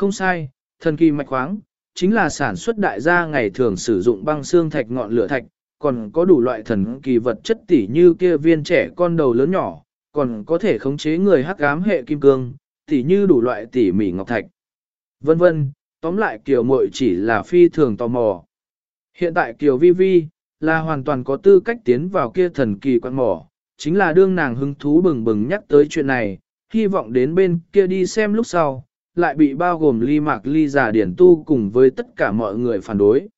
Không sai, thần kỳ mạch khoáng, chính là sản xuất đại gia ngày thường sử dụng băng xương thạch ngọn lửa thạch, còn có đủ loại thần kỳ vật chất tỉ như kia viên trẻ con đầu lớn nhỏ, còn có thể khống chế người hắc ám hệ kim cương, tỉ như đủ loại tỉ mỉ ngọc thạch. Vân vân, tóm lại Kiều Mội chỉ là phi thường tò mò. Hiện tại Kiều Vi Vi, là hoàn toàn có tư cách tiến vào kia thần kỳ quan mỏ, chính là đương nàng hứng thú bừng bừng nhắc tới chuyện này, hy vọng đến bên kia đi xem lúc sau, lại bị bao gồm ly mạc ly giả điển tu cùng với tất cả mọi người phản đối.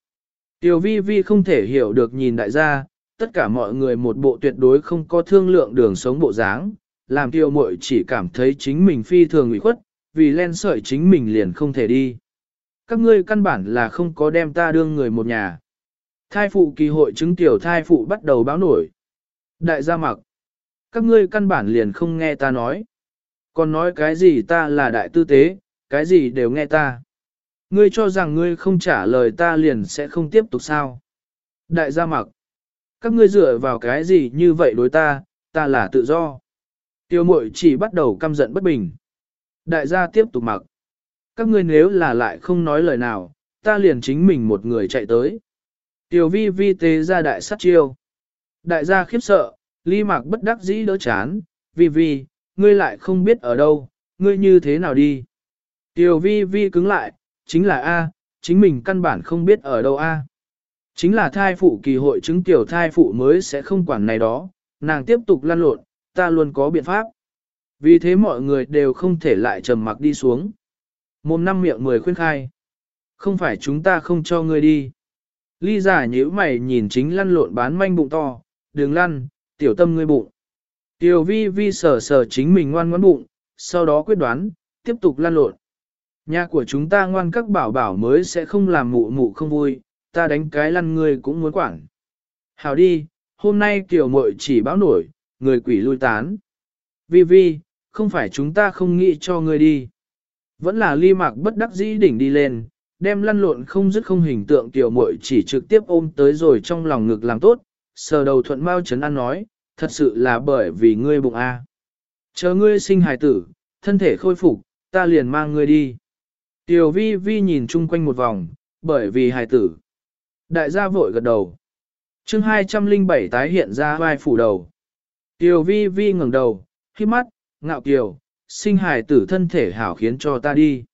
Tiểu vi vi không thể hiểu được nhìn đại gia, tất cả mọi người một bộ tuyệt đối không có thương lượng đường sống bộ dáng, làm tiêu mội chỉ cảm thấy chính mình phi thường ủy khuất, vì len sợi chính mình liền không thể đi. Các ngươi căn bản là không có đem ta đương người một nhà. Thai phụ kỳ hội chứng tiểu thai phụ bắt đầu báo nổi. Đại gia mặc. Các ngươi căn bản liền không nghe ta nói. Còn nói cái gì ta là đại tư tế, cái gì đều nghe ta. Ngươi cho rằng ngươi không trả lời ta liền sẽ không tiếp tục sao. Đại gia mặc. Các ngươi dựa vào cái gì như vậy đối ta, ta là tự do. Tiêu mội chỉ bắt đầu căm giận bất bình. Đại gia tiếp tục mặc. Các ngươi nếu là lại không nói lời nào, ta liền chính mình một người chạy tới. Tiểu vi vi tế ra đại sát chiêu. Đại gia khiếp sợ, ly mạc bất đắc dĩ đỡ chán, vi vi, ngươi lại không biết ở đâu, ngươi như thế nào đi. Tiểu vi vi cứng lại, chính là A, chính mình căn bản không biết ở đâu A. Chính là thai phụ kỳ hội chứng tiểu thai phụ mới sẽ không quản này đó, nàng tiếp tục lăn lộn, ta luôn có biện pháp. Vì thế mọi người đều không thể lại trầm mặc đi xuống. Mồm năm miệng mười khuyên khai. Không phải chúng ta không cho ngươi đi. Ly giả nhíu mày nhìn chính lăn lộn bán manh bụng to, đường lăn, tiểu tâm ngươi bụng. Tiểu vi vi sờ sờ chính mình ngoan ngoãn bụng, sau đó quyết đoán, tiếp tục lăn lộn. Nhà của chúng ta ngoan các bảo bảo mới sẽ không làm mụ mụ không vui, ta đánh cái lăn ngươi cũng muốn quản. Hào đi, hôm nay kiểu muội chỉ báo nổi, người quỷ lui tán. Vi vi, không phải chúng ta không nghĩ cho ngươi đi. Vẫn là ly mạc bất đắc dĩ đỉnh đi lên, đem lăn lộn không dứt không hình tượng tiểu muội chỉ trực tiếp ôm tới rồi trong lòng ngực làm tốt, sờ đầu thuận bao chấn ăn nói, thật sự là bởi vì ngươi bụng A. Chờ ngươi sinh hài tử, thân thể khôi phục, ta liền mang ngươi đi. Tiểu vi vi nhìn chung quanh một vòng, bởi vì hài tử. Đại gia vội gật đầu. chương 207 tái hiện ra vai phủ đầu. Tiểu vi vi ngẩng đầu, khi mắt, ngạo kiều, sinh hài tử thân thể hảo khiến cho ta đi.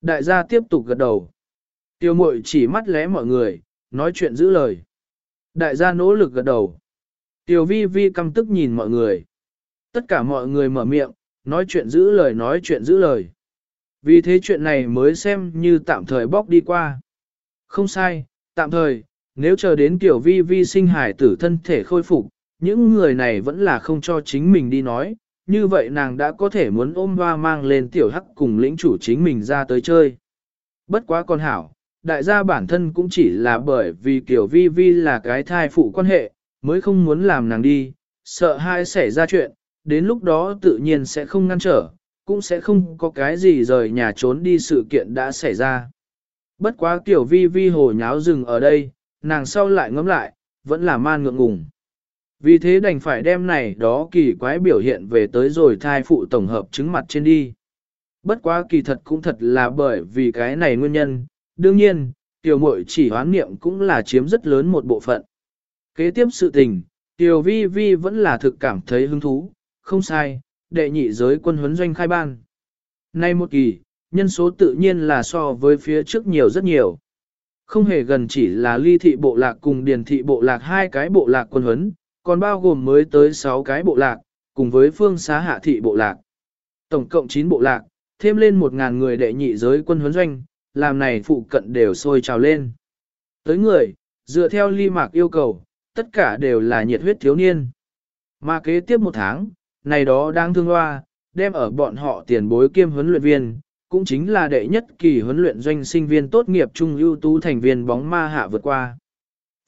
Đại gia tiếp tục gật đầu. Tiểu mội chỉ mắt lẽ mọi người, nói chuyện giữ lời. Đại gia nỗ lực gật đầu. Tiểu vi vi căm tức nhìn mọi người. Tất cả mọi người mở miệng, nói chuyện giữ lời nói chuyện giữ lời. Vì thế chuyện này mới xem như tạm thời bóc đi qua. Không sai, tạm thời, nếu chờ đến tiểu vi vi sinh hải tử thân thể khôi phục, những người này vẫn là không cho chính mình đi nói, như vậy nàng đã có thể muốn ôm hoa mang lên tiểu hắc cùng lĩnh chủ chính mình ra tới chơi. Bất quá con hảo, đại gia bản thân cũng chỉ là bởi vì kiểu vi vi là cái thai phụ quan hệ, mới không muốn làm nàng đi, sợ hai xảy ra chuyện, đến lúc đó tự nhiên sẽ không ngăn trở, cũng sẽ không có cái gì rời nhà trốn đi sự kiện đã xảy ra. Bất quá tiểu vi vi hồ nháo rừng ở đây, nàng sau lại ngẫm lại, vẫn là man ngượng ngùng. Vì thế đành phải đem này đó kỳ quái biểu hiện về tới rồi thai phụ tổng hợp chứng mặt trên đi. Bất quá kỳ thật cũng thật là bởi vì cái này nguyên nhân, đương nhiên, tiểu muội chỉ hoán niệm cũng là chiếm rất lớn một bộ phận. Kế tiếp sự tình, tiểu vi vi vẫn là thực cảm thấy hứng thú, không sai, đệ nhị giới quân huấn doanh khai ban. Nay một kỳ, nhân số tự nhiên là so với phía trước nhiều rất nhiều. Không hề gần chỉ là ly thị bộ lạc cùng điền thị bộ lạc hai cái bộ lạc quân huấn, còn bao gồm mới tới 6 cái bộ lạc, cùng với phương xá hạ thị bộ lạc. Tổng cộng 9 bộ lạc, thêm lên 1.000 người đệ nhị giới quân huấn doanh, làm này phụ cận đều sôi trào lên. Tới người, dựa theo ly mạc yêu cầu, tất cả đều là nhiệt huyết thiếu niên. Mà kế tiếp một tháng, này đó đang thương hoa, đem ở bọn họ tiền bối kiêm huấn luyện viên, cũng chính là đệ nhất kỳ huấn luyện doanh sinh viên tốt nghiệp trung ưu tú thành viên bóng ma hạ vượt qua.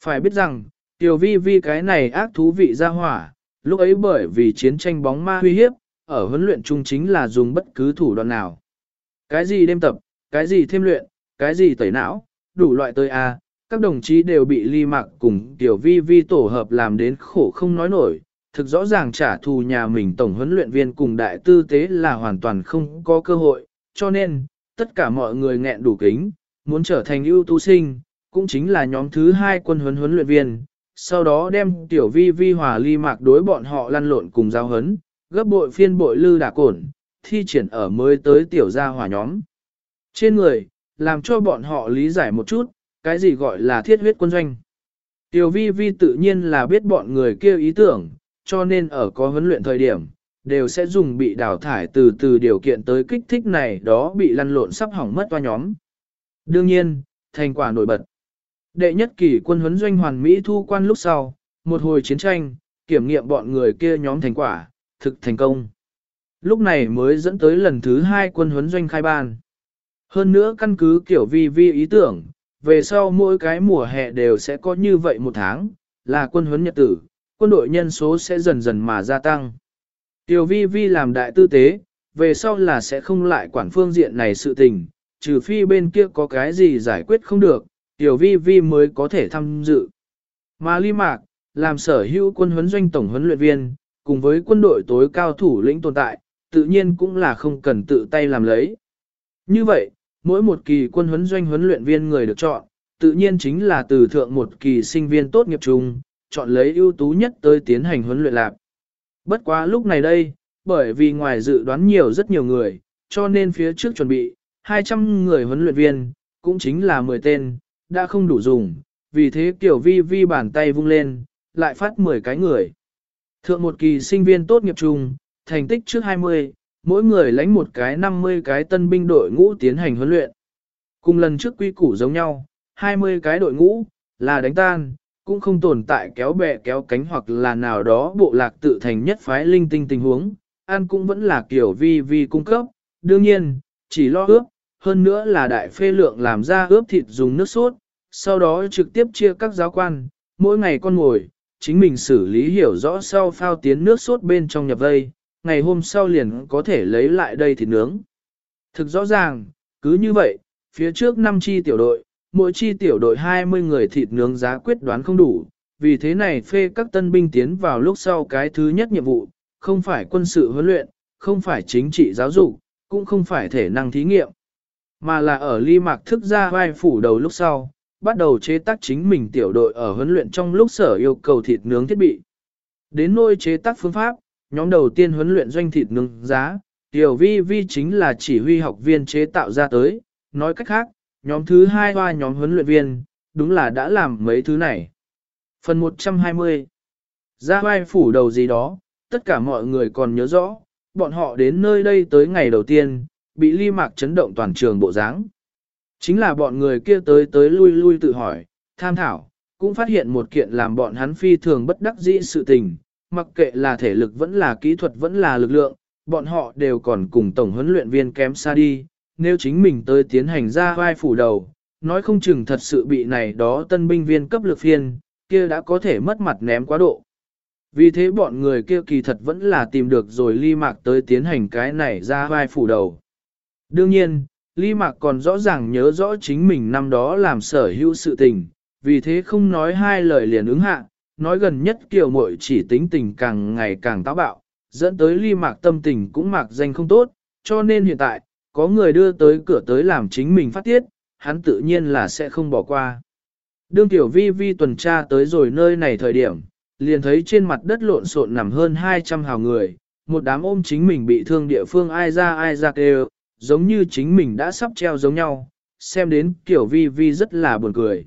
Phải biết rằng, Tiểu vi vi cái này ác thú vị ra hỏa, lúc ấy bởi vì chiến tranh bóng ma uy hiếp, ở huấn luyện chung chính là dùng bất cứ thủ đoạn nào. Cái gì đêm tập, cái gì thêm luyện, cái gì tẩy não, đủ loại tới A, các đồng chí đều bị ly mạc cùng tiểu vi vi tổ hợp làm đến khổ không nói nổi. Thực rõ ràng trả thù nhà mình tổng huấn luyện viên cùng đại tư tế là hoàn toàn không có cơ hội, cho nên, tất cả mọi người nghẹn đủ kính, muốn trở thành ưu tú sinh, cũng chính là nhóm thứ hai quân huấn huấn luyện viên, sau đó đem tiểu vi vi hòa ly mạc đối bọn họ lăn lộn cùng giao hấn, gấp bội phiên bội lư đả cổn, thi triển ở mới tới tiểu gia hỏa nhóm. Trên người, làm cho bọn họ lý giải một chút, cái gì gọi là thiết huyết quân doanh. Tiểu vi vi tự nhiên là biết bọn người kêu ý tưởng, cho nên ở có huấn luyện thời điểm, đều sẽ dùng bị đào thải từ từ điều kiện tới kích thích này đó bị lăn lộn sắp hỏng mất toa nhóm. Đương nhiên, thành quả nổi bật. Đệ nhất kỳ quân huấn doanh hoàn Mỹ thu quan lúc sau, một hồi chiến tranh, kiểm nghiệm bọn người kia nhóm thành quả, thực thành công. Lúc này mới dẫn tới lần thứ hai quân huấn doanh khai ban. Hơn nữa căn cứ kiểu vi vi ý tưởng, về sau mỗi cái mùa hè đều sẽ có như vậy một tháng, là quân huấn nhật tử, quân đội nhân số sẽ dần dần mà gia tăng. Tiểu vi vi làm đại tư tế, về sau là sẽ không lại quản phương diện này sự tình, trừ phi bên kia có cái gì giải quyết không được, tiểu vi vi mới có thể tham dự. Mà ly mạc, làm sở hữu quân huấn doanh tổng huấn luyện viên, cùng với quân đội tối cao thủ lĩnh tồn tại, tự nhiên cũng là không cần tự tay làm lấy. Như vậy, mỗi một kỳ quân huấn doanh huấn luyện viên người được chọn, tự nhiên chính là từ thượng một kỳ sinh viên tốt nghiệp chung, chọn lấy ưu tú nhất tới tiến hành huấn luyện lạc. Bất quá lúc này đây, bởi vì ngoài dự đoán nhiều rất nhiều người, cho nên phía trước chuẩn bị, 200 người huấn luyện viên, cũng chính là 10 tên, đã không đủ dùng, vì thế tiểu vi vi bàn tay vung lên, lại phát 10 cái người. Thượng một kỳ sinh viên tốt nghiệp chung, thành tích trước 20, mỗi người lãnh một cái 50 cái tân binh đội ngũ tiến hành huấn luyện. Cùng lần trước quy củ giống nhau, 20 cái đội ngũ, là đánh tan, cũng không tồn tại kéo bè kéo cánh hoặc là nào đó bộ lạc tự thành nhất phái linh tinh tình huống, ăn cũng vẫn là kiểu vi vi cung cấp, đương nhiên, chỉ lo ướp, hơn nữa là đại phê lượng làm ra ướp thịt dùng nước sốt, sau đó trực tiếp chia các giáo quan, mỗi ngày con ngồi, chính mình xử lý hiểu rõ sau phao tiến nước sốt bên trong nhập vây, ngày hôm sau liền có thể lấy lại đây thịt nướng. Thực rõ ràng, cứ như vậy, phía trước năm chi tiểu đội, mỗi chi tiểu đội 20 người thịt nướng giá quyết đoán không đủ, vì thế này phê các tân binh tiến vào lúc sau cái thứ nhất nhiệm vụ, không phải quân sự huấn luyện, không phải chính trị giáo dục, cũng không phải thể năng thí nghiệm, mà là ở ly mạc thức ra vai phủ đầu lúc sau, bắt đầu chế tác chính mình tiểu đội ở huấn luyện trong lúc sở yêu cầu thịt nướng thiết bị. Đến nôi chế tác phương pháp, nhóm đầu tiên huấn luyện doanh thịt nướng giá, tiểu vi vi chính là chỉ huy học viên chế tạo ra tới, nói cách khác, nhóm thứ hai hoa nhóm huấn luyện viên, đúng là đã làm mấy thứ này. Phần 120 Ra vai phủ đầu gì đó, tất cả mọi người còn nhớ rõ, bọn họ đến nơi đây tới ngày đầu tiên, bị ly mạc chấn động toàn trường bộ dáng. Chính là bọn người kia tới tới lui lui tự hỏi, tham thảo, cũng phát hiện một kiện làm bọn hắn phi thường bất đắc dĩ sự tình, mặc kệ là thể lực vẫn là kỹ thuật vẫn là lực lượng, bọn họ đều còn cùng tổng huấn luyện viên kém xa đi, nếu chính mình tới tiến hành ra vai phủ đầu, nói không chừng thật sự bị này đó tân binh viên cấp lực phiên, kia đã có thể mất mặt ném quá độ. Vì thế bọn người kia kỳ thật vẫn là tìm được rồi ly mạc tới tiến hành cái này ra vai phủ đầu. Đương nhiên, ly mạc còn rõ ràng nhớ rõ chính mình năm đó làm sở hữu sự tình, vì thế không nói hai lời liền ứng hạ, nói gần nhất kiều muội chỉ tính tình càng ngày càng táo bạo, dẫn tới ly mạc tâm tình cũng mạc danh không tốt, cho nên hiện tại, có người đưa tới cửa tới làm chính mình phát tiết, hắn tự nhiên là sẽ không bỏ qua. Đương tiểu vi vi tuần tra tới rồi nơi này thời điểm, liền thấy trên mặt đất lộn xộn nằm hơn 200 hào người, một đám ôm chính mình bị thương địa phương ai ra ai ra kêu, giống như chính mình đã sắp treo giống nhau, xem đến Tiểu vi vi rất là buồn cười.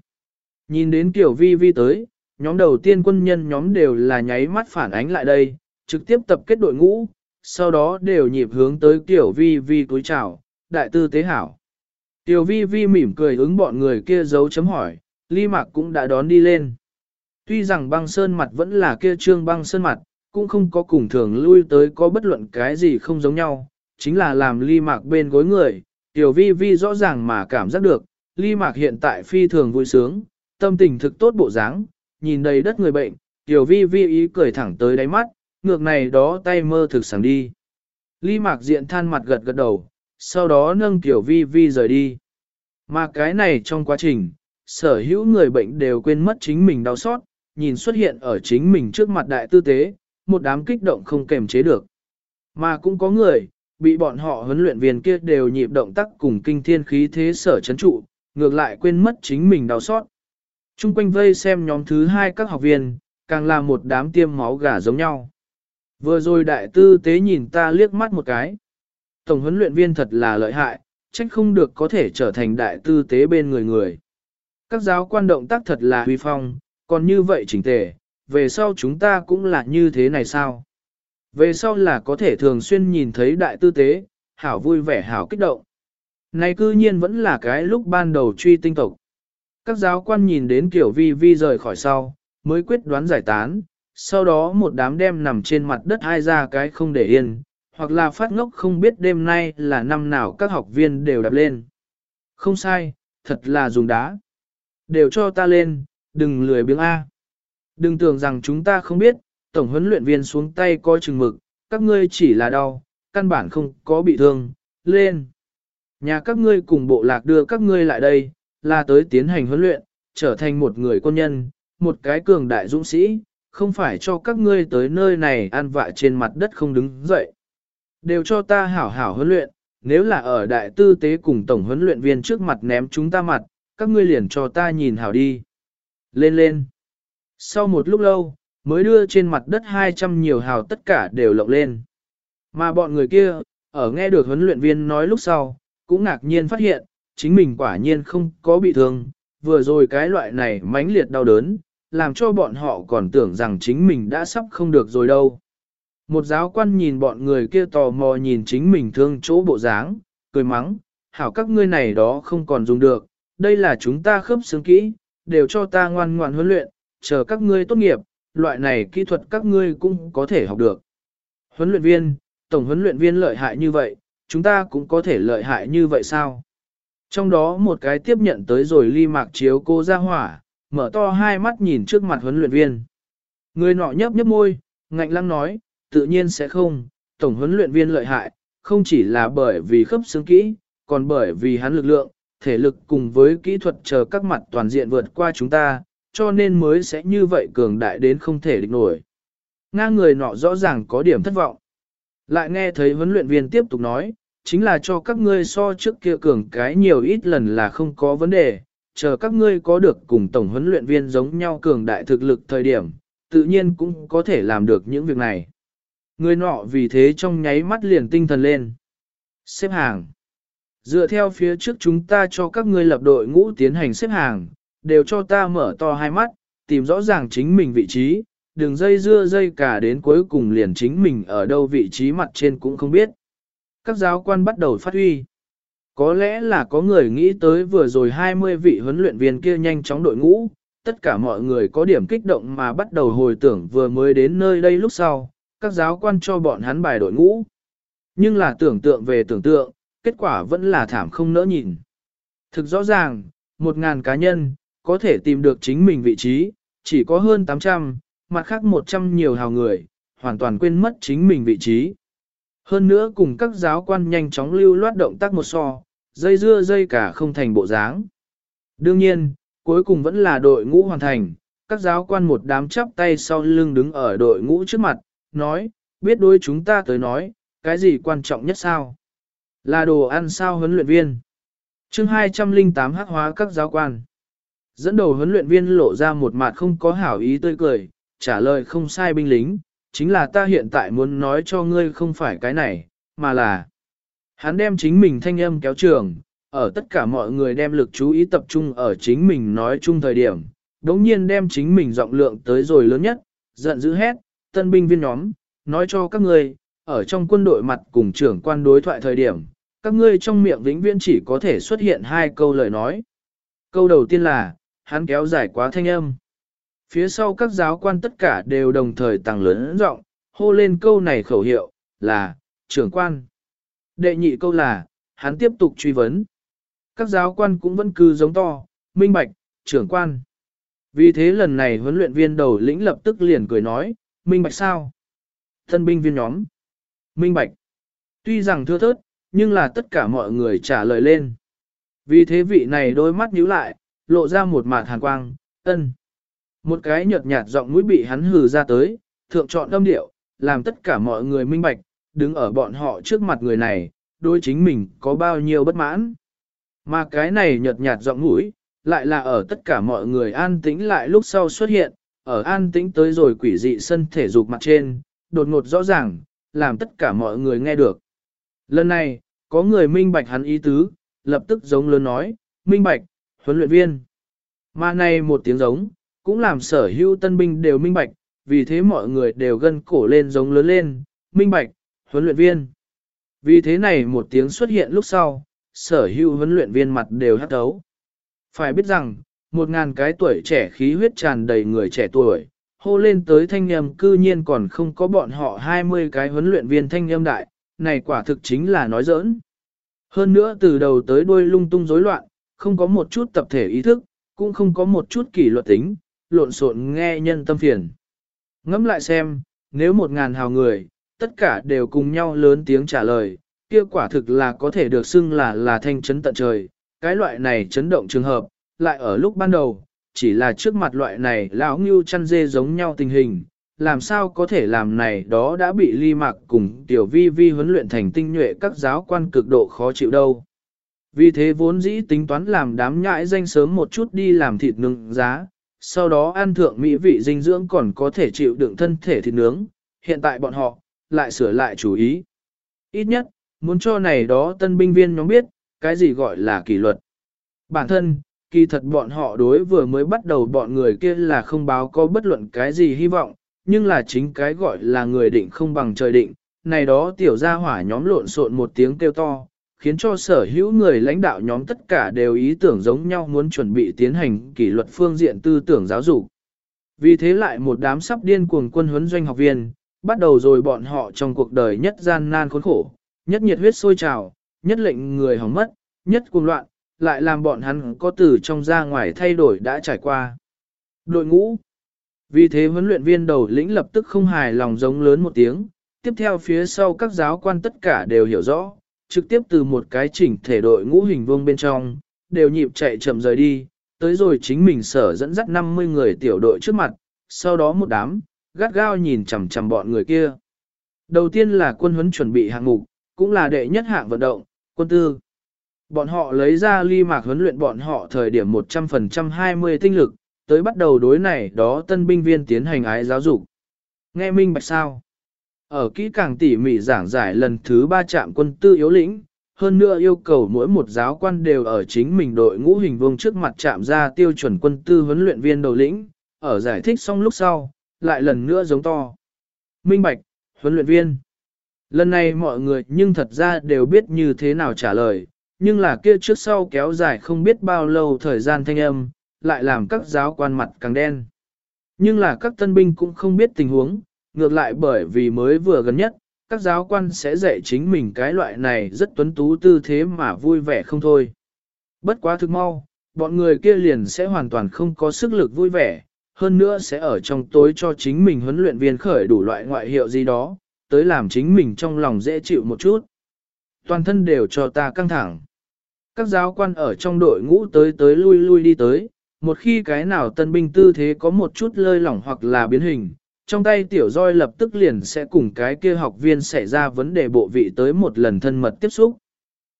Nhìn đến Tiểu vi vi tới, nhóm đầu tiên quân nhân nhóm đều là nháy mắt phản ánh lại đây, trực tiếp tập kết đội ngũ, sau đó đều nhịp hướng tới Tiểu vi vi cúi chào, đại tư tế hảo. Tiểu vi vi mỉm cười ứng bọn người kia dấu chấm hỏi, ly mạc cũng đã đón đi lên. Tuy rằng băng sơn mặt vẫn là kia trương băng sơn mặt, cũng không có cùng thường lui tới có bất luận cái gì không giống nhau, chính là làm ly mạc bên gối người, tiểu vi vi rõ ràng mà cảm giác được, ly mạc hiện tại phi thường vui sướng, tâm tình thực tốt bộ dáng, nhìn đầy đất người bệnh, tiểu vi vi ý cười thẳng tới đáy mắt, ngược này đó tay mơ thực sáng đi. Ly mạc diện than mặt gật gật đầu, sau đó nâng tiểu vi vi rời đi. Mà cái này trong quá trình, sở hữu người bệnh đều quên mất chính mình đau xót, nhìn xuất hiện ở chính mình trước mặt đại tư tế, một đám kích động không kềm chế được. Mà cũng có người, bị bọn họ huấn luyện viên kia đều nhịp động tác cùng kinh thiên khí thế sở chấn trụ, ngược lại quên mất chính mình đau xót. Trung quanh vây xem nhóm thứ hai các học viên, càng là một đám tiêm máu gà giống nhau. Vừa rồi đại tư tế nhìn ta liếc mắt một cái. Tổng huấn luyện viên thật là lợi hại, trách không được có thể trở thành đại tư tế bên người người. Các giáo quan động tác thật là huy phong, còn như vậy chỉnh tề, về sau chúng ta cũng là như thế này sao? Về sau là có thể thường xuyên nhìn thấy đại tư tế, hảo vui vẻ hảo kích động. Này cư nhiên vẫn là cái lúc ban đầu truy tinh tộc. Các giáo quan nhìn đến kiểu vi vi rời khỏi sau, mới quyết đoán giải tán, sau đó một đám đem nằm trên mặt đất hai ra cái không để yên, hoặc là phát ngốc không biết đêm nay là năm nào các học viên đều đạp lên. Không sai, thật là dùng đá. Đều cho ta lên, đừng lười biếng A. Đừng tưởng rằng chúng ta không biết, tổng huấn luyện viên xuống tay coi chừng mực, các ngươi chỉ là đau, căn bản không có bị thương, lên. Nhà các ngươi cùng bộ lạc đưa các ngươi lại đây, là tới tiến hành huấn luyện, trở thành một người quân nhân, một cái cường đại dũng sĩ, không phải cho các ngươi tới nơi này ăn vạ trên mặt đất không đứng dậy. Đều cho ta hảo hảo huấn luyện, nếu là ở đại tư tế cùng tổng huấn luyện viên trước mặt ném chúng ta mặt, các ngươi liền cho ta nhìn hảo đi. Lên lên. Sau một lúc lâu, mới đưa trên mặt đất 200 nhiều hào tất cả đều lộng lên. Mà bọn người kia, ở nghe được huấn luyện viên nói lúc sau, cũng ngạc nhiên phát hiện, chính mình quả nhiên không có bị thương, vừa rồi cái loại này mãnh liệt đau đớn, làm cho bọn họ còn tưởng rằng chính mình đã sắp không được rồi đâu. Một giáo quan nhìn bọn người kia tò mò nhìn chính mình thương chỗ bộ dáng, cười mắng, hảo các ngươi này đó không còn dùng được, đây là chúng ta khớp xương kỹ, đều cho ta ngoan ngoan huấn luyện, chờ các ngươi tốt nghiệp, loại này kỹ thuật các ngươi cũng có thể học được. Huấn luyện viên, tổng huấn luyện viên lợi hại như vậy, chúng ta cũng có thể lợi hại như vậy sao? Trong đó một cái tiếp nhận tới rồi ly mạc chiếu cô ra hỏa, mở to hai mắt nhìn trước mặt huấn luyện viên. Người nọ nhấp nhấp môi, ngạnh lăng nói, tự nhiên sẽ không, tổng huấn luyện viên lợi hại, không chỉ là bởi vì khớp xương kỹ, còn bởi vì hắn lực lượng, thể lực cùng với kỹ thuật chờ các mặt toàn diện vượt qua chúng ta, cho nên mới sẽ như vậy cường đại đến không thể địch nổi. Ngang người nọ rõ ràng có điểm thất vọng. Lại nghe thấy huấn luyện viên tiếp tục nói, chính là cho các ngươi so trước kia cường cái nhiều ít lần là không có vấn đề, chờ các ngươi có được cùng tổng huấn luyện viên giống nhau cường đại thực lực thời điểm, tự nhiên cũng có thể làm được những việc này. Người nọ vì thế trong nháy mắt liền tinh thần lên. Xếp hàng. Dựa theo phía trước chúng ta cho các ngươi lập đội ngũ tiến hành xếp hàng, đều cho ta mở to hai mắt, tìm rõ ràng chính mình vị trí, đường dây dưa dây cả đến cuối cùng liền chính mình ở đâu vị trí mặt trên cũng không biết. Các giáo quan bắt đầu phát huy. Có lẽ là có người nghĩ tới vừa rồi 20 vị huấn luyện viên kia nhanh chóng đội ngũ, tất cả mọi người có điểm kích động mà bắt đầu hồi tưởng vừa mới đến nơi đây lúc sau, các giáo quan cho bọn hắn bài đội ngũ. Nhưng là tưởng tượng về tưởng tượng, kết quả vẫn là thảm không nỡ nhìn. Thực rõ ràng, một ngàn cá nhân, có thể tìm được chính mình vị trí, chỉ có hơn 800, mặt khác 100 nhiều hào người, hoàn toàn quên mất chính mình vị trí. Hơn nữa cùng các giáo quan nhanh chóng lưu loát động tác một so, dây dưa dây cả không thành bộ dáng. Đương nhiên, cuối cùng vẫn là đội ngũ hoàn thành, các giáo quan một đám chắp tay sau lưng đứng ở đội ngũ trước mặt, nói, biết đối chúng ta tới nói, cái gì quan trọng nhất sao? Là đồ ăn sao huấn luyện viên. chương 208 hắc hóa các giáo quan. Dẫn đầu huấn luyện viên lộ ra một mặt không có hảo ý tươi cười, trả lời không sai binh lính, chính là ta hiện tại muốn nói cho ngươi không phải cái này, mà là hắn đem chính mình thanh âm kéo trường, ở tất cả mọi người đem lực chú ý tập trung ở chính mình nói chung thời điểm, đống nhiên đem chính mình giọng lượng tới rồi lớn nhất, giận dữ hét, tân binh viên nhóm, nói cho các ngươi, ở trong quân đội mặt cùng trưởng quan đối thoại thời điểm, các ngươi trong miệng vĩnh viễn chỉ có thể xuất hiện hai câu lời nói. Câu đầu tiên là, hắn kéo dài quá thanh âm. Phía sau các giáo quan tất cả đều đồng thời tăng lớn giọng hô lên câu này khẩu hiệu, là, trưởng quan. Đệ nhị câu là, hắn tiếp tục truy vấn. Các giáo quan cũng vẫn cứ giống to, minh bạch, trưởng quan. Vì thế lần này huấn luyện viên đầu lĩnh lập tức liền cười nói, minh bạch sao? Thân binh viên nhóm. Minh bạch. Tuy rằng thưa thớt, nhưng là tất cả mọi người trả lời lên. Vì thế vị này đôi mắt nhíu lại, lộ ra một mạt hàn quang, ân. Một cái nhợt nhạt giọng mũi bị hắn hừ ra tới, thượng chọn âm điệu, làm tất cả mọi người minh bạch, đứng ở bọn họ trước mặt người này, đối chính mình có bao nhiêu bất mãn. Mà cái này nhợt nhạt giọng mũi, lại là ở tất cả mọi người an tĩnh lại lúc sau xuất hiện, ở an tĩnh tới rồi quỷ dị sân thể dục mặt trên, đột ngột rõ ràng, làm tất cả mọi người nghe được. Lần này, có người minh bạch hắn ý tứ, lập tức giống lớn nói, minh bạch, huấn luyện viên. Mà này một tiếng giống, cũng làm sở hữu tân binh đều minh bạch, vì thế mọi người đều gân cổ lên giống lớn lên, minh bạch, huấn luyện viên. Vì thế này một tiếng xuất hiện lúc sau, sở hữu huấn luyện viên mặt đều hắt thấu. Phải biết rằng, một ngàn cái tuổi trẻ khí huyết tràn đầy người trẻ tuổi, hô lên tới thanh âm cư nhiên còn không có bọn họ 20 cái huấn luyện viên thanh âm đại, này quả thực chính là nói giỡn. Hơn nữa từ đầu tới đuôi lung tung rối loạn, không có một chút tập thể ý thức, cũng không có một chút kỷ luật tính, lộn xộn nghe nhân tâm phiền. Ngẫm lại xem, nếu một ngàn hào người, tất cả đều cùng nhau lớn tiếng trả lời, kia quả thực là có thể được xưng là là thanh chấn tận trời, cái loại này chấn động trường hợp, lại ở lúc ban đầu, chỉ là trước mặt loại này lão ngưu chăn dê giống nhau tình hình, làm sao có thể làm này đó đã bị ly mạc cùng tiểu vi vi huấn luyện thành tinh nhuệ các giáo quan cực độ khó chịu đâu. Vì thế vốn dĩ tính toán làm đám nhãi danh sớm một chút đi làm thịt nướng giá, sau đó ăn thượng mỹ vị dinh dưỡng còn có thể chịu đựng thân thể thịt nướng, hiện tại bọn họ, lại sửa lại chủ ý. Ít nhất, muốn cho này đó tân binh viên nhóm biết, cái gì gọi là kỷ luật. Bản thân, kỳ thật bọn họ đối vừa mới bắt đầu bọn người kia là không báo có bất luận cái gì hy vọng, nhưng là chính cái gọi là người định không bằng trời định, này đó tiểu gia hỏa nhóm lộn xộn một tiếng kêu to, khiến cho sở hữu người lãnh đạo nhóm tất cả đều ý tưởng giống nhau muốn chuẩn bị tiến hành kỷ luật phương diện tư tưởng giáo dục. Vì thế lại một đám sắp điên cuồng quân huấn doanh học viên, bắt đầu rồi bọn họ trong cuộc đời nhất gian nan khốn khổ, nhất nhiệt huyết sôi trào, nhất lệnh người hỏng mất, nhất cuồng loạn, lại làm bọn hắn có từ trong ra ngoài thay đổi đã trải qua. Đội ngũ Vì thế huấn luyện viên đầu lĩnh lập tức không hài lòng giống lớn một tiếng, tiếp theo phía sau các giáo quan tất cả đều hiểu rõ, trực tiếp từ một cái chỉnh thể đội ngũ hình vuông bên trong, đều nhịp chạy chậm rời đi, tới rồi chính mình sở dẫn dắt 50 người tiểu đội trước mặt, sau đó một đám, gắt gao nhìn chằm chằm bọn người kia. Đầu tiên là quân huấn chuẩn bị hạng mục, cũng là đệ nhất hạng vận động, quân tư. Bọn họ lấy ra ly mạc huấn luyện bọn họ thời điểm 100% 20 tinh lực, tới bắt đầu đối này đó tân binh viên tiến hành ái giáo dục. Nghe minh bạch sao? Ở kỹ càng tỉ mỉ giảng giải lần thứ ba trạm quân tư yếu lĩnh, hơn nữa yêu cầu mỗi một giáo quan đều ở chính mình đội ngũ hình vương trước mặt chạm ra tiêu chuẩn quân tư huấn luyện viên đầu lĩnh, ở giải thích xong lúc sau, lại lần nữa giống to. Minh Bạch, huấn luyện viên. Lần này mọi người nhưng thật ra đều biết như thế nào trả lời, nhưng là kia trước sau kéo dài không biết bao lâu thời gian thanh âm, lại làm các giáo quan mặt càng đen. Nhưng là các tân binh cũng không biết tình huống, ngược lại bởi vì mới vừa gần nhất, các giáo quan sẽ dạy chính mình cái loại này rất tuấn tú tư thế mà vui vẻ không thôi. Bất quá thực mau, bọn người kia liền sẽ hoàn toàn không có sức lực vui vẻ, hơn nữa sẽ ở trong tối cho chính mình huấn luyện viên khởi đủ loại ngoại hiệu gì đó, tới làm chính mình trong lòng dễ chịu một chút. Toàn thân đều cho ta căng thẳng. Các giáo quan ở trong đội ngũ tới tới lui lui đi tới, một khi cái nào tân binh tư thế có một chút lơi lỏng hoặc là biến hình, trong tay tiểu roi lập tức liền sẽ cùng cái kia học viên xảy ra vấn đề bộ vị tới một lần thân mật tiếp xúc.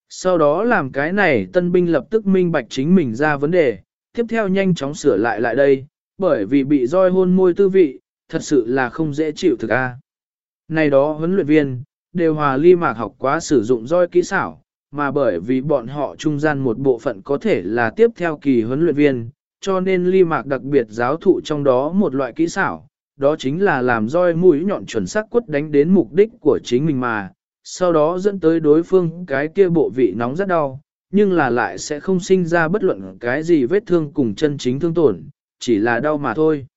Sau đó làm cái này tân binh lập tức minh bạch chính mình ra vấn đề, tiếp theo nhanh chóng sửa lại lại đây, bởi vì bị roi hôn môi tư vị, thật sự là không dễ chịu thực a. Này đó huấn luyện viên, đều hòa ly mạc học quá sử dụng roi kỹ xảo, mà bởi vì bọn họ trung gian một bộ phận có thể là tiếp theo kỳ huấn luyện viên, cho nên ly mạc đặc biệt giáo thụ trong đó một loại kỹ xảo, đó chính là làm roi mũi nhọn chuẩn xác quất đánh đến mục đích của chính mình mà, sau đó dẫn tới đối phương cái kia bộ vị nóng rất đau, nhưng là lại sẽ không sinh ra bất luận cái gì vết thương cùng chân chính thương tổn, chỉ là đau mà thôi.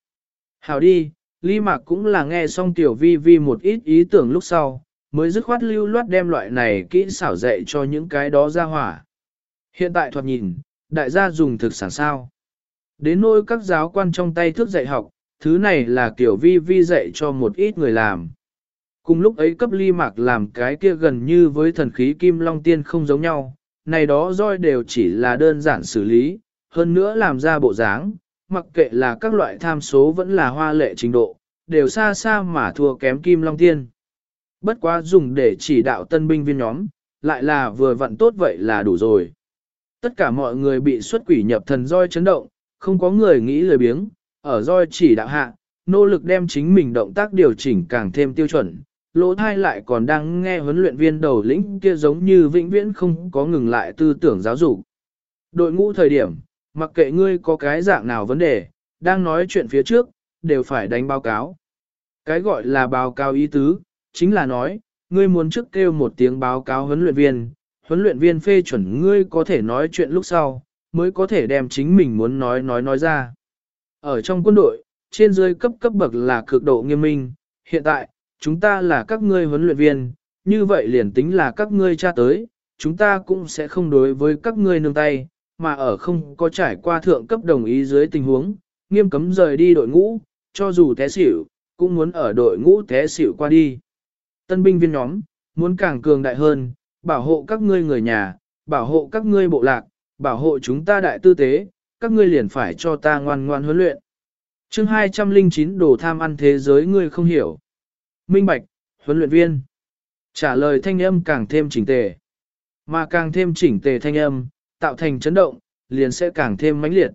Hảo đi, Lý Mạc cũng là nghe xong tiểu vi vi một ít ý tưởng lúc sau, mới dứt khoát lưu loát đem loại này kỹ xảo dạy cho những cái đó ra hỏa. Hiện tại thoạt nhìn, đại gia dùng thực sản sao. Đến nỗi các giáo quan trong tay thước dạy học, thứ này là kiểu vi vi dạy cho một ít người làm. Cùng lúc ấy cấp ly mạc làm cái kia gần như với thần khí kim long tiên không giống nhau, này đó roi đều chỉ là đơn giản xử lý, hơn nữa làm ra bộ dáng, mặc kệ là các loại tham số vẫn là hoa lệ trình độ, đều xa xa mà thua kém kim long tiên. Bất quá dùng để chỉ đạo tân binh viên nhóm, lại là vừa vặn tốt vậy là đủ rồi. Tất cả mọi người bị xuất quỷ nhập thần roi chấn động, không có người nghĩ lười biếng, ở roi chỉ đạo hạ, nỗ lực đem chính mình động tác điều chỉnh càng thêm tiêu chuẩn. Lỗ thai lại còn đang nghe huấn luyện viên đầu lĩnh kia giống như vĩnh viễn không có ngừng lại tư tưởng giáo dục. Đội ngũ thời điểm, mặc kệ ngươi có cái dạng nào vấn đề, đang nói chuyện phía trước, đều phải đánh báo cáo. Cái gọi là báo cáo ý tứ, chính là nói, ngươi muốn trước kêu một tiếng báo cáo huấn luyện viên, huấn luyện viên phê chuẩn ngươi có thể nói chuyện lúc sau, mới có thể đem chính mình muốn nói nói nói ra. Ở trong quân đội, trên dưới cấp cấp bậc là cực độ nghiêm minh, hiện tại, chúng ta là các ngươi huấn luyện viên, như vậy liền tính là các ngươi cha tới, chúng ta cũng sẽ không đối với các ngươi nương tay, mà ở không có trải qua thượng cấp đồng ý dưới tình huống, nghiêm cấm rời đi đội ngũ, cho dù té xỉu, cũng muốn ở đội ngũ té xỉu qua đi. Tân binh viên nhóm, muốn càng cường đại hơn, bảo hộ các ngươi người nhà, bảo hộ các ngươi bộ lạc, bảo hộ chúng ta đại tư tế, các ngươi liền phải cho ta ngoan ngoan huấn luyện. chương 209 đồ tham ăn thế giới ngươi không hiểu. Minh Bạch, huấn luyện viên. Trả lời thanh âm càng thêm chỉnh tề. Mà càng thêm chỉnh tề thanh âm, tạo thành chấn động, liền sẽ càng thêm mãnh liệt.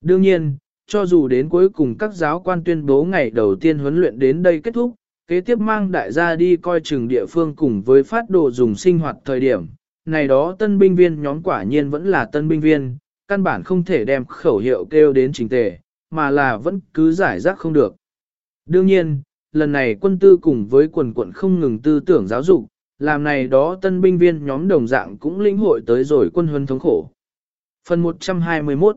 Đương nhiên, cho dù đến cuối cùng các giáo quan tuyên bố ngày đầu tiên huấn luyện đến đây kết thúc, kế tiếp mang đại gia đi coi chừng địa phương cùng với phát đồ dùng sinh hoạt thời điểm. Này đó tân binh viên nhóm quả nhiên vẫn là tân binh viên, căn bản không thể đem khẩu hiệu kêu đến chính tề, mà là vẫn cứ giải rác không được. Đương nhiên, lần này quân tư cùng với quần quận không ngừng tư tưởng giáo dục, làm này đó tân binh viên nhóm đồng dạng cũng lĩnh hội tới rồi quân huấn thống khổ. Phần 121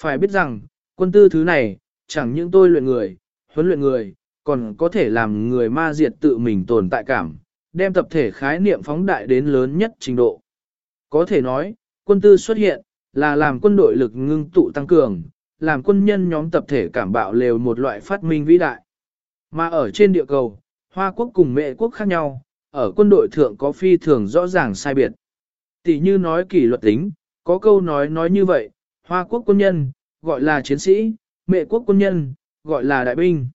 Phải biết rằng, quân tư thứ này, chẳng những tôi luyện người, huấn luyện người, còn có thể làm người ma diệt tự mình tồn tại cảm, đem tập thể khái niệm phóng đại đến lớn nhất trình độ. Có thể nói, quân tư xuất hiện, là làm quân đội lực ngưng tụ tăng cường, làm quân nhân nhóm tập thể cảm bạo lều một loại phát minh vĩ đại. Mà ở trên địa cầu, Hoa quốc cùng mệ quốc khác nhau, ở quân đội thượng có phi thường rõ ràng sai biệt. Tỷ như nói kỷ luật tính, có câu nói nói như vậy, Hoa quốc quân nhân, gọi là chiến sĩ, mệ quốc quân nhân, gọi là đại binh.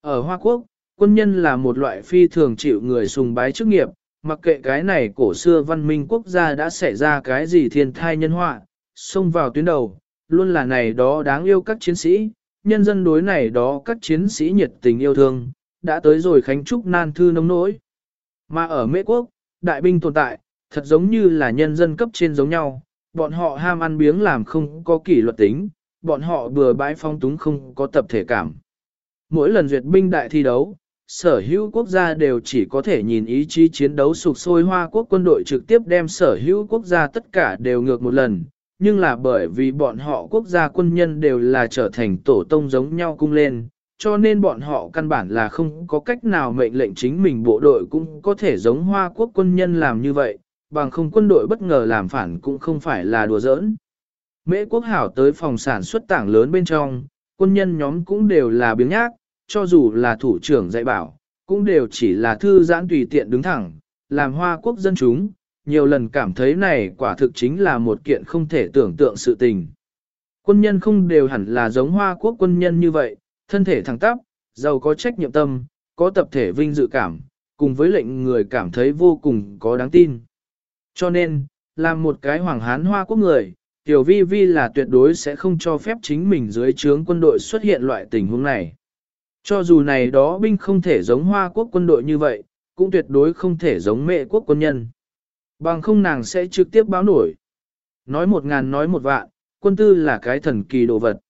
Ở Hoa Quốc, quân nhân là một loại phi thường chịu người sùng bái chức nghiệp, mặc kệ cái này cổ xưa văn minh quốc gia đã xảy ra cái gì thiên thai nhân họa, xông vào tuyến đầu, luôn là này đó đáng yêu các chiến sĩ, nhân dân đối này đó các chiến sĩ nhiệt tình yêu thương, đã tới rồi khánh trúc nan thư nông nỗi. Mà ở Mễ Quốc, đại binh tồn tại, thật giống như là nhân dân cấp trên giống nhau, bọn họ ham ăn biếng làm không có kỷ luật tính, bọn họ bừa bãi phong túng không có tập thể cảm. Mỗi lần duyệt binh đại thi đấu, sở hữu quốc gia đều chỉ có thể nhìn ý chí chiến đấu sụp sôi hoa quốc quân đội trực tiếp đem sở hữu quốc gia tất cả đều ngược một lần, nhưng là bởi vì bọn họ quốc gia quân nhân đều là trở thành tổ tông giống nhau cung lên, cho nên bọn họ căn bản là không có cách nào mệnh lệnh chính mình bộ đội cũng có thể giống hoa quốc quân nhân làm như vậy, bằng không quân đội bất ngờ làm phản cũng không phải là đùa giỡn. Mễ quốc hảo tới phòng sản xuất tảng lớn bên trong, quân nhân nhóm cũng đều là biếng nhác, cho dù là thủ trưởng dạy bảo, cũng đều chỉ là thư giãn tùy tiện đứng thẳng, làm hoa quốc dân chúng, nhiều lần cảm thấy này quả thực chính là một kiện không thể tưởng tượng sự tình. Quân nhân không đều hẳn là giống hoa quốc quân nhân như vậy, thân thể thẳng tắp, giàu có trách nhiệm tâm, có tập thể vinh dự cảm, cùng với lệnh người cảm thấy vô cùng có đáng tin. Cho nên, làm một cái hoàng hán hoa quốc người, Tiểu Vi Vi là tuyệt đối sẽ không cho phép chính mình dưới trướng quân đội xuất hiện loại tình huống này. Cho dù này đó binh không thể giống Hoa quốc quân đội như vậy, cũng tuyệt đối không thể giống mẹ quốc quân nhân. Bằng không nàng sẽ trực tiếp báo nổi. Nói một ngàn nói một vạn, quân tư là cái thần kỳ đồ vật.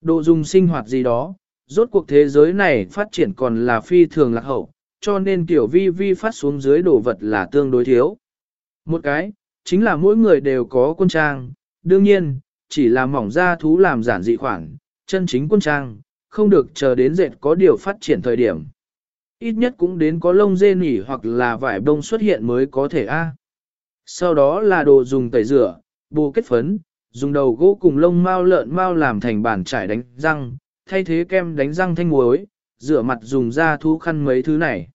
đồ dùng sinh hoạt gì đó, rốt cuộc thế giới này phát triển còn là phi thường lạc hậu, cho nên tiểu vi vi phát xuống dưới đồ vật là tương đối thiếu. Một cái, chính là mỗi người đều có quân trang, đương nhiên, chỉ là mỏng da thú làm giản dị khoản, chân chính quân trang, không được chờ đến dệt có điều phát triển thời điểm. Ít nhất cũng đến có lông dê nỉ hoặc là vải bông xuất hiện mới có thể a. Sau đó là đồ dùng tẩy rửa, bù kết phấn, dùng đầu gỗ cùng lông mao lợn mao làm thành bàn trải đánh răng, thay thế kem đánh răng thanh muối, rửa mặt dùng da thú khăn mấy thứ này.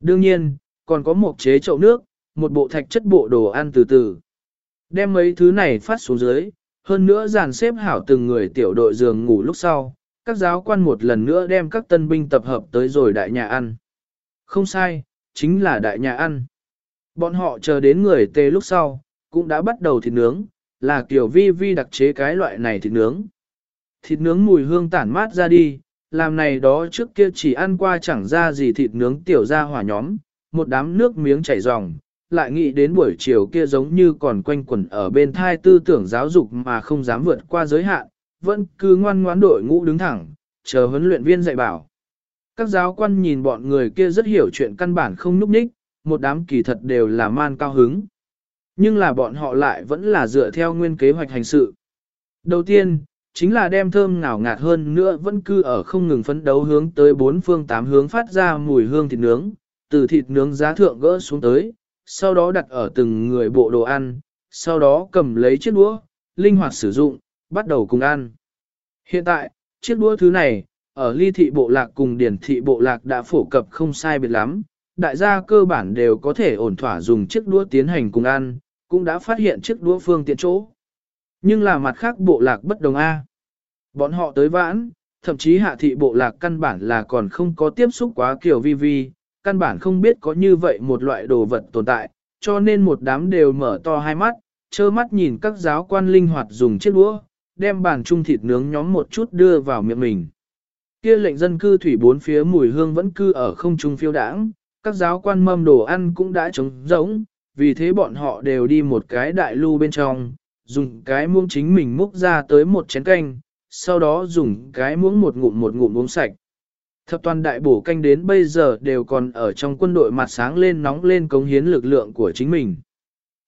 Đương nhiên, còn có một chế chậu nước, một bộ thạch chất bộ đồ ăn từ từ. Đem mấy thứ này phát xuống dưới, hơn nữa dàn xếp hảo từng người tiểu đội giường ngủ lúc sau, các giáo quan một lần nữa đem các tân binh tập hợp tới rồi đại nhà ăn. Không sai, chính là đại nhà ăn. Bọn họ chờ đến người tê lúc sau, cũng đã bắt đầu thịt nướng, là kiểu vi vi đặc chế cái loại này thịt nướng. Thịt nướng mùi hương tản mát ra đi, làm này đó trước kia chỉ ăn qua chẳng ra gì thịt nướng tiểu ra hỏa nhóm, một đám nước miếng chảy ròng, lại nghĩ đến buổi chiều kia giống như còn quanh quẩn ở bên thai tư tưởng giáo dục mà không dám vượt qua giới hạn, vẫn cứ ngoan ngoãn đội ngũ đứng thẳng, chờ huấn luyện viên dạy bảo. Các giáo quan nhìn bọn người kia rất hiểu chuyện căn bản không núp ních, một đám kỳ thật đều là man cao hứng. Nhưng là bọn họ lại vẫn là dựa theo nguyên kế hoạch hành sự. Đầu tiên, chính là đem thơm ngào ngạt hơn nữa vẫn cứ ở không ngừng phấn đấu hướng tới bốn phương tám hướng phát ra mùi hương thịt nướng, từ thịt nướng giá thượng gỡ xuống tới, sau đó đặt ở từng người bộ đồ ăn, sau đó cầm lấy chiếc đũa, linh hoạt sử dụng, bắt đầu cùng ăn. Hiện tại, chiếc đũa thứ này, ở ly thị bộ lạc cùng điển thị bộ lạc đã phổ cập không sai biệt lắm, đại gia cơ bản đều có thể ổn thỏa dùng chiếc đũa tiến hành cùng ăn, cũng đã phát hiện chiếc đũa phương tiện chỗ. Nhưng là mặt khác bộ lạc bất đồng A. Bọn họ tới vãn, thậm chí hạ thị bộ lạc căn bản là còn không có tiếp xúc quá kiểu vi vi, căn bản không biết có như vậy một loại đồ vật tồn tại, cho nên một đám đều mở to hai mắt, trơ mắt nhìn các giáo quan linh hoạt dùng chiếc đũa, đem bàn trung thịt nướng nhóm một chút đưa vào miệng mình. Kia lệnh dân cư thủy bốn phía mùi hương vẫn cư ở không trung phiêu đãng, các giáo quan mâm đồ ăn cũng đã trống rỗng, vì thế bọn họ đều đi một cái đại lưu bên trong, dùng cái muỗng chính mình múc ra tới một chén canh, sau đó dùng cái muỗng một ngụm một ngụm uống sạch. Thập toàn đại bổ canh đến bây giờ đều còn ở trong quân đội mặt sáng lên nóng lên cống hiến lực lượng của chính mình.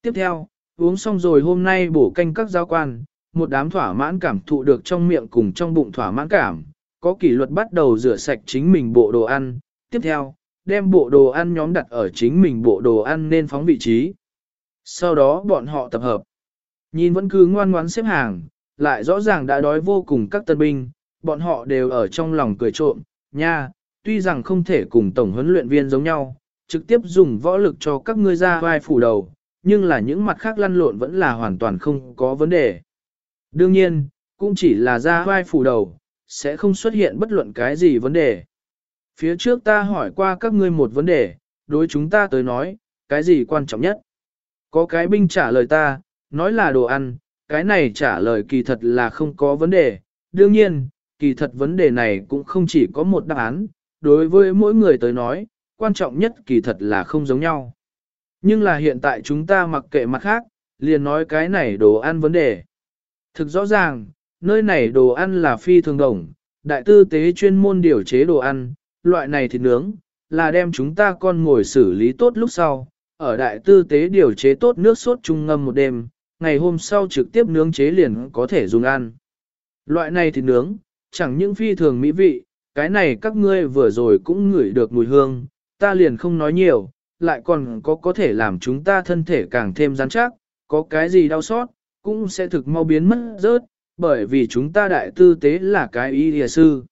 Tiếp theo, uống xong rồi hôm nay bổ canh các giáo quan, một đám thỏa mãn cảm thụ được trong miệng cùng trong bụng thỏa mãn cảm, có kỷ luật bắt đầu rửa sạch chính mình bộ đồ ăn. Tiếp theo, đem bộ đồ ăn nhóm đặt ở chính mình bộ đồ ăn nên phóng vị trí. Sau đó bọn họ tập hợp. Nhìn vẫn cứ ngoan ngoãn xếp hàng, lại rõ ràng đã đói vô cùng các tân binh, bọn họ đều ở trong lòng cười trộm, nha, tuy rằng không thể cùng tổng huấn luyện viên giống nhau, trực tiếp dùng võ lực cho các ngươi ra vai phủ đầu, nhưng là những mặt khác lăn lộn vẫn là hoàn toàn không có vấn đề. Đương nhiên, cũng chỉ là ra vai phủ đầu, sẽ không xuất hiện bất luận cái gì vấn đề. Phía trước ta hỏi qua các ngươi một vấn đề, đối chúng ta tới nói, cái gì quan trọng nhất? Có cái binh trả lời ta, nói là đồ ăn, cái này trả lời kỳ thật là không có vấn đề. Đương nhiên, kỳ thật vấn đề này cũng không chỉ có một đáp án, đối với mỗi người tới nói, quan trọng nhất kỳ thật là không giống nhau. Nhưng là hiện tại chúng ta mặc kệ mặt khác, liền nói cái này đồ ăn vấn đề. Thực rõ ràng, nơi này đồ ăn là phi thường đồng, đại tư tế chuyên môn điều chế đồ ăn, loại này thịt nướng, là đem chúng ta con ngồi xử lý tốt lúc sau, ở đại tư tế điều chế tốt nước sốt trung ngâm một đêm, ngày hôm sau trực tiếp nướng chế liền có thể dùng ăn. Loại này thịt nướng, chẳng những phi thường mỹ vị, cái này các ngươi vừa rồi cũng ngửi được mùi hương, ta liền không nói nhiều, lại còn có có thể làm chúng ta thân thể càng thêm rắn chắc, có cái gì đau xót, cũng sẽ thực mau biến mất rớt, bởi vì chúng ta đại tư tế là cái y địa sư.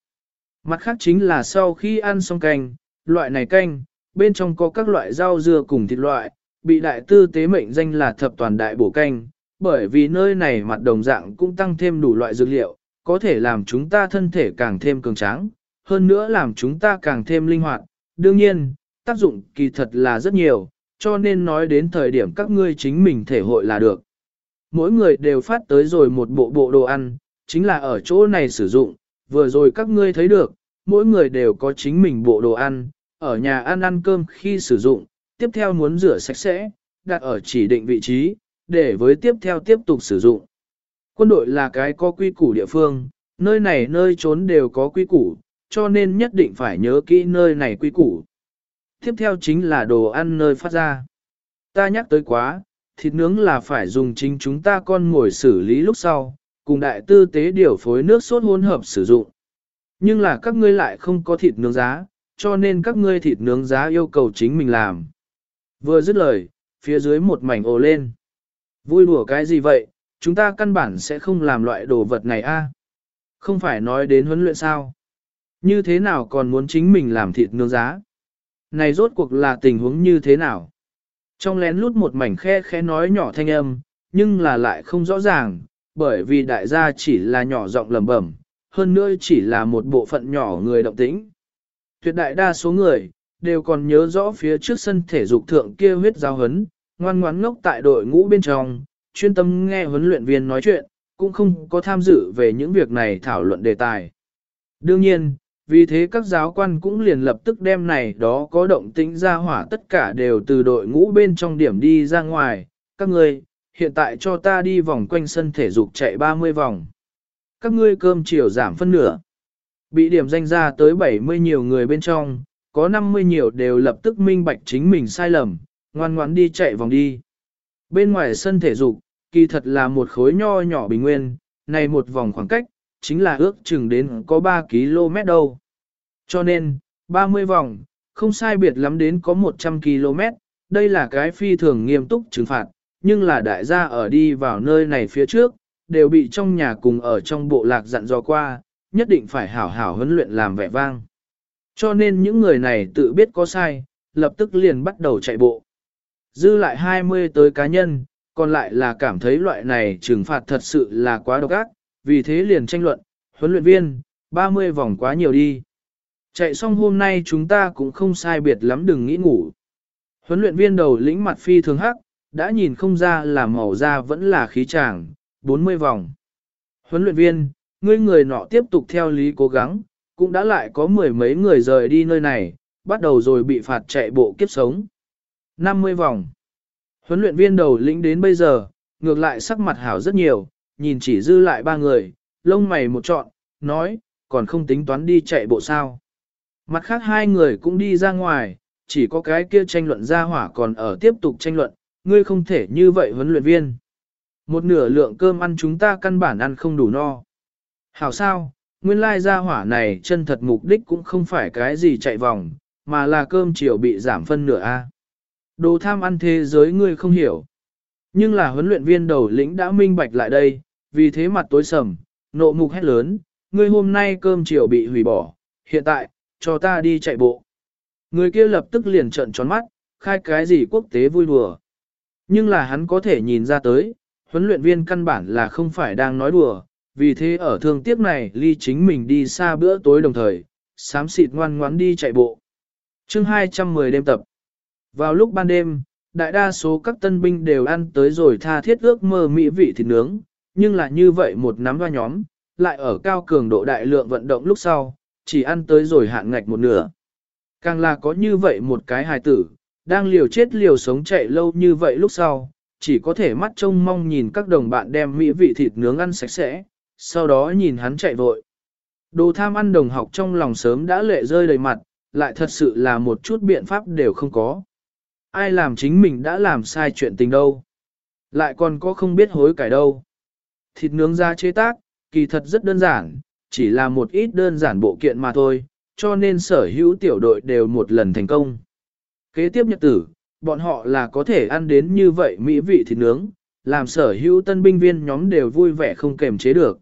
Mặt khác chính là sau khi ăn xong canh, loại này canh, bên trong có các loại rau dưa cùng thịt loại, bị đại tư tế mệnh danh là thập toàn đại bổ canh, bởi vì nơi này mặt đồng dạng cũng tăng thêm đủ loại dược liệu, có thể làm chúng ta thân thể càng thêm cường tráng, hơn nữa làm chúng ta càng thêm linh hoạt. Đương nhiên, tác dụng kỳ thật là rất nhiều, cho nên nói đến thời điểm các ngươi chính mình thể hội là được. Mỗi người đều phát tới rồi một bộ bộ đồ ăn, chính là ở chỗ này sử dụng, vừa rồi các ngươi thấy được, mỗi người đều có chính mình bộ đồ ăn, ở nhà ăn ăn cơm khi sử dụng, tiếp theo muốn rửa sạch sẽ, đặt ở chỉ định vị trí, để với tiếp theo tiếp tục sử dụng. Quân đội là cái có quy củ địa phương, nơi này nơi trốn đều có quy củ, cho nên nhất định phải nhớ kỹ nơi này quy củ. Tiếp theo chính là đồ ăn nơi phát ra. Ta nhắc tới quá, thịt nướng là phải dùng chính chúng ta con ngồi xử lý lúc sau, cùng đại tư tế điều phối nước sốt hỗn hợp sử dụng. Nhưng là các ngươi lại không có thịt nướng giá, cho nên các ngươi thịt nướng giá yêu cầu chính mình làm. Vừa dứt lời, phía dưới một mảnh ồ lên. Vui đùa cái gì vậy, chúng ta căn bản sẽ không làm loại đồ vật này a. Không phải nói đến huấn luyện sao. Như thế nào còn muốn chính mình làm thịt nướng giá? Này rốt cuộc là tình huống như thế nào? Trong lén lút một mảnh khe khẽ nói nhỏ thanh âm, nhưng là lại không rõ ràng, bởi vì đại gia chỉ là nhỏ giọng lẩm bẩm, hơn nữa chỉ là một bộ phận nhỏ người động tĩnh. Tuyệt đại đa số người, đều còn nhớ rõ phía trước sân thể dục thượng kia huyết giao hấn, ngoan ngoãn ngốc tại đội ngũ bên trong, chuyên tâm nghe huấn luyện viên nói chuyện, cũng không có tham dự về những việc này thảo luận đề tài. Đương nhiên, vì thế các giáo quan cũng liền lập tức đem này đó có động tĩnh ra hỏa tất cả đều từ đội ngũ bên trong điểm đi ra ngoài. Các ngươi, hiện tại cho ta đi vòng quanh sân thể dục chạy 30 vòng. Các ngươi cơm chiều giảm phân nửa. Bị điểm danh ra tới 70 nhiều người bên trong, có 50 nhiều đều lập tức minh bạch chính mình sai lầm, ngoan ngoãn đi chạy vòng đi. Bên ngoài sân thể dục, kỳ thật là một khối nho nhỏ bình nguyên, này một vòng khoảng cách, chính là ước chừng đến có 3 km đâu. Cho nên, 30 vòng, không sai biệt lắm đến có 100 km, đây là cái phi thường nghiêm túc trừng phạt, nhưng là đại gia ở đi vào nơi này phía trước, đều bị trong nhà cùng ở trong bộ lạc dặn dò qua, nhất định phải hảo hảo huấn luyện làm vẻ vang. Cho nên những người này tự biết có sai, lập tức liền bắt đầu chạy bộ. Dư lại 20 tới cá nhân, còn lại là cảm thấy loại này trừng phạt thật sự là quá độc ác, vì thế liền tranh luận, huấn luyện viên, 30 vòng quá nhiều đi. Chạy xong hôm nay chúng ta cũng không sai biệt lắm đừng nghĩ ngủ. Huấn luyện viên đầu lĩnh mặt phi thường hắc, đã nhìn không ra là màu da vẫn là khí tràng, 40 vòng. Huấn luyện viên, ngươi người nọ tiếp tục theo lý cố gắng, cũng đã lại có mười mấy người rời đi nơi này, bắt đầu rồi bị phạt chạy bộ kiếp sống. 50 vòng. Huấn luyện viên đầu lĩnh đến bây giờ, ngược lại sắc mặt hảo rất nhiều, nhìn chỉ dư lại ba người, lông mày một trọn, nói, còn không tính toán đi chạy bộ sao. Mặt khác hai người cũng đi ra ngoài, chỉ có cái kia tranh luận ra hỏa còn ở tiếp tục tranh luận, ngươi không thể như vậy huấn luyện viên. Một nửa lượng cơm ăn chúng ta căn bản ăn không đủ no. Hảo sao, nguyên lai ra hỏa này chân thật mục đích cũng không phải cái gì chạy vòng, mà là cơm chiều bị giảm phân nửa A. Đồ tham ăn thế giới ngươi không hiểu. Nhưng là huấn luyện viên đầu lĩnh đã minh bạch lại đây, vì thế mặt tối sầm, nộ mục hét lớn, ngươi hôm nay cơm chiều bị hủy bỏ, hiện tại, cho ta đi chạy bộ. Người kia lập tức liền trợn tròn mắt, khai cái gì quốc tế vui đùa. Nhưng là hắn có thể nhìn ra tới, huấn luyện viên căn bản là không phải đang nói đùa, vì thế ở thương tiếc này ly chính mình đi xa bữa tối đồng thời, sám xịt ngoan ngoãn đi chạy bộ. chương 210 đêm tập. Vào lúc ban đêm, đại đa số các tân binh đều ăn tới rồi tha thiết ước mơ mỹ vị thịt nướng, nhưng là như vậy một nắm hoa nhóm, lại ở cao cường độ đại lượng vận động lúc sau, chỉ ăn tới rồi hạn ngạch một nửa. Càng là có như vậy một cái hài tử, đang liều chết liều sống chạy lâu như vậy lúc sau, chỉ có thể mắt trông mong nhìn các đồng bạn đem mỹ vị thịt nướng ăn sạch sẽ, sau đó nhìn hắn chạy vội. Đồ tham ăn đồng học trong lòng sớm đã lệ rơi đầy mặt, lại thật sự là một chút biện pháp đều không có. Ai làm chính mình đã làm sai chuyện tình đâu. Lại còn có không biết hối cải đâu. Thịt nướng ra chế tác, kỳ thật rất đơn giản, chỉ là một ít đơn giản bộ kiện mà thôi, cho nên sở hữu tiểu đội đều một lần thành công. Kế tiếp nhật tử, bọn họ là có thể ăn đến như vậy mỹ vị thịt nướng, làm sở hữu tân binh viên nhóm đều vui vẻ không kềm chế được.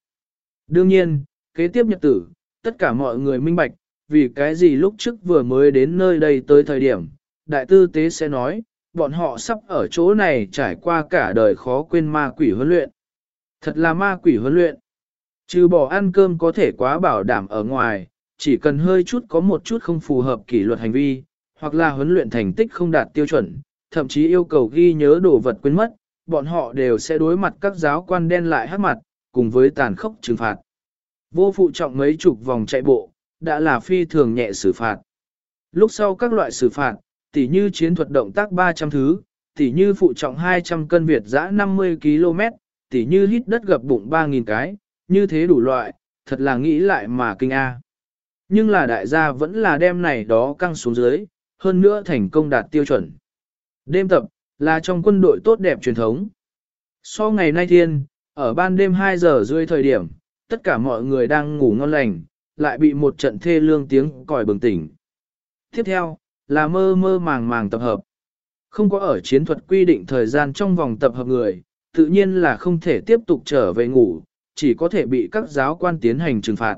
Đương nhiên, kế tiếp nhật tử, tất cả mọi người minh bạch, vì cái gì lúc trước vừa mới đến nơi đây tới thời điểm, đại tư tế sẽ nói, bọn họ sắp ở chỗ này trải qua cả đời khó quên ma quỷ huấn luyện. Thật là ma quỷ huấn luyện. Trừ bỏ ăn cơm có thể quá bảo đảm ở ngoài, chỉ cần hơi chút có một chút không phù hợp kỷ luật hành vi, hoặc là huấn luyện thành tích không đạt tiêu chuẩn, thậm chí yêu cầu ghi nhớ đồ vật quên mất, bọn họ đều sẽ đối mặt các giáo quan đen lại hát mặt, cùng với tàn khốc trừng phạt. Vô phụ trọng mấy chục vòng chạy bộ, đã là phi thường nhẹ xử phạt. Lúc sau các loại xử phạt, tỉ như chiến thuật động tác 300 thứ, tỉ như phụ trọng 200 cân Việt giã 50 km, tỉ như hít đất gập bụng 3.000 cái, như thế đủ loại, thật là nghĩ lại mà kinh a. Nhưng là đại gia vẫn là đêm này đó căng xuống dưới, hơn nữa thành công đạt tiêu chuẩn. Đêm tập, là trong quân đội tốt đẹp truyền thống. So ngày nay thiên, ở ban đêm 2 giờ rưỡi thời điểm, tất cả mọi người đang ngủ ngon lành, lại bị một trận thê lương tiếng còi bừng tỉnh. Tiếp theo, là mơ mơ màng màng tập hợp. Không có ở chiến thuật quy định thời gian trong vòng tập hợp người, tự nhiên là không thể tiếp tục trở về ngủ, chỉ có thể bị các giáo quan tiến hành trừng phạt.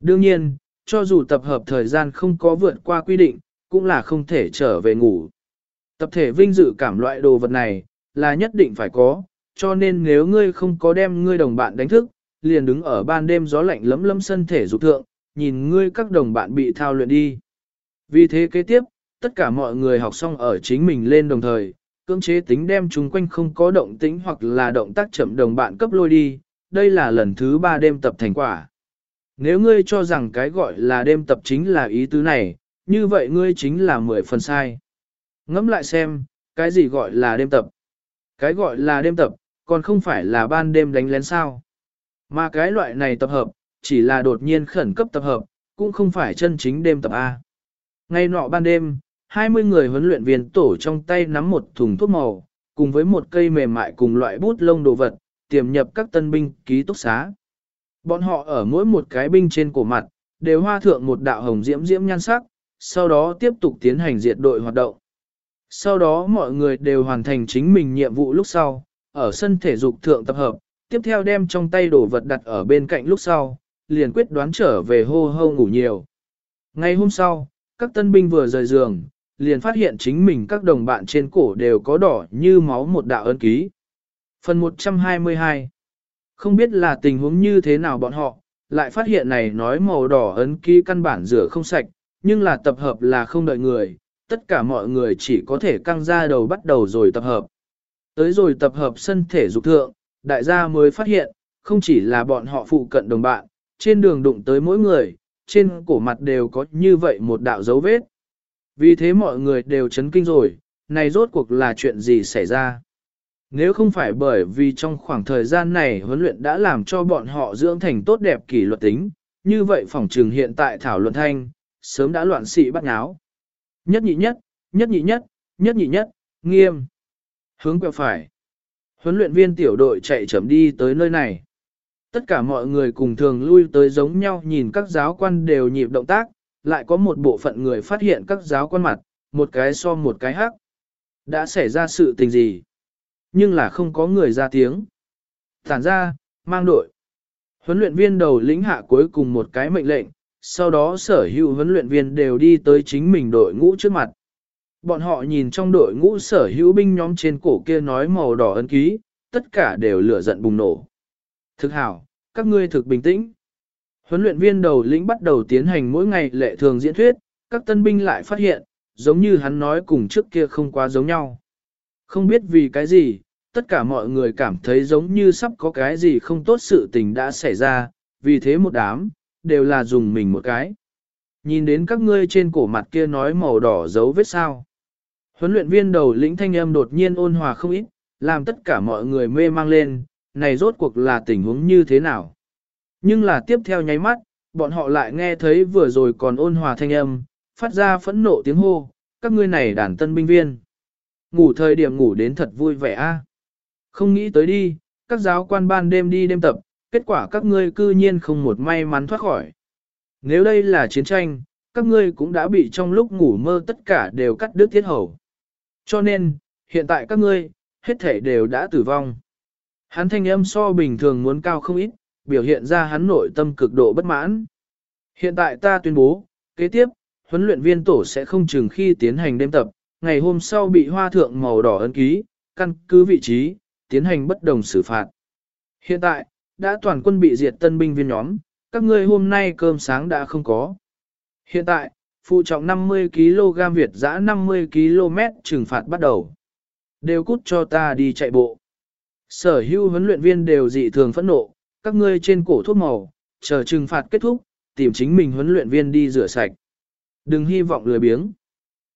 Đương nhiên, cho dù tập hợp thời gian không có vượt qua quy định, cũng là không thể trở về ngủ. Tập thể vinh dự cảm loại đồ vật này, là nhất định phải có, cho nên nếu ngươi không có đem ngươi đồng bạn đánh thức, liền đứng ở ban đêm gió lạnh lấm lấm sân thể dục thượng, nhìn ngươi các đồng bạn bị thao luyện đi. Vì thế kế tiếp, tất cả mọi người học xong ở chính mình lên đồng thời, cưỡng chế tính đem chúng quanh không có động tĩnh hoặc là động tác chậm đồng bạn cấp lôi đi, đây là lần thứ ba đêm tập thành quả. Nếu ngươi cho rằng cái gọi là đêm tập chính là ý tứ này, như vậy ngươi chính là mười phần sai. Ngẫm lại xem, cái gì gọi là đêm tập? Cái gọi là đêm tập, còn không phải là ban đêm đánh lén sao. Mà cái loại này tập hợp, chỉ là đột nhiên khẩn cấp tập hợp, cũng không phải chân chính đêm tập A. Ngay nọ ban đêm, 20 người huấn luyện viên tổ trong tay nắm một thùng thuốc màu, cùng với một cây mềm mại cùng loại bút lông đồ vật, tiềm nhập các tân binh ký túc xá. Bọn họ ở mỗi một cái binh trên cổ mặt, đều hoa thượng một đạo hồng diễm diễm nhan sắc, sau đó tiếp tục tiến hành diệt đội hoạt động. Sau đó mọi người đều hoàn thành chính mình nhiệm vụ lúc sau, ở sân thể dục thượng tập hợp, tiếp theo đem trong tay đồ vật đặt ở bên cạnh lúc sau, liền quyết đoán trở về hô hô ngủ nhiều. Ngày hôm sau, các tân binh vừa rời giường, liền phát hiện chính mình các đồng bạn trên cổ đều có đỏ như máu một đạo ấn ký. Phần 122 Không biết là tình huống như thế nào bọn họ, lại phát hiện này nói màu đỏ ấn ký căn bản rửa không sạch, nhưng là tập hợp là không đợi người, tất cả mọi người chỉ có thể căng ra đầu bắt đầu rồi tập hợp. Tới rồi tập hợp sân thể dục thượng, đại gia mới phát hiện, không chỉ là bọn họ phụ cận đồng bạn, trên đường đụng tới mỗi người, trên cổ mặt đều có như vậy một đạo dấu vết. Vì thế mọi người đều chấn kinh rồi, này rốt cuộc là chuyện gì xảy ra. Nếu không phải bởi vì trong khoảng thời gian này huấn luyện đã làm cho bọn họ dưỡng thành tốt đẹp kỷ luật tính, như vậy phòng trường hiện tại thảo luận thanh, sớm đã loạn sĩ bắt ngáo Nhất nhị nhất, nhất nhị nhất, nhất nhị nhất, nghiêm. Hướng quẹo phải. Huấn luyện viên tiểu đội chạy chậm đi tới nơi này. Tất cả mọi người cùng thường lui tới giống nhau nhìn các giáo quan đều nhịp động tác, lại có một bộ phận người phát hiện các giáo quan mặt, một cái so một cái hắc. Đã xảy ra sự tình gì? Nhưng là không có người ra tiếng. Tản ra, mang đội. Huấn luyện viên đầu lĩnh hạ cuối cùng một cái mệnh lệnh, sau đó sở hữu huấn luyện viên đều đi tới chính mình đội ngũ trước mặt. Bọn họ nhìn trong đội ngũ sở hữu binh nhóm trên cổ kia nói màu đỏ ấn ký, tất cả đều lửa giận bùng nổ. Thực hảo, các ngươi thực bình tĩnh. Huấn luyện viên đầu lĩnh bắt đầu tiến hành mỗi ngày lệ thường diễn thuyết, các tân binh lại phát hiện, giống như hắn nói cùng trước kia không quá giống nhau. Không biết vì cái gì, tất cả mọi người cảm thấy giống như sắp có cái gì không tốt sự tình đã xảy ra, vì thế một đám, đều là dùng mình một cái. Nhìn đến các ngươi trên cổ mặt kia nói màu đỏ dấu vết sao. Huấn luyện viên đầu lĩnh thanh âm đột nhiên ôn hòa không ít, làm tất cả mọi người mê mang lên, này rốt cuộc là tình huống như thế nào. Nhưng là tiếp theo nháy mắt, bọn họ lại nghe thấy vừa rồi còn ôn hòa thanh âm, phát ra phẫn nộ tiếng hô, các ngươi này đàn tân binh viên. Ngủ thời điểm ngủ đến thật vui vẻ a. Không nghĩ tới đi, các giáo quan ban đêm đi đêm tập, kết quả các ngươi cư nhiên không một may mắn thoát khỏi. Nếu đây là chiến tranh, các ngươi cũng đã bị trong lúc ngủ mơ tất cả đều cắt đứt thiết hầu. Cho nên, hiện tại các ngươi, hết thể đều đã tử vong. Hắn thanh âm so bình thường muốn cao không ít, biểu hiện ra hắn nội tâm cực độ bất mãn. Hiện tại ta tuyên bố, kế tiếp, huấn luyện viên tổ sẽ không chừng khi tiến hành đêm tập, ngày hôm sau bị hoa thượng màu đỏ ấn ký, căn cứ vị trí, tiến hành bất đồng xử phạt. Hiện tại, đã toàn quân bị diệt tân binh viên nhóm, các ngươi hôm nay cơm sáng đã không có. Hiện tại, phụ trọng 50kg Việt giã 50km trừng phạt bắt đầu. Đều cút cho ta đi chạy bộ. Sở hữu huấn luyện viên đều dị thường phẫn nộ, các ngươi trên cổ thuốc màu, chờ trừng phạt kết thúc, tìm chính mình huấn luyện viên đi rửa sạch. Đừng hy vọng lười biếng.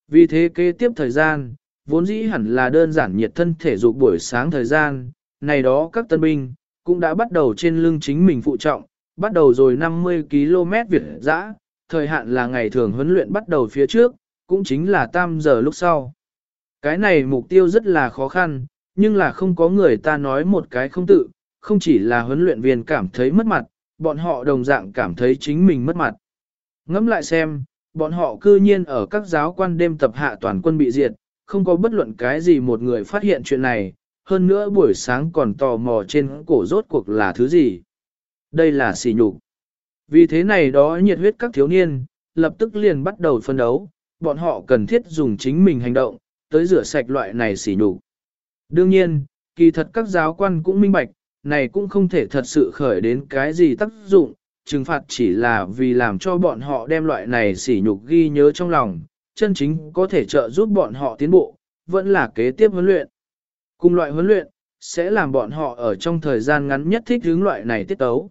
Vì thế kế tiếp thời gian, vốn dĩ hẳn là đơn giản nhiệt thân thể dục buổi sáng thời gian, này đó các tân binh, cũng đã bắt đầu trên lưng chính mình phụ trọng, bắt đầu rồi 50 km Việt dã, thời hạn là ngày thường huấn luyện bắt đầu phía trước, cũng chính là tam giờ lúc sau. Cái này mục tiêu rất là khó khăn, nhưng là không có người ta nói một cái không tự, không chỉ là huấn luyện viên cảm thấy mất mặt, bọn họ đồng dạng cảm thấy chính mình mất mặt. Ngẫm lại xem, bọn họ cư nhiên ở các giáo quan đêm tập hạ toàn quân bị diệt, không có bất luận cái gì một người phát hiện chuyện này, hơn nữa buổi sáng còn tò mò trên cổ rốt cuộc là thứ gì. Đây là xỉ nhục. Vì thế này đó nhiệt huyết các thiếu niên, lập tức liền bắt đầu phân đấu, bọn họ cần thiết dùng chính mình hành động, tới rửa sạch loại này xỉ nhục. Đương nhiên, kỳ thật các giáo quan cũng minh bạch, này cũng không thể thật sự khởi đến cái gì tác dụng, trừng phạt chỉ là vì làm cho bọn họ đem loại này sỉ nhục ghi nhớ trong lòng, chân chính có thể trợ giúp bọn họ tiến bộ, vẫn là kế tiếp huấn luyện. Cùng loại huấn luyện, sẽ làm bọn họ ở trong thời gian ngắn nhất thích hướng loại này tiết tấu.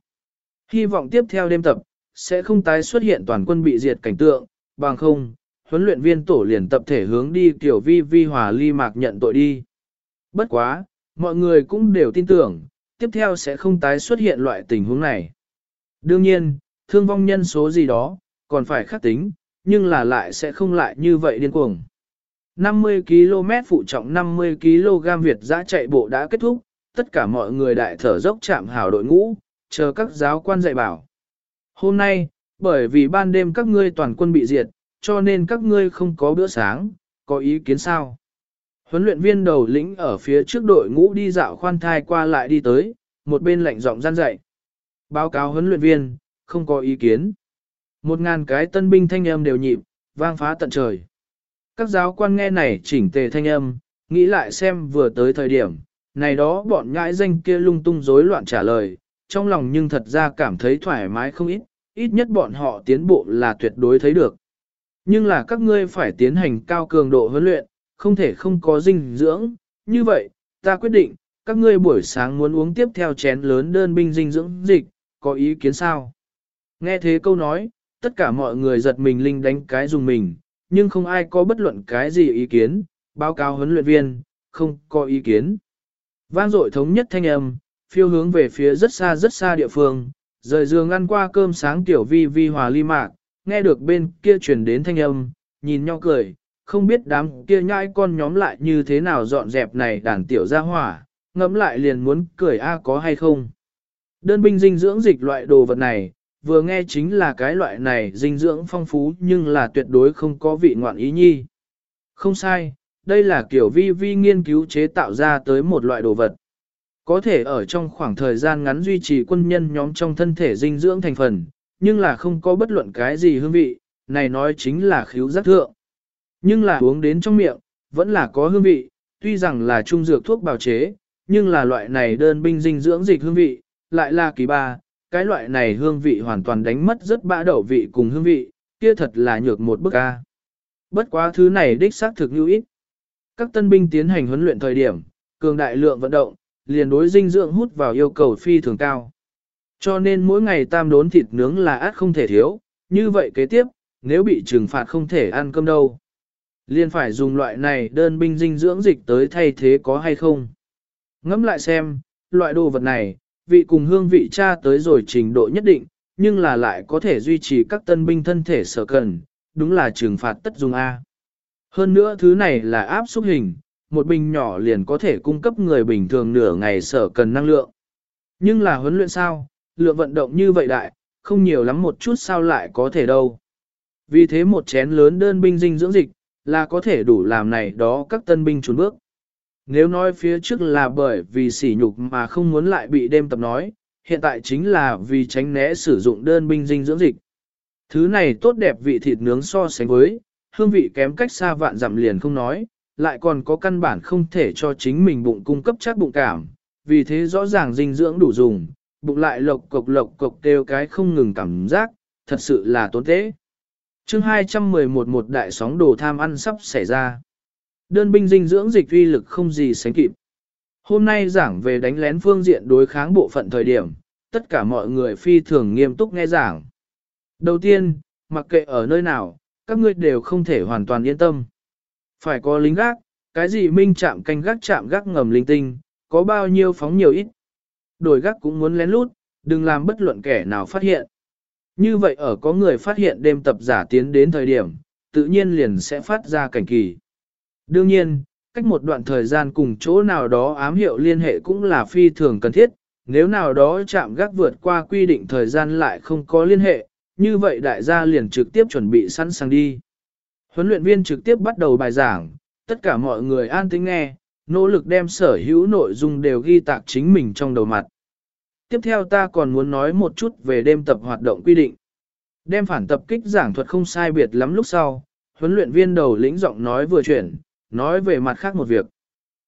Hy vọng tiếp theo đêm tập, sẽ không tái xuất hiện toàn quân bị diệt cảnh tượng, bằng không, huấn luyện viên tổ liền tập thể hướng đi kiểu vi vi hòa ly mạc nhận tội đi. Bất quá, mọi người cũng đều tin tưởng, tiếp theo sẽ không tái xuất hiện loại tình huống này. Đương nhiên, thương vong nhân số gì đó, còn phải khắc tính, nhưng là lại sẽ không lại như vậy điên cuồng. 50 km phụ trọng 50 kg Việt giã chạy bộ đã kết thúc, tất cả mọi người đại thở dốc chạm hào đội ngũ, chờ các giáo quan dạy bảo. Hôm nay, bởi vì ban đêm các ngươi toàn quân bị diệt, cho nên các ngươi không có bữa sáng, có ý kiến sao? Huấn luyện viên đầu lĩnh ở phía trước đội ngũ đi dạo khoan thai qua lại đi tới, một bên lạnh giọng gian dạy. Báo cáo huấn luyện viên, không có ý kiến. Một ngàn cái tân binh thanh âm đều nhịp, vang phá tận trời. Các giáo quan nghe này chỉnh tề thanh âm, nghĩ lại xem vừa tới thời điểm, này đó bọn nhãi danh kia lung tung rối loạn trả lời, trong lòng nhưng thật ra cảm thấy thoải mái không ít, ít nhất bọn họ tiến bộ là tuyệt đối thấy được. Nhưng là các ngươi phải tiến hành cao cường độ huấn luyện, không thể không có dinh dưỡng, như vậy, ta quyết định, các ngươi buổi sáng muốn uống tiếp theo chén lớn đơn binh dinh dưỡng dịch, có ý kiến sao? Nghe thế câu nói, tất cả mọi người giật mình linh đánh cái dùng mình, nhưng không ai có bất luận cái gì ý kiến, báo cáo huấn luyện viên, không có ý kiến. Vang dội thống nhất thanh âm, phiêu hướng về phía rất xa rất xa địa phương, rời giường ăn qua cơm sáng tiểu vi vi hòa ly mạc, nghe được bên kia truyền đến thanh âm, nhìn nhau cười, không biết đám kia nhãi con nhóm lại như thế nào dọn dẹp này đàn tiểu ra hỏa, ngẫm lại liền muốn cười a có hay không. Đơn binh dinh dưỡng dịch loại đồ vật này, vừa nghe chính là cái loại này dinh dưỡng phong phú nhưng là tuyệt đối không có vị ngoạn ý nhi. Không sai, đây là kiểu vi vi nghiên cứu chế tạo ra tới một loại đồ vật. Có thể ở trong khoảng thời gian ngắn duy trì quân nhân nhóm trong thân thể dinh dưỡng thành phần, nhưng là không có bất luận cái gì hương vị, này nói chính là khíu giác thượng. Nhưng là uống đến trong miệng, vẫn là có hương vị, tuy rằng là trung dược thuốc bào chế, nhưng là loại này đơn binh dinh dưỡng dịch hương vị, lại là kỳ ba, cái loại này hương vị hoàn toàn đánh mất rất bã đậu vị cùng hương vị, kia thật là nhược một bức a. Bất quá thứ này đích xác thực như ít. Các tân binh tiến hành huấn luyện thời điểm, cường đại lượng vận động, liền đối dinh dưỡng hút vào yêu cầu phi thường cao. Cho nên mỗi ngày tam đốn thịt nướng là át không thể thiếu, như vậy kế tiếp, nếu bị trừng phạt không thể ăn cơm đâu. Liền phải dùng loại này đơn binh dinh dưỡng dịch tới thay thế có hay không. Ngẫm lại xem, loại đồ vật này, vị cùng hương vị cha tới rồi trình độ nhất định, nhưng là lại có thể duy trì các tân binh thân thể sở cần, đúng là trừng phạt tất dùng A. Hơn nữa thứ này là áp xúc hình, một bình nhỏ liền có thể cung cấp người bình thường nửa ngày sở cần năng lượng. Nhưng là huấn luyện sao, lượng vận động như vậy đại, không nhiều lắm một chút sao lại có thể đâu. Vì thế một chén lớn đơn binh dinh dưỡng dịch, là có thể đủ làm này đó các tân binh trốn bước. Nếu nói phía trước là bởi vì sỉ nhục mà không muốn lại bị đêm tập nói, hiện tại chính là vì tránh né sử dụng đơn binh dinh dưỡng dịch. Thứ này tốt đẹp vị thịt nướng so sánh với, hương vị kém cách xa vạn dặm liền không nói, lại còn có căn bản không thể cho chính mình bụng cung cấp chắc bụng cảm, vì thế rõ ràng dinh dưỡng đủ dùng, bụng lại lộc cộc lộc cộc kêu cái không ngừng cảm giác, thật sự là tốn tế chương 211 một đại sóng đồ tham ăn sắp xảy ra. Đơn binh dinh dưỡng dịch uy lực không gì sánh kịp. Hôm nay giảng về đánh lén phương diện đối kháng bộ phận thời điểm, tất cả mọi người phi thường nghiêm túc nghe giảng. Đầu tiên, mặc kệ ở nơi nào, các ngươi đều không thể hoàn toàn yên tâm. Phải có lính gác, cái gì minh chạm canh gác chạm gác ngầm linh tinh, có bao nhiêu phóng nhiều ít. Đổi gác cũng muốn lén lút, đừng làm bất luận kẻ nào phát hiện. Như vậy ở có người phát hiện đêm tập giả tiến đến thời điểm, tự nhiên liền sẽ phát ra cảnh kỳ. Đương nhiên, cách một đoạn thời gian cùng chỗ nào đó ám hiệu liên hệ cũng là phi thường cần thiết, nếu nào đó chạm gác vượt qua quy định thời gian lại không có liên hệ, như vậy đại gia liền trực tiếp chuẩn bị sẵn sàng đi. Huấn luyện viên trực tiếp bắt đầu bài giảng, tất cả mọi người an tĩnh nghe, nỗ lực đem sở hữu nội dung đều ghi tạc chính mình trong đầu mặt. Tiếp theo ta còn muốn nói một chút về đêm tập hoạt động quy định. Đem phản tập kích giảng thuật không sai biệt lắm lúc sau, huấn luyện viên đầu lĩnh giọng nói vừa chuyển, nói về mặt khác một việc.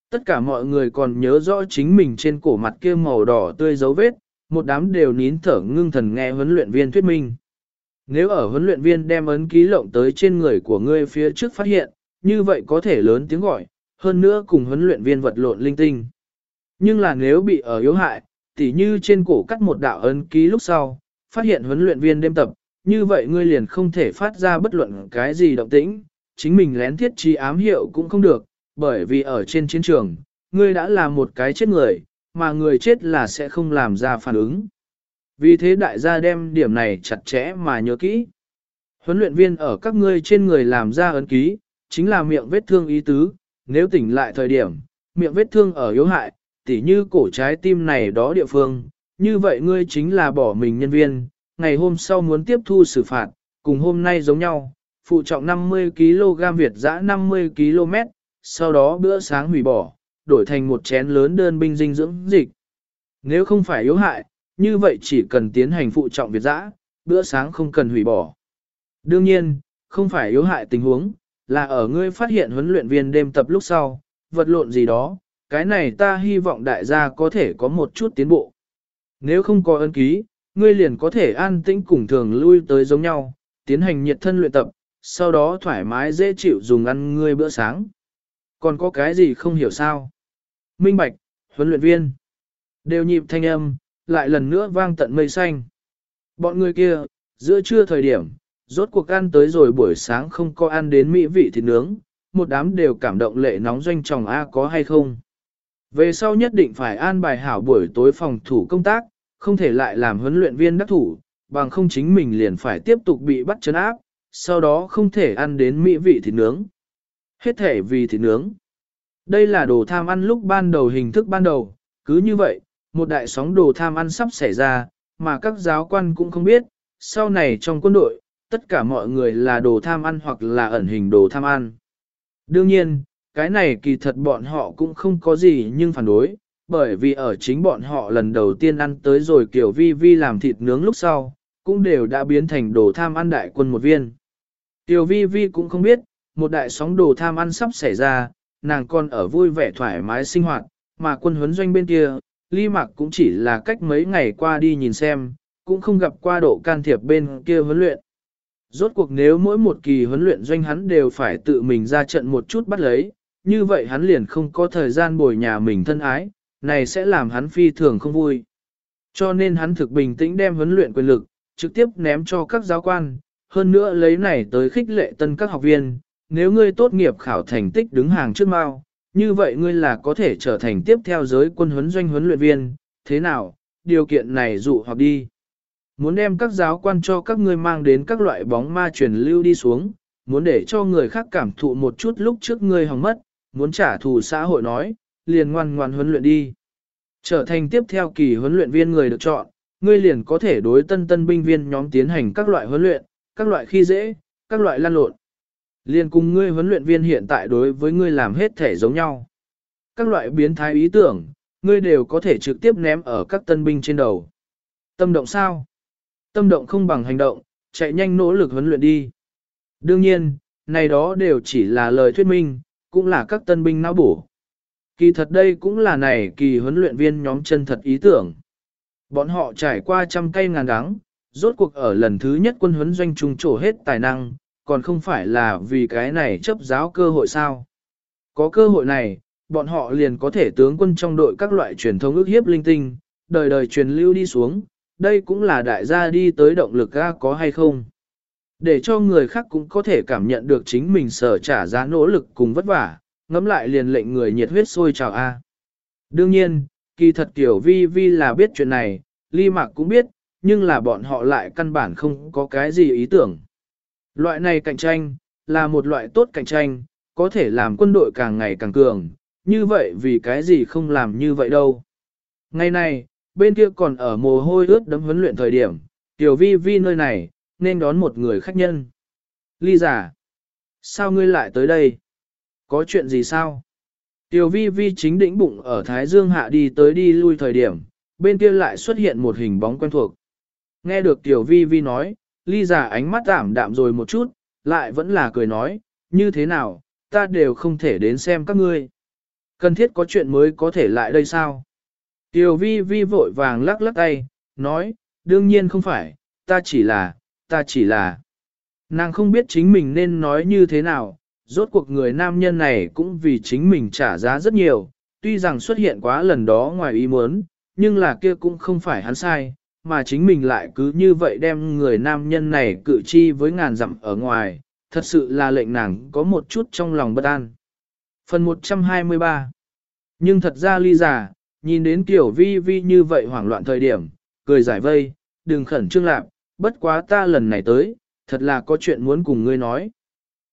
Tất cả mọi người còn nhớ rõ chính mình trên cổ mặt kia màu đỏ tươi dấu vết, một đám đều nín thở ngưng thần nghe huấn luyện viên thuyết minh. Nếu ở huấn luyện viên đem ấn ký lộng tới trên người của ngươi phía trước phát hiện, như vậy có thể lớn tiếng gọi, hơn nữa cùng huấn luyện viên vật lộn linh tinh. Nhưng là nếu bị ở yếu hại, tỉ như trên cổ cắt một đạo ấn ký lúc sau, phát hiện huấn luyện viên đêm tập, như vậy ngươi liền không thể phát ra bất luận cái gì động tĩnh, chính mình lén thiết trí ám hiệu cũng không được, bởi vì ở trên chiến trường, ngươi đã là một cái chết người, mà người chết là sẽ không làm ra phản ứng. Vì thế đại gia đem điểm này chặt chẽ mà nhớ kỹ. Huấn luyện viên ở các ngươi trên người làm ra ấn ký, chính là miệng vết thương ý tứ, nếu tỉnh lại thời điểm, miệng vết thương ở yếu hại, tỉ như cổ trái tim này đó địa phương, như vậy ngươi chính là bỏ mình nhân viên, ngày hôm sau muốn tiếp thu xử phạt, cùng hôm nay giống nhau, phụ trọng 50kg Việt giã 50km, sau đó bữa sáng hủy bỏ, đổi thành một chén lớn đơn binh dinh dưỡng dịch. Nếu không phải yếu hại, như vậy chỉ cần tiến hành phụ trọng Việt giã, bữa sáng không cần hủy bỏ. Đương nhiên, không phải yếu hại tình huống, là ở ngươi phát hiện huấn luyện viên đêm tập lúc sau, vật lộn gì đó, cái này ta hy vọng đại gia có thể có một chút tiến bộ. Nếu không có ân ký, ngươi liền có thể an tĩnh cùng thường lui tới giống nhau, tiến hành nhiệt thân luyện tập, sau đó thoải mái dễ chịu dùng ăn ngươi bữa sáng. Còn có cái gì không hiểu sao? Minh Bạch, huấn luyện viên. Đều nhịp thanh âm, lại lần nữa vang tận mây xanh. Bọn người kia, giữa trưa thời điểm, rốt cuộc ăn tới rồi buổi sáng không có ăn đến mỹ vị thịt nướng, một đám đều cảm động lệ nóng doanh chồng A có hay không. Về sau nhất định phải an bài hảo buổi tối phòng thủ công tác, không thể lại làm huấn luyện viên đắc thủ, bằng không chính mình liền phải tiếp tục bị bắt chấn áp, sau đó không thể ăn đến mỹ vị thịt nướng. Hết thể vì thịt nướng. Đây là đồ tham ăn lúc ban đầu hình thức ban đầu, cứ như vậy, một đại sóng đồ tham ăn sắp xảy ra, mà các giáo quan cũng không biết, sau này trong quân đội, tất cả mọi người là đồ tham ăn hoặc là ẩn hình đồ tham ăn. Đương nhiên, cái này kỳ thật bọn họ cũng không có gì nhưng phản đối, bởi vì ở chính bọn họ lần đầu tiên ăn tới rồi kiểu vi vi làm thịt nướng lúc sau, cũng đều đã biến thành đồ tham ăn đại quân một viên. Tiểu vi vi cũng không biết, một đại sóng đồ tham ăn sắp xảy ra, nàng còn ở vui vẻ thoải mái sinh hoạt, mà quân huấn doanh bên kia, ly mạc cũng chỉ là cách mấy ngày qua đi nhìn xem, cũng không gặp qua độ can thiệp bên kia huấn luyện. Rốt cuộc nếu mỗi một kỳ huấn luyện doanh hắn đều phải tự mình ra trận một chút bắt lấy, như vậy hắn liền không có thời gian bồi nhà mình thân ái, này sẽ làm hắn phi thường không vui. Cho nên hắn thực bình tĩnh đem huấn luyện quyền lực, trực tiếp ném cho các giáo quan, hơn nữa lấy này tới khích lệ tân các học viên, nếu ngươi tốt nghiệp khảo thành tích đứng hàng trước mao, như vậy ngươi là có thể trở thành tiếp theo giới quân huấn doanh huấn luyện viên, thế nào, điều kiện này dụ hoặc đi. Muốn đem các giáo quan cho các ngươi mang đến các loại bóng ma truyền lưu đi xuống, muốn để cho người khác cảm thụ một chút lúc trước ngươi hỏng mất, muốn trả thù xã hội nói, liền ngoan ngoan huấn luyện đi. Trở thành tiếp theo kỳ huấn luyện viên người được chọn, ngươi liền có thể đối tân tân binh viên nhóm tiến hành các loại huấn luyện, các loại khi dễ, các loại lan lộn. Liền cùng ngươi huấn luyện viên hiện tại đối với ngươi làm hết thể giống nhau. Các loại biến thái ý tưởng, ngươi đều có thể trực tiếp ném ở các tân binh trên đầu. Tâm động sao? Tâm động không bằng hành động, chạy nhanh nỗ lực huấn luyện đi. Đương nhiên, này đó đều chỉ là lời thuyết minh, cũng là các tân binh não bổ. Kỳ thật đây cũng là này kỳ huấn luyện viên nhóm chân thật ý tưởng. Bọn họ trải qua trăm cây ngàn đắng, rốt cuộc ở lần thứ nhất quân huấn doanh trung trổ hết tài năng, còn không phải là vì cái này chấp giáo cơ hội sao. Có cơ hội này, bọn họ liền có thể tướng quân trong đội các loại truyền thông ước hiếp linh tinh, đời đời truyền lưu đi xuống, đây cũng là đại gia đi tới động lực ga có hay không. Để cho người khác cũng có thể cảm nhận được chính mình sở trả giá nỗ lực cùng vất vả, ngẫm lại liền lệnh người nhiệt huyết sôi trào A. Đương nhiên, kỳ thật tiểu vi vi là biết chuyện này, ly mạc cũng biết, nhưng là bọn họ lại căn bản không có cái gì ý tưởng. Loại này cạnh tranh, là một loại tốt cạnh tranh, có thể làm quân đội càng ngày càng cường, như vậy vì cái gì không làm như vậy đâu. Ngày này, bên kia còn ở mồ hôi ướt đấm huấn luyện thời điểm, tiểu vi vi nơi này, nên đón một người khách nhân. Ly giả, sao ngươi lại tới đây? Có chuyện gì sao? Tiểu vi vi chính đỉnh bụng ở Thái Dương hạ đi tới đi lui thời điểm, bên kia lại xuất hiện một hình bóng quen thuộc. Nghe được tiểu vi vi nói, ly giả ánh mắt giảm đạm rồi một chút, lại vẫn là cười nói, như thế nào, ta đều không thể đến xem các ngươi. Cần thiết có chuyện mới có thể lại đây sao? Tiểu vi vi vội vàng lắc lắc tay, nói, đương nhiên không phải, ta chỉ là, ta chỉ là... Nàng không biết chính mình nên nói như thế nào, rốt cuộc người nam nhân này cũng vì chính mình trả giá rất nhiều, tuy rằng xuất hiện quá lần đó ngoài ý muốn, nhưng là kia cũng không phải hắn sai, mà chính mình lại cứ như vậy đem người nam nhân này cự chi với ngàn dặm ở ngoài, thật sự là lệnh nàng có một chút trong lòng bất an. Phần 123 Nhưng thật ra ly giả, nhìn đến tiểu vi vi như vậy hoảng loạn thời điểm, cười giải vây, đừng khẩn trương lạc, bất quá ta lần này tới, thật là có chuyện muốn cùng ngươi nói.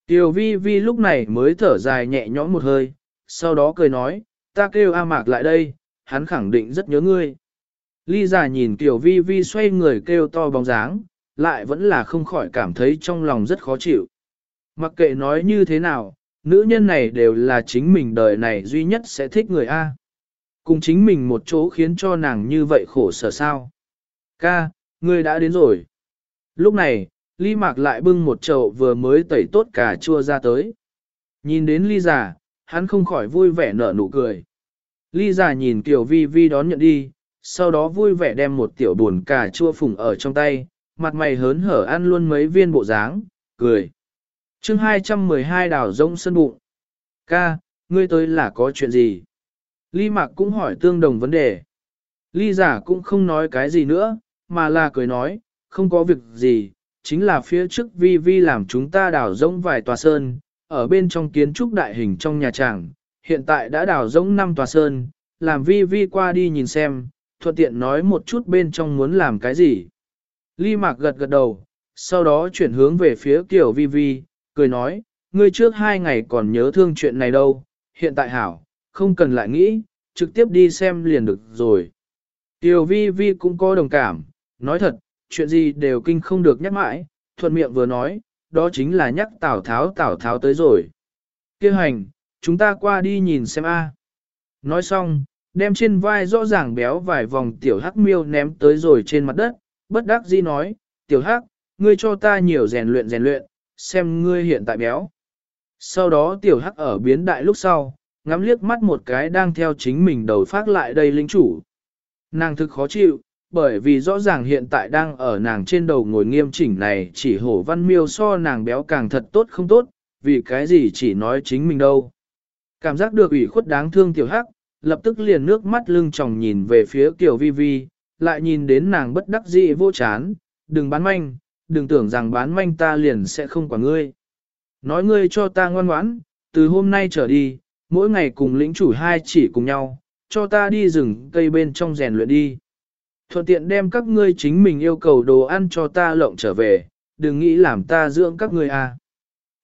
Tiểu vi vi lúc này mới thở dài nhẹ nhõm một hơi, sau đó cười nói, ta kêu A Mạc lại đây, hắn khẳng định rất nhớ ngươi. Ly giả nhìn Tiểu vi vi xoay người kêu to bóng dáng, lại vẫn là không khỏi cảm thấy trong lòng rất khó chịu. Mặc kệ nói như thế nào, nữ nhân này đều là chính mình đời này duy nhất sẽ thích người A. Cùng chính mình một chỗ khiến cho nàng như vậy khổ sở sao. Ca, ngươi đã đến rồi. Lúc này, ly mạc lại bưng một chậu vừa mới tẩy tốt cà chua ra tới. Nhìn đến ly già, hắn không khỏi vui vẻ nở nụ cười. Ly già nhìn tiểu vi vi đón nhận đi, sau đó vui vẻ đem một tiểu buồn cà chua phùng ở trong tay, mặt mày hớn hở ăn luôn mấy viên bộ dáng, cười. chương 212 đảo rông sân bụng. Ca, ngươi tới là có chuyện gì? Ly Mạc cũng hỏi tương đồng vấn đề. Ly giả cũng không nói cái gì nữa, mà là cười nói, không có việc gì, chính là phía trước vi vi làm chúng ta đào rỗng vài tòa sơn, ở bên trong kiến trúc đại hình trong nhà tràng, hiện tại đã đào rỗng năm tòa sơn, làm vi vi qua đi nhìn xem, thuận tiện nói một chút bên trong muốn làm cái gì. Ly Mạc gật gật đầu, sau đó chuyển hướng về phía Tiểu Vi Vi, cười nói, ngươi trước hai ngày còn nhớ thương chuyện này đâu, hiện tại hảo, không cần lại nghĩ, trực tiếp đi xem liền được rồi. Tiểu Vi Vi cũng có đồng cảm, nói thật, chuyện gì đều kinh không được nhắc mãi, thuận miệng vừa nói, đó chính là nhắc Tào Tháo Tào Tháo tới rồi. Kêu hành, chúng ta qua đi nhìn xem a. Nói xong, đem trên vai rõ ràng béo vài vòng tiểu hắc miêu ném tới rồi trên mặt đất, bất đắc dĩ nói, tiểu hắc, ngươi cho ta nhiều rèn luyện rèn luyện, xem ngươi hiện tại béo. Sau đó tiểu hắc ở biến đại lúc sau, ngắm liếc mắt một cái đang theo chính mình đầu phát lại đây linh chủ. Nàng thực khó chịu, bởi vì rõ ràng hiện tại đang ở nàng trên đầu ngồi nghiêm chỉnh này chỉ hổ văn miêu so nàng béo càng thật tốt không tốt, vì cái gì chỉ nói chính mình đâu. Cảm giác được ủy khuất đáng thương tiểu hắc, lập tức liền nước mắt lưng tròng nhìn về phía tiểu Vi Vi, lại nhìn đến nàng bất đắc dĩ vô chán, đừng bán manh, đừng tưởng rằng bán manh ta liền sẽ không quả ngươi. Nói ngươi cho ta ngoan ngoãn, từ hôm nay trở đi, mỗi ngày cùng lĩnh chủ hai chỉ cùng nhau, cho ta đi rừng cây bên trong rèn luyện đi. Thuận tiện đem các ngươi chính mình yêu cầu đồ ăn cho ta lộng trở về, đừng nghĩ làm ta dưỡng các ngươi à.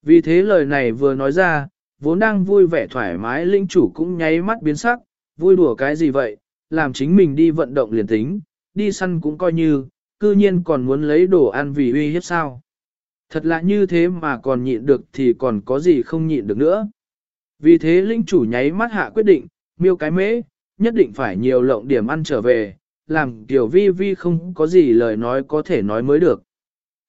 Vì thế lời này vừa nói ra, vốn đang vui vẻ thoải mái lĩnh chủ cũng nháy mắt biến sắc, vui đùa cái gì vậy, làm chính mình đi vận động liền tính, đi săn cũng coi như, cư nhiên còn muốn lấy đồ ăn vì uy hiếp sao. Thật là như thế mà còn nhịn được thì còn có gì không nhịn được nữa. Vì thế lĩnh chủ nháy mắt hạ quyết định, miêu cái mễ, nhất định phải nhiều lộng điểm ăn trở về, làm tiểu vi vi không có gì lời nói có thể nói mới được.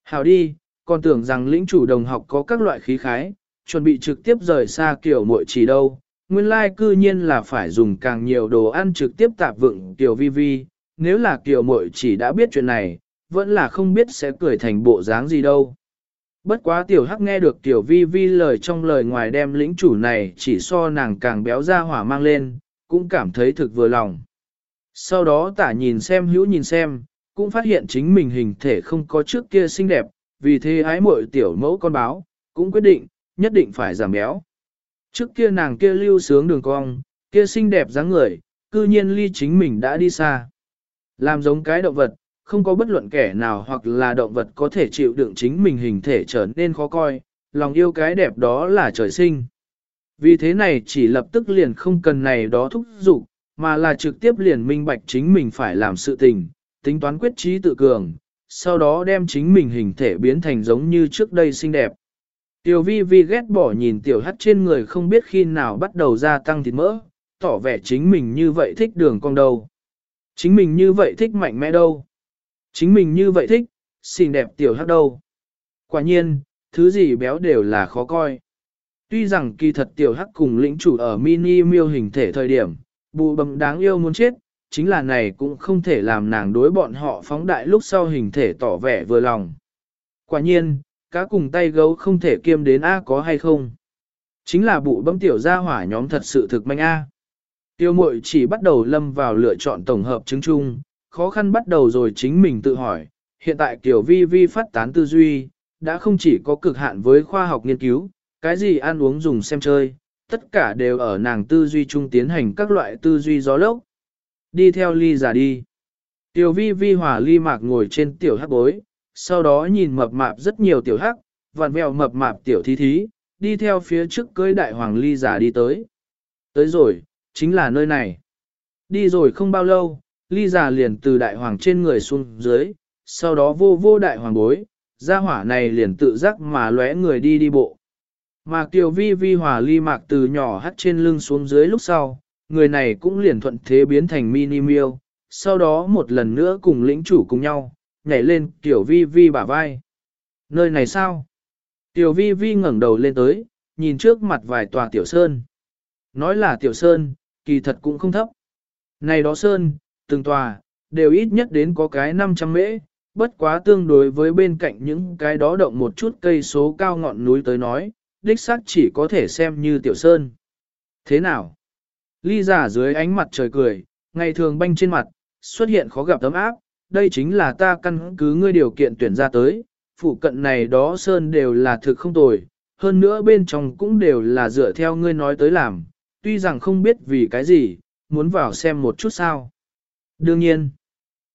Hào đi, còn tưởng rằng lĩnh chủ đồng học có các loại khí khái, chuẩn bị trực tiếp rời xa kiểu muội chỉ đâu. Nguyên lai like cư nhiên là phải dùng càng nhiều đồ ăn trực tiếp tạp vựng tiểu vi vi, nếu là kiểu muội chỉ đã biết chuyện này, vẫn là không biết sẽ cười thành bộ dáng gì đâu. Bất quá tiểu hắc nghe được tiểu vi vi lời trong lời ngoài đem lĩnh chủ này chỉ so nàng càng béo ra hỏa mang lên, cũng cảm thấy thực vừa lòng. Sau đó tả nhìn xem hữu nhìn xem, cũng phát hiện chính mình hình thể không có trước kia xinh đẹp, vì thế ái muội tiểu mẫu con báo, cũng quyết định, nhất định phải giảm béo. Trước kia nàng kia lưu sướng đường cong, kia xinh đẹp dáng người, cư nhiên ly chính mình đã đi xa. Làm giống cái động vật, không có bất luận kẻ nào hoặc là động vật có thể chịu đựng chính mình hình thể trở nên khó coi, lòng yêu cái đẹp đó là trời sinh. Vì thế này chỉ lập tức liền không cần này đó thúc giục, mà là trực tiếp liền minh bạch chính mình phải làm sự tình, tính toán quyết trí tự cường, sau đó đem chính mình hình thể biến thành giống như trước đây xinh đẹp. Tiểu vi vi ghét bỏ nhìn tiểu hắt trên người không biết khi nào bắt đầu gia tăng thịt mỡ, tỏ vẻ chính mình như vậy thích đường cong đâu. Chính mình như vậy thích mạnh mẽ đâu. Chính mình như vậy thích, xinh đẹp tiểu hắt đâu. Quả nhiên, thứ gì béo đều là khó coi. Tuy rằng kỳ thật tiểu hắc cùng lĩnh chủ ở mini miêu hình thể thời điểm, bù bầm đáng yêu muốn chết, chính là này cũng không thể làm nàng đối bọn họ phóng đại lúc sau hình thể tỏ vẻ vừa lòng. Quả nhiên, cá cùng tay gấu không thể kiêm đến A có hay không. Chính là bụ bấm tiểu gia hỏa nhóm thật sự thực manh A. Tiêu mội chỉ bắt đầu lâm vào lựa chọn tổng hợp chứng chung, khó khăn bắt đầu rồi chính mình tự hỏi, hiện tại kiểu vi vi phát tán tư duy, đã không chỉ có cực hạn với khoa học nghiên cứu, cái gì ăn uống dùng xem chơi, tất cả đều ở nàng tư duy chung tiến hành các loại tư duy gió lốc. Đi theo ly giả đi. Tiểu vi vi hỏa ly mạc ngồi trên tiểu hắc bối, sau đó nhìn mập mạp rất nhiều tiểu hắc, vặn vẹo mập mạp tiểu thí thí, đi theo phía trước cưới đại hoàng ly giả đi tới. Tới rồi, chính là nơi này. Đi rồi không bao lâu, ly giả liền từ đại hoàng trên người xuống dưới, sau đó vô vô đại hoàng bối, gia hỏa này liền tự giác mà lóe người đi đi bộ. Mà Kiều Vi Vi hòa ly mạc từ nhỏ hắt trên lưng xuống dưới lúc sau, người này cũng liền thuận thế biến thành mini miêu, sau đó một lần nữa cùng lĩnh chủ cùng nhau, nhảy lên Kiều Vi Vi bả vai. Nơi này sao? Tiểu Vi Vi ngẩng đầu lên tới, nhìn trước mặt vài tòa tiểu sơn. Nói là tiểu sơn, kỳ thật cũng không thấp. Này đó sơn, từng tòa, đều ít nhất đến có cái 500 mễ, bất quá tương đối với bên cạnh những cái đó động một chút cây số cao ngọn núi tới nói, đích xác chỉ có thể xem như tiểu sơn. Thế nào? Ly giả dưới ánh mặt trời cười, ngày thường banh trên mặt, xuất hiện khó gặp tấm áp, đây chính là ta căn cứ ngươi điều kiện tuyển ra tới, phụ cận này đó sơn đều là thực không tồi, hơn nữa bên trong cũng đều là dựa theo ngươi nói tới làm, tuy rằng không biết vì cái gì, muốn vào xem một chút sao. Đương nhiên,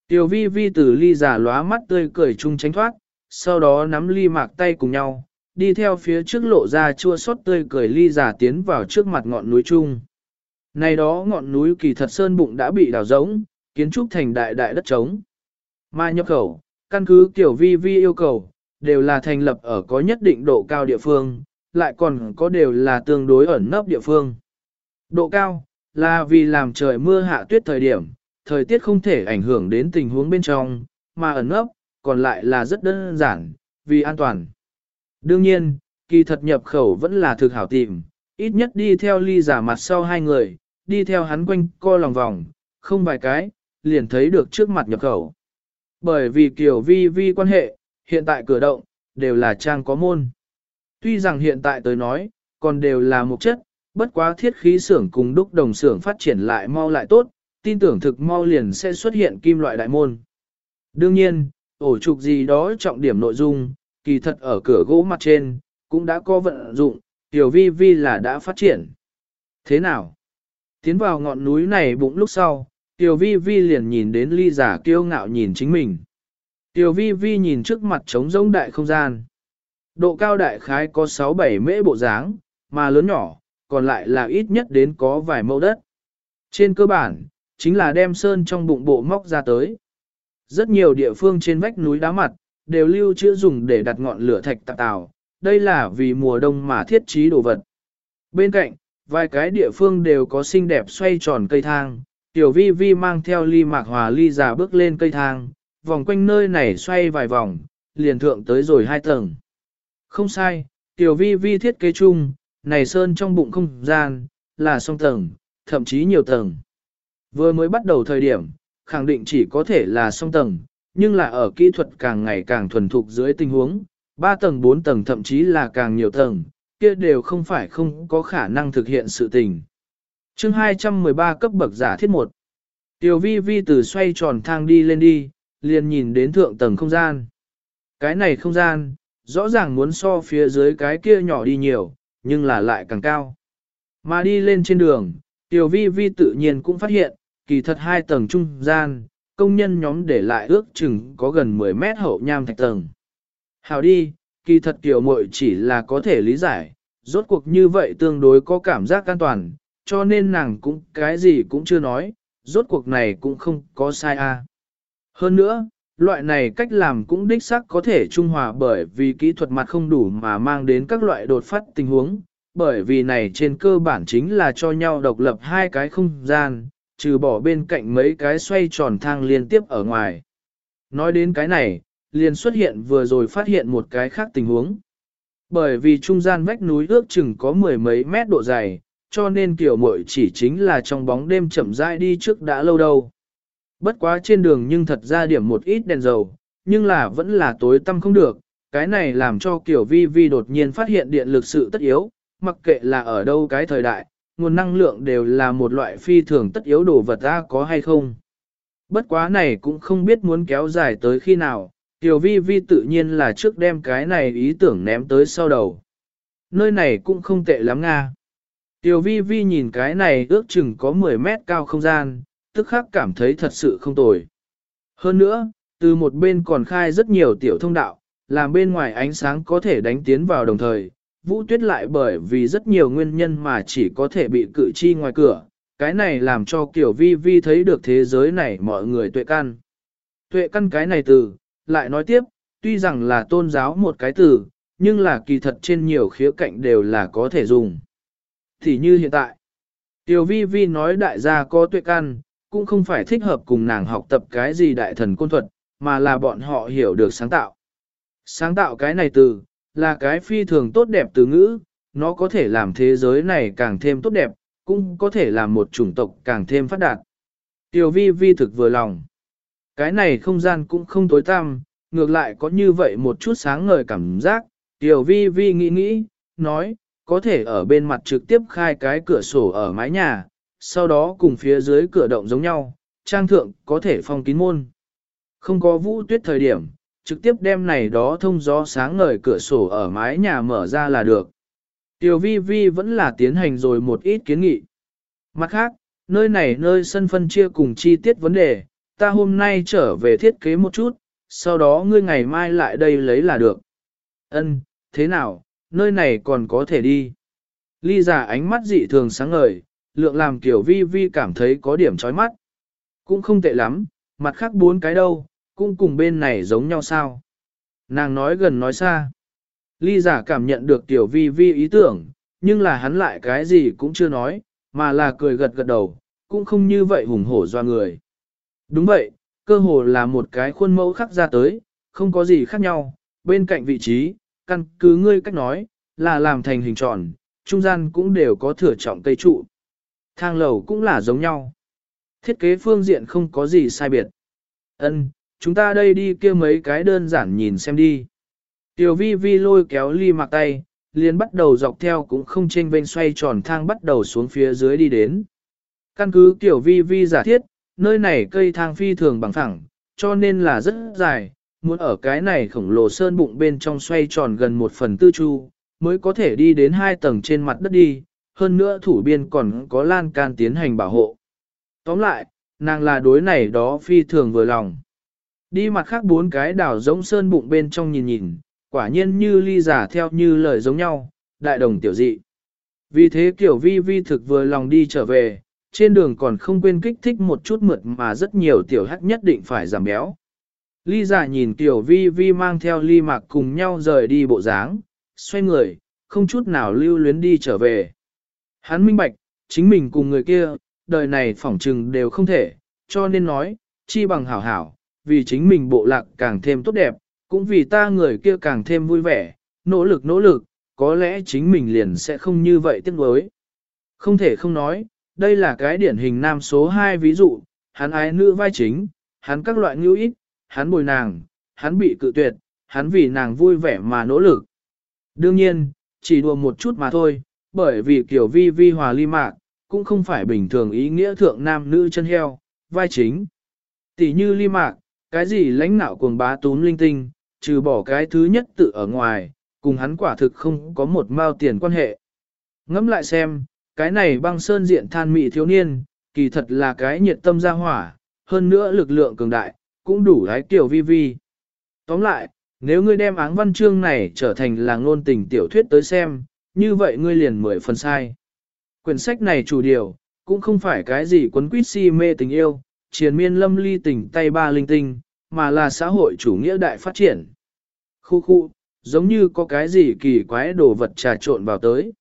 Tiểu vi vi từ ly giả lóa mắt tươi cười chung tránh thoát, sau đó nắm ly mạc tay cùng nhau, đi theo phía trước lộ ra chua xót tươi cười ly giả tiến vào trước mặt ngọn núi chung. Này đó ngọn núi kỳ thật sơn bụng đã bị đào rỗng, kiến trúc thành đại đại đất trống. Mà nhập khẩu, căn cứ kiểu vi vi yêu cầu, đều là thành lập ở có nhất định độ cao địa phương, lại còn có đều là tương đối ẩn nấp địa phương. Độ cao, là vì làm trời mưa hạ tuyết thời điểm, thời tiết không thể ảnh hưởng đến tình huống bên trong, mà ẩn nấp, còn lại là rất đơn giản, vì an toàn. Đương nhiên, kỳ thật nhập khẩu vẫn là thực hảo tìm, ít nhất đi theo ly giả mặt sau hai người, đi theo hắn quanh co lòng vòng, không vài cái, liền thấy được trước mặt nhập khẩu. Bởi vì kiểu vi vi quan hệ, hiện tại cửa động, đều là trang có môn. Tuy rằng hiện tại tới nói, còn đều là một chất, bất quá thiết khí xưởng cùng đúc đồng xưởng phát triển lại mau lại tốt, tin tưởng thực mau liền sẽ xuất hiện kim loại đại môn. Đương nhiên, ổ trục gì đó trọng điểm nội dung, kỳ thật ở cửa gỗ mặt trên, cũng đã có vận dụng, tiểu vi vi là đã phát triển. Thế nào? Tiến vào ngọn núi này bụng lúc sau, tiểu vi vi liền nhìn đến ly giả kiêu ngạo nhìn chính mình. Tiểu vi vi nhìn trước mặt trống rỗng đại không gian. Độ cao đại khái có 6-7 mễ bộ dáng, mà lớn nhỏ, còn lại là ít nhất đến có vài mẫu đất. Trên cơ bản, chính là đem sơn trong bụng bộ móc ra tới. Rất nhiều địa phương trên vách núi đá mặt, đều lưu trữ dùng để đặt ngọn lửa thạch tạp tàu, đây là vì mùa đông mà thiết trí đồ vật. Bên cạnh, vài cái địa phương đều có xinh đẹp xoay tròn cây thang, tiểu vi vi mang theo ly mạc hòa ly già bước lên cây thang, vòng quanh nơi này xoay vài vòng, liền thượng tới rồi hai tầng. Không sai, tiểu vi vi thiết kế chung, này sơn trong bụng không gian, là song tầng, thậm chí nhiều tầng. Vừa mới bắt đầu thời điểm, khẳng định chỉ có thể là song tầng, nhưng là ở kỹ thuật càng ngày càng thuần thục dưới tình huống, 3 tầng 4 tầng thậm chí là càng nhiều tầng, kia đều không phải không có khả năng thực hiện sự tình. chương 213 cấp bậc giả thiết 1 Tiểu vi vi từ xoay tròn thang đi lên đi, liền nhìn đến thượng tầng không gian. Cái này không gian, rõ ràng muốn so phía dưới cái kia nhỏ đi nhiều, nhưng là lại càng cao. Mà đi lên trên đường, Tiểu vi vi tự nhiên cũng phát hiện, kỳ thật hai tầng trung gian, công nhân nhóm để lại ước chừng có gần 10 mét hậu nham thạch tầng. Hào đi, kỳ thật tiểu muội chỉ là có thể lý giải, rốt cuộc như vậy tương đối có cảm giác an toàn, cho nên nàng cũng cái gì cũng chưa nói, rốt cuộc này cũng không có sai a. Hơn nữa, loại này cách làm cũng đích xác có thể trung hòa bởi vì kỹ thuật mặt không đủ mà mang đến các loại đột phát tình huống, bởi vì này trên cơ bản chính là cho nhau độc lập hai cái không gian, trừ bỏ bên cạnh mấy cái xoay tròn thang liên tiếp ở ngoài. Nói đến cái này, liền xuất hiện vừa rồi phát hiện một cái khác tình huống. Bởi vì trung gian vách núi ước chừng có mười mấy mét độ dày, cho nên kiểu muội chỉ chính là trong bóng đêm chậm rãi đi trước đã lâu đâu. Bất quá trên đường nhưng thật ra điểm một ít đèn dầu, nhưng là vẫn là tối tăm không được, cái này làm cho kiểu Vi Vi đột nhiên phát hiện điện lực sự tất yếu, mặc kệ là ở đâu cái thời đại, nguồn năng lượng đều là một loại phi thường tất yếu đồ vật ra có hay không. Bất quá này cũng không biết muốn kéo dài tới khi nào, Tiểu Vi Vi tự nhiên là trước đem cái này ý tưởng ném tới sau đầu. Nơi này cũng không tệ lắm Nga. Tiểu Vi Vi nhìn cái này ước chừng có 10 mét cao không gian, tức khắc cảm thấy thật sự không tồi. Hơn nữa, từ một bên còn khai rất nhiều tiểu thông đạo, làm bên ngoài ánh sáng có thể đánh tiến vào đồng thời, Vũ Tuyết lại bởi vì rất nhiều nguyên nhân mà chỉ có thể bị cự chi ngoài cửa, cái này làm cho Kiều Vi Vi thấy được thế giới này mọi người tuệ căn. Tuệ căn cái này từ, lại nói tiếp, tuy rằng là tôn giáo một cái từ, nhưng là kỳ thật trên nhiều khía cạnh đều là có thể dùng. Thì như hiện tại, Tiểu Vi Vi nói đại gia có tuệ căn, cũng không phải thích hợp cùng nàng học tập cái gì đại thần côn thuật, mà là bọn họ hiểu được sáng tạo. Sáng tạo cái này từ, là cái phi thường tốt đẹp từ ngữ, nó có thể làm thế giới này càng thêm tốt đẹp, cũng có thể làm một chủng tộc càng thêm phát đạt. Tiểu vi vi thực vừa lòng. Cái này không gian cũng không tối tăm, ngược lại có như vậy một chút sáng ngời cảm giác. Tiểu vi vi nghĩ nghĩ, nói, có thể ở bên mặt trực tiếp khai cái cửa sổ ở mái nhà, sau đó cùng phía dưới cửa động giống nhau, trang thượng có thể phong kín môn. Không có vũ tuyết thời điểm, trực tiếp đem này đó thông gió sáng ngời cửa sổ ở mái nhà mở ra là được. Tiểu vi vi vẫn là tiến hành rồi một ít kiến nghị. Mặt khác, nơi này nơi sân phân chia cùng chi tiết vấn đề, ta hôm nay trở về thiết kế một chút, sau đó ngươi ngày mai lại đây lấy là được. Ân, thế nào, nơi này còn có thể đi. Ly giả ánh mắt dị thường sáng ngời, lượng làm kiểu vi vi cảm thấy có điểm chói mắt. Cũng không tệ lắm, mặt khác bốn cái đâu, cũng cùng bên này giống nhau sao. Nàng nói gần nói xa. Ly giả cảm nhận được tiểu vi vi ý tưởng, nhưng là hắn lại cái gì cũng chưa nói, mà là cười gật gật đầu, cũng không như vậy hùng hổ doa người. Đúng vậy, cơ hồ là một cái khuôn mẫu khắc ra tới, không có gì khác nhau, bên cạnh vị trí, căn cứ ngươi cách nói, là làm thành hình tròn, trung gian cũng đều có thừa trọng cây trụ. Thang lầu cũng là giống nhau. Thiết kế phương diện không có gì sai biệt. Ân, chúng ta đây đi kia mấy cái đơn giản nhìn xem đi. Tiểu vi vi lôi kéo ly mặc tay, liền bắt đầu dọc theo cũng không chênh vênh xoay tròn thang bắt đầu xuống phía dưới đi đến. Căn cứ tiểu vi vi giả thiết, nơi này cây thang phi thường bằng phẳng, cho nên là rất dài, muốn ở cái này khổng lồ sơn bụng bên trong xoay tròn gần một phần tư chu, mới có thể đi đến hai tầng trên mặt đất đi, hơn nữa thủ biên còn có lan can tiến hành bảo hộ. Tóm lại, nàng là đối này đó phi thường vừa lòng. Đi mặt khác bốn cái đảo giống sơn bụng bên trong nhìn nhìn, quả nhiên như ly giả theo như lời giống nhau, đại đồng tiểu dị. Vì thế kiểu vi vi thực vừa lòng đi trở về, trên đường còn không quên kích thích một chút mượt mà rất nhiều tiểu hắc nhất định phải giảm béo. Ly giả nhìn tiểu vi vi mang theo ly mạc cùng nhau rời đi bộ dáng, xoay người, không chút nào lưu luyến đi trở về. Hắn minh bạch, chính mình cùng người kia, đời này phỏng trừng đều không thể, cho nên nói, chi bằng hảo hảo, vì chính mình bộ lạc càng thêm tốt đẹp, cũng vì ta người kia càng thêm vui vẻ, nỗ lực nỗ lực, có lẽ chính mình liền sẽ không như vậy tiếc nuối. Không thể không nói, đây là cái điển hình nam số 2 ví dụ, hắn ái nữ vai chính, hắn các loại ngữ ít, hắn bồi nàng, hắn bị cự tuyệt, hắn vì nàng vui vẻ mà nỗ lực. Đương nhiên, chỉ đùa một chút mà thôi, bởi vì kiểu vi vi hòa ly mạc, cũng không phải bình thường ý nghĩa thượng nam nữ chân heo, vai chính. Tỷ như ly mạc, cái gì lãnh nạo cuồng bá tún linh tinh, trừ bỏ cái thứ nhất tự ở ngoài, cùng hắn quả thực không có một mao tiền quan hệ. Ngẫm lại xem, cái này băng sơn diện than mị thiếu niên, kỳ thật là cái nhiệt tâm gia hỏa, hơn nữa lực lượng cường đại, cũng đủ lái kiểu vi vi. Tóm lại, nếu ngươi đem áng văn chương này trở thành là ngôn tình tiểu thuyết tới xem, như vậy ngươi liền mười phần sai. Quyển sách này chủ điều, cũng không phải cái gì quấn quýt si mê tình yêu, triền miên lâm ly tình tay ba linh tinh, mà là xã hội chủ nghĩa đại phát triển. Khu khu, giống như có cái gì kỳ quái đồ vật trà trộn vào tới.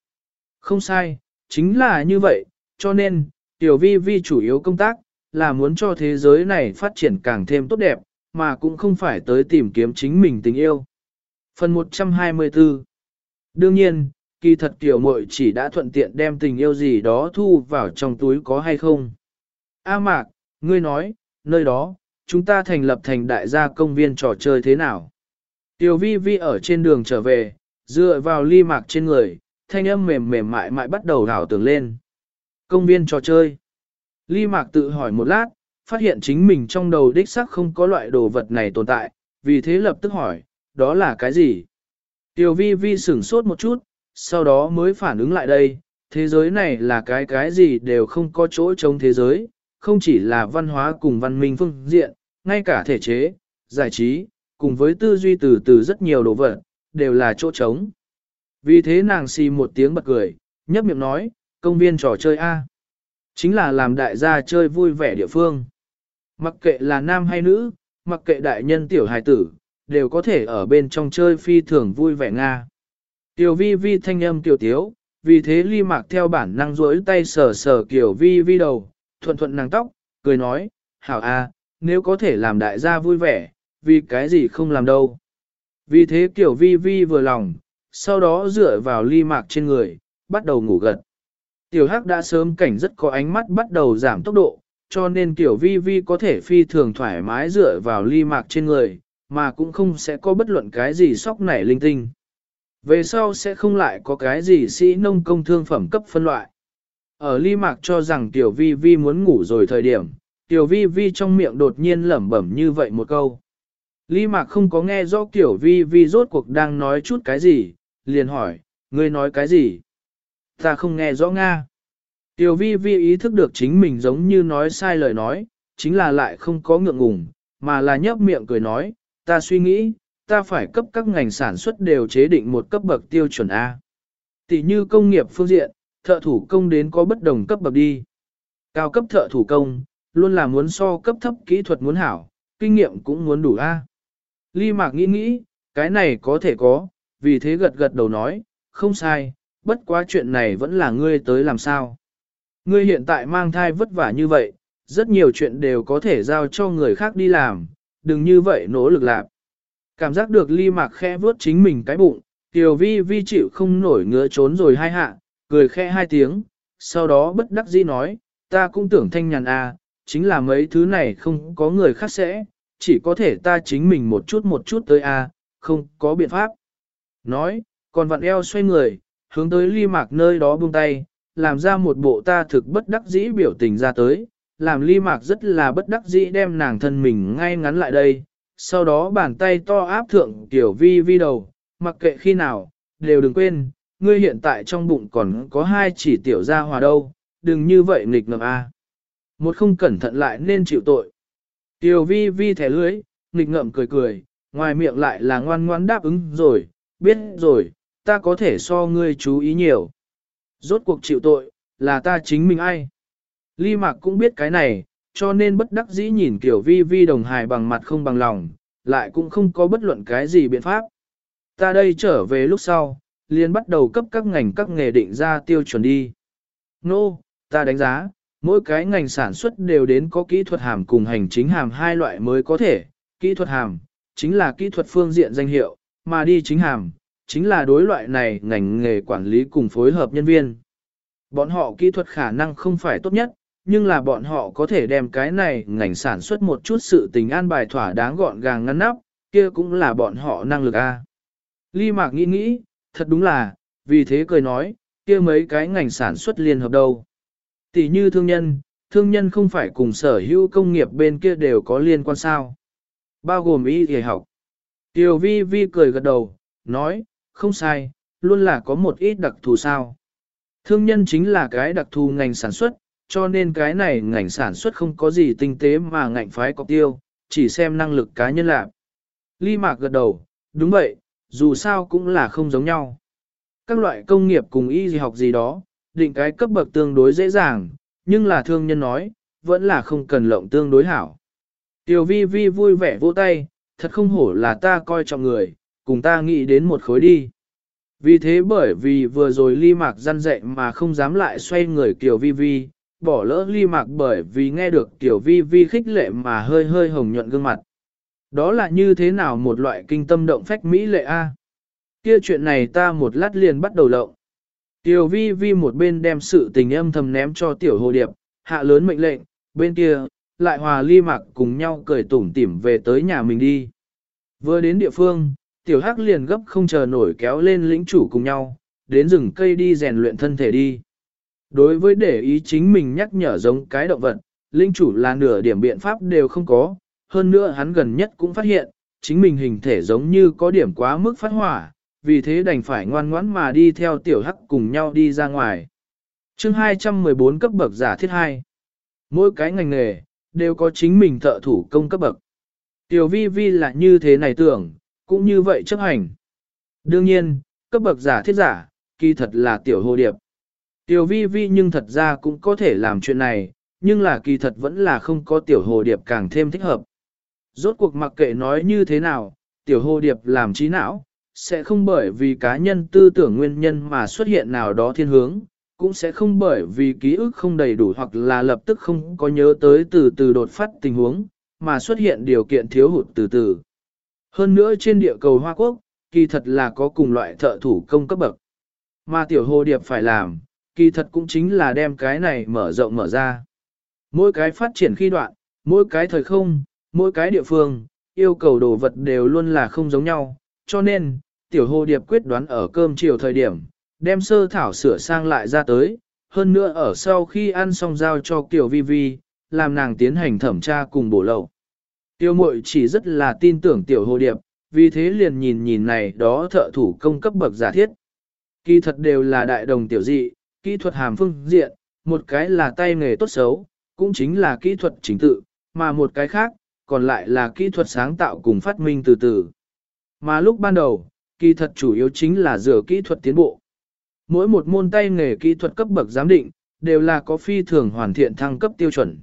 Không sai, chính là như vậy, cho nên, tiểu vi vi chủ yếu công tác, là muốn cho thế giới này phát triển càng thêm tốt đẹp, mà cũng không phải tới tìm kiếm chính mình tình yêu. Phần 124 Đương nhiên, kỳ thật tiểu muội chỉ đã thuận tiện đem tình yêu gì đó thu vào trong túi có hay không. A mạc, ngươi nói, nơi đó, chúng ta thành lập thành đại gia công viên trò chơi thế nào? Tiểu vi vi ở trên đường trở về, dựa vào ly mạc trên người, thanh âm mềm mềm mại mại bắt đầu đảo tưởng lên. Công viên trò chơi. Ly mạc tự hỏi một lát, phát hiện chính mình trong đầu đích xác không có loại đồ vật này tồn tại, vì thế lập tức hỏi, đó là cái gì? Tiểu vi vi sửng sốt một chút, sau đó mới phản ứng lại đây, thế giới này là cái cái gì đều không có chỗ trong thế giới, không chỉ là văn hóa cùng văn minh phương diện, ngay cả thể chế, giải trí, cùng với tư duy từ từ rất nhiều đồ vật, đều là chỗ trống. Vì thế nàng xì một tiếng bật cười, nhấp miệng nói, công viên trò chơi A. Chính là làm đại gia chơi vui vẻ địa phương. Mặc kệ là nam hay nữ, mặc kệ đại nhân tiểu hài tử, đều có thể ở bên trong chơi phi thường vui vẻ Nga. Tiểu vi vi thanh âm tiểu tiếu, vì thế ly mạc theo bản năng rỗi tay sờ sờ kiểu vi vi đầu, thuận thuận nàng tóc, cười nói, hảo a, nếu có thể làm đại gia vui vẻ, vì cái gì không làm đâu. Vì thế kiểu vi vi vừa lòng, sau đó dựa vào ly mạc trên người, bắt đầu ngủ gật. Tiểu hắc đã sớm cảnh rất có ánh mắt bắt đầu giảm tốc độ, cho nên tiểu vi vi có thể phi thường thoải mái dựa vào ly mạc trên người, mà cũng không sẽ có bất luận cái gì sóc nảy linh tinh. Về sau sẽ không lại có cái gì sĩ nông công thương phẩm cấp phân loại. Ở ly mạc cho rằng tiểu vi vi muốn ngủ rồi thời điểm, tiểu vi vi trong miệng đột nhiên lẩm bẩm như vậy một câu. Ly mạc không có nghe rõ tiểu vi vi rốt cuộc đang nói chút cái gì, liền hỏi, ngươi nói cái gì? Ta không nghe rõ Nga. Tiểu vi vi ý thức được chính mình giống như nói sai lời nói, chính là lại không có ngượng ngùng, mà là nhấp miệng cười nói, ta suy nghĩ, ta phải cấp các ngành sản xuất đều chế định một cấp bậc tiêu chuẩn A. Tỷ như công nghiệp phương diện, thợ thủ công đến có bất đồng cấp bậc đi. Cao cấp thợ thủ công, luôn là muốn so cấp thấp kỹ thuật muốn hảo, kinh nghiệm cũng muốn đủ A. À. Ly Mạc nghĩ nghĩ, cái này có thể có, vì thế gật gật đầu nói, không sai, bất quá chuyện này vẫn là ngươi tới làm sao. Ngươi hiện tại mang thai vất vả như vậy, rất nhiều chuyện đều có thể giao cho người khác đi làm, đừng như vậy nỗ lực làm. Cảm giác được ly mạc khe vớt chính mình cái bụng, tiểu vi vi chịu không nổi ngứa trốn rồi hai hạ, cười khe hai tiếng, sau đó bất đắc dĩ nói, ta cũng tưởng thanh nhàn à, chính là mấy thứ này không có người khác sẽ, chỉ có thể ta chính mình một chút một chút tới à, không có biện pháp. Nói, còn vặn eo xoay người, hướng tới ly mạc nơi đó buông tay, làm ra một bộ ta thực bất đắc dĩ biểu tình ra tới, làm ly mạc rất là bất đắc dĩ đem nàng thân mình ngay ngắn lại đây, sau đó bàn tay to áp thượng tiểu vi vi đầu, mặc kệ khi nào, đều đừng quên, ngươi hiện tại trong bụng còn có hai chỉ tiểu gia hòa đâu, đừng như vậy nghịch ngợm a. Một không cẩn thận lại nên chịu tội. Tiểu vi vi thẻ lưới, nghịch ngợm cười cười, ngoài miệng lại là ngoan ngoan đáp ứng rồi, biết rồi, ta có thể so ngươi chú ý nhiều. Rốt cuộc chịu tội, là ta chính mình ai. Ly Mạc cũng biết cái này, cho nên bất đắc dĩ nhìn kiểu vi vi đồng hài bằng mặt không bằng lòng, lại cũng không có bất luận cái gì biện pháp. Ta đây trở về lúc sau, liền bắt đầu cấp các ngành các nghề định ra tiêu chuẩn đi. Nô, no, ta đánh giá, mỗi cái ngành sản xuất đều đến có kỹ thuật hàm cùng hành chính hàm hai loại mới có thể. Kỹ thuật hàm, chính là kỹ thuật phương diện danh hiệu, mà đi chính hàm, chính là đối loại này ngành nghề quản lý cùng phối hợp nhân viên. Bọn họ kỹ thuật khả năng không phải tốt nhất, nhưng là bọn họ có thể đem cái này ngành sản xuất một chút sự tình an bài thỏa đáng gọn gàng ngăn nắp, kia cũng là bọn họ năng lực a. Ly Mạc nghĩ nghĩ, thật đúng là, vì thế cười nói, kia mấy cái ngành sản xuất liên hợp đâu. Tỷ như thương nhân, thương nhân không phải cùng sở hữu công nghiệp bên kia đều có liên quan sao. Bao gồm y y học. Tiểu vi vi cười gật đầu, nói, không sai, luôn là có một ít đặc thù sao. Thương nhân chính là cái đặc thù ngành sản xuất, cho nên cái này ngành sản xuất không có gì tinh tế mà ngành phái có tiêu, chỉ xem năng lực cá nhân lạc. Ly Mạc gật đầu, đúng vậy, dù sao cũng là không giống nhau. Các loại công nghiệp cùng y học gì đó, định cái cấp bậc tương đối dễ dàng, nhưng là thương nhân nói, vẫn là không cần lộng tương đối hảo. Tiểu vi vi vui vẻ vỗ tay, thật không hổ là ta coi trọng người, cùng ta nghĩ đến một khối đi. Vì thế bởi vì vừa rồi ly mạc răn dạy mà không dám lại xoay người kiểu vi vi, bỏ lỡ ly mạc bởi vì nghe được tiểu vi vi khích lệ mà hơi hơi hồng nhuận gương mặt. Đó là như thế nào một loại kinh tâm động phách mỹ lệ a? Kia chuyện này ta một lát liền bắt đầu lộng. Tiểu vi vi một bên đem sự tình âm thầm ném cho tiểu hồ điệp, hạ lớn mệnh lệnh, bên kia, lại hòa ly mạc cùng nhau cười tủm tỉm về tới nhà mình đi. Vừa đến địa phương, tiểu hắc liền gấp không chờ nổi kéo lên lĩnh chủ cùng nhau, đến rừng cây đi rèn luyện thân thể đi. Đối với để ý chính mình nhắc nhở giống cái động vật, linh chủ là nửa điểm biện pháp đều không có, hơn nữa hắn gần nhất cũng phát hiện, chính mình hình thể giống như có điểm quá mức phát hỏa, vì thế đành phải ngoan ngoãn mà đi theo tiểu hắc cùng nhau đi ra ngoài. chương 214 cấp bậc giả thiết 2. Mỗi cái ngành nghề, đều có chính mình thợ thủ công cấp bậc. Tiểu vi vi là như thế này tưởng, cũng như vậy chấp hành. Đương nhiên, cấp bậc giả thiết giả, kỳ thật là tiểu hồ điệp. Tiểu vi vi nhưng thật ra cũng có thể làm chuyện này, nhưng là kỳ thật vẫn là không có tiểu hồ điệp càng thêm thích hợp. Rốt cuộc mặc kệ nói như thế nào, tiểu hồ điệp làm trí não, sẽ không bởi vì cá nhân tư tưởng nguyên nhân mà xuất hiện nào đó thiên hướng, cũng sẽ không bởi vì ký ức không đầy đủ hoặc là lập tức không có nhớ tới từ từ đột phát tình huống, mà xuất hiện điều kiện thiếu hụt từ từ. Hơn nữa trên địa cầu Hoa Quốc, kỳ thật là có cùng loại thợ thủ công cấp bậc. Mà tiểu hồ điệp phải làm, kỳ thật cũng chính là đem cái này mở rộng mở ra. Mỗi cái phát triển khi đoạn, mỗi cái thời không, mỗi cái địa phương, yêu cầu đồ vật đều luôn là không giống nhau, cho nên, tiểu hồ điệp quyết đoán ở cơm chiều thời điểm, đem sơ thảo sửa sang lại ra tới, hơn nữa ở sau khi ăn xong giao cho Kiều Vi Vi, làm nàng tiến hành thẩm tra cùng bổ lậu. Tiêu mội chỉ rất là tin tưởng tiểu hồ điệp, vì thế liền nhìn nhìn này đó thợ thủ công cấp bậc giả thiết. Kỳ thật đều là đại đồng tiểu dị, kỹ thuật hàm phương diện, một cái là tay nghề tốt xấu, cũng chính là kỹ thuật chính tự, mà một cái khác, còn lại là kỹ thuật sáng tạo cùng phát minh từ từ. Mà lúc ban đầu, kỳ thật chủ yếu chính là dựa kỹ thuật tiến bộ. Mỗi một môn tay nghề kỹ thuật cấp bậc giám định, đều là có phi thường hoàn thiện thăng cấp tiêu chuẩn.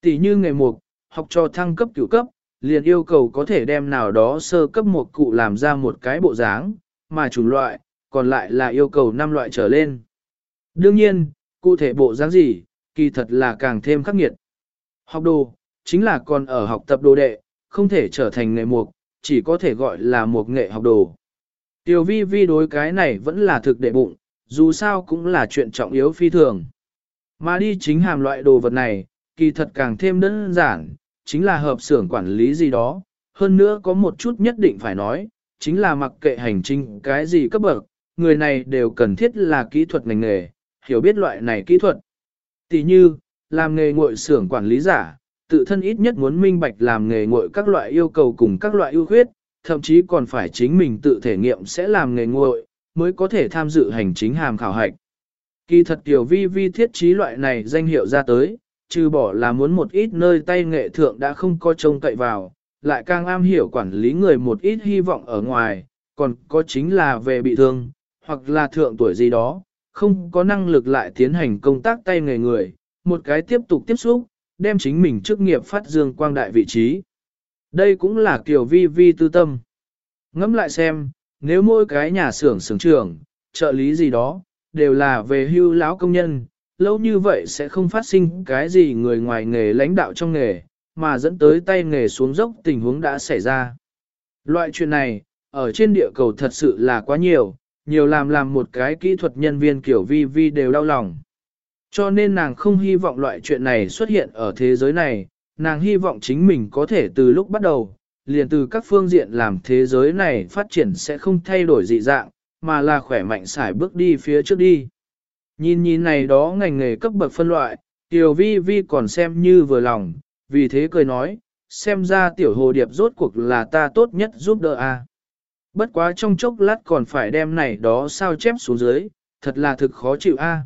Tỷ như nghề mục, học cho thăng cấp cửu cấp, liền yêu cầu có thể đem nào đó sơ cấp một cụ làm ra một cái bộ dáng, mà chủng loại, còn lại là yêu cầu năm loại trở lên. Đương nhiên, cụ thể bộ dáng gì, kỳ thật là càng thêm khắc nghiệt. Học đồ, chính là còn ở học tập đồ đệ, không thể trở thành nghệ mục, chỉ có thể gọi là một nghệ học đồ. Tiểu vi vi đối cái này vẫn là thực đệ bụng, dù sao cũng là chuyện trọng yếu phi thường. Mà đi chính hàm loại đồ vật này, kỳ thật càng thêm đơn giản, chính là hợp xưởng quản lý gì đó, hơn nữa có một chút nhất định phải nói, chính là mặc kệ hành trình cái gì cấp bậc, người này đều cần thiết là kỹ thuật ngành nghề, hiểu biết loại này kỹ thuật. Tỷ như, làm nghề ngội xưởng quản lý giả, tự thân ít nhất muốn minh bạch làm nghề ngội các loại yêu cầu cùng các loại ưu khuyết, thậm chí còn phải chính mình tự thể nghiệm sẽ làm nghề ngội, mới có thể tham dự hành chính hàm khảo hạch. Kỳ thật tiểu vi vi thiết trí loại này danh hiệu ra tới, trừ bỏ là muốn một ít nơi tay nghệ thượng đã không có trông cậy vào, lại càng am hiểu quản lý người một ít hy vọng ở ngoài, còn có chính là về bị thương, hoặc là thượng tuổi gì đó, không có năng lực lại tiến hành công tác tay nghề người, một cái tiếp tục tiếp xúc, đem chính mình chức nghiệp phát dương quang đại vị trí. Đây cũng là kiểu vi vi tư tâm. Ngẫm lại xem, nếu mỗi cái nhà xưởng xưởng trưởng, trợ lý gì đó, đều là về hưu lão công nhân, lâu như vậy sẽ không phát sinh cái gì người ngoài nghề lãnh đạo trong nghề, mà dẫn tới tay nghề xuống dốc tình huống đã xảy ra. Loại chuyện này, ở trên địa cầu thật sự là quá nhiều, nhiều làm làm một cái kỹ thuật nhân viên kiểu vi vi đều đau lòng. Cho nên nàng không hy vọng loại chuyện này xuất hiện ở thế giới này, nàng hy vọng chính mình có thể từ lúc bắt đầu, liền từ các phương diện làm thế giới này phát triển sẽ không thay đổi dị dạng, mà là khỏe mạnh xài bước đi phía trước đi. Nhìn nhìn này đó ngành nghề cấp bậc phân loại, tiểu vi vi còn xem như vừa lòng, vì thế cười nói, xem ra tiểu hồ điệp rốt cuộc là ta tốt nhất giúp đỡ a. Bất quá trong chốc lát còn phải đem này đó sao chép xuống dưới, thật là thực khó chịu a.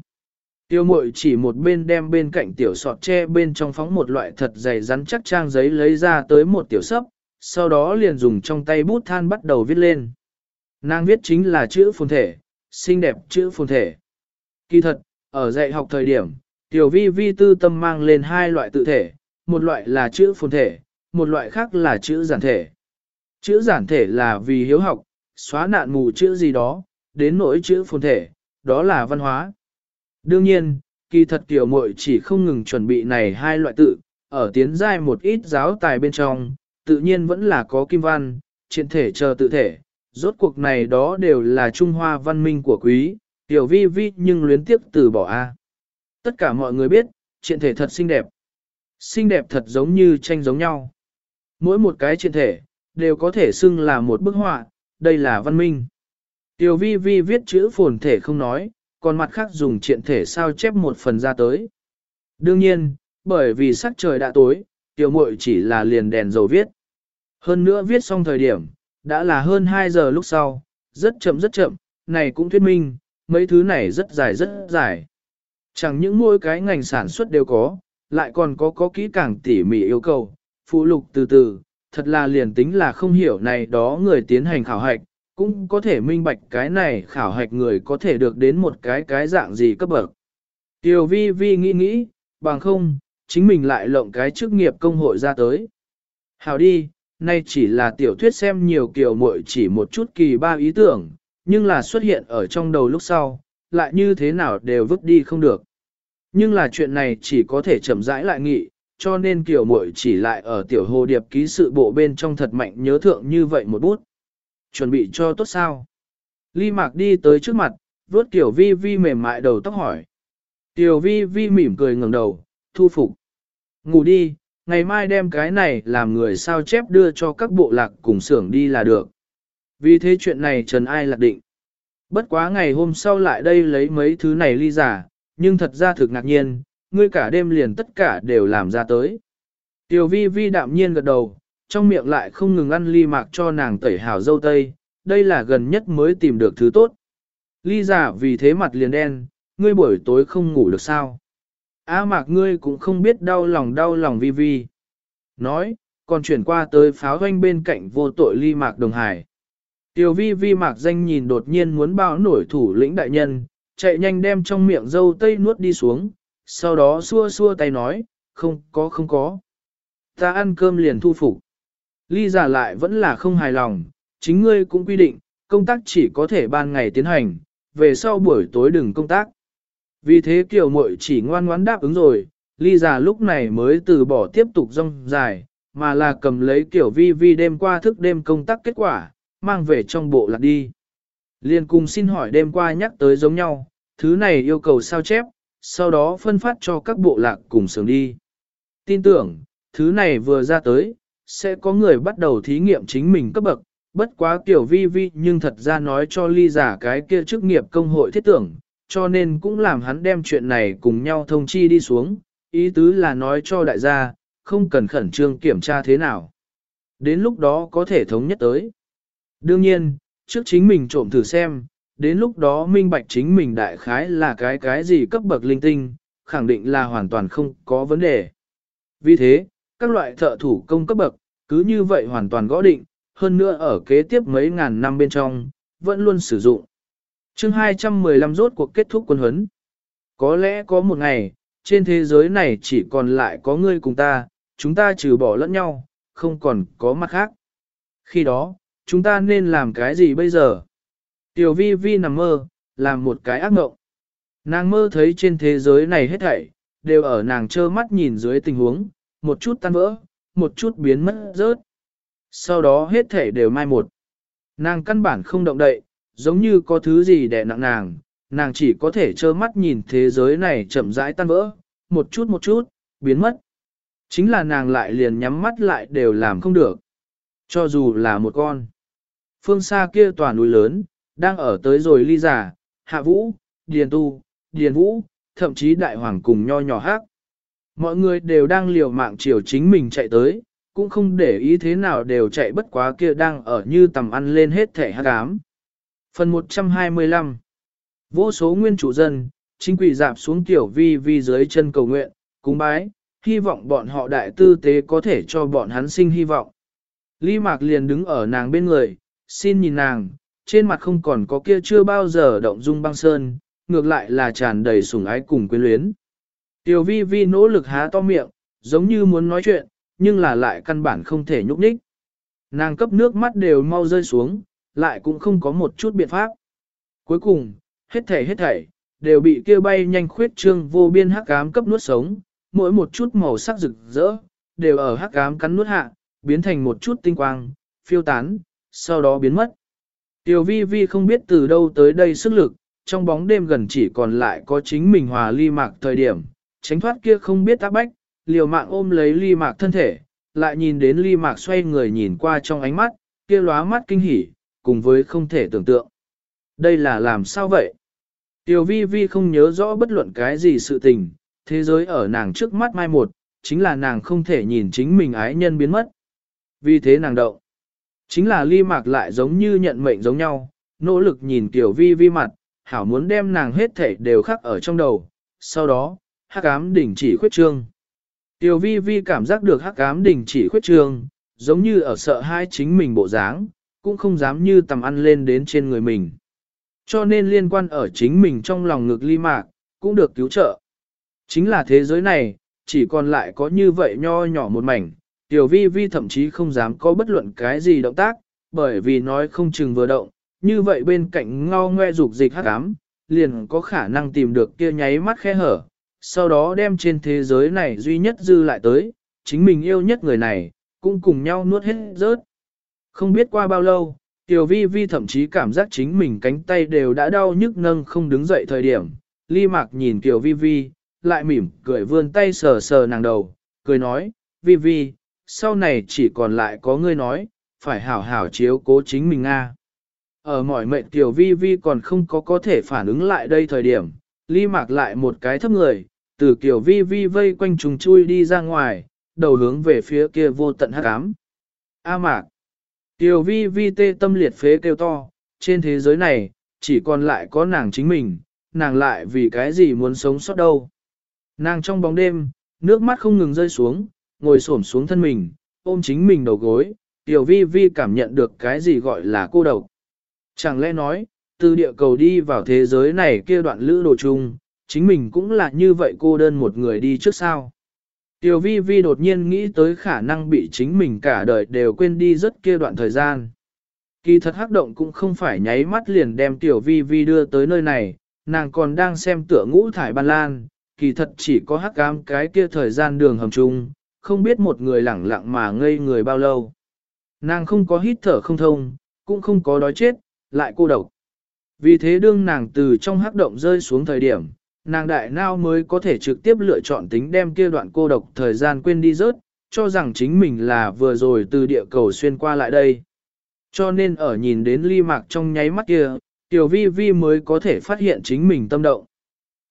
Tiêu mội chỉ một bên đem bên cạnh tiểu sọt tre bên trong phóng một loại thật dày rắn chắc trang giấy lấy ra tới một tiểu sấp, sau đó liền dùng trong tay bút than bắt đầu viết lên. Nàng viết chính là chữ phồn thể, xinh đẹp chữ phồn thể. Kỳ thật, ở dạy học thời điểm, tiểu vi vi tư tâm mang lên hai loại tự thể, một loại là chữ phồn thể, một loại khác là chữ giản thể. Chữ giản thể là vì hiếu học, xóa nạn mù chữ gì đó, đến nỗi chữ phồn thể, đó là văn hóa. Đương nhiên, kỳ thật tiểu muội chỉ không ngừng chuẩn bị này hai loại tự, ở tiến giai một ít giáo tài bên trong, tự nhiên vẫn là có kim văn, triện thể chờ tự thể, rốt cuộc này đó đều là Trung Hoa văn minh của quý, tiểu vi vi nhưng luyến tiếc từ bỏ a. Tất cả mọi người biết, triện thể thật xinh đẹp. Xinh đẹp thật giống như tranh giống nhau. Mỗi một cái triện thể, đều có thể xưng là một bức họa, đây là văn minh. Tiểu vi vi viết chữ phồn thể không nói, còn mặt khác dùng triện thể sao chép một phần ra tới. Đương nhiên, bởi vì sắc trời đã tối, tiểu muội chỉ là liền đèn dầu viết. Hơn nữa viết xong thời điểm, đã là hơn 2 giờ lúc sau, rất chậm rất chậm, này cũng thuyết minh, mấy thứ này rất dài rất dài. Chẳng những mỗi cái ngành sản xuất đều có, lại còn có có kỹ càng tỉ mỉ yêu cầu, phụ lục từ từ, thật là liền tính là không hiểu này đó người tiến hành khảo hạch, cũng có thể minh bạch cái này khảo hạch người có thể được đến một cái cái dạng gì cấp bậc. Tiểu vi vi nghĩ nghĩ, bằng không, chính mình lại lộng cái chức nghiệp công hội ra tới. Hào đi, nay chỉ là tiểu thuyết xem nhiều kiểu muội chỉ một chút kỳ ba ý tưởng, nhưng là xuất hiện ở trong đầu lúc sau, lại như thế nào đều vứt đi không được. Nhưng là chuyện này chỉ có thể chậm rãi lại nghị, cho nên kiểu muội chỉ lại ở tiểu hồ điệp ký sự bộ bên trong thật mạnh nhớ thượng như vậy một bút. Chuẩn bị cho tốt sao? Ly Mạc đi tới trước mặt, vuốt tiểu vi vi mềm mại đầu tóc hỏi. Tiểu vi vi mỉm cười ngẩng đầu, thu phục. Ngủ đi, ngày mai đem cái này làm người sao chép đưa cho các bộ lạc cùng xưởng đi là được. Vì thế chuyện này Trần Ai lạc định. Bất quá ngày hôm sau lại đây lấy mấy thứ này ly giả, nhưng thật ra thực ngạc nhiên, ngươi cả đêm liền tất cả đều làm ra tới. Tiểu vi vi đạm nhiên gật đầu, trong miệng lại không ngừng ăn ly mạc cho nàng tẩy hào dâu tây, đây là gần nhất mới tìm được thứ tốt. Ly giả vì thế mặt liền đen, ngươi buổi tối không ngủ được sao. a mạc ngươi cũng không biết đau lòng đau lòng vi vi. Nói, còn chuyển qua tới pháo doanh bên cạnh vô tội ly mạc đồng hải. Tiểu vi vi mạc danh nhìn đột nhiên muốn bao nổi thủ lĩnh đại nhân, chạy nhanh đem trong miệng dâu tây nuốt đi xuống, sau đó xua xua tay nói, không có không có. Ta ăn cơm liền thu phục. Ly giả lại vẫn là không hài lòng, chính ngươi cũng quy định, công tác chỉ có thể ban ngày tiến hành, về sau buổi tối đừng công tác. Vì thế kiểu muội chỉ ngoan ngoãn đáp ứng rồi, ly giả lúc này mới từ bỏ tiếp tục rong dài, mà là cầm lấy kiểu vi vi đêm qua thức đêm công tác kết quả, mang về trong bộ lạc đi. Liên cùng xin hỏi đêm qua nhắc tới giống nhau, thứ này yêu cầu sao chép, sau đó phân phát cho các bộ lạc cùng sướng đi. Tin tưởng, thứ này vừa ra tới, sẽ có người bắt đầu thí nghiệm chính mình cấp bậc, bất quá kiểu vi vi nhưng thật ra nói cho ly giả cái kia chức nghiệp công hội thiết tưởng, cho nên cũng làm hắn đem chuyện này cùng nhau thông chi đi xuống, ý tứ là nói cho đại gia, không cần khẩn trương kiểm tra thế nào. Đến lúc đó có thể thống nhất tới. Đương nhiên, trước chính mình trộm thử xem, đến lúc đó minh bạch chính mình đại khái là cái cái gì cấp bậc linh tinh, khẳng định là hoàn toàn không có vấn đề. Vì thế, các loại thợ thủ công cấp bậc, cứ như vậy hoàn toàn gõ định, hơn nữa ở kế tiếp mấy ngàn năm bên trong, vẫn luôn sử dụng. chương 215 rốt cuộc kết thúc quân huấn. Có lẽ có một ngày, trên thế giới này chỉ còn lại có ngươi cùng ta, chúng ta trừ bỏ lẫn nhau, không còn có mặt khác. Khi đó, chúng ta nên làm cái gì bây giờ? Tiểu vi vi nằm mơ, làm một cái ác mộng. Nàng mơ thấy trên thế giới này hết thảy, đều ở nàng trơ mắt nhìn dưới tình huống, một chút tan vỡ, một chút biến mất rớt. Sau đó hết thể đều mai một. Nàng căn bản không động đậy, giống như có thứ gì đè nặng nàng, nàng chỉ có thể trơ mắt nhìn thế giới này chậm rãi tan vỡ, một chút một chút, biến mất. Chính là nàng lại liền nhắm mắt lại đều làm không được. Cho dù là một con. Phương xa kia tòa núi lớn, đang ở tới rồi ly giả, hạ vũ, điền tu, điền vũ, thậm chí đại hoàng cùng nho nhỏ hát. Mọi người đều đang liều mạng chiều chính mình chạy tới, cũng không để ý thế nào đều chạy bất quá kia đang ở như tầm ăn lên hết thể hát cám. Phần 125 Vô số nguyên chủ dân, chính quỷ dạp xuống tiểu vi vi dưới chân cầu nguyện, cúng bái, hy vọng bọn họ đại tư tế có thể cho bọn hắn sinh hy vọng. Ly Mạc liền đứng ở nàng bên người, xin nhìn nàng, trên mặt không còn có kia chưa bao giờ động dung băng sơn, ngược lại là tràn đầy sủng ái cùng quyến luyến. Tiểu vi vi nỗ lực há to miệng, giống như muốn nói chuyện, nhưng là lại căn bản không thể nhúc nhích. Nàng cấp nước mắt đều mau rơi xuống, lại cũng không có một chút biện pháp. Cuối cùng, hết thảy hết thảy, đều bị kia bay nhanh khuyết trương vô biên hắc ám cấp nuốt sống, mỗi một chút màu sắc rực rỡ, đều ở hắc ám cắn nuốt hạ, biến thành một chút tinh quang, phiêu tán, sau đó biến mất. Tiểu vi vi không biết từ đâu tới đây sức lực, trong bóng đêm gần chỉ còn lại có chính mình hòa ly mạc thời điểm, tránh thoát kia không biết tác bách, liều mạng ôm lấy ly mạc thân thể, lại nhìn đến ly mạc xoay người nhìn qua trong ánh mắt, kia lóa mắt kinh hỉ, cùng với không thể tưởng tượng. Đây là làm sao vậy? Tiểu vi vi không nhớ rõ bất luận cái gì sự tình, thế giới ở nàng trước mắt mai một, chính là nàng không thể nhìn chính mình ái nhân biến mất. Vì thế nàng động. Chính là ly mạc lại giống như nhận mệnh giống nhau, nỗ lực nhìn tiểu vi vi mặt, hảo muốn đem nàng hết thể đều khắc ở trong đầu. Sau đó, hắc ám đỉnh chỉ khuyết trương. Tiểu vi vi cảm giác được hắc ám đỉnh chỉ khuyết trương, giống như ở sợ hai chính mình bộ dáng, cũng không dám như tầm ăn lên đến trên người mình. Cho nên liên quan ở chính mình trong lòng ngực ly mạc, cũng được cứu trợ. Chính là thế giới này, chỉ còn lại có như vậy nho nhỏ một mảnh, tiểu vi vi thậm chí không dám có bất luận cái gì động tác, bởi vì nói không chừng vừa động, như vậy bên cạnh ngao ngoe dục dịch hắc ám, liền có khả năng tìm được kia nháy mắt khe hở, sau đó đem trên thế giới này duy nhất dư lại tới, chính mình yêu nhất người này, cũng cùng nhau nuốt hết rớt. Không biết qua bao lâu, Tiểu vi vi thậm chí cảm giác chính mình cánh tay đều đã đau nhức nâng không đứng dậy thời điểm. Ly mạc nhìn Tiểu vi vi, lại mỉm cười vươn tay sờ sờ nàng đầu, cười nói, vi vi, sau này chỉ còn lại có ngươi nói, phải hảo hảo chiếu cố chính mình a. Ở mọi mệnh Tiểu vi vi còn không có có thể phản ứng lại đây thời điểm, ly mạc lại một cái thấp người, từ kiểu vi vi vây quanh trùng chui đi ra ngoài, đầu hướng về phía kia vô tận hắc ám. A mạc, Tiểu vi vi tê tâm liệt phế kêu to, trên thế giới này, chỉ còn lại có nàng chính mình, nàng lại vì cái gì muốn sống sót đâu. Nàng trong bóng đêm, nước mắt không ngừng rơi xuống, ngồi xổm xuống thân mình, ôm chính mình đầu gối, tiểu vi vi cảm nhận được cái gì gọi là cô độc. Chẳng lẽ nói, từ địa cầu đi vào thế giới này kia đoạn lữ đồ chung, chính mình cũng là như vậy cô đơn một người đi trước sao. Tiểu vi vi đột nhiên nghĩ tới khả năng bị chính mình cả đời đều quên đi rất kia đoạn thời gian. Kỳ thật hắc động cũng không phải nháy mắt liền đem tiểu vi vi đưa tới nơi này, nàng còn đang xem tựa ngũ thải ban lan, kỳ thật chỉ có hắc cam cái kia thời gian đường hầm chung, không biết một người lẳng lặng mà ngây người bao lâu. Nàng không có hít thở không thông, cũng không có đói chết, lại cô độc. Vì thế đương nàng từ trong hắc động rơi xuống thời điểm, nàng đại nao mới có thể trực tiếp lựa chọn tính đem kia đoạn cô độc thời gian quên đi rớt, cho rằng chính mình là vừa rồi từ địa cầu xuyên qua lại đây. Cho nên ở nhìn đến ly mạc trong nháy mắt kia, tiểu vi vi mới có thể phát hiện chính mình tâm động.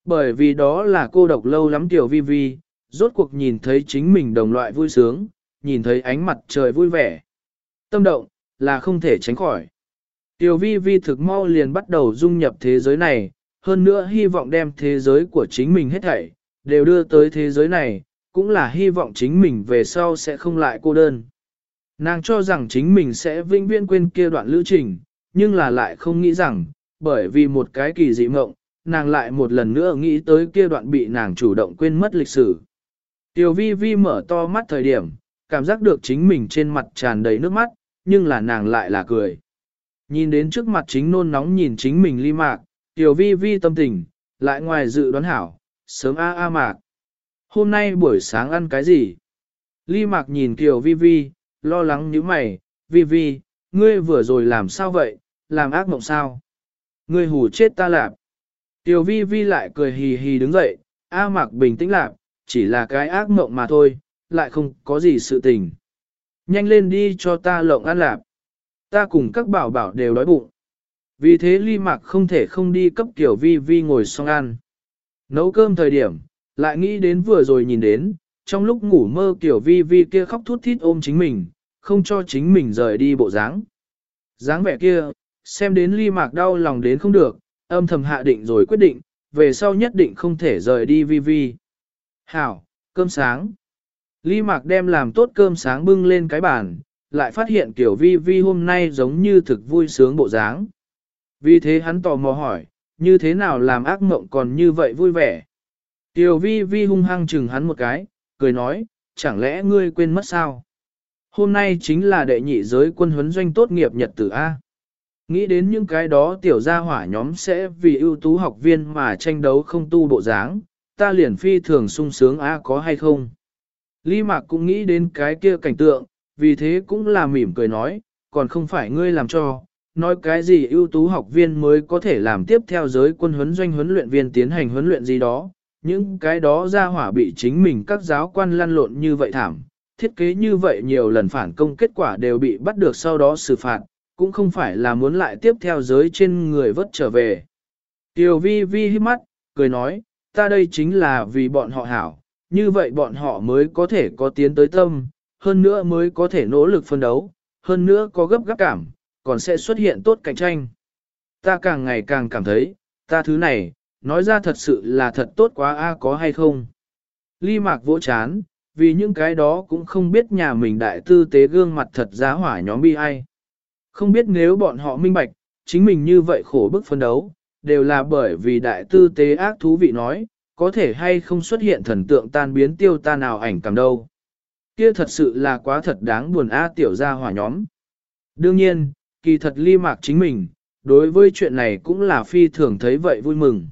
Bởi vì đó là cô độc lâu lắm tiểu vi vi, rốt cuộc nhìn thấy chính mình đồng loại vui sướng, nhìn thấy ánh mặt trời vui vẻ. Tâm động, là không thể tránh khỏi. Tiểu vi vi thực mau liền bắt đầu dung nhập thế giới này, hơn nữa hy vọng đem thế giới của chính mình hết thảy, đều đưa tới thế giới này, cũng là hy vọng chính mình về sau sẽ không lại cô đơn. Nàng cho rằng chính mình sẽ vinh viễn quên kia đoạn lữ trình, nhưng là lại không nghĩ rằng, bởi vì một cái kỳ dị mộng, nàng lại một lần nữa nghĩ tới kia đoạn bị nàng chủ động quên mất lịch sử. Tiểu vi vi mở to mắt thời điểm, cảm giác được chính mình trên mặt tràn đầy nước mắt, nhưng là nàng lại là cười. Nhìn đến trước mặt chính nôn nóng nhìn chính mình ly mạc, Tiểu vi vi tâm tình, lại ngoài dự đoán hảo, sớm a a mạc. Hôm nay buổi sáng ăn cái gì? Ly mạc nhìn Tiểu vi vi, lo lắng như mày, vi vi, ngươi vừa rồi làm sao vậy, làm ác mộng sao? Ngươi hù chết ta lạp. Tiểu vi vi lại cười hì hì đứng dậy, A mạc bình tĩnh lạp, chỉ là cái ác mộng mà thôi, lại không có gì sự tình. Nhanh lên đi cho ta lộng ăn lạp. Ta cùng các bảo bảo đều đói bụng. Vì thế ly mạc không thể không đi cấp tiểu vi vi ngồi xong ăn. Nấu cơm thời điểm, lại nghĩ đến vừa rồi nhìn đến, trong lúc ngủ mơ tiểu vi vi kia khóc thút thít ôm chính mình, không cho chính mình rời đi bộ dáng. dáng vẻ kia, xem đến ly mạc đau lòng đến không được, âm thầm hạ định rồi quyết định, về sau nhất định không thể rời đi vi vi. Hảo, cơm sáng. Ly mạc đem làm tốt cơm sáng bưng lên cái bàn, lại phát hiện kiểu vi vi hôm nay giống như thực vui sướng bộ dáng. Vì thế hắn tò mò hỏi, như thế nào làm ác mộng còn như vậy vui vẻ. Tiểu vi vi hung hăng chừng hắn một cái, cười nói, chẳng lẽ ngươi quên mất sao? Hôm nay chính là đệ nhị giới quân huấn doanh tốt nghiệp nhật tử A. Nghĩ đến những cái đó tiểu gia hỏa nhóm sẽ vì ưu tú học viên mà tranh đấu không tu bộ dáng, ta liền phi thường sung sướng A có hay không? Lý Mạc cũng nghĩ đến cái kia cảnh tượng, vì thế cũng là mỉm cười nói, còn không phải ngươi làm cho, nói cái gì ưu tú học viên mới có thể làm tiếp theo giới quân huấn doanh huấn luyện viên tiến hành huấn luyện gì đó, những cái đó ra hỏa bị chính mình các giáo quan lăn lộn như vậy thảm, thiết kế như vậy nhiều lần phản công kết quả đều bị bắt được sau đó xử phạt, cũng không phải là muốn lại tiếp theo giới trên người vất trở về. Tiểu vi vi hít mắt, cười nói, ta đây chính là vì bọn họ hảo, như vậy bọn họ mới có thể có tiến tới tâm, hơn nữa mới có thể nỗ lực phân đấu, hơn nữa có gấp gáp cảm, còn sẽ xuất hiện tốt cạnh tranh. Ta càng ngày càng cảm thấy, ta thứ này, nói ra thật sự là thật tốt quá a có hay không. Ly mạc vỗ chán, vì những cái đó cũng không biết nhà mình đại tư tế gương mặt thật giá hỏa nhóm bi ai. Không biết nếu bọn họ minh bạch, chính mình như vậy khổ bức phân đấu, đều là bởi vì đại tư tế ác thú vị nói, có thể hay không xuất hiện thần tượng tan biến tiêu ta nào ảnh cầm đâu. Kia thật sự là quá thật đáng buồn a tiểu gia hỏa nhóm. Đương nhiên, kỳ thật ly mạc chính mình, đối với chuyện này cũng là phi thường thấy vậy vui mừng.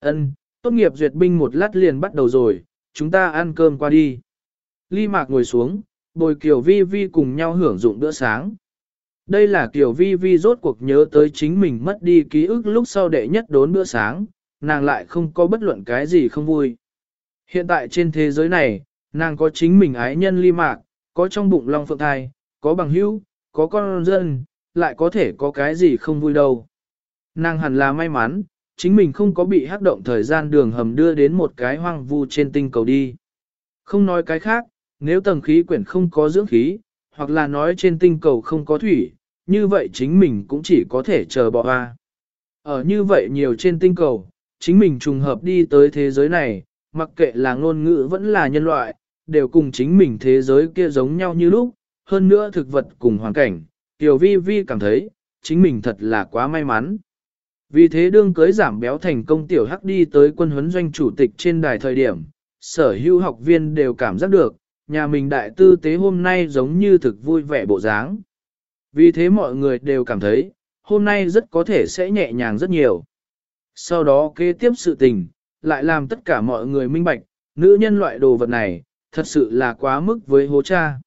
Ân, tốt nghiệp duyệt binh một lát liền bắt đầu rồi, chúng ta ăn cơm qua đi. Ly mạc ngồi xuống, bồi Kiều Vi Vi cùng nhau hưởng dụng bữa sáng. Đây là Kiều Vi Vi rốt cuộc nhớ tới chính mình mất đi ký ức lúc sau đệ nhất đốn bữa sáng, nàng lại không có bất luận cái gì không vui. Hiện tại trên thế giới này, nàng có chính mình ái nhân ly mạc, có trong bụng long phượng thai, có bằng hữu, có con dân, lại có thể có cái gì không vui đâu. Nàng hẳn là may mắn, chính mình không có bị hắc động thời gian đường hầm đưa đến một cái hoang vu trên tinh cầu đi. Không nói cái khác, nếu tầng khí quyển không có dưỡng khí, hoặc là nói trên tinh cầu không có thủy, như vậy chính mình cũng chỉ có thể chờ bỏ hoa. Ở như vậy nhiều trên tinh cầu, chính mình trùng hợp đi tới thế giới này, mặc kệ là ngôn ngữ vẫn là nhân loại, đều cùng chính mình thế giới kia giống nhau như lúc, hơn nữa thực vật cùng hoàn cảnh, Tiểu Vi Vi cảm thấy, chính mình thật là quá may mắn. Vì thế đương cưới giảm béo thành công Tiểu Hắc đi tới quân huấn doanh chủ tịch trên đài thời điểm, sở hữu học viên đều cảm giác được, nhà mình đại tư tế hôm nay giống như thực vui vẻ bộ dáng. Vì thế mọi người đều cảm thấy, hôm nay rất có thể sẽ nhẹ nhàng rất nhiều. Sau đó kế tiếp sự tình, lại làm tất cả mọi người minh bạch, nữ nhân loại đồ vật này, thật sự là quá mức với hố cha.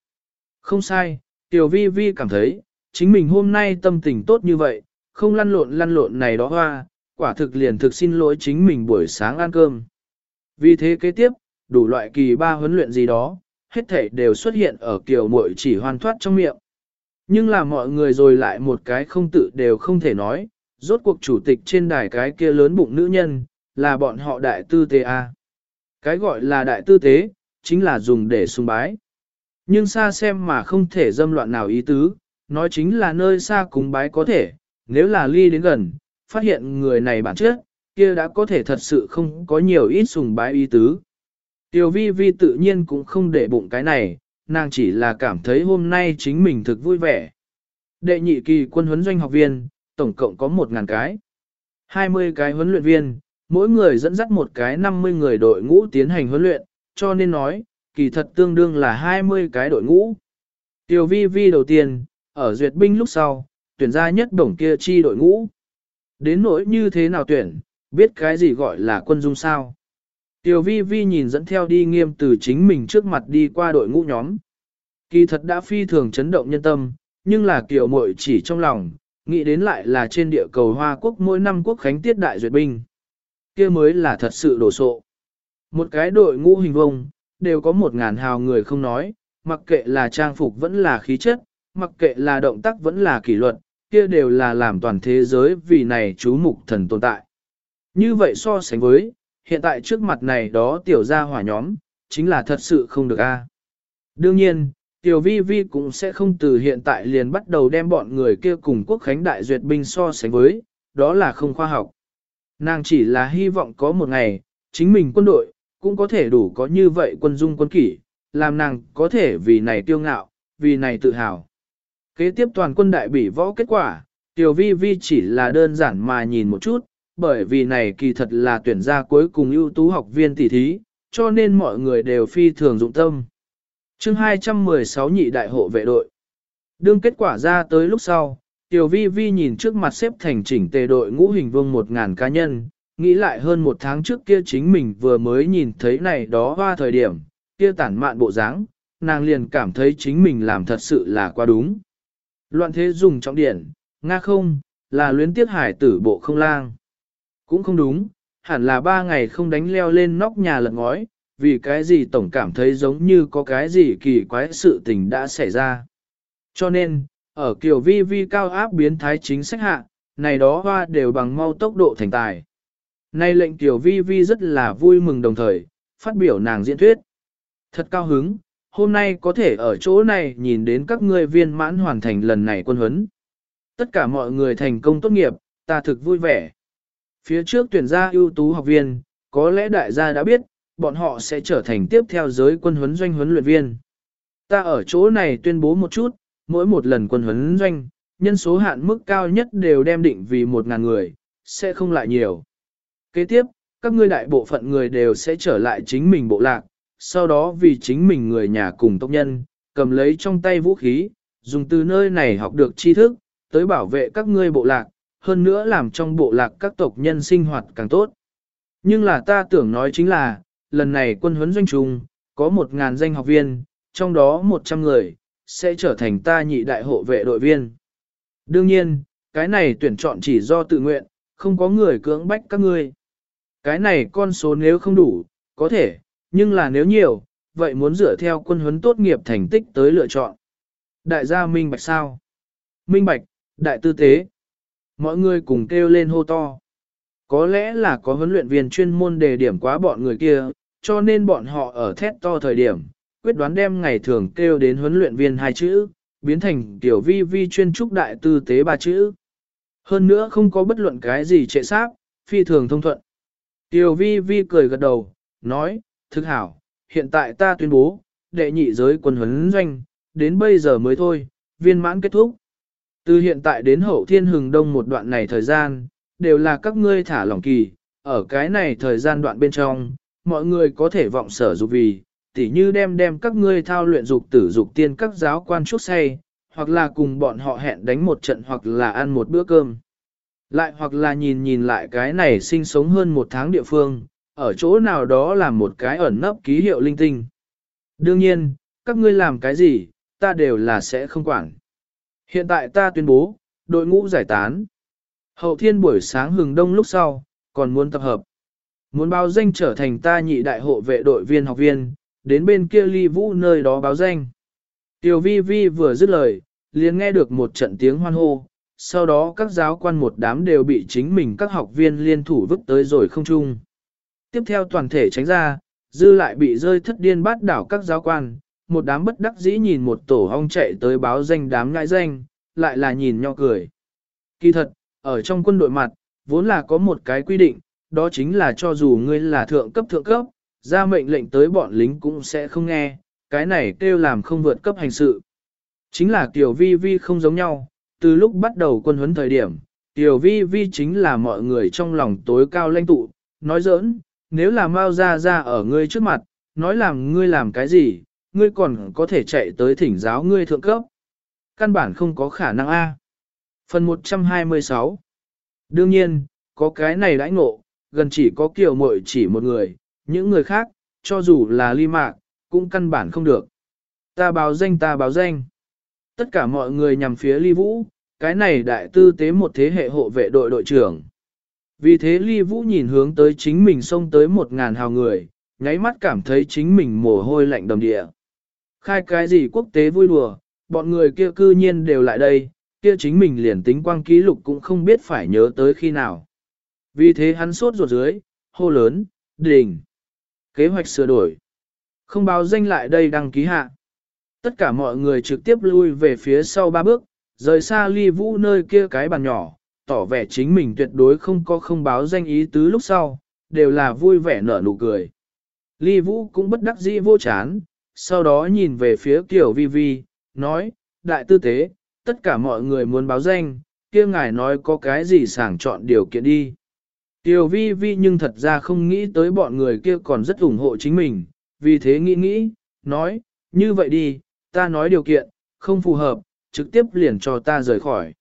Không sai, Tiểu Vi Vi cảm thấy, chính mình hôm nay tâm tình tốt như vậy, không lăn lộn lăn lộn này đó hoa, quả thực liền thực xin lỗi chính mình buổi sáng ăn cơm. Vì thế kế tiếp, đủ loại kỳ ba huấn luyện gì đó, hết thảy đều xuất hiện ở kiểu muội chỉ hoàn thoát trong miệng. Nhưng là mọi người rồi lại một cái không tự đều không thể nói, rốt cuộc chủ tịch trên đài cái kia lớn bụng nữ nhân, là bọn họ đại tư tế A. Cái gọi là đại tư tế, chính là dùng để sung bái. Nhưng xa xem mà không thể dâm loạn nào ý tứ, nói chính là nơi xa cúng bái có thể, nếu là ly đến gần, phát hiện người này bản chất, kia đã có thể thật sự không có nhiều ít sùng bái ý tứ. Tiểu vi vi tự nhiên cũng không để bụng cái này, nàng chỉ là cảm thấy hôm nay chính mình thực vui vẻ. Đệ nhị kỳ quân huấn doanh học viên, tổng cộng có 1.000 cái. 20 cái huấn luyện viên, mỗi người dẫn dắt một cái 50 người đội ngũ tiến hành huấn luyện, cho nên nói, kỳ thật tương đương là 20 cái đội ngũ. Tiểu vi vi đầu tiên, ở duyệt binh lúc sau, tuyển ra nhất đồng kia chi đội ngũ. Đến nỗi như thế nào tuyển, biết cái gì gọi là quân dung sao. Tiểu vi vi nhìn dẫn theo đi nghiêm từ chính mình trước mặt đi qua đội ngũ nhóm. Kỳ thật đã phi thường chấn động nhân tâm, nhưng là kiểu mội chỉ trong lòng, nghĩ đến lại là trên địa cầu Hoa Quốc mỗi năm quốc khánh tiết đại duyệt binh. kia mới là thật sự đổ sộ. Một cái đội ngũ hình vông, đều có một ngàn hào người không nói, mặc kệ là trang phục vẫn là khí chất, mặc kệ là động tác vẫn là kỷ luật, kia đều là làm toàn thế giới vì này chú mục thần tồn tại. Như vậy so sánh với, hiện tại trước mặt này đó tiểu gia hỏa nhóm, chính là thật sự không được a. Đương nhiên, tiểu vi vi cũng sẽ không từ hiện tại liền bắt đầu đem bọn người kia cùng quốc khánh đại duyệt binh so sánh với, đó là không khoa học. Nàng chỉ là hy vọng có một ngày, chính mình quân đội, cũng có thể đủ có như vậy quân dung quân kỷ, làm nàng có thể vì này tiêu ngạo, vì này tự hào. Kế tiếp toàn quân đại bỉ võ kết quả, Tiểu Vi Vi chỉ là đơn giản mà nhìn một chút, bởi vì này kỳ thật là tuyển ra cuối cùng ưu tú học viên tỷ thí, cho nên mọi người đều phi thường dụng tâm. chương 216 nhị đại hộ vệ đội. Đương kết quả ra tới lúc sau, Tiểu Vi Vi nhìn trước mặt xếp thành chỉnh tề đội ngũ hình vương một ngàn cá nhân, nghĩ lại hơn một tháng trước kia chính mình vừa mới nhìn thấy này đó hoa thời điểm, kia tản mạn bộ dáng, nàng liền cảm thấy chính mình làm thật sự là quá đúng. Loạn thế dùng trọng điển, Nga không, là luyến tiếc hải tử bộ không lang. Cũng không đúng, hẳn là ba ngày không đánh leo lên nóc nhà lật ngói, vì cái gì tổng cảm thấy giống như có cái gì kỳ quái sự tình đã xảy ra. Cho nên, Ở kiểu vi vi cao áp biến thái chính sách hạ, này đó hoa đều bằng mau tốc độ thành tài. Nay lệnh tiểu vi vi rất là vui mừng đồng thời, phát biểu nàng diễn thuyết. Thật cao hứng, hôm nay có thể ở chỗ này nhìn đến các ngươi viên mãn hoàn thành lần này quân huấn. Tất cả mọi người thành công tốt nghiệp, ta thực vui vẻ. Phía trước tuyển ra ưu tú học viên, có lẽ đại gia đã biết, bọn họ sẽ trở thành tiếp theo giới quân huấn doanh huấn luyện viên. Ta ở chỗ này tuyên bố một chút, mỗi một lần quân huấn doanh, nhân số hạn mức cao nhất đều đem định vì 1.000 người, sẽ không lại nhiều. Kế tiếp, các ngươi đại bộ phận người đều sẽ trở lại chính mình bộ lạc, sau đó vì chính mình người nhà cùng tộc nhân, cầm lấy trong tay vũ khí, dùng từ nơi này học được tri thức, tới bảo vệ các ngươi bộ lạc, hơn nữa làm trong bộ lạc các tộc nhân sinh hoạt càng tốt. Nhưng là ta tưởng nói chính là, lần này quân huấn doanh trùng, có 1.000 danh học viên, trong đó 100 người, sẽ trở thành ta nhị đại hộ vệ đội viên. Đương nhiên, cái này tuyển chọn chỉ do tự nguyện, không có người cưỡng bách các ngươi. Cái này con số nếu không đủ, có thể, nhưng là nếu nhiều, vậy muốn dựa theo quân huấn tốt nghiệp thành tích tới lựa chọn. Đại gia minh bạch sao? Minh bạch, đại tư tế. Mọi người cùng kêu lên hô to. Có lẽ là có huấn luyện viên chuyên môn đề điểm quá bọn người kia, cho nên bọn họ ở thét to thời điểm, quyết đoán đem ngày thường kêu đến huấn luyện viên hai chữ, biến thành tiểu vi vi chuyên trúc đại tư tế ba chữ. Hơn nữa không có bất luận cái gì trệ xác, phi thường thông thuận. Tiểu vi vi cười gật đầu, nói, thức hảo, hiện tại ta tuyên bố, đệ nhị giới quân huấn doanh, đến bây giờ mới thôi, viên mãn kết thúc. Từ hiện tại đến hậu thiên hừng đông một đoạn này thời gian, đều là các ngươi thả lỏng kỳ, ở cái này thời gian đoạn bên trong, mọi người có thể vọng sở dục vì, tỉ như đem đem các ngươi thao luyện dục tử dục tiên các giáo quan chút say, hoặc là cùng bọn họ hẹn đánh một trận hoặc là ăn một bữa cơm. Lại hoặc là nhìn nhìn lại cái này sinh sống hơn một tháng địa phương, ở chỗ nào đó làm một cái ẩn nấp ký hiệu linh tinh. Đương nhiên, các ngươi làm cái gì, ta đều là sẽ không quản. Hiện tại ta tuyên bố, đội ngũ giải tán. Hậu thiên buổi sáng hừng đông lúc sau, còn muốn tập hợp. Muốn báo danh trở thành ta nhị đại hộ vệ đội viên học viên, đến bên kia ly vũ nơi đó báo danh. Tiểu vi vi vừa dứt lời, liền nghe được một trận tiếng hoan hô, sau đó các giáo quan một đám đều bị chính mình các học viên liên thủ vứt tới rồi không chung. Tiếp theo toàn thể tránh ra, dư lại bị rơi thất điên bát đảo các giáo quan, một đám bất đắc dĩ nhìn một tổ ong chạy tới báo danh đám ngại danh, lại là nhìn nhau cười. Kỳ thật, ở trong quân đội mặt, vốn là có một cái quy định, đó chính là cho dù ngươi là thượng cấp thượng cấp, ra mệnh lệnh tới bọn lính cũng sẽ không nghe, cái này kêu làm không vượt cấp hành sự. Chính là Tiểu Vi Vi không giống nhau, từ lúc bắt đầu quân huấn thời điểm, Tiểu Vi Vi chính là mọi người trong lòng tối cao lãnh tụ, nói giỡn, nếu là Mao gia ra ở ngươi trước mặt, nói làm ngươi làm cái gì, ngươi còn có thể chạy tới thỉnh giáo ngươi thượng cấp. Căn bản không có khả năng A. Phần 126 Đương nhiên, có cái này đãi ngộ, gần chỉ có kiểu mội chỉ một người, những người khác, cho dù là ly mạc, cũng căn bản không được. Ta báo danh ta báo danh. Tất cả mọi người nhằm phía ly vũ, cái này đại tư tế một thế hệ hộ vệ đội đội trưởng. Vì thế ly vũ nhìn hướng tới chính mình xông tới một ngàn hào người, nháy mắt cảm thấy chính mình mồ hôi lạnh đầm địa. Khai cái gì quốc tế vui đùa, bọn người kia cư nhiên đều lại đây, kia chính mình liền tính quang ký lục cũng không biết phải nhớ tới khi nào. Vì thế hắn sốt ruột dưới, hô lớn, đình. Kế hoạch sửa đổi. Không báo danh lại đây đăng ký hạ. Tất cả mọi người trực tiếp lui về phía sau ba bước, rời xa ly vũ nơi kia cái bàn nhỏ, tỏ vẻ chính mình tuyệt đối không có không báo danh ý tứ lúc sau, đều là vui vẻ nở nụ cười. Ly vũ cũng bất đắc dĩ vô chán, sau đó nhìn về phía Kiều Vi Vi, nói, đại tư tế, tất cả mọi người muốn báo danh, kia ngài nói có cái gì sàng chọn điều kiện đi. Tiểu vi vi nhưng thật ra không nghĩ tới bọn người kia còn rất ủng hộ chính mình, vì thế nghĩ nghĩ, nói, như vậy đi, ta nói điều kiện, không phù hợp, trực tiếp liền cho ta rời khỏi.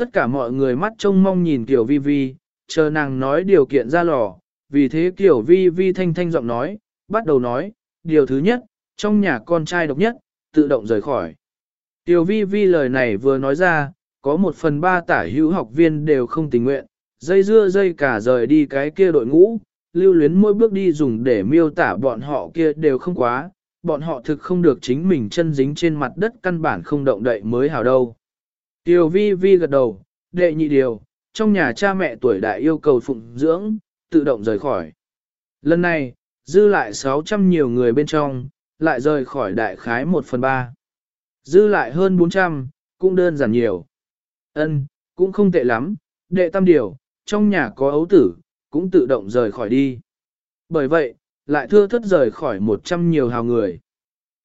Tất cả mọi người mắt trông mong nhìn Tiểu vi vi, chờ nàng nói điều kiện ra lò, vì thế Tiểu vi vi thanh thanh giọng nói, bắt đầu nói, điều thứ nhất, trong nhà con trai độc nhất, tự động rời khỏi. Tiểu vi vi lời này vừa nói ra, có một phần ba tả hữu học viên đều không tình nguyện, dây dưa dây cả rời đi cái kia đội ngũ, lưu luyến mỗi bước đi dùng để miêu tả bọn họ kia đều không quá, bọn họ thực không được chính mình chân dính trên mặt đất căn bản không động đậy mới hào đâu. Tiểu vi vi gật đầu, đệ nhị điều, trong nhà cha mẹ tuổi đại yêu cầu phụng dưỡng, tự động rời khỏi. Lần này, dư lại 600 nhiều người bên trong, lại rời khỏi đại khái 1 phần 3. Dư lại hơn 400, cũng đơn giản nhiều. Ân, cũng không tệ lắm, đệ tam điều, trong nhà có ấu tử, cũng tự động rời khỏi đi. Bởi vậy, lại thưa thất rời khỏi 100 nhiều hào người.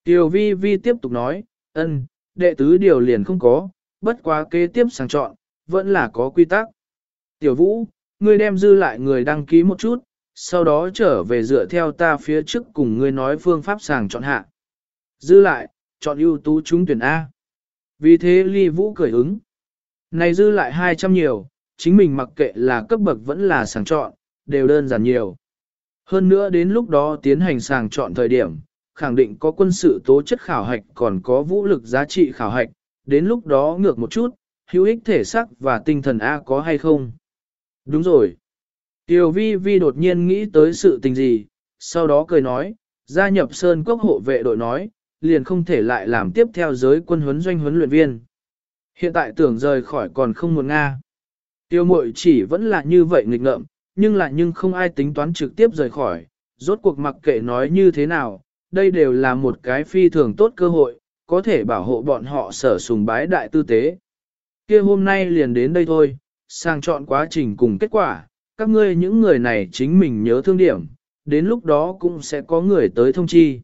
Tiểu vi vi tiếp tục nói, ân, đệ tứ điều liền không có, bất quá kế tiếp sàng chọn, vẫn là có quy tắc. Tiểu vũ, ngươi đem dư lại người đăng ký một chút, sau đó trở về dựa theo ta phía trước cùng ngươi nói phương pháp sàng chọn hạ. Dư lại, chọn ưu tú trúng tuyển A. Vì thế ly vũ cười ứng. Này dư lại 200 nhiều, chính mình mặc kệ là cấp bậc vẫn là sàng chọn, đều đơn giản nhiều. Hơn nữa đến lúc đó tiến hành sàng chọn thời điểm, khẳng định có quân sự tố chất khảo hạch còn có vũ lực giá trị khảo hạch, đến lúc đó ngược một chút, hữu ích thể sắc và tinh thần A có hay không? Đúng rồi. Tiểu vi vi đột nhiên nghĩ tới sự tình gì, sau đó cười nói, gia nhập Sơn Quốc hộ vệ đội nói, liền không thể lại làm tiếp theo giới quân huấn doanh huấn luyện viên. Hiện tại tưởng rời khỏi còn không muốn Nga. Tiêu mội chỉ vẫn là như vậy nghịch ngợm, nhưng lại nhưng không ai tính toán trực tiếp rời khỏi, rốt cuộc mặc kệ nói như thế nào, đây đều là một cái phi thường tốt cơ hội, có thể bảo hộ bọn họ sở sùng bái đại tư tế. kia hôm nay liền đến đây thôi, sang chọn quá trình cùng kết quả, các ngươi những người này chính mình nhớ thương điểm, đến lúc đó cũng sẽ có người tới thông chi.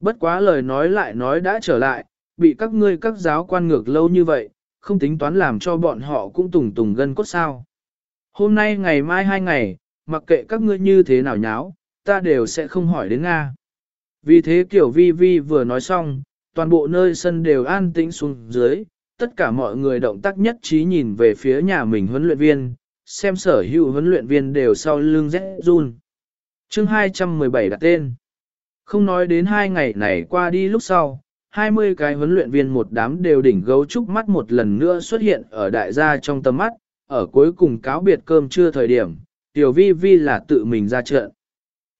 Bất quá lời nói lại nói đã trở lại, bị các ngươi các giáo quan ngược lâu như vậy, không tính toán làm cho bọn họ cũng tùng tùng gân cốt sao. Hôm nay ngày mai hai ngày, mặc kệ các ngươi như thế nào nháo, ta đều sẽ không hỏi đến Nga. Vì thế kiểu vi vi vừa nói xong, toàn bộ nơi sân đều an tĩnh xuống dưới, tất cả mọi người động tác nhất trí nhìn về phía nhà mình huấn luyện viên, xem sở hữu huấn luyện viên đều sau lưng rẽ run. Chương 217 đặt tên. Không nói đến hai ngày này qua đi lúc sau, 20 cái huấn luyện viên một đám đều đỉnh gấu trúc mắt một lần nữa xuất hiện ở đại gia trong tầm mắt, ở cuối cùng cáo biệt cơm trưa thời điểm, tiểu vi vi là tự mình ra trận.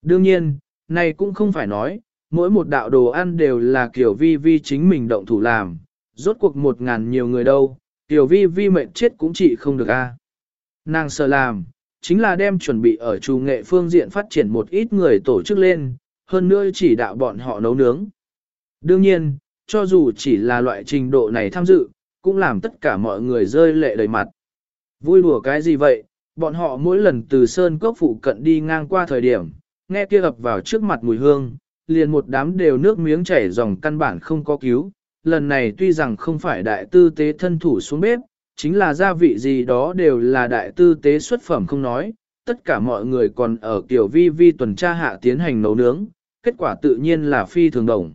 Đương nhiên, này cũng không phải nói, mỗi một đạo đồ ăn đều là kiểu vi vi chính mình động thủ làm, rốt cuộc một ngàn nhiều người đâu, tiểu vi vi mệnh chết cũng chỉ không được a. Nàng sợ làm, chính là đem chuẩn bị ở trù nghệ phương diện phát triển một ít người tổ chức lên, hơn nữa chỉ đạo bọn họ nấu nướng. Đương nhiên, cho dù chỉ là loại trình độ này tham dự, cũng làm tất cả mọi người rơi lệ đầy mặt. Vui đùa cái gì vậy, bọn họ mỗi lần từ sơn cốc phụ cận đi ngang qua thời điểm, nghe kia ập vào trước mặt mùi hương, liền một đám đều nước miếng chảy dòng căn bản không có cứu. Lần này tuy rằng không phải đại tư tế thân thủ xuống bếp, chính là gia vị gì đó đều là đại tư tế xuất phẩm không nói, tất cả mọi người còn ở kiểu vi vi tuần tra hạ tiến hành nấu nướng, kết quả tự nhiên là phi thường đồng.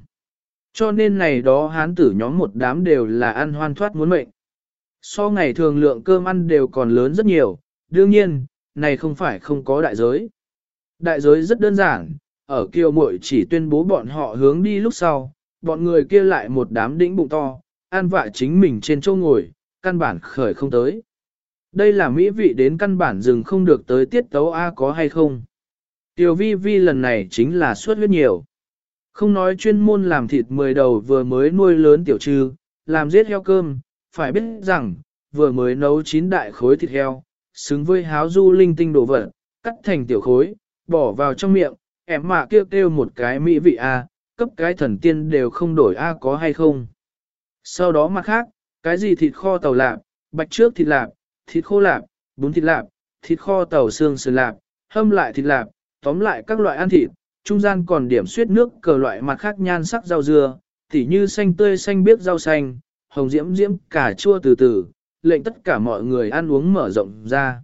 Cho nên này đó hán tử nhóm một đám đều là ăn hoan thoát muốn mệnh. So ngày thường lượng cơm ăn đều còn lớn rất nhiều, đương nhiên, này không phải không có đại giới. Đại giới rất đơn giản, ở kiều muội chỉ tuyên bố bọn họ hướng đi lúc sau, bọn người kia lại một đám đĩnh bụng to, an vạ chính mình trên châu ngồi, căn bản khởi không tới. Đây là mỹ vị đến căn bản dừng không được tới tiết tấu A có hay không. Tiểu vi vi lần này chính là suốt huyết nhiều. Không nói chuyên môn làm thịt mười đầu vừa mới nuôi lớn tiểu trư, làm giết heo cơm, phải biết rằng, vừa mới nấu chín đại khối thịt heo, xứng với háo du linh tinh đồ vật, cắt thành tiểu khối, bỏ vào trong miệng, em mà kêu kêu một cái mỹ vị A, cấp cái thần tiên đều không đổi A có hay không. Sau đó mặt khác, cái gì thịt kho tàu lạp, bạch trước thịt lạp, thịt khô lạp, bún thịt lạp, thịt kho tàu xương sườn lạp, hâm lại thịt lạp, tóm lại các loại ăn thịt, trung gian còn điểm suyết nước cờ loại mặt khác nhan sắc rau dưa, tỉ như xanh tươi xanh biết rau xanh, hồng diễm diễm cà chua từ từ, lệnh tất cả mọi người ăn uống mở rộng ra.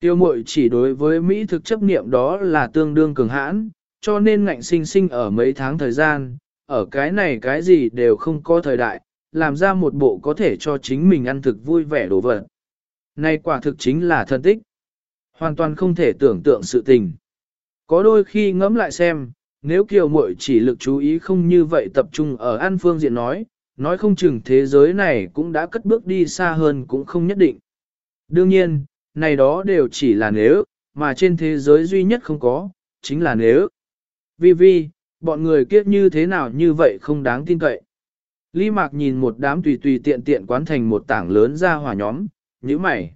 Tiêu mội chỉ đối với Mỹ thực chấp niệm đó là tương đương cường hãn, cho nên ngạnh sinh sinh ở mấy tháng thời gian, ở cái này cái gì đều không có thời đại, làm ra một bộ có thể cho chính mình ăn thực vui vẻ đồ vật. Này quả thực chính là thân tích. Hoàn toàn không thể tưởng tượng sự tình. Có đôi khi ngẫm lại xem, nếu kiều muội chỉ lực chú ý không như vậy tập trung ở ăn phương diện nói, nói không chừng thế giới này cũng đã cất bước đi xa hơn cũng không nhất định. Đương nhiên, này đó đều chỉ là nếu, mà trên thế giới duy nhất không có, chính là nếu. Vi vi, bọn người kiếp như thế nào như vậy không đáng tin cậy. Lý Mạc nhìn một đám tùy tùy tiện tiện quán thành một tảng lớn ra hỏa nhóm, nhíu mày.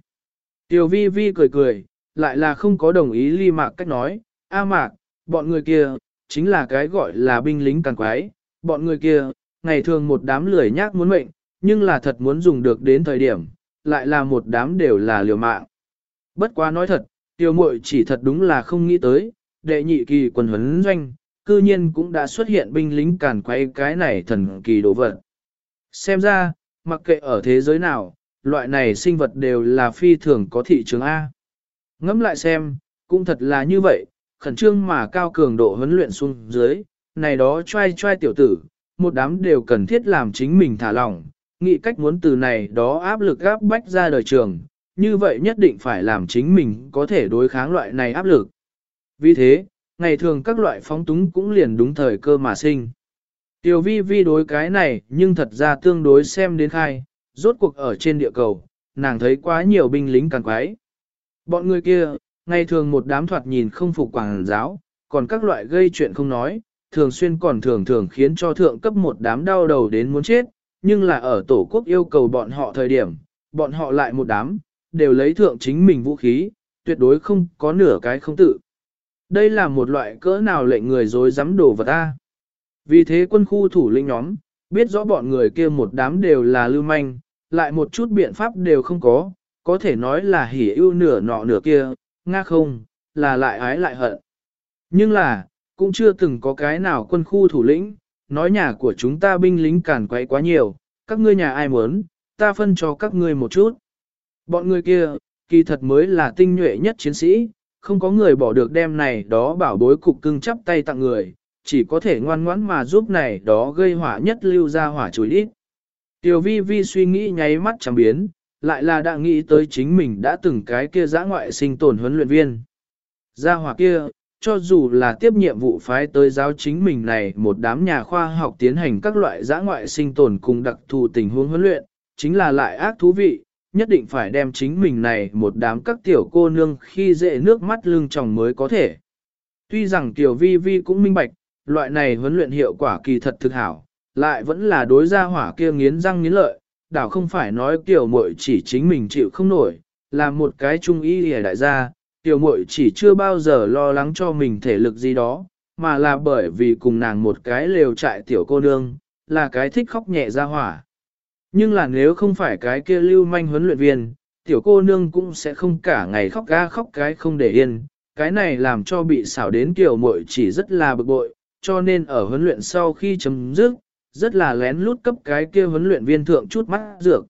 Tiểu vi vi cười cười, lại là không có đồng ý Lý Mạc cách nói, A Mạc, bọn người kia, chính là cái gọi là binh lính càng quái, bọn người kia, ngày thường một đám lười nhác muốn mệnh, nhưng là thật muốn dùng được đến thời điểm, lại là một đám đều là liều mạng. Bất quá nói thật, tiểu muội chỉ thật đúng là không nghĩ tới, đệ nhị kỳ quần huấn doanh, cư nhiên cũng đã xuất hiện binh lính càn quay cái này thần kỳ đồ vật. Xem ra, mặc kệ ở thế giới nào, loại này sinh vật đều là phi thường có thị trường A. Ngẫm lại xem, cũng thật là như vậy, khẩn trương mà cao cường độ huấn luyện xuống dưới, này đó trai trai tiểu tử, một đám đều cần thiết làm chính mình thả lỏng, nghĩ cách muốn từ này đó áp lực áp bách ra đời trường, như vậy nhất định phải làm chính mình có thể đối kháng loại này áp lực. Vì thế, ngày thường các loại phóng túng cũng liền đúng thời cơ mà sinh. Tiểu vi vi đối cái này nhưng thật ra tương đối xem đến khai, rốt cuộc ở trên địa cầu, nàng thấy quá nhiều binh lính càng quái. Bọn người kia, ngày thường một đám thoạt nhìn không phục quảng giáo, còn các loại gây chuyện không nói, thường xuyên còn thường thường khiến cho thượng cấp một đám đau đầu đến muốn chết, nhưng là ở tổ quốc yêu cầu bọn họ thời điểm, bọn họ lại một đám, đều lấy thượng chính mình vũ khí, tuyệt đối không có nửa cái không tự. Đây là một loại cỡ nào lệnh người dối dám đổ vật ta. Vì thế quân khu thủ lĩnh nhóm, biết rõ bọn người kia một đám đều là lưu manh, lại một chút biện pháp đều không có, có thể nói là hỉ ưu nửa nọ nửa kia, nga không, là lại ái lại hận. Nhưng là, cũng chưa từng có cái nào quân khu thủ lĩnh, nói nhà của chúng ta binh lính cản quấy quá nhiều, các ngươi nhà ai muốn, ta phân cho các ngươi một chút. Bọn người kia, kỳ thật mới là tinh nhuệ nhất chiến sĩ, không có người bỏ được đem này đó bảo bối cục cưng chắp tay tặng người, chỉ có thể ngoan ngoãn mà giúp này đó gây hỏa nhất lưu ra hỏa chùi ít. Tiểu vi vi suy nghĩ nháy mắt chẳng biến, lại là đã nghĩ tới chính mình đã từng cái kia giã ngoại sinh tồn huấn luyện viên. Gia hỏa kia, cho dù là tiếp nhiệm vụ phái tới giáo chính mình này một đám nhà khoa học tiến hành các loại giã ngoại sinh tồn cùng đặc thù tình huống huấn luyện, chính là lại ác thú vị, nhất định phải đem chính mình này một đám các tiểu cô nương khi dễ nước mắt lưng tròng mới có thể. Tuy rằng tiểu vi vi cũng minh bạch, loại này huấn luyện hiệu quả kỳ thật thực hảo, lại vẫn là đối gia hỏa kia nghiến răng nghiến lợi, đảo không phải nói tiểu muội chỉ chính mình chịu không nổi, là một cái trung ý hề đại gia, tiểu muội chỉ chưa bao giờ lo lắng cho mình thể lực gì đó, mà là bởi vì cùng nàng một cái lều trại tiểu cô nương, là cái thích khóc nhẹ ra hỏa. Nhưng là nếu không phải cái kia lưu manh huấn luyện viên, tiểu cô nương cũng sẽ không cả ngày khóc ga khóc cái không để yên, cái này làm cho bị xảo đến tiểu muội chỉ rất là bực bội, cho nên ở huấn luyện sau khi chấm dứt, rất là lén lút cấp cái kia huấn luyện viên thượng chút mắt dược.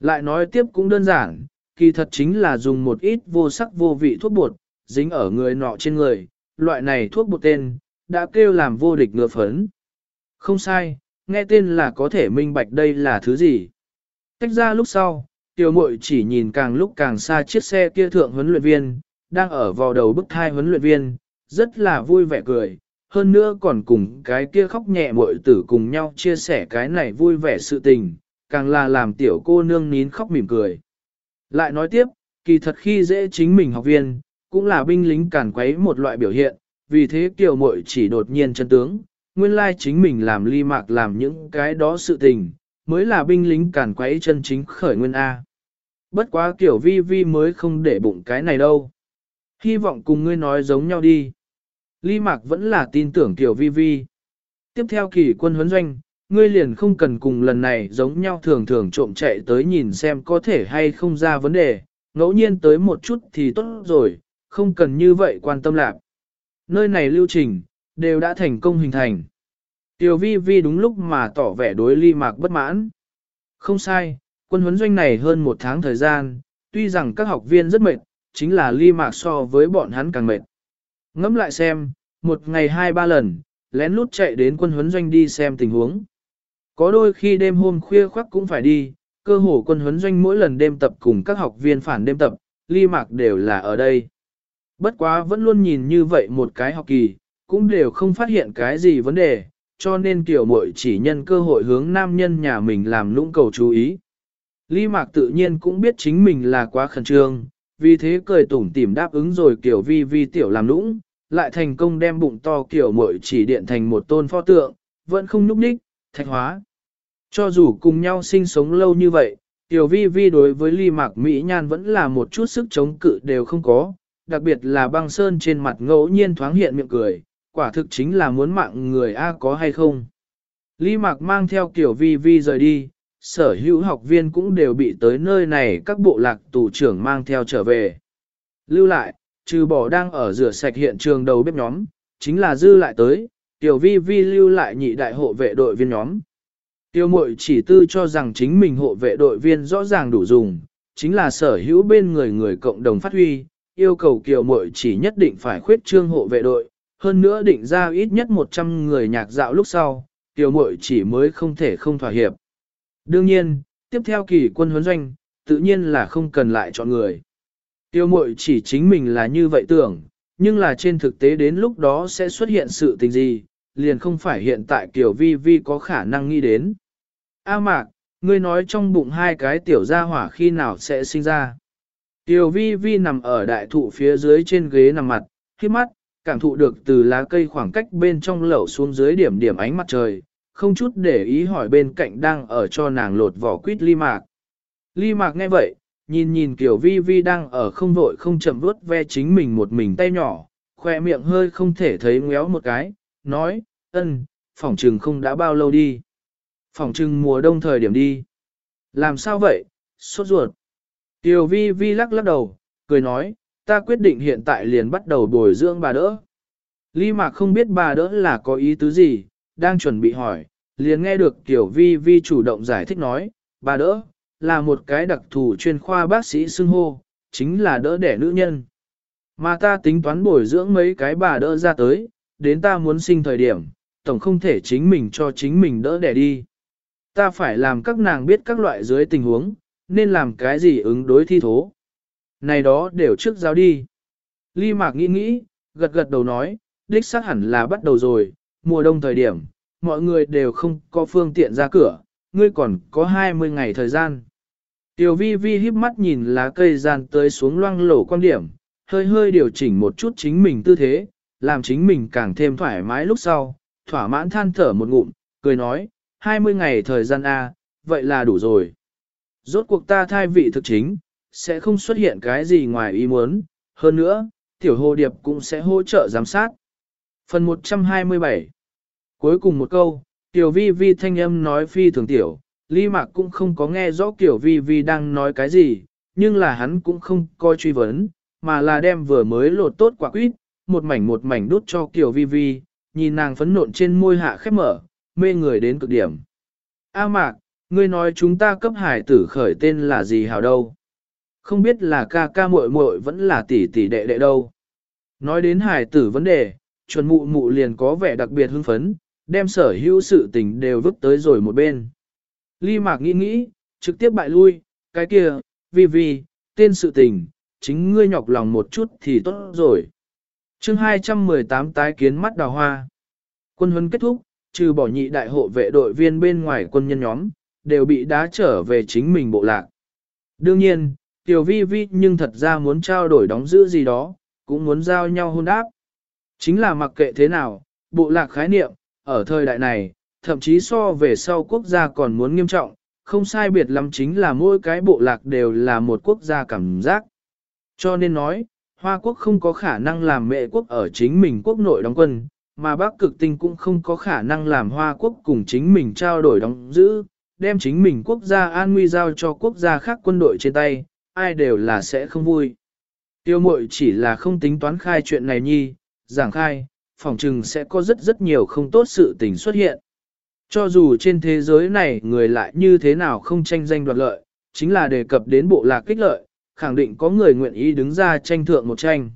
Lại nói tiếp cũng đơn giản, kỳ thật chính là dùng một ít vô sắc vô vị thuốc bột, dính ở người nọ trên người, loại này thuốc bột tên, đã kêu làm vô địch ngựa phấn. Không sai, nghe tên là có thể minh bạch đây là thứ gì. Tách ra lúc sau, tiểu muội chỉ nhìn càng lúc càng xa chiếc xe kia thượng huấn luyện viên, đang ở vào đầu bức thai huấn luyện viên, rất là vui vẻ cười, hơn nữa còn cùng cái kia khóc nhẹ muội tử cùng nhau chia sẻ cái này vui vẻ sự tình, càng là làm tiểu cô nương nín khóc mỉm cười. Lại nói tiếp, kỳ thật khi dễ chính mình học viên, cũng là binh lính càn quấy một loại biểu hiện, vì thế Tiểu muội chỉ đột nhiên chân tướng, nguyên lai chính mình làm ly mạc làm những cái đó sự tình, mới là binh lính càn quấy chân chính khởi nguyên A. Bất quá kiểu vi vi mới không để bụng cái này đâu. Hy vọng cùng ngươi nói giống nhau đi. Ly mạc vẫn là tin tưởng kiểu vi vi. Tiếp theo kỳ quân huấn doanh, ngươi liền không cần cùng lần này giống nhau thường thường trộm chạy tới nhìn xem có thể hay không ra vấn đề, ngẫu nhiên tới một chút thì tốt rồi, không cần như vậy quan tâm lạc. Nơi này lưu trình, đều đã thành công hình thành. Tiểu vi vi đúng lúc mà tỏ vẻ đối ly mạc bất mãn. Không sai, quân huấn doanh này hơn một tháng thời gian, tuy rằng các học viên rất mệt, chính là ly mạc so với bọn hắn càng mệt. Ngẫm lại xem, một ngày hai ba lần, lén lút chạy đến quân huấn doanh đi xem tình huống. Có đôi khi đêm hôm khuya khoắc cũng phải đi, cơ hồ quân huấn doanh mỗi lần đêm tập cùng các học viên phản đêm tập, ly mạc đều là ở đây. Bất quá vẫn luôn nhìn như vậy một cái học kỳ, cũng đều không phát hiện cái gì vấn đề, cho nên tiểu muội chỉ nhân cơ hội hướng nam nhân nhà mình làm lũng cầu chú ý. Ly mạc tự nhiên cũng biết chính mình là quá khẩn trương, vì thế cười tủm tỉm đáp ứng rồi kiểu vi vi tiểu làm lũng, lại thành công đem bụng to kiểu muội chỉ điện thành một tôn pho tượng, vẫn không nhúc ních, thạch hóa. Cho dù cùng nhau sinh sống lâu như vậy, Tiểu Vi Vi đối với ly mạc Mỹ Nhan vẫn là một chút sức chống cự đều không có, đặc biệt là băng sơn trên mặt ngẫu nhiên thoáng hiện miệng cười, quả thực chính là muốn mạng người A có hay không. Lý mạc mang theo Tiểu Vi Vi rời đi, sở hữu học viên cũng đều bị tới nơi này các bộ lạc tù trưởng mang theo trở về. Lưu lại, trừ bỏ đang ở rửa sạch hiện trường đầu bếp nhóm, chính là dư lại tới, Tiểu Vi Vi lưu lại nhị đại hộ vệ đội viên nhóm. Tiêu mội chỉ tư cho rằng chính mình hộ vệ đội viên rõ ràng đủ dùng, chính là sở hữu bên người người cộng đồng phát huy, yêu cầu kiều mội chỉ nhất định phải khuyết trương hộ vệ đội, hơn nữa định ra ít nhất 100 người nhạc dạo lúc sau, tiểu muội chỉ mới không thể không thỏa hiệp. Đương nhiên, tiếp theo kỳ quân huấn doanh, tự nhiên là không cần lại chọn người. Tiêu muội chỉ chính mình là như vậy tưởng, nhưng là trên thực tế đến lúc đó sẽ xuất hiện sự tình gì, liền không phải hiện tại Kiều Vi Vi có khả năng nghĩ đến. A mạc, ngươi nói trong bụng hai cái tiểu gia hỏa khi nào sẽ sinh ra. Tiểu vi vi nằm ở đại thụ phía dưới trên ghế nằm mặt, khi mắt, cảm thụ được từ lá cây khoảng cách bên trong lẩu xuống dưới điểm điểm ánh mặt trời, không chút để ý hỏi bên cạnh đang ở cho nàng lột vỏ quýt ly mạc. Ly mạc nghe vậy, nhìn nhìn kiểu vi vi đang ở không vội không chậm vuốt ve chính mình một mình tay nhỏ, khoe miệng hơi không thể thấy ngéo một cái, nói, ân, phỏng trừng không đã bao lâu đi. Phỏng trừng mùa đông thời điểm đi. Làm sao vậy, sốt ruột. Tiểu vi vi lắc lắc đầu, cười nói, ta quyết định hiện tại liền bắt đầu bồi dưỡng bà đỡ. Ly Mạc không biết bà đỡ là có ý tứ gì, đang chuẩn bị hỏi, liền nghe được Tiểu vi vi chủ động giải thích nói, bà đỡ, là một cái đặc thù chuyên khoa bác sĩ xưng hô, chính là đỡ đẻ nữ nhân. Mà ta tính toán bồi dưỡng mấy cái bà đỡ ra tới, đến ta muốn sinh thời điểm, tổng không thể chính mình cho chính mình đỡ đẻ đi. Ta phải làm các nàng biết các loại dưới tình huống, nên làm cái gì ứng đối thi thố. Này đó đều trước giáo đi. Ly Mạc nghĩ nghĩ, gật gật đầu nói, đích xác hẳn là bắt đầu rồi, mùa đông thời điểm, mọi người đều không có phương tiện ra cửa, ngươi còn có 20 ngày thời gian. Tiểu vi vi híp mắt nhìn lá cây gian tới xuống loang lổ quan điểm, hơi hơi điều chỉnh một chút chính mình tư thế, làm chính mình càng thêm thoải mái lúc sau, thỏa mãn than thở một ngụm, cười nói, 20 ngày thời gian A, vậy là đủ rồi. Rốt cuộc ta thai vị thực chính, sẽ không xuất hiện cái gì ngoài ý muốn, hơn nữa, tiểu hồ điệp cũng sẽ hỗ trợ giám sát. Phần 127 Cuối cùng một câu, tiểu vi vi thanh âm nói phi thường tiểu, ly mạc cũng không có nghe rõ tiểu vi vi đang nói cái gì, nhưng là hắn cũng không coi truy vấn, mà là đem vừa mới lột tốt quả quýt, một mảnh một mảnh đút cho tiểu vi vi, nhìn nàng phấn nộn trên môi hạ khép mở, mê người đến cực điểm. A mạc, ngươi nói chúng ta cấp hải tử khởi tên là gì hảo đâu? Không biết là ca ca muội muội vẫn là tỷ tỷ đệ đệ đâu. Nói đến hải tử vấn đề, chuẩn mụ mụ liền có vẻ đặc biệt hưng phấn, đem sở hữu sự tình đều vứt tới rồi một bên. Ly mạc nghĩ nghĩ, trực tiếp bại lui, cái kia, vì vì, tên sự tình, chính ngươi nhọc lòng một chút thì tốt rồi. chương 218 tái kiến mắt đào hoa. Quân huấn kết thúc, trừ bỏ nhị đại hộ vệ đội viên bên ngoài quân nhân nhóm, đều bị đá trở về chính mình bộ lạc. Đương nhiên, Tiểu Vi Vi nhưng thật ra muốn trao đổi đóng giữ gì đó, cũng muốn giao nhau hôn đáp. Chính là mặc kệ thế nào, bộ lạc khái niệm, ở thời đại này, thậm chí so về sau quốc gia còn muốn nghiêm trọng, không sai biệt lắm chính là mỗi cái bộ lạc đều là một quốc gia cảm giác. Cho nên nói, Hoa quốc không có khả năng làm mẹ quốc ở chính mình quốc nội đóng quân, mà Bắc cực tinh cũng không có khả năng làm Hoa quốc cùng chính mình trao đổi đóng giữ, đem chính mình quốc gia an nguy giao cho quốc gia khác quân đội trên tay, ai đều là sẽ không vui. Tiêu mội chỉ là không tính toán khai chuyện này nhi, giảng khai, phòng trừng sẽ có rất rất nhiều không tốt sự tình xuất hiện. Cho dù trên thế giới này người lại như thế nào không tranh danh đoạt lợi, chính là đề cập đến bộ lạc kích lợi, khẳng định có người nguyện ý đứng ra tranh thượng một tranh.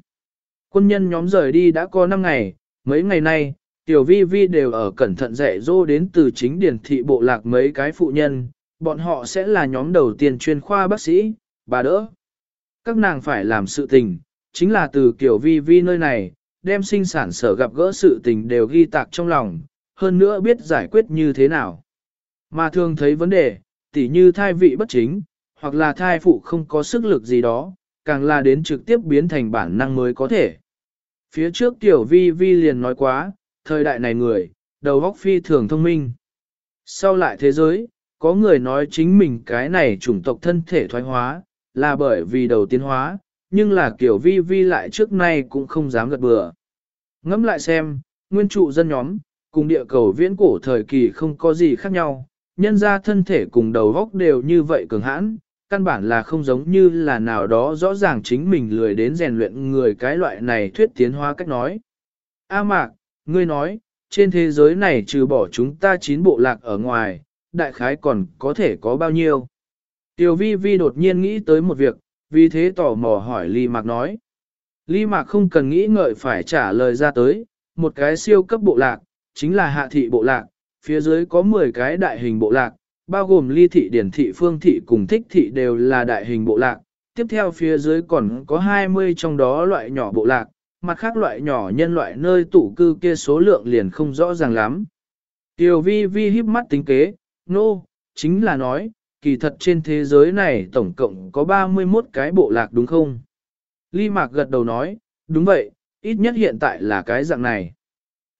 Quân nhân nhóm rời đi đã có 5 ngày, mấy ngày nay, Tiểu vi vi đều ở cẩn thận dạy dỗ đến từ chính điển thị bộ lạc mấy cái phụ nhân, bọn họ sẽ là nhóm đầu tiên chuyên khoa bác sĩ, bà đỡ. Các nàng phải làm sự tình, chính là từ kiểu vi vi nơi này, đem sinh sản sở gặp gỡ sự tình đều ghi tạc trong lòng, hơn nữa biết giải quyết như thế nào. Mà thường thấy vấn đề, tỉ như thai vị bất chính, hoặc là thai phụ không có sức lực gì đó, càng là đến trực tiếp biến thành bản năng mới có thể. Phía trước tiểu vi vi liền nói quá, thời đại này người, đầu óc phi thường thông minh. Sau lại thế giới, có người nói chính mình cái này chủng tộc thân thể thoái hóa, là bởi vì đầu tiến hóa, nhưng là kiểu vi vi lại trước nay cũng không dám gật bừa. Ngẫm lại xem, nguyên trụ dân nhóm, cùng địa cầu viễn cổ thời kỳ không có gì khác nhau, nhân ra thân thể cùng đầu góc đều như vậy cường hãn, căn bản là không giống như là nào đó rõ ràng chính mình lười đến rèn luyện người cái loại này thuyết tiến hóa cách nói. A mạc, ngươi nói, trên thế giới này trừ bỏ chúng ta chín bộ lạc ở ngoài, đại khái còn có thể có bao nhiêu. Tiểu vi vi đột nhiên nghĩ tới một việc, vì thế tò mò hỏi Ly Mạc nói. Ly Mạc không cần nghĩ ngợi phải trả lời ra tới, một cái siêu cấp bộ lạc, chính là hạ thị bộ lạc, phía dưới có 10 cái đại hình bộ lạc, bao gồm ly thị điển thị phương thị cùng thích thị đều là đại hình bộ lạc, tiếp theo phía dưới còn có 20 trong đó loại nhỏ bộ lạc, mặt khác loại nhỏ nhân loại nơi tụ cư kia số lượng liền không rõ ràng lắm. Tiểu vi vi híp mắt tính kế, nô, no, chính là nói, kỳ thật trên thế giới này tổng cộng có 31 cái bộ lạc đúng không? Ly Mạc gật đầu nói, đúng vậy, ít nhất hiện tại là cái dạng này.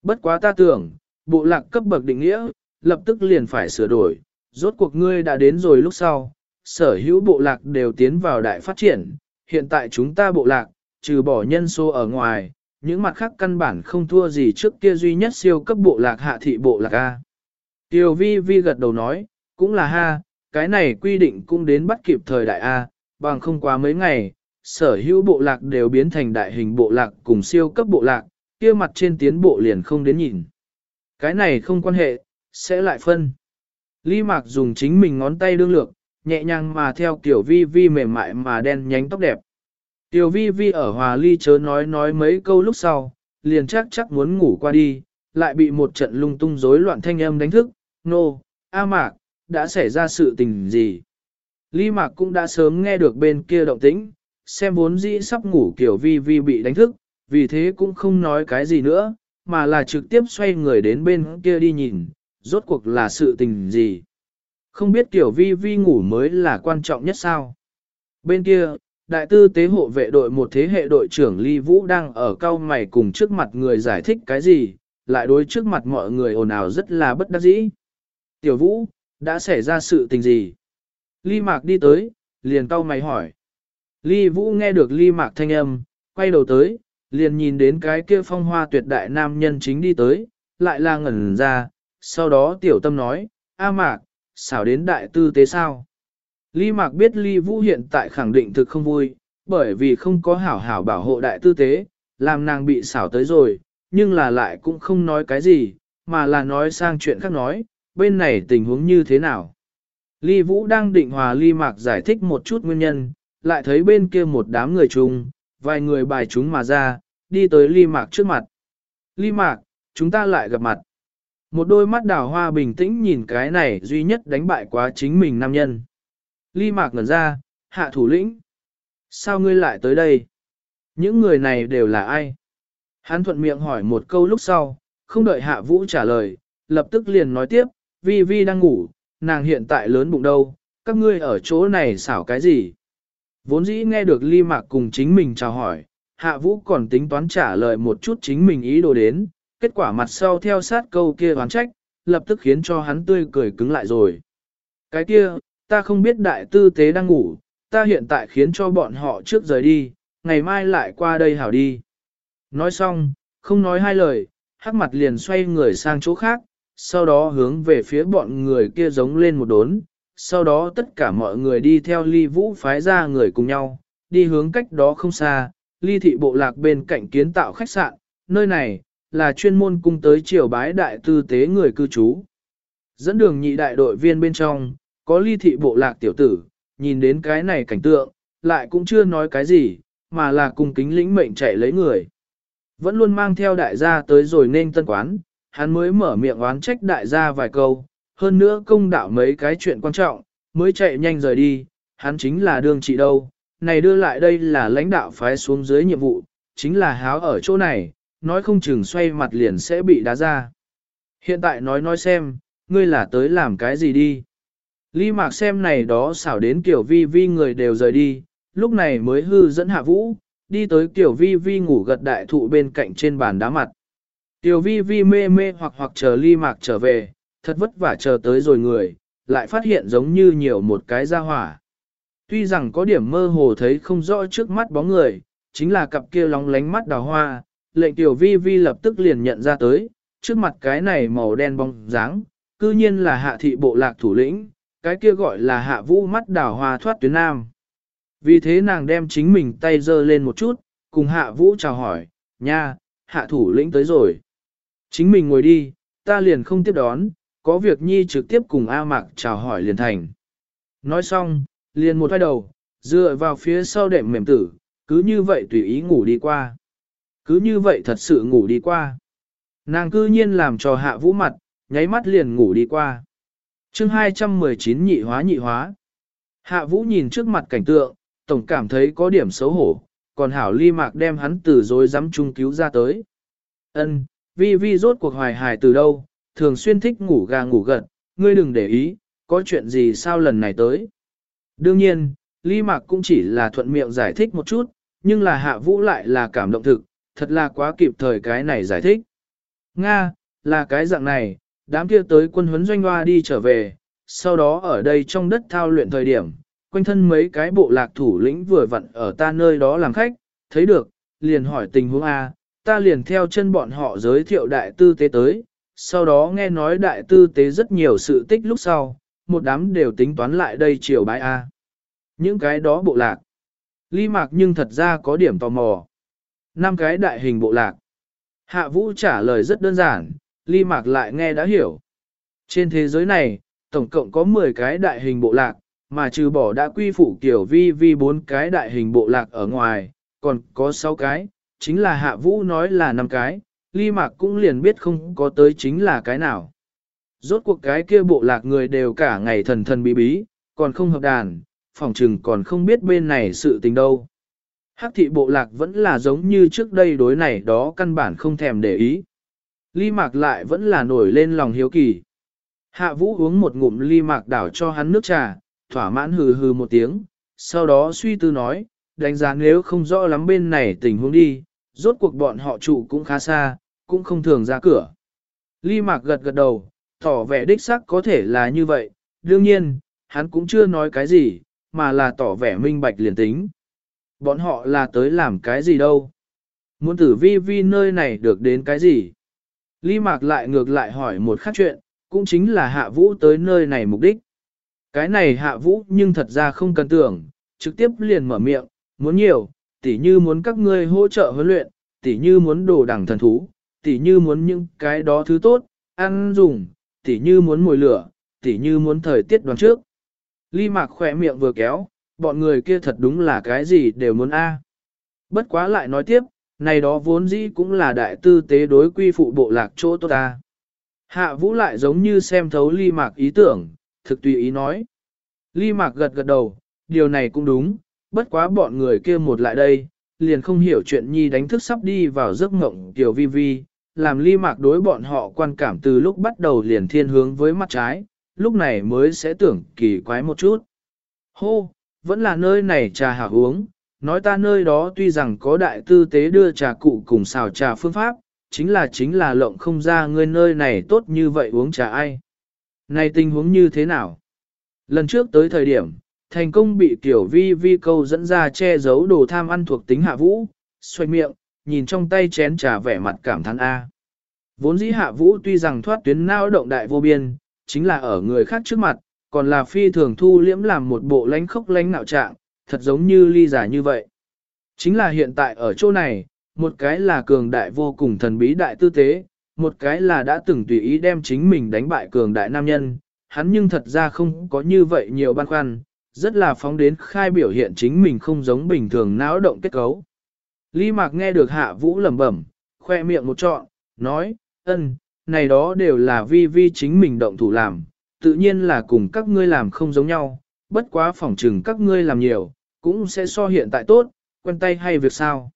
Bất quá ta tưởng, bộ lạc cấp bậc định nghĩa, lập tức liền phải sửa đổi, rốt cuộc ngươi đã đến rồi lúc sau, sở hữu bộ lạc đều tiến vào đại phát triển, hiện tại chúng ta bộ lạc, trừ bỏ nhân số ở ngoài, những mặt khác căn bản không thua gì trước kia duy nhất siêu cấp bộ lạc hạ thị bộ lạc A. Tiêu vi vi gật đầu nói, cũng là ha, cái này quy định cũng đến bắt kịp thời đại A, bằng không quá mấy ngày, sở hữu bộ lạc đều biến thành đại hình bộ lạc cùng siêu cấp bộ lạc, kia mặt trên tiến bộ liền không đến nhìn. Cái này không quan hệ, sẽ lại phân. Ly Mạc dùng chính mình ngón tay đương lược, nhẹ nhàng mà theo tiểu vi vi mềm mại mà đen nhánh tóc đẹp. Tiểu vi vi ở hòa ly chớ nói nói mấy câu lúc sau, liền chắc chắc muốn ngủ qua đi, lại bị một trận lung tung rối loạn thanh âm đánh thức, nô, no, A Mạc, đã xảy ra sự tình gì? Lý Mạc cũng đã sớm nghe được bên kia động tĩnh, xem vốn dĩ sắp ngủ kiểu vi vi bị đánh thức, vì thế cũng không nói cái gì nữa, mà là trực tiếp xoay người đến bên kia đi nhìn, rốt cuộc là sự tình gì. Không biết kiểu vi vi ngủ mới là quan trọng nhất sao. Bên kia, đại tư tế hộ vệ đội một thế hệ đội trưởng Ly Vũ đang ở cao mày cùng trước mặt người giải thích cái gì, lại đối trước mặt mọi người ồn ào rất là bất đắc dĩ. Tiểu Vũ, đã xảy ra sự tình gì? Ly Mạc đi tới, liền cau mày hỏi. Ly Vũ nghe được Ly Mạc thanh âm, quay đầu tới, liền nhìn đến cái kia phong hoa tuyệt đại nam nhân chính đi tới, lại là ngẩn ra, sau đó tiểu tâm nói, A Mạc, xảo đến đại tư tế sao? Ly Mạc biết Ly Vũ hiện tại khẳng định thực không vui, bởi vì không có hảo hảo bảo hộ đại tư tế, làm nàng bị xảo tới rồi, nhưng là lại cũng không nói cái gì, mà là nói sang chuyện khác nói, bên này tình huống như thế nào. Ly Vũ đang định hòa Ly Mạc giải thích một chút nguyên nhân, lại thấy bên kia một đám người chung, vài người bài chúng mà ra, đi tới Ly Mạc trước mặt. Ly Mạc, chúng ta lại gặp mặt. Một đôi mắt đào hoa bình tĩnh nhìn cái này duy nhất đánh bại quá chính mình nam nhân. Ly Mạc ngẩn ra, hạ thủ lĩnh. Sao ngươi lại tới đây? Những người này đều là ai? Hắn thuận miệng hỏi một câu lúc sau, không đợi hạ vũ trả lời, lập tức liền nói tiếp, Vi Vi đang ngủ, nàng hiện tại lớn bụng đâu, các ngươi ở chỗ này xảo cái gì? Vốn dĩ nghe được ly mạc cùng chính mình chào hỏi, hạ vũ còn tính toán trả lời một chút chính mình ý đồ đến, kết quả mặt sau theo sát câu kia oán trách, lập tức khiến cho hắn tươi cười cứng lại rồi. Cái kia, ta không biết đại tư tế đang ngủ, ta hiện tại khiến cho bọn họ trước rời đi, ngày mai lại qua đây hảo đi. Nói xong, không nói hai lời, hắc mặt liền xoay người sang chỗ khác, sau đó hướng về phía bọn người kia giống lên một đốn, sau đó tất cả mọi người đi theo ly vũ phái ra người cùng nhau, đi hướng cách đó không xa, ly thị bộ lạc bên cạnh kiến tạo khách sạn, nơi này, là chuyên môn cung tới triều bái đại tư tế người cư trú. Dẫn đường nhị đại đội viên bên trong, có ly thị bộ lạc tiểu tử, nhìn đến cái này cảnh tượng, lại cũng chưa nói cái gì, mà là cùng kính lĩnh mệnh chạy lấy người. Vẫn luôn mang theo đại gia tới rồi nên tân quán, hắn mới mở miệng oán trách đại gia vài câu, hơn nữa công đạo mấy cái chuyện quan trọng, mới chạy nhanh rời đi, hắn chính là đương trị đâu, này đưa lại đây là lãnh đạo phái xuống dưới nhiệm vụ, chính là háo ở chỗ này, nói không chừng xoay mặt liền sẽ bị đá ra. Hiện tại nói nói xem, ngươi là tới làm cái gì đi. Ly mạc xem này đó xảo đến kiểu vi vi người đều rời đi, lúc này mới hư dẫn hạ vũ, đi tới kiểu vi vi ngủ gật đại thụ bên cạnh trên bàn đá mặt. Tiểu vi vi mê mê hoặc hoặc chờ ly mạc trở về, thật vất vả chờ tới rồi người, lại phát hiện giống như nhiều một cái ra hỏa. Tuy rằng có điểm mơ hồ thấy không rõ trước mắt bóng người, chính là cặp kia lóng lánh mắt đào hoa, lệnh tiểu vi vi lập tức liền nhận ra tới, trước mặt cái này màu đen bóng dáng, cư nhiên là hạ thị bộ lạc thủ lĩnh, cái kia gọi là hạ vũ mắt đào hoa thoát tuyến nam. Vì thế nàng đem chính mình tay giơ lên một chút, cùng hạ vũ chào hỏi, nha, hạ thủ lĩnh tới rồi. Chính mình ngồi đi, ta liền không tiếp đón, có việc nhi trực tiếp cùng A Mạc chào hỏi liền thành. Nói xong, liền một hai đầu, dựa vào phía sau đệm mềm tử, cứ như vậy tùy ý ngủ đi qua. Cứ như vậy thật sự ngủ đi qua. Nàng cư nhiên làm cho hạ vũ mặt, nháy mắt liền ngủ đi qua. chương 219 nhị hóa nhị hóa. Hạ vũ nhìn trước mặt cảnh tượng, tổng cảm thấy có điểm xấu hổ, còn hảo ly mạc đem hắn từ dối dám trung cứu ra tới. ân vi vi rốt cuộc hoài hài từ đâu, thường xuyên thích ngủ gà ngủ gật, ngươi đừng để ý, có chuyện gì sao lần này tới. Đương nhiên, ly mạc cũng chỉ là thuận miệng giải thích một chút, nhưng là hạ vũ lại là cảm động thực, thật là quá kịp thời cái này giải thích. Nga, là cái dạng này, đám kia tới quân huấn doanh hoa đi trở về, sau đó ở đây trong đất thao luyện thời điểm, quanh thân mấy cái bộ lạc thủ lĩnh vừa vặn ở ta nơi đó làm khách, thấy được, liền hỏi tình huống A, ta liền theo chân bọn họ giới thiệu đại tư tế tới, sau đó nghe nói đại tư tế rất nhiều sự tích lúc sau, một đám đều tính toán lại đây chiều bái A. Những cái đó bộ lạc. Ly mạc nhưng thật ra có điểm tò mò. năm cái đại hình bộ lạc. Hạ vũ trả lời rất đơn giản, ly mạc lại nghe đã hiểu. Trên thế giới này, tổng cộng có 10 cái đại hình bộ lạc, mà trừ bỏ đã quy phụ kiểu vi vi bốn cái đại hình bộ lạc ở ngoài, còn có 6 cái, chính là hạ vũ nói là năm cái, ly mạc cũng liền biết không có tới chính là cái nào. Rốt cuộc cái kia bộ lạc người đều cả ngày thần thần bí bí, còn không hợp đàn, phòng trừng còn không biết bên này sự tình đâu. Hắc thị bộ lạc vẫn là giống như trước đây đối này đó căn bản không thèm để ý. Ly mạc lại vẫn là nổi lên lòng hiếu kỳ. Hạ vũ uống một ngụm ly mạc đảo cho hắn nước trà, thỏa mãn hừ hừ một tiếng, sau đó suy tư nói, đánh giá nếu không rõ lắm bên này tình huống đi, rốt cuộc bọn họ trụ cũng khá xa, cũng không thường ra cửa. Ly mạc gật gật đầu, tỏ vẻ đích xác có thể là như vậy, đương nhiên, hắn cũng chưa nói cái gì, mà là tỏ vẻ minh bạch liền tính. Bọn họ là tới làm cái gì đâu? Muốn tử vi vi nơi này được đến cái gì? Ly Mạc lại ngược lại hỏi một khác chuyện, cũng chính là hạ vũ tới nơi này mục đích. Cái này hạ vũ nhưng thật ra không cần tưởng, trực tiếp liền mở miệng, muốn nhiều, tỉ như muốn các ngươi hỗ trợ huấn luyện, tỉ như muốn đồ đẳng thần thú, tỉ như muốn những cái đó thứ tốt, ăn dùng, tỉ như muốn mồi lửa, tỉ như muốn thời tiết đoán trước. Ly Mạc khỏe miệng vừa kéo, bọn người kia thật đúng là cái gì đều muốn a. Bất quá lại nói tiếp, này đó vốn dĩ cũng là đại tư tế đối quy phụ bộ lạc chỗ tốt ta. Hạ vũ lại giống như xem thấu ly mạc ý tưởng, thực tùy ý nói. Ly mạc gật gật đầu, điều này cũng đúng, bất quá bọn người kia một lại đây, liền không hiểu chuyện nhi đánh thức sắp đi vào giấc ngộng tiểu vi vi, làm ly mạc đối bọn họ quan cảm từ lúc bắt đầu liền thiên hướng với mặt trái, lúc này mới sẽ tưởng kỳ quái một chút. Hô, vẫn là nơi này trà hạ uống, nói ta nơi đó tuy rằng có đại tư tế đưa trà cụ cùng xào trà phương pháp, chính là chính là lộng không ra ngươi nơi này tốt như vậy uống trà ai. Này tình huống như thế nào? Lần trước tới thời điểm, thành công bị tiểu vi vi câu dẫn ra che giấu đồ tham ăn thuộc tính hạ vũ, xoay miệng, nhìn trong tay chén trà vẻ mặt cảm thán A. Vốn dĩ hạ vũ tuy rằng thoát tuyến não động đại vô biên, chính là ở người khác trước mặt, còn là phi thường thu liễm làm một bộ lánh khốc lánh nạo trạng, thật giống như ly giả như vậy. Chính là hiện tại ở chỗ này, một cái là cường đại vô cùng thần bí đại tư tế, một cái là đã từng tùy ý đem chính mình đánh bại cường đại nam nhân, hắn nhưng thật ra không có như vậy nhiều băn khoăn, rất là phóng đến khai biểu hiện chính mình không giống bình thường não động kết cấu. Lý Mạc nghe được hạ vũ lẩm bẩm, khoe miệng một trọn, nói, ân, này đó đều là vi vi chính mình động thủ làm, tự nhiên là cùng các ngươi làm không giống nhau, bất quá phỏng trừng các ngươi làm nhiều, cũng sẽ so hiện tại tốt, quen tay hay việc sao.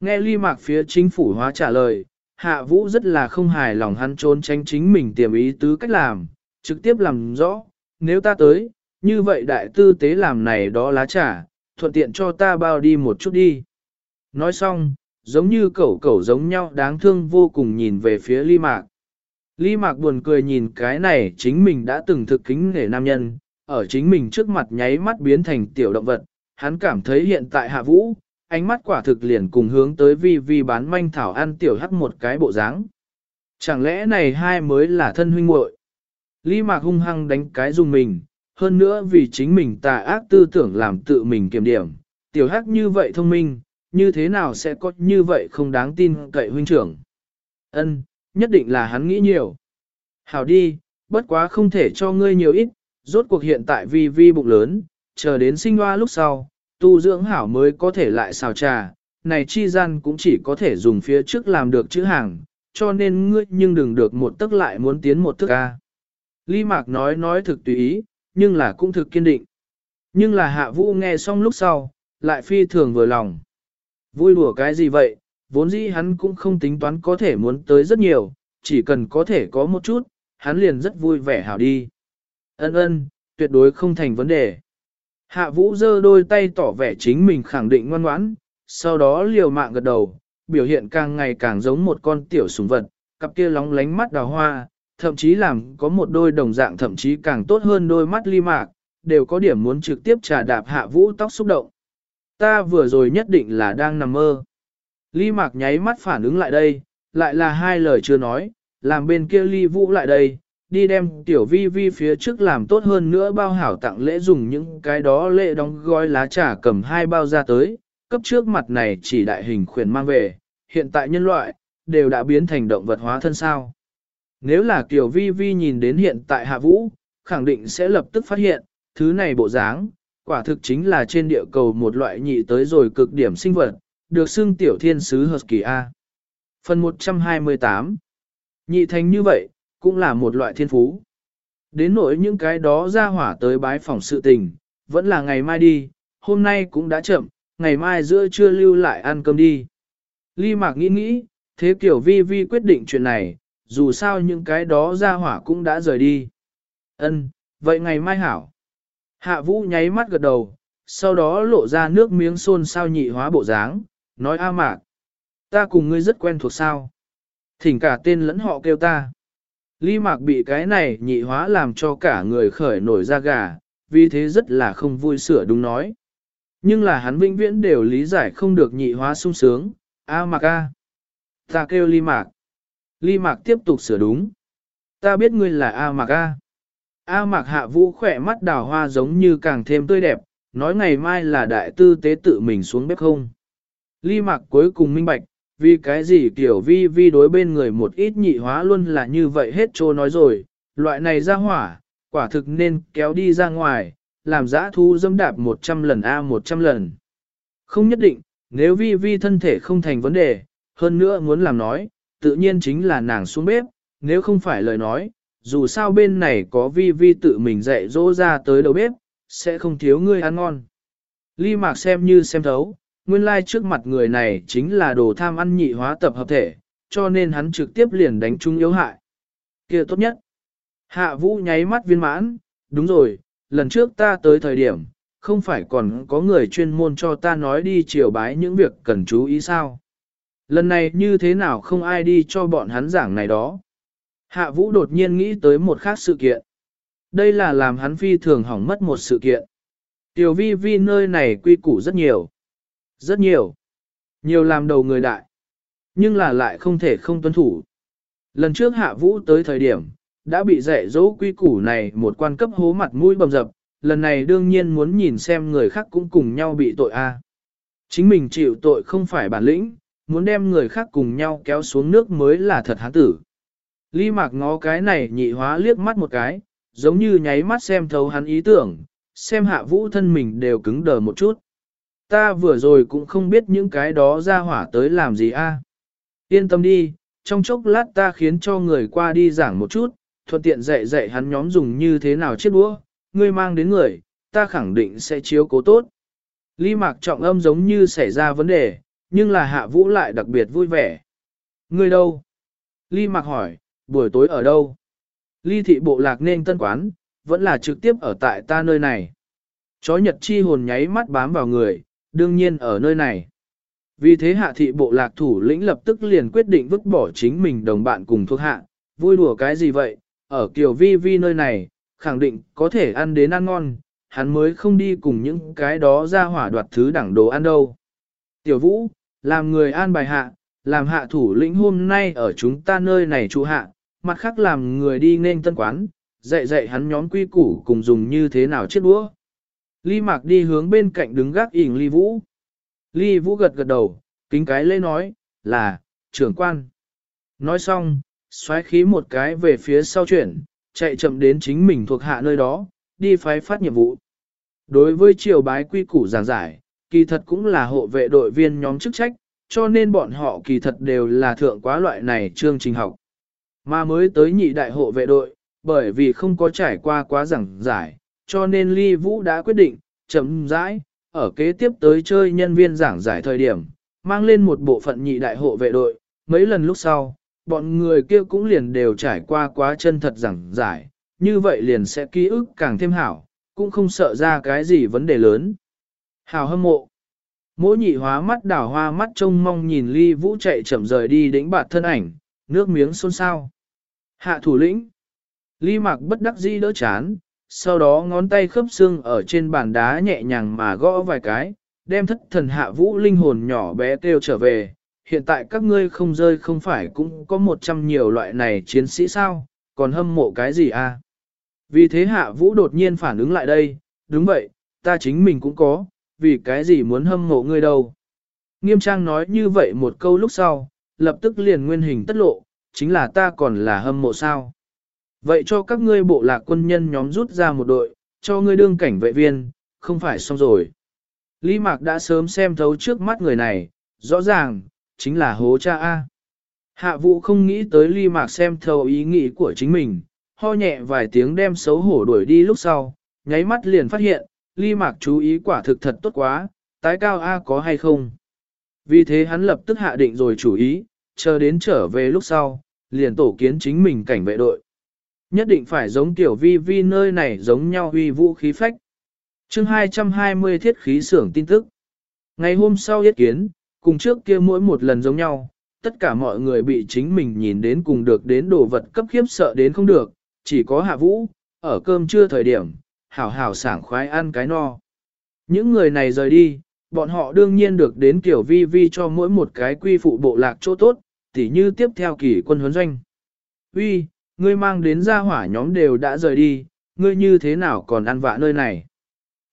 Nghe Lý mạc phía chính phủ hóa trả lời, hạ vũ rất là không hài lòng hắn trốn tránh chính mình tiềm ý tứ cách làm, trực tiếp làm rõ, nếu ta tới, như vậy đại tư tế làm này đó lá trà, thuận tiện cho ta bao đi một chút đi. Nói xong, giống như cẩu cẩu giống nhau đáng thương vô cùng nhìn về phía ly mạc. Ly Mạc buồn cười nhìn cái này chính mình đã từng thực kính nể nam nhân, ở chính mình trước mặt nháy mắt biến thành tiểu động vật, hắn cảm thấy hiện tại hạ vũ, ánh mắt quả thực liền cùng hướng tới vi vi bán manh thảo ăn tiểu hắc một cái bộ dáng. Chẳng lẽ này hai mới là thân huynh muội? ly Mạc hung hăng đánh cái dùng mình, hơn nữa vì chính mình tà ác tư tưởng làm tự mình kiểm điểm, tiểu hắc như vậy thông minh, như thế nào sẽ có như vậy không đáng tin cậy huynh trưởng. Ân, nhất định là hắn nghĩ nhiều. Hảo đi, bất quá không thể cho ngươi nhiều ít, rốt cuộc hiện tại vi vi bụng lớn, chờ đến sinh hoa lúc sau, tu dưỡng hảo mới có thể lại xào trà, này chi gian cũng chỉ có thể dùng phía trước làm được chữ hàng, cho nên ngươi nhưng đừng được một tức lại muốn tiến một thức ca. Ly Mạc nói nói thực tùy ý, nhưng là cũng thực kiên định. Nhưng là hạ vũ nghe xong lúc sau, lại phi thường vừa lòng. Vui đùa cái gì vậy, vốn dĩ hắn cũng không tính toán có thể muốn tới rất nhiều, chỉ cần có thể có một chút, hắn liền rất vui vẻ hảo đi. Ân ân, tuyệt đối không thành vấn đề. Hạ vũ giơ đôi tay tỏ vẻ chính mình khẳng định ngoan ngoãn, sau đó liều mạng gật đầu, biểu hiện càng ngày càng giống một con tiểu sùng vật, cặp kia lóng lánh mắt đào hoa, thậm chí làm có một đôi đồng dạng thậm chí càng tốt hơn đôi mắt ly mạc, đều có điểm muốn trực tiếp trà đạp hạ vũ tóc xúc động. Ta vừa rồi nhất định là đang nằm mơ. Ly mạc nháy mắt phản ứng lại đây, lại là hai lời chưa nói, làm bên kia ly vũ lại đây, đi đem tiểu vi vi phía trước làm tốt hơn nữa bao hảo tặng lễ dùng những cái đó lễ đóng gói lá trà cầm hai bao ra tới, cấp trước mặt này chỉ đại hình khuyển mang về, hiện tại nhân loại, đều đã biến thành động vật hóa thân sao. Nếu là kiều vi vi nhìn đến hiện tại hạ vũ, khẳng định sẽ lập tức phát hiện, thứ này bộ dáng, quả thực chính là trên địa cầu một loại nhị tới rồi cực điểm sinh vật, được xưng tiểu thiên sứ hợp kỳ A. Phần 128 Nhị thành như vậy, cũng là một loại thiên phú. Đến nỗi những cái đó ra hỏa tới bái phòng sự tình, vẫn là ngày mai đi, hôm nay cũng đã chậm, ngày mai giữa trưa lưu lại ăn cơm đi. Ly Mạc nghĩ nghĩ, thế kiểu vi vi quyết định chuyện này, dù sao những cái đó ra hỏa cũng đã rời đi. Ân, vậy ngày mai hảo. Hạ Vũ nháy mắt gật đầu, sau đó lộ ra nước miếng xôn sao nhị hóa bộ dáng, nói A Mạc. Ta cùng ngươi rất quen thuộc sao. Thỉnh cả tên lẫn họ kêu ta. Ly Mạc bị cái này nhị hóa làm cho cả người khởi nổi da gà, vì thế rất là không vui sửa đúng nói. Nhưng là hắn vĩnh viễn đều lý giải không được nhị hóa sung sướng, A Mạc A. Ta kêu Ly Mạc. Ly Mạc tiếp tục sửa đúng. Ta biết ngươi là A Mạc A. A Mạc hạ vũ khỏe mắt đào hoa giống như càng thêm tươi đẹp, nói ngày mai là đại tư tế tự mình xuống bếp không. Ly Mạc cuối cùng minh bạch, vì cái gì kiểu vi vi đối bên người một ít nhị hóa luôn là như vậy hết trô nói rồi, loại này ra hỏa, quả thực nên kéo đi ra ngoài, làm giã thu dâm đạp 100 lần A 100 lần. Không nhất định, nếu vi vi thân thể không thành vấn đề, hơn nữa muốn làm nói, tự nhiên chính là nàng xuống bếp, nếu không phải lời nói, dù sao bên này có vi vi tự mình dạy dỗ ra tới đầu bếp, sẽ không thiếu người ăn ngon. Ly mạc xem như xem thấu, nguyên lai like trước mặt người này chính là đồ tham ăn nhị hóa tập hợp thể, cho nên hắn trực tiếp liền đánh trúng yếu hại. kia tốt nhất. Hạ vũ nháy mắt viên mãn, đúng rồi, lần trước ta tới thời điểm, không phải còn có người chuyên môn cho ta nói đi chiều bái những việc cần chú ý sao. Lần này như thế nào không ai đi cho bọn hắn giảng này đó. Hạ vũ đột nhiên nghĩ tới một khác sự kiện. Đây là làm hắn phi thường hỏng mất một sự kiện. Tiểu vi vi nơi này quy củ rất nhiều. Rất nhiều. Nhiều làm đầu người đại. Nhưng là lại không thể không tuân thủ. Lần trước hạ vũ tới thời điểm, đã bị dạy dỗ quy củ này một quan cấp hố mặt mũi bầm dập, lần này đương nhiên muốn nhìn xem người khác cũng cùng nhau bị tội a. Chính mình chịu tội không phải bản lĩnh, muốn đem người khác cùng nhau kéo xuống nước mới là thật hán tử. Ly mạc ngó cái này nhị hóa liếc mắt một cái, giống như nháy mắt xem thấu hắn ý tưởng, xem hạ vũ thân mình đều cứng đờ một chút. Ta vừa rồi cũng không biết những cái đó ra hỏa tới làm gì a. Yên tâm đi, trong chốc lát ta khiến cho người qua đi giảng một chút, thuận tiện dạy dạy hắn nhóm dùng như thế nào chiếc đũa, ngươi mang đến người, ta khẳng định sẽ chiếu cố tốt. Ly mạc trọng âm giống như xảy ra vấn đề, nhưng là hạ vũ lại đặc biệt vui vẻ. người đâu? Ly mặc hỏi, buổi tối ở đâu? Ly thị bộ lạc nên tân quán, vẫn là trực tiếp ở tại ta nơi này. Chó nhật chi hồn nháy mắt bám vào người, đương nhiên ở nơi này. Vì thế hạ thị bộ lạc thủ lĩnh lập tức liền quyết định vứt bỏ chính mình đồng bạn cùng thuộc hạ, Vui đùa cái gì vậy, ở kiểu vi vi nơi này, khẳng định có thể ăn đến ăn ngon, hắn mới không đi cùng những cái đó ra hỏa đoạt thứ đẳng đồ ăn đâu. Tiểu vũ, làm người an bài hạ, làm hạ thủ lĩnh hôm nay ở chúng ta nơi này trụ hạ, mặt khác làm người đi nên tân quán, dạy dạy hắn nhóm quy củ cùng dùng như thế nào chết đũa. Ly Mạc đi hướng bên cạnh đứng gác ỉn Ly Vũ. Ly Vũ gật gật đầu, kính cái lê nói, là, trưởng quan. Nói xong, xoáy khí một cái về phía sau chuyển, chạy chậm đến chính mình thuộc hạ nơi đó, đi phái phát nhiệm vụ. Đối với triều bái quy củ giảng giải, kỳ thật cũng là hộ vệ đội viên nhóm chức trách, cho nên bọn họ kỳ thật đều là thượng quá loại này chương trình học. Mà mới tới nhị đại hộ vệ đội, bởi vì không có trải qua quá giảng giải, cho nên Ly Vũ đã quyết định, chậm rãi, ở kế tiếp tới chơi nhân viên giảng giải thời điểm, mang lên một bộ phận nhị đại hộ vệ đội, mấy lần lúc sau, bọn người kia cũng liền đều trải qua quá chân thật giảng giải, như vậy liền sẽ ký ức càng thêm hảo, cũng không sợ ra cái gì vấn đề lớn hào hâm mộ. Mỗi nhị hóa mắt đảo hoa mắt trông mong nhìn ly vũ chạy chậm rời đi đĩnh bạt thân ảnh, nước miếng xôn xao. Hạ thủ lĩnh. Ly mặc bất đắc dĩ đỡ chán, sau đó ngón tay khớp xương ở trên bàn đá nhẹ nhàng mà gõ vài cái, đem thất thần hạ vũ linh hồn nhỏ bé kêu trở về. Hiện tại các ngươi không rơi không phải cũng có một trăm nhiều loại này chiến sĩ sao, còn hâm mộ cái gì à? Vì thế hạ vũ đột nhiên phản ứng lại đây, đúng vậy, ta chính mình cũng có, vì cái gì muốn hâm mộ ngươi đâu. Nghiêm trang nói như vậy một câu lúc sau, lập tức liền nguyên hình tất lộ, chính là ta còn là hâm mộ sao. Vậy cho các ngươi bộ lạc quân nhân nhóm rút ra một đội, cho ngươi đương cảnh vệ viên, không phải xong rồi. Lý Mạc đã sớm xem thấu trước mắt người này, rõ ràng, chính là hố cha A. Hạ vũ không nghĩ tới Lý Mạc xem thấu ý nghĩ của chính mình, ho nhẹ vài tiếng đem xấu hổ đuổi đi lúc sau, nháy mắt liền phát hiện, ly Mạc chú ý quả thực thật tốt quá, tái cao A có hay không. Vì thế hắn lập tức hạ định rồi chủ ý, chờ đến trở về lúc sau, liền tổ kiến chính mình cảnh vệ đội. Nhất định phải giống tiểu vi vi nơi này giống nhau huy vũ khí phách. chương 220 thiết khí xưởng tin tức. Ngày hôm sau yết kiến, cùng trước kia mỗi một lần giống nhau, tất cả mọi người bị chính mình nhìn đến cùng được đến đồ vật cấp khiếp sợ đến không được, chỉ có hạ vũ, ở cơm trưa thời điểm, hảo hảo sảng khoái ăn cái no. Những người này rời đi, bọn họ đương nhiên được đến kiểu vi vi cho mỗi một cái quy phụ bộ lạc chỗ tốt, tỉ như tiếp theo kỳ quân huấn doanh. Uy, ngươi mang đến gia hỏa nhóm đều đã rời đi, ngươi như thế nào còn ăn vạ nơi này.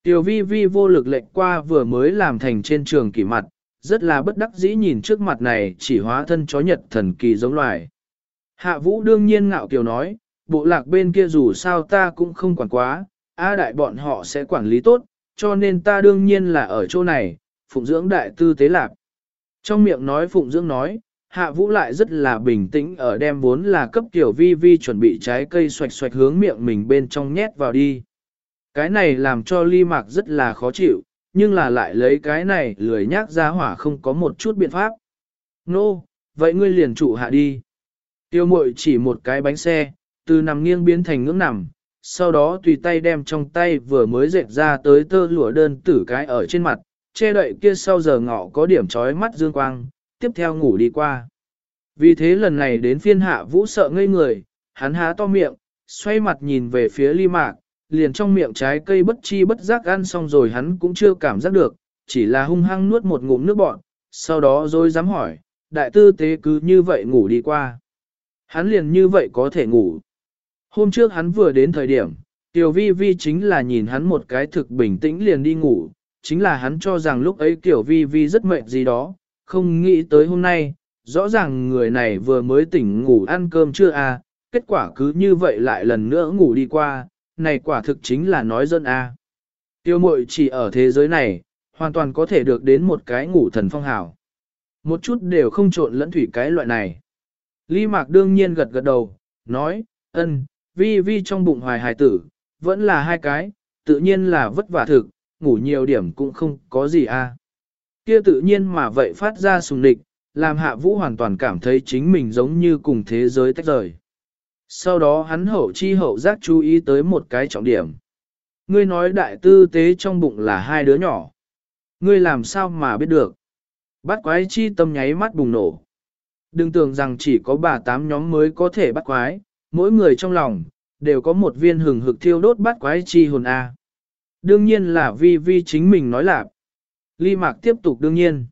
Tiểu vi vi vô lực lệnh qua vừa mới làm thành trên trường kỳ mặt, rất là bất đắc dĩ nhìn trước mặt này chỉ hóa thân chó nhật thần kỳ giống loài. Hạ vũ đương nhiên ngạo kiều nói, bộ lạc bên kia dù sao ta cũng không quản quá, A đại bọn họ sẽ quản lý tốt, cho nên ta đương nhiên là ở chỗ này, phụng dưỡng đại tư tế lạc. Trong miệng nói phụng dưỡng nói, hạ vũ lại rất là bình tĩnh ở đem vốn là cấp tiểu vi vi chuẩn bị trái cây xoạch xoạch hướng miệng mình bên trong nhét vào đi. Cái này làm cho ly mạc rất là khó chịu, nhưng là lại lấy cái này lười nhác ra hỏa không có một chút biện pháp. Nô, no, vậy ngươi liền trụ hạ đi. Tiêu mội chỉ một cái bánh xe, từ nằm nghiêng biến thành ngưỡng nằm, sau đó tùy tay đem trong tay vừa mới dệt ra tới tơ lụa đơn tử cái ở trên mặt, che đậy kia sau giờ ngọ có điểm trói mắt dương quang, tiếp theo ngủ đi qua. Vì thế lần này đến phiên hạ vũ sợ ngây người, hắn há to miệng, xoay mặt nhìn về phía ly mạc, liền trong miệng trái cây bất chi bất giác ăn xong rồi hắn cũng chưa cảm giác được, chỉ là hung hăng nuốt một ngụm nước bọn, sau đó rồi dám hỏi, đại tư tế cứ như vậy ngủ đi qua. Hắn liền như vậy có thể ngủ. Hôm trước hắn vừa đến thời điểm, Tiểu Vi Vi chính là nhìn hắn một cái thực bình tĩnh liền đi ngủ, chính là hắn cho rằng lúc ấy Tiểu Vi Vi rất mệt gì đó, không nghĩ tới hôm nay, rõ ràng người này vừa mới tỉnh ngủ ăn cơm chưa à, kết quả cứ như vậy lại lần nữa ngủ đi qua, này quả thực chính là nói dân à. Tiêu mội chỉ ở thế giới này, hoàn toàn có thể được đến một cái ngủ thần phong hào. Một chút đều không trộn lẫn thủy cái loại này. Ly Mạc đương nhiên gật gật đầu, nói, ân, vi vi trong bụng hoài hài tử, vẫn là hai cái, tự nhiên là vất vả thực, ngủ nhiều điểm cũng không có gì à. Kia tự nhiên mà vậy phát ra sùng địch, làm hạ vũ hoàn toàn cảm thấy chính mình giống như cùng thế giới tách rời. Sau đó hắn hậu chi hậu giác chú ý tới một cái trọng điểm. Ngươi nói đại tư tế trong bụng là hai đứa nhỏ. Ngươi làm sao mà biết được? Bắt quái chi tâm nháy mắt bùng nổ. Đừng tưởng rằng chỉ có bà tám nhóm mới có thể bắt quái, mỗi người trong lòng, đều có một viên hừng hực thiêu đốt bắt quái chi hồn A. Đương nhiên là vi vi chính mình nói là. Ly Mạc tiếp tục đương nhiên.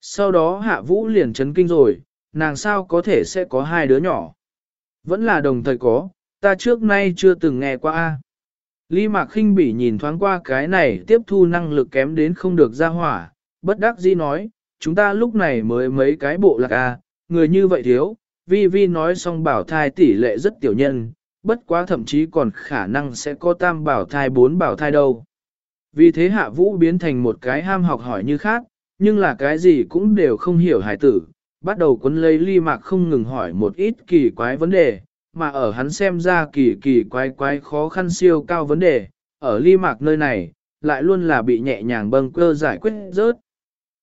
Sau đó Hạ Vũ liền chấn kinh rồi, nàng sao có thể sẽ có hai đứa nhỏ. Vẫn là đồng thời có, ta trước nay chưa từng nghe qua A. Ly Mạc khinh bỉ nhìn thoáng qua cái này tiếp thu năng lực kém đến không được ra hỏa, bất đắc dĩ nói, chúng ta lúc này mới mấy cái bộ lạc A, người như vậy thiếu, vi vi nói xong bảo thai tỷ lệ rất tiểu nhân, bất quá thậm chí còn khả năng sẽ có tam bảo thai bốn bảo thai đâu. Vì thế hạ vũ biến thành một cái ham học hỏi như khác, nhưng là cái gì cũng đều không hiểu hải tử, bắt đầu quấn lấy ly mạc không ngừng hỏi một ít kỳ quái vấn đề, mà ở hắn xem ra kỳ kỳ quái quái khó khăn siêu cao vấn đề, ở ly mạc nơi này, lại luôn là bị nhẹ nhàng bâng cơ giải quyết rớt.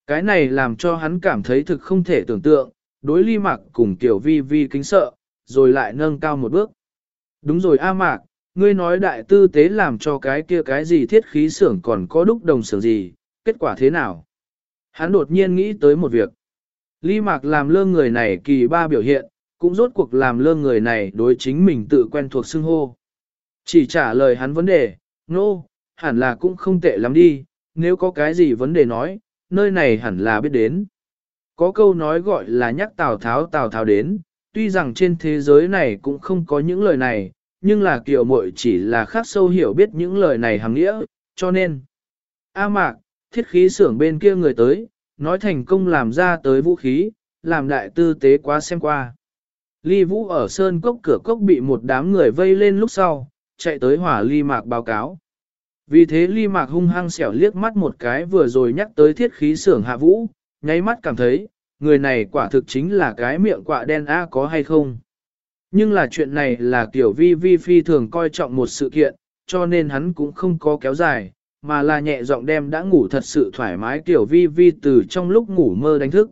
Cái này làm cho hắn cảm thấy thực không thể tưởng tượng, đối ly mạc cùng tiểu vi vi kính sợ, rồi lại nâng cao một bước. Đúng rồi A Mạc, ngươi nói đại tư tế làm cho cái kia cái gì thiết khí xưởng còn có đúc đồng xưởng gì, kết quả thế nào? Hắn đột nhiên nghĩ tới một việc. Ly Mạc làm lơ người này kỳ ba biểu hiện, cũng rốt cuộc làm lơ người này đối chính mình tự quen thuộc xưng hô. Chỉ trả lời hắn vấn đề, nô, no, hẳn là cũng không tệ lắm đi, nếu có cái gì vấn đề nói, nơi này hẳn là biết đến. Có câu nói gọi là nhắc Tào Tháo Tào Tháo đến, tuy rằng trên thế giới này cũng không có những lời này, nhưng là kiều muội chỉ là khác sâu hiểu biết những lời này hàng nghĩa, cho nên. A mạc, thiết khí xưởng bên kia người tới, nói thành công làm ra tới vũ khí, làm đại tư tế quá xem qua. Ly vũ ở sơn cốc cửa cốc bị một đám người vây lên lúc sau, chạy tới hỏa ly mạc báo cáo. Vì thế ly mạc hung hăng xẻo liếc mắt một cái vừa rồi nhắc tới thiết khí xưởng hạ vũ, nháy mắt cảm thấy, người này quả thực chính là cái miệng quạ đen A có hay không. Nhưng là chuyện này là tiểu vi vi phi thường coi trọng một sự kiện, cho nên hắn cũng không có kéo dài, mà là nhẹ giọng đem đã ngủ thật sự thoải mái tiểu vi vi từ trong lúc ngủ mơ đánh thức.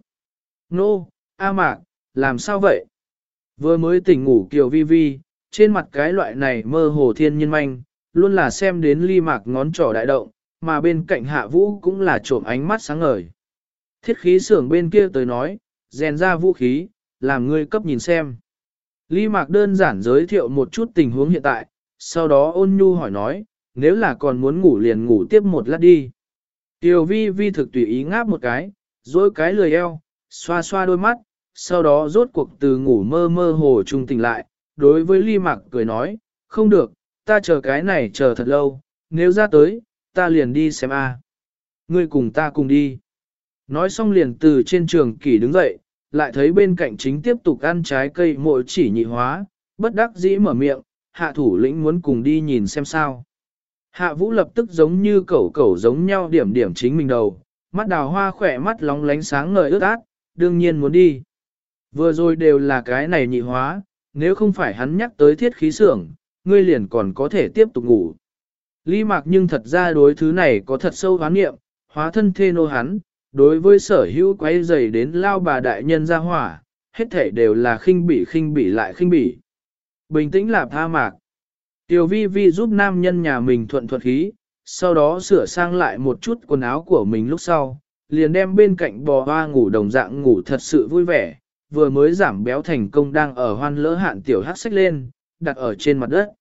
Nô, A Mạc, làm sao vậy? Vừa mới tỉnh ngủ kiểu vi vi, trên mặt cái loại này mơ hồ thiên nhân manh, luôn là xem đến ly mạc ngón trỏ đại động, mà bên cạnh hạ vũ cũng là trộm ánh mắt sáng ngời. Thiết khí xưởng bên kia tới nói, rèn ra vũ khí, làm ngươi cấp nhìn xem. Ly Mạc đơn giản giới thiệu một chút tình huống hiện tại, sau đó ôn nhu hỏi nói, nếu là còn muốn ngủ liền ngủ tiếp một lát đi. Tiểu vi vi thực tùy ý ngáp một cái, dối cái lười eo, xoa xoa đôi mắt, sau đó rốt cuộc từ ngủ mơ mơ hồ trung tỉnh lại, đối với Ly Mạc cười nói, không được, ta chờ cái này chờ thật lâu, nếu ra tới, ta liền đi xem a. Ngươi cùng ta cùng đi. Nói xong liền từ trên trường kỷ đứng dậy, lại thấy bên cạnh chính tiếp tục ăn trái cây mội chỉ nhị hóa, bất đắc dĩ mở miệng, hạ thủ lĩnh muốn cùng đi nhìn xem sao. Hạ vũ lập tức giống như cẩu cẩu giống nhau điểm điểm chính mình đầu, mắt đào hoa khỏe mắt lóng lánh sáng ngời ướt át, đương nhiên muốn đi. Vừa rồi đều là cái này nhị hóa, nếu không phải hắn nhắc tới thiết khí xưởng, ngươi liền còn có thể tiếp tục ngủ. Ly mạc nhưng thật ra đối thứ này có thật sâu hoán nghiệm, hóa thân thê nô hắn, đối với sở hữu quay dày đến lao bà đại nhân ra hỏa, hết thể đều là khinh bỉ khinh bỉ lại khinh bỉ. Bình tĩnh là tha mạc. Tiểu vi vi giúp nam nhân nhà mình thuận thuận khí, sau đó sửa sang lại một chút quần áo của mình lúc sau, liền đem bên cạnh bò hoa ngủ đồng dạng ngủ thật sự vui vẻ, vừa mới giảm béo thành công đang ở hoan lỡ hạn tiểu hắc xách lên, đặt ở trên mặt đất.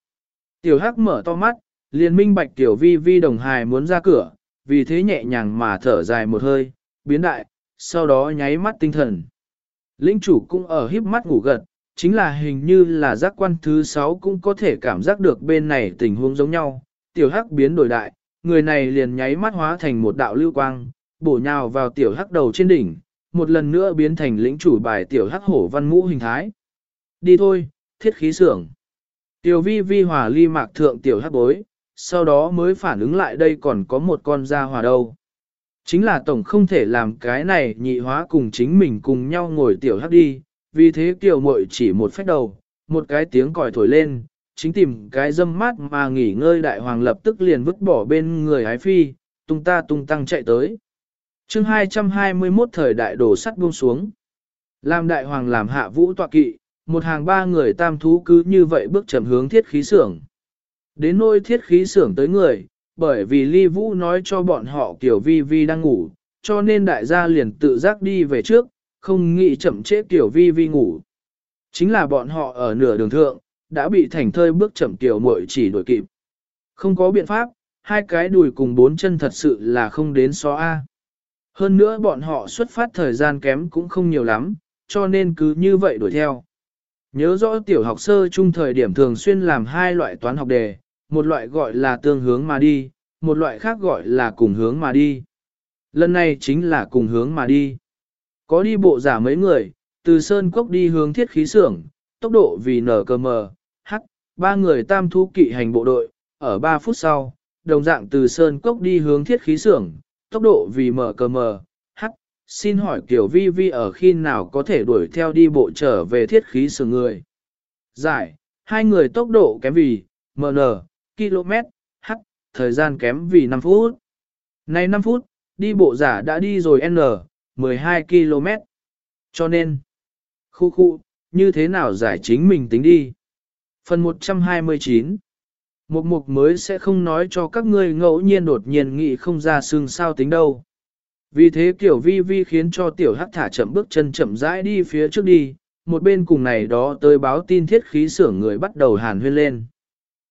Tiểu hắc mở to mắt, liền minh bạch tiểu vi vi đồng hài muốn ra cửa, vì thế nhẹ nhàng mà thở dài một hơi, biến đại, sau đó nháy mắt tinh thần. Linh chủ cũng ở híp mắt ngủ gật, chính là hình như là giác quan thứ 6 cũng có thể cảm giác được bên này tình huống giống nhau. Tiểu hắc biến đổi đại, người này liền nháy mắt hóa thành một đạo lưu quang, bổ nhào vào tiểu hắc đầu trên đỉnh, một lần nữa biến thành lĩnh chủ bài tiểu hắc hổ văn ngũ hình thái. Đi thôi, thiết khí xưởng. Tiểu vi vi hòa ly mạc thượng tiểu hắc bối, sau đó mới phản ứng lại đây còn có một con da hòa đâu. Chính là tổng không thể làm cái này nhị hóa cùng chính mình cùng nhau ngồi tiểu hắc đi, vì thế kiều muội chỉ một phép đầu, một cái tiếng còi thổi lên, chính tìm cái dâm mát mà nghỉ ngơi đại hoàng lập tức liền vứt bỏ bên người hái phi, tung ta tung tăng chạy tới. chương 221 thời đại đổ sắt buông xuống. Làm đại hoàng làm hạ vũ tọa kỵ, một hàng ba người tam thú cứ như vậy bước chậm hướng thiết khí xưởng. Đến nôi thiết khí xưởng tới người, bởi vì Ly Vũ nói cho bọn họ Tiểu vi vi đang ngủ, cho nên đại gia liền tự giác đi về trước, không nghĩ chậm trễ tiểu vi vi ngủ. Chính là bọn họ ở nửa đường thượng, đã bị thành thơi bước chậm tiểu muội chỉ đuổi kịp. Không có biện pháp, hai cái đùi cùng bốn chân thật sự là không đến xó A. Hơn nữa bọn họ xuất phát thời gian kém cũng không nhiều lắm, cho nên cứ như vậy đuổi theo. Nhớ rõ tiểu học sơ trung thời điểm thường xuyên làm hai loại toán học đề, một loại gọi là tương hướng mà đi, một loại khác gọi là cùng hướng mà đi. Lần này chính là cùng hướng mà đi. Có đi bộ giả mấy người, từ Sơn Cốc đi hướng thiết khí xưởng, tốc độ vì nở cơ mờ, hắc, ba người tam thu kỵ hành bộ đội, ở 3 phút sau, đồng dạng từ Sơn Cốc đi hướng thiết khí xưởng, tốc độ vì mở cờ mờ, hắc, xin hỏi Kiều vi vi ở khi nào có thể đuổi theo đi bộ trở về thiết khí xưởng người. Giải, hai người tốc độ kém vì, mn, km, h, thời gian kém vì 5 phút. Này 5 phút, đi bộ giả đã đi rồi n, 12 km. Cho nên, khu khu, như thế nào giải chính mình tính đi. Phần 129 Một mục mới sẽ không nói cho các ngươi ngẫu nhiên đột nhiên nghĩ không ra xương sao tính đâu. Vì thế kiểu vi vi khiến cho tiểu hắc thả chậm bước chân chậm rãi đi phía trước đi, một bên cùng này đó tới báo tin thiết khí xưởng người bắt đầu hàn huyên lên.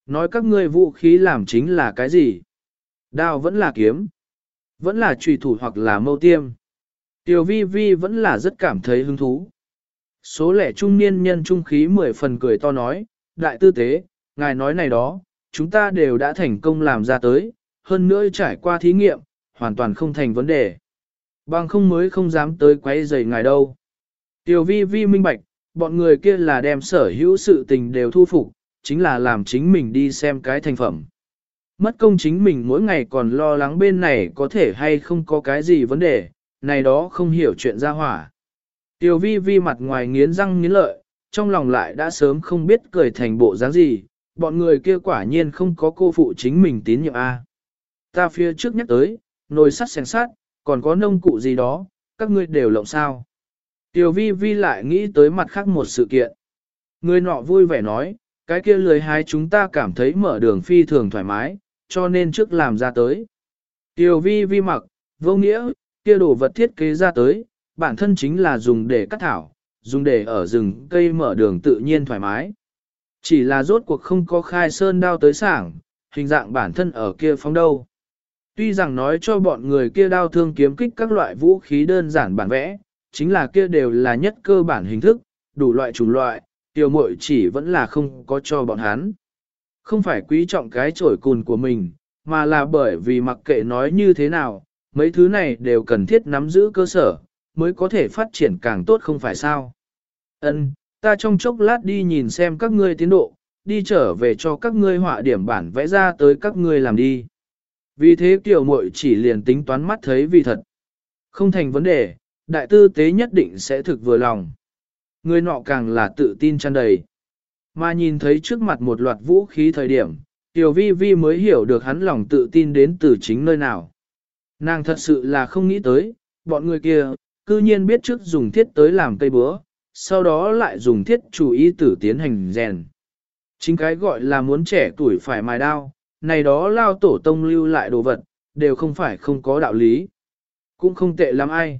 Nói các ngươi vũ khí làm chính là cái gì? Đao vẫn là kiếm, vẫn là trùy thủ hoặc là mâu tiêm. Tiểu vi vi vẫn là rất cảm thấy hứng thú. Số lẻ trung niên nhân trung khí mười phần cười to nói, đại tư tế, ngài nói này đó, chúng ta đều đã thành công làm ra tới, hơn nữa trải qua thí nghiệm, hoàn toàn không thành vấn đề. Bằng không mới không dám tới quấy rầy ngài đâu. Tiểu vi vi minh bạch, bọn người kia là đem sở hữu sự tình đều thu phục, chính là làm chính mình đi xem cái thành phẩm. Mất công chính mình mỗi ngày còn lo lắng bên này có thể hay không có cái gì vấn đề, này đó không hiểu chuyện ra hỏa. Tiểu vi vi mặt ngoài nghiến răng nghiến lợi, trong lòng lại đã sớm không biết cười thành bộ dáng gì, bọn người kia quả nhiên không có cô phụ chính mình tín nhiệm A. Ta phía trước nhắc tới, nồi sắt sèn sắt, còn có nông cụ gì đó, các ngươi đều lộng sao. Tiểu vi vi lại nghĩ tới mặt khác một sự kiện. Người nọ vui vẻ nói, cái kia lười hái chúng ta cảm thấy mở đường phi thường thoải mái, cho nên trước làm ra tới. Tiểu vi vi mặc, vô nghĩa, kia đồ vật thiết kế ra tới, bản thân chính là dùng để cắt thảo, dùng để ở rừng cây mở đường tự nhiên thoải mái. Chỉ là rốt cuộc không có khai sơn đao tới sảng, hình dạng bản thân ở kia phóng đâu. Tuy rằng nói cho bọn người kia đao thương kiếm kích các loại vũ khí đơn giản bản vẽ, chính là kia đều là nhất cơ bản hình thức, đủ loại chủng loại, tiểu muội chỉ vẫn là không có cho bọn hắn. Không phải quý trọng cái trổi cùn của mình, mà là bởi vì mặc kệ nói như thế nào, mấy thứ này đều cần thiết nắm giữ cơ sở, mới có thể phát triển càng tốt không phải sao. Ân, ta trong chốc lát đi nhìn xem các ngươi tiến độ, đi trở về cho các ngươi họa điểm bản vẽ ra tới các ngươi làm đi. Vì thế tiểu muội chỉ liền tính toán mắt thấy vì thật. Không thành vấn đề, đại tư tế nhất định sẽ thực vừa lòng. Người nọ càng là tự tin tràn đầy. Mà nhìn thấy trước mặt một loạt vũ khí thời điểm, tiểu vi vi mới hiểu được hắn lòng tự tin đến từ chính nơi nào. Nàng thật sự là không nghĩ tới, bọn người kia, cư nhiên biết trước dùng thiết tới làm cây búa, sau đó lại dùng thiết chủ ý tử tiến hành rèn. Chính cái gọi là muốn trẻ tuổi phải mài đao, này đó lao tổ tông lưu lại đồ vật, đều không phải không có đạo lý. Cũng không tệ lắm ai.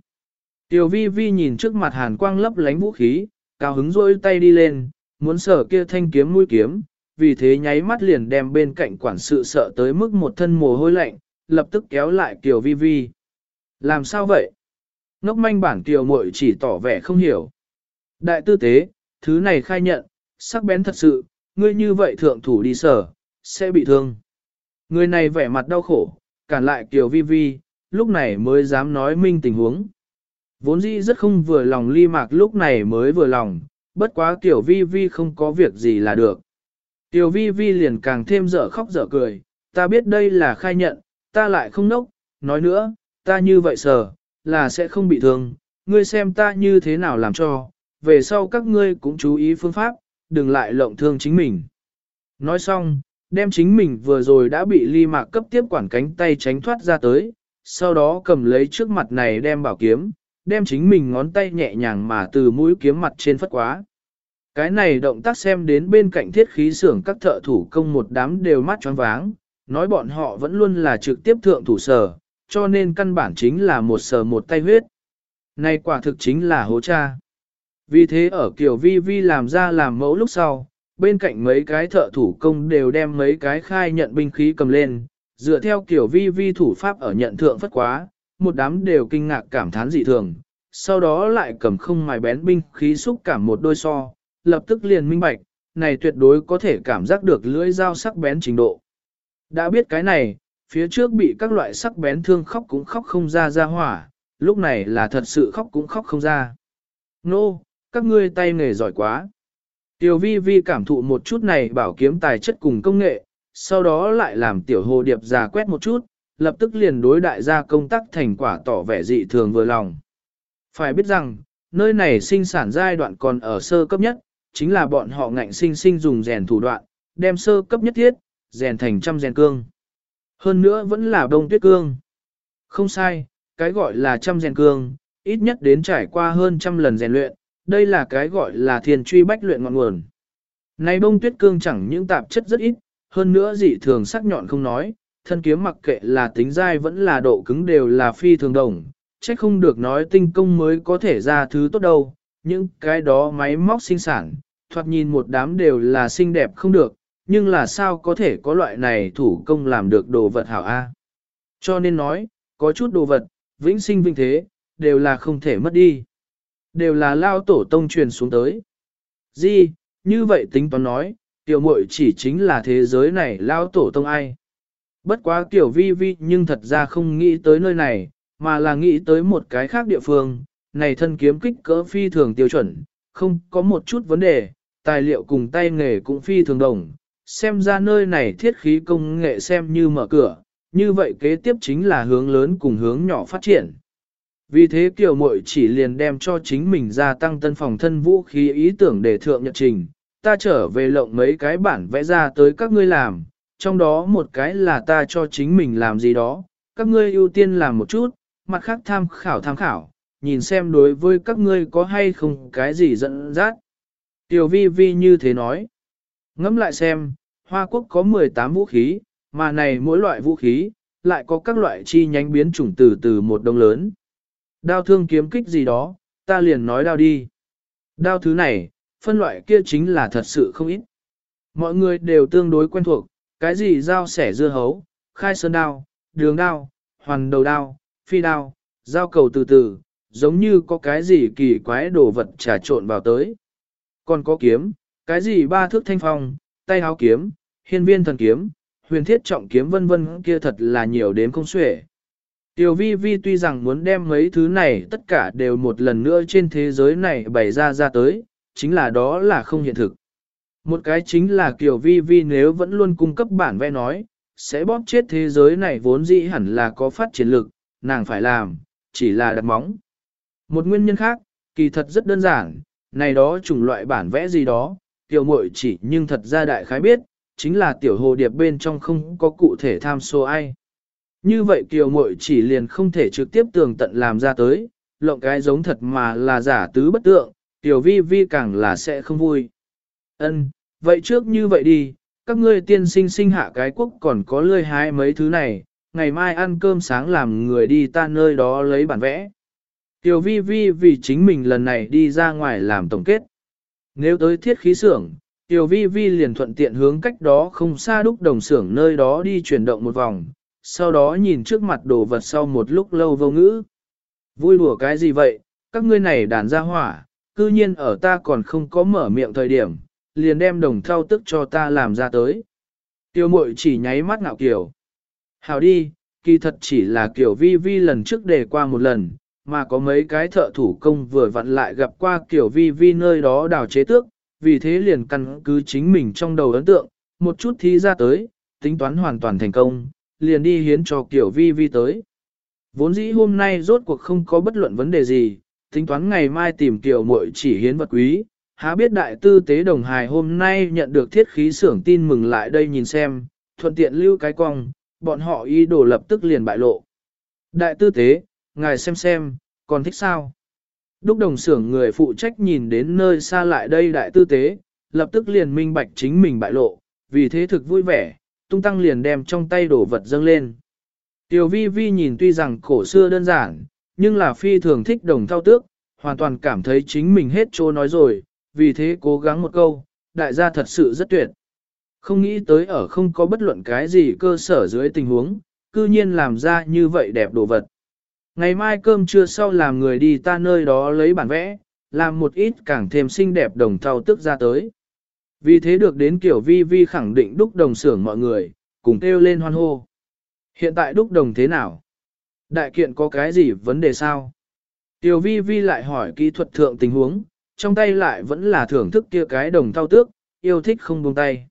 Tiểu vi vi nhìn trước mặt hàn quang lấp lánh vũ khí, cao hứng rôi tay đi lên, muốn sở kia thanh kiếm mũi kiếm, vì thế nháy mắt liền đem bên cạnh quản sự sợ tới mức một thân mồ hôi lạnh, lập tức kéo lại Kiều Vi Vi. Làm sao vậy? Ngốc manh bản Kiều muội chỉ tỏ vẻ không hiểu. Đại tư tế, thứ này khai nhận, sắc bén thật sự, ngươi như vậy thượng thủ đi sở, sẽ bị thương. Người này vẻ mặt đau khổ, cản lại Kiều Vi Vi, lúc này mới dám nói minh tình huống. Vốn dĩ rất không vừa lòng ly mạc lúc này mới vừa lòng, bất quá Tiểu Vi Vi không có việc gì là được. Tiểu Vi Vi liền càng thêm dở khóc dở cười, ta biết đây là khai nhận, ta lại không nốc, nói nữa, ta như vậy sờ, là sẽ không bị thương, ngươi xem ta như thế nào làm cho, về sau các ngươi cũng chú ý phương pháp, đừng lại lộng thương chính mình. Nói xong, đem chính mình vừa rồi đã bị ly mạc cấp tiếp quản cánh tay tránh thoát ra tới, sau đó cầm lấy trước mặt này đem bảo kiếm, đem chính mình ngón tay nhẹ nhàng mà từ mũi kiếm mặt trên phất quá. Cái này động tác xem đến bên cạnh thiết khí xưởng các thợ thủ công một đám đều mắt choáng váng, nói bọn họ vẫn luôn là trực tiếp thượng thủ sở, cho nên căn bản chính là một sở một tay huyết. Này quả thực chính là hố cha. Vì thế ở kiểu vi vi làm ra làm mẫu lúc sau, bên cạnh mấy cái thợ thủ công đều đem mấy cái khai nhận binh khí cầm lên, dựa theo kiểu vi vi thủ pháp ở nhận thượng phất quá, một đám đều kinh ngạc cảm thán dị thường, sau đó lại cầm không mài bén binh khí xúc cảm một đôi so, lập tức liền minh bạch, này tuyệt đối có thể cảm giác được lưỡi dao sắc bén trình độ. Đã biết cái này, phía trước bị các loại sắc bén thương khóc cũng khóc không ra ra hỏa, lúc này là thật sự khóc cũng khóc không ra. Nô, no, các ngươi tay nghề giỏi quá. Tiểu vi vi cảm thụ một chút này bảo kiếm tài chất cùng công nghệ, sau đó lại làm tiểu hồ điệp già quét một chút, lập tức liền đối đại gia công tác thành quả tỏ vẻ dị thường vừa lòng. Phải biết rằng, nơi này sinh sản giai đoạn còn ở sơ cấp nhất, chính là bọn họ ngạnh sinh sinh dùng rèn thủ đoạn, đem sơ cấp nhất thiết, rèn thành trăm rèn cương. Hơn nữa vẫn là đông tuyết cương. Không sai, cái gọi là trăm rèn cương, ít nhất đến trải qua hơn trăm lần rèn luyện, đây là cái gọi là thiền truy bách luyện ngọn nguồn. Này bông tuyết cương chẳng những tạp chất rất ít, hơn nữa dị thường sắc nhọn không nói, thân kiếm mặc kệ là tính dai vẫn là độ cứng đều là phi thường đồng, chắc không được nói tinh công mới có thể ra thứ tốt đâu, những cái đó máy móc sinh sản, thoạt nhìn một đám đều là xinh đẹp không được, nhưng là sao có thể có loại này thủ công làm được đồ vật hảo A. Cho nên nói, có chút đồ vật, vĩnh sinh vinh thế, đều là không thể mất đi. Đều là lao tổ tông truyền xuống tới. Di, như vậy tính toán nói, tiểu muội chỉ chính là thế giới này lao tổ tông ai. Bất quá tiểu vi vi nhưng thật ra không nghĩ tới nơi này, mà là nghĩ tới một cái khác địa phương, này thân kiếm kích cỡ phi thường tiêu chuẩn, không có một chút vấn đề, tài liệu cùng tay nghề cũng phi thường đồng, xem ra nơi này thiết khí công nghệ xem như mở cửa, như vậy kế tiếp chính là hướng lớn cùng hướng nhỏ phát triển. Vì thế tiểu mội chỉ liền đem cho chính mình gia tăng tân phòng thân vũ khí ý tưởng để thượng nhật trình, ta trở về lộng mấy cái bản vẽ ra tới các ngươi làm, trong đó một cái là ta cho chính mình làm gì đó, các ngươi ưu tiên làm một chút, mặt khác tham khảo tham khảo, nhìn xem đối với các ngươi có hay không cái gì dẫn dắt. Tiểu vi vi như thế nói. Ngẫm lại xem, Hoa Quốc có 18 vũ khí, mà này mỗi loại vũ khí, lại có các loại chi nhánh biến chủng từ từ một đông lớn. Đao thương kiếm kích gì đó, ta liền nói đao đi. Đao thứ này, phân loại kia chính là thật sự không ít. Mọi người đều tương đối quen thuộc, cái gì dao sẻ dưa hấu, khai sơn đao, đường đao, hoàn đầu đao, phi đao, dao cầu từ từ, giống như có cái gì kỳ quái đồ vật trà trộn vào tới. Còn có kiếm, cái gì ba thước thanh phong, tay háo kiếm, hiên viên thần kiếm, huyền thiết trọng kiếm vân vân kia thật là nhiều đến không xuể. Tiểu vi vi tuy rằng muốn đem mấy thứ này tất cả đều một lần nữa trên thế giới này bày ra ra tới, chính là đó là không hiện thực. Một cái chính là Kiều Vi Vi nếu vẫn luôn cung cấp bản vẽ nói, sẽ bóp chết thế giới này vốn dĩ hẳn là có phát triển lực, nàng phải làm, chỉ là đặt móng. Một nguyên nhân khác, kỳ thật rất đơn giản, này đó chủng loại bản vẽ gì đó, tiểu muội chỉ nhưng thật ra đại khái biết, chính là tiểu hồ điệp bên trong không có cụ thể tham số ai. Như vậy kiều muội chỉ liền không thể trực tiếp tường tận làm ra tới, lộng cái giống thật mà là giả tứ bất tượng, tiểu vi vi càng là sẽ không vui. Ân, vậy trước như vậy đi, các ngươi tiên sinh sinh hạ cái quốc còn có lươi hái mấy thứ này, ngày mai ăn cơm sáng làm người đi ta nơi đó lấy bản vẽ. Tiểu vi vi vì chính mình lần này đi ra ngoài làm tổng kết. Nếu tới thiết khí xưởng, Tiểu vi vi liền thuận tiện hướng cách đó không xa đúc đồng xưởng nơi đó đi chuyển động một vòng, sau đó nhìn trước mặt đồ vật sau một lúc lâu vô ngữ. Vui đùa cái gì vậy, các ngươi này đàn ra hỏa, cư nhiên ở ta còn không có mở miệng thời điểm, liền đem đồng thao tức cho ta làm ra tới. Tiêu mội chỉ nháy mắt ngạo kiểu. Hào đi, kỳ thật chỉ là kiểu vi vi lần trước đề qua một lần, mà có mấy cái thợ thủ công vừa vặn lại gặp qua kiểu vi vi nơi đó đào chế tước, vì thế liền căn cứ chính mình trong đầu ấn tượng, một chút thi ra tới, tính toán hoàn toàn thành công, liền đi hiến cho kiểu vi vi tới. Vốn dĩ hôm nay rốt cuộc không có bất luận vấn đề gì, tính toán ngày mai tìm kiểu muội chỉ hiến vật quý, há biết đại tư tế đồng hài hôm nay nhận được thiết khí xưởng tin mừng lại đây nhìn xem, thuận tiện lưu cái cong, bọn họ ý đồ lập tức liền bại lộ. Đại tư tế, ngài xem xem, còn thích sao? Đúc đồng xưởng người phụ trách nhìn đến nơi xa lại đây đại tư tế, lập tức liền minh bạch chính mình bại lộ, vì thế thực vui vẻ, tung tăng liền đem trong tay đổ vật dâng lên. Tiểu vi vi nhìn tuy rằng cổ xưa đơn giản, nhưng là phi thường thích đồng thao tước, hoàn toàn cảm thấy chính mình hết trô nói rồi, vì thế cố gắng một câu, đại gia thật sự rất tuyệt. Không nghĩ tới ở không có bất luận cái gì cơ sở dưới tình huống, cư nhiên làm ra như vậy đẹp đồ vật. Ngày mai cơm trưa sau làm người đi ta nơi đó lấy bản vẽ, làm một ít càng thêm xinh đẹp đồng thau tức ra tới. Vì thế được đến kiểu vi vi khẳng định đúc đồng xưởng mọi người, cùng kêu lên hoan hô. Hiện tại đúc đồng thế nào? Đại kiện có cái gì vấn đề sao? Tiểu vi vi lại hỏi kỹ thuật thượng tình huống, trong tay lại vẫn là thưởng thức kia cái đồng thao tước, yêu thích không buông tay.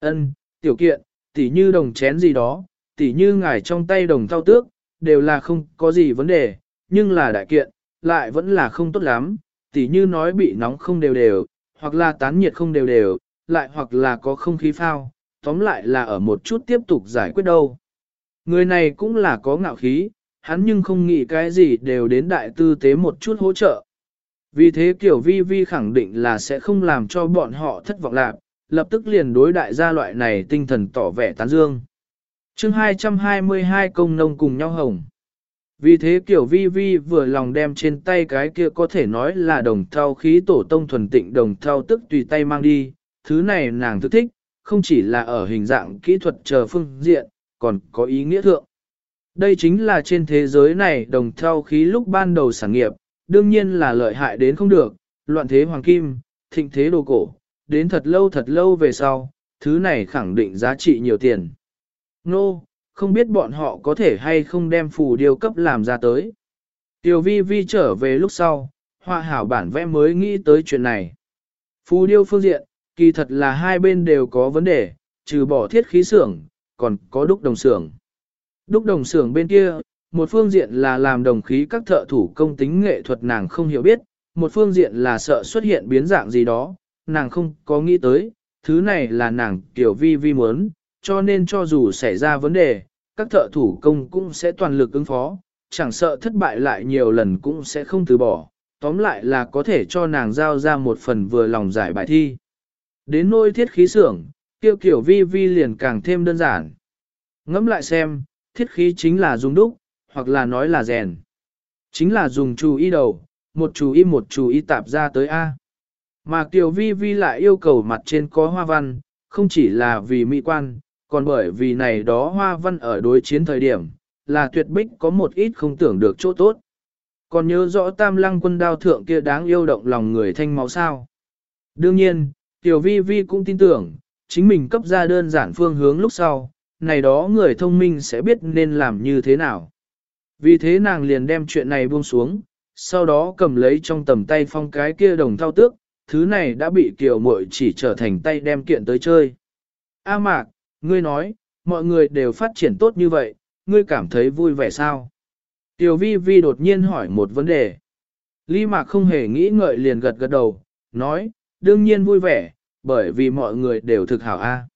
Ân, tiểu kiện, tỉ như đồng chén gì đó, tỉ như ngài trong tay đồng thao tước, đều là không có gì vấn đề, nhưng là đại kiện, lại vẫn là không tốt lắm, tỉ như nói bị nóng không đều đều, hoặc là tán nhiệt không đều đều, lại hoặc là có không khí phao, tóm lại là ở một chút tiếp tục giải quyết đâu. Người này cũng là có ngạo khí, hắn nhưng không nghĩ cái gì đều đến đại tư tế một chút hỗ trợ. Vì thế kiểu vi vi khẳng định là sẽ không làm cho bọn họ thất vọng lạc, lập tức liền đối đại gia loại này tinh thần tỏ vẻ tán dương. chương 222 công nông cùng nhau hồng. Vì thế kiểu vi vi vừa lòng đem trên tay cái kia có thể nói là đồng thau khí tổ tông thuần tịnh đồng thau tức tùy tay mang đi, thứ này nàng thức thích, không chỉ là ở hình dạng kỹ thuật chờ phương diện, còn có ý nghĩa thượng. Đây chính là trên thế giới này đồng thau khí lúc ban đầu sản nghiệp, đương nhiên là lợi hại đến không được, loạn thế hoàng kim, thịnh thế đồ cổ, đến thật lâu thật lâu về sau, thứ này khẳng định giá trị nhiều tiền. Nô, no, không biết bọn họ có thể hay không đem phù điêu cấp làm ra tới. Tiểu vi vi trở về lúc sau, hoa hảo bản vẽ mới nghĩ tới chuyện này. Phù điêu phương diện, kỳ thật là hai bên đều có vấn đề, trừ bỏ thiết khí xưởng, còn có đúc đồng xưởng. Đúc đồng xưởng bên kia, một phương diện là làm đồng khí các thợ thủ công tính nghệ thuật nàng không hiểu biết, một phương diện là sợ xuất hiện biến dạng gì đó, nàng không có nghĩ tới, thứ này là nàng tiểu vi vi muốn, cho nên cho dù xảy ra vấn đề, các thợ thủ công cũng sẽ toàn lực ứng phó, chẳng sợ thất bại lại nhiều lần cũng sẽ không từ bỏ, tóm lại là có thể cho nàng giao ra một phần vừa lòng giải bài thi. Đến nôi thiết khí xưởng, Tiêu kiểu vi vi liền càng thêm đơn giản. Ngẫm lại xem, thiết khí chính là dùng đúc, hoặc là nói là rèn. Chính là dùng chú ý đầu, một chú ý một chú ý tạp ra tới A. Mà Kiều Vi Vi lại yêu cầu mặt trên có hoa văn, không chỉ là vì mỹ quan, còn bởi vì này đó hoa văn ở đối chiến thời điểm, là tuyệt bích có một ít không tưởng được chỗ tốt. Còn nhớ rõ tam lăng quân đao thượng kia đáng yêu động lòng người thanh máu sao. Đương nhiên, Tiểu Vi Vi cũng tin tưởng, chính mình cấp ra đơn giản phương hướng lúc sau, này đó người thông minh sẽ biết nên làm như thế nào. Vì thế nàng liền đem chuyện này buông xuống, sau đó cầm lấy trong tầm tay phong cái kia đồng thao tước, thứ này đã bị kiều muội chỉ trở thành tay đem kiện tới chơi. A mạc, ngươi nói, mọi người đều phát triển tốt như vậy, ngươi cảm thấy vui vẻ sao? Tiểu vi vi đột nhiên hỏi một vấn đề. Ly mạc không hề nghĩ ngợi liền gật gật đầu, nói, đương nhiên vui vẻ, bởi vì mọi người đều thực hảo A.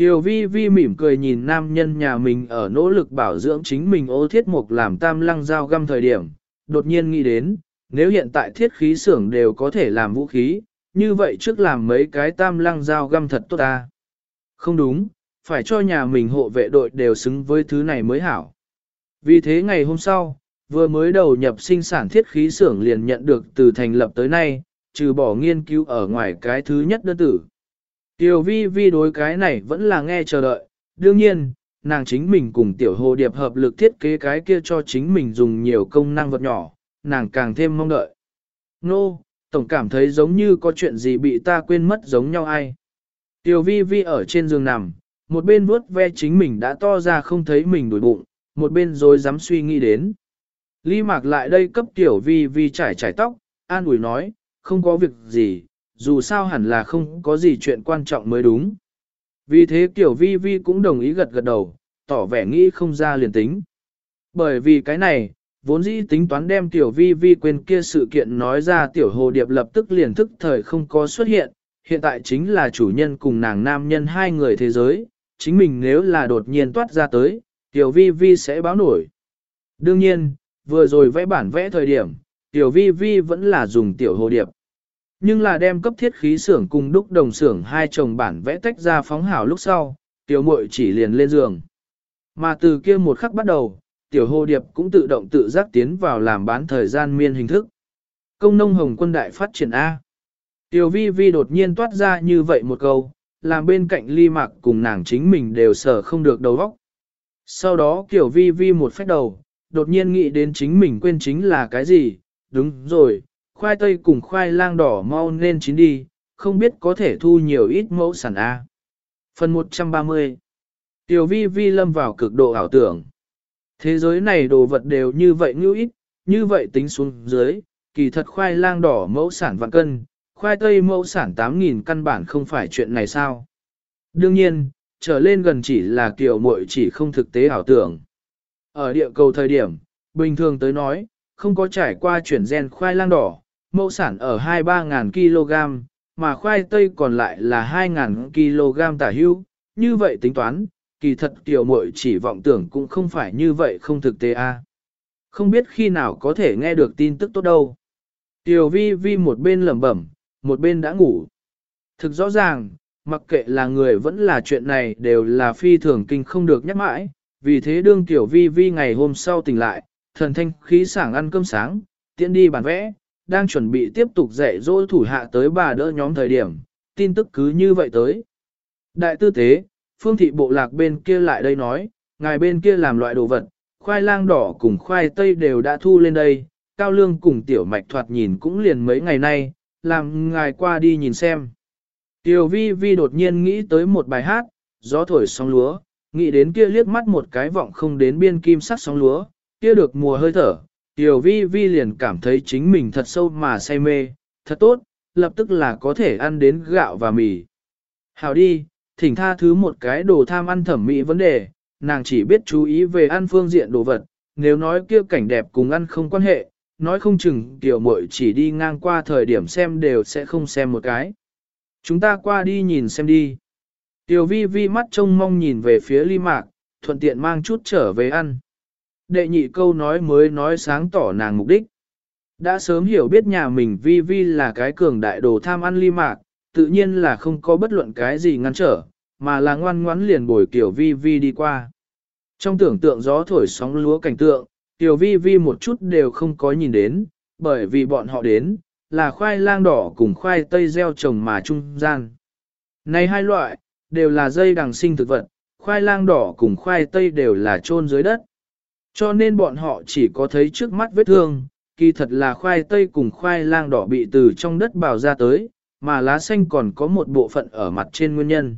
Tiểu vi vi mỉm cười nhìn nam nhân nhà mình ở nỗ lực bảo dưỡng chính mình ô thiết mục làm tam lăng dao găm thời điểm, đột nhiên nghĩ đến, nếu hiện tại thiết khí xưởng đều có thể làm vũ khí, như vậy trước làm mấy cái tam lăng dao găm thật tốt ta. Không đúng, phải cho nhà mình hộ vệ đội đều xứng với thứ này mới hảo. Vì thế ngày hôm sau, vừa mới đầu nhập sinh sản thiết khí xưởng liền nhận được từ thành lập tới nay, trừ bỏ nghiên cứu ở ngoài cái thứ nhất đơn tử. Tiểu vi vi đối cái này vẫn là nghe chờ đợi, đương nhiên, nàng chính mình cùng tiểu hồ điệp hợp lực thiết kế cái kia cho chính mình dùng nhiều công năng vật nhỏ, nàng càng thêm mong đợi. Nô, no, tổng cảm thấy giống như có chuyện gì bị ta quên mất giống nhau ai. Tiểu vi vi ở trên giường nằm, một bên vuốt ve chính mình đã to ra không thấy mình đuổi bụng, một bên rồi dám suy nghĩ đến. Ly mạc lại đây cấp tiểu vi vi trải trải tóc, an ủi nói, không có việc gì, dù sao hẳn là không có gì chuyện quan trọng mới đúng. Vì thế tiểu vi vi cũng đồng ý gật gật đầu, tỏ vẻ nghĩ không ra liền tính. Bởi vì cái này, vốn dĩ tính toán đem tiểu vi vi quên kia sự kiện nói ra tiểu hồ điệp lập tức liền thức thời không có xuất hiện, hiện tại chính là chủ nhân cùng nàng nam nhân hai người thế giới, chính mình nếu là đột nhiên toát ra tới, tiểu vi vi sẽ báo nổi. Đương nhiên, vừa rồi vẽ bản vẽ thời điểm, tiểu vi vi vẫn là dùng tiểu hồ điệp. Nhưng là đem cấp thiết khí xưởng cùng đúc đồng xưởng hai chồng bản vẽ tách ra phóng hảo lúc sau, tiểu muội chỉ liền lên giường. Mà từ kia một khắc bắt đầu, tiểu hồ điệp cũng tự động tự giác tiến vào làm bán thời gian miên hình thức. Công nông hồng quân đại phát triển A. Tiểu vi vi đột nhiên toát ra như vậy một câu, làm bên cạnh ly mạc cùng nàng chính mình đều sở không được đầu óc. Sau đó kiểu vi vi một phép đầu, đột nhiên nghĩ đến chính mình quên chính là cái gì, đúng rồi, khoai tây cùng khoai lang đỏ mau nên chín đi, không biết có thể thu nhiều ít mẫu sản A. Phần 130 Tiểu vi vi lâm vào cực độ ảo tưởng. Thế giới này đồ vật đều như vậy như ít, như vậy tính xuống dưới, kỳ thật khoai lang đỏ mẫu sản vạn cân, khoai tây mẫu sản 8.000 căn bản không phải chuyện này sao. Đương nhiên, trở lên gần chỉ là kiểu muội chỉ không thực tế ảo tưởng. Ở địa cầu thời điểm, bình thường tới nói, không có trải qua chuyển gen khoai lang đỏ, mẫu sản ở 2-3 ngàn kg, mà khoai tây còn lại là 2 ngàn kg tả hưu, như vậy tính toán, kỳ thật tiểu muội chỉ vọng tưởng cũng không phải như vậy không thực tế a. Không biết khi nào có thể nghe được tin tức tốt đâu. Tiểu vi vi một bên lẩm bẩm, một bên đã ngủ. Thực rõ ràng, mặc kệ là người vẫn là chuyện này đều là phi thường kinh không được nhắc mãi, vì thế đương tiểu vi vi ngày hôm sau tỉnh lại, thần thanh khí sảng ăn cơm sáng, tiện đi bàn vẽ, đang chuẩn bị tiếp tục dạy dỗ thủ hạ tới bà đỡ nhóm thời điểm, tin tức cứ như vậy tới. Đại tư tế, phương thị bộ lạc bên kia lại đây nói, ngài bên kia làm loại đồ vật, khoai lang đỏ cùng khoai tây đều đã thu lên đây, cao lương cùng tiểu mạch thoạt nhìn cũng liền mấy ngày nay, làm ngài qua đi nhìn xem. Tiểu vi vi đột nhiên nghĩ tới một bài hát, gió thổi sóng lúa, nghĩ đến kia liếc mắt một cái vọng không đến biên kim sắc sóng lúa, kia được mùa hơi thở, tiểu vi vi liền cảm thấy chính mình thật sâu mà say mê, thật tốt, lập tức là có thể ăn đến gạo và mì. Hào đi, thỉnh tha thứ một cái đồ tham ăn thẩm mỹ vấn đề, nàng chỉ biết chú ý về ăn phương diện đồ vật, nếu nói kia cảnh đẹp cùng ăn không quan hệ, nói không chừng tiểu muội chỉ đi ngang qua thời điểm xem đều sẽ không xem một cái. Chúng ta qua đi nhìn xem đi. Tiểu vi vi mắt trông mong nhìn về phía ly mạc, thuận tiện mang chút trở về ăn. Đệ nhị câu nói mới nói sáng tỏ nàng mục đích. Đã sớm hiểu biết nhà mình vi vi là cái cường đại đồ tham ăn ly mạc, tự nhiên là không có bất luận cái gì ngăn trở, mà là ngoan ngoãn liền bồi kiểu vi vi đi qua. Trong tưởng tượng gió thổi sóng lúa cảnh tượng, tiểu vi vi một chút đều không có nhìn đến, bởi vì bọn họ đến, là khoai lang đỏ cùng khoai tây gieo trồng mà trung gian. Này hai loại, đều là dây đằng sinh thực vật, khoai lang đỏ cùng khoai tây đều là chôn dưới đất. Cho nên bọn họ chỉ có thấy trước mắt vết thương, kỳ thật là khoai tây cùng khoai lang đỏ bị từ trong đất bào ra tới, mà lá xanh còn có một bộ phận ở mặt trên nguyên nhân.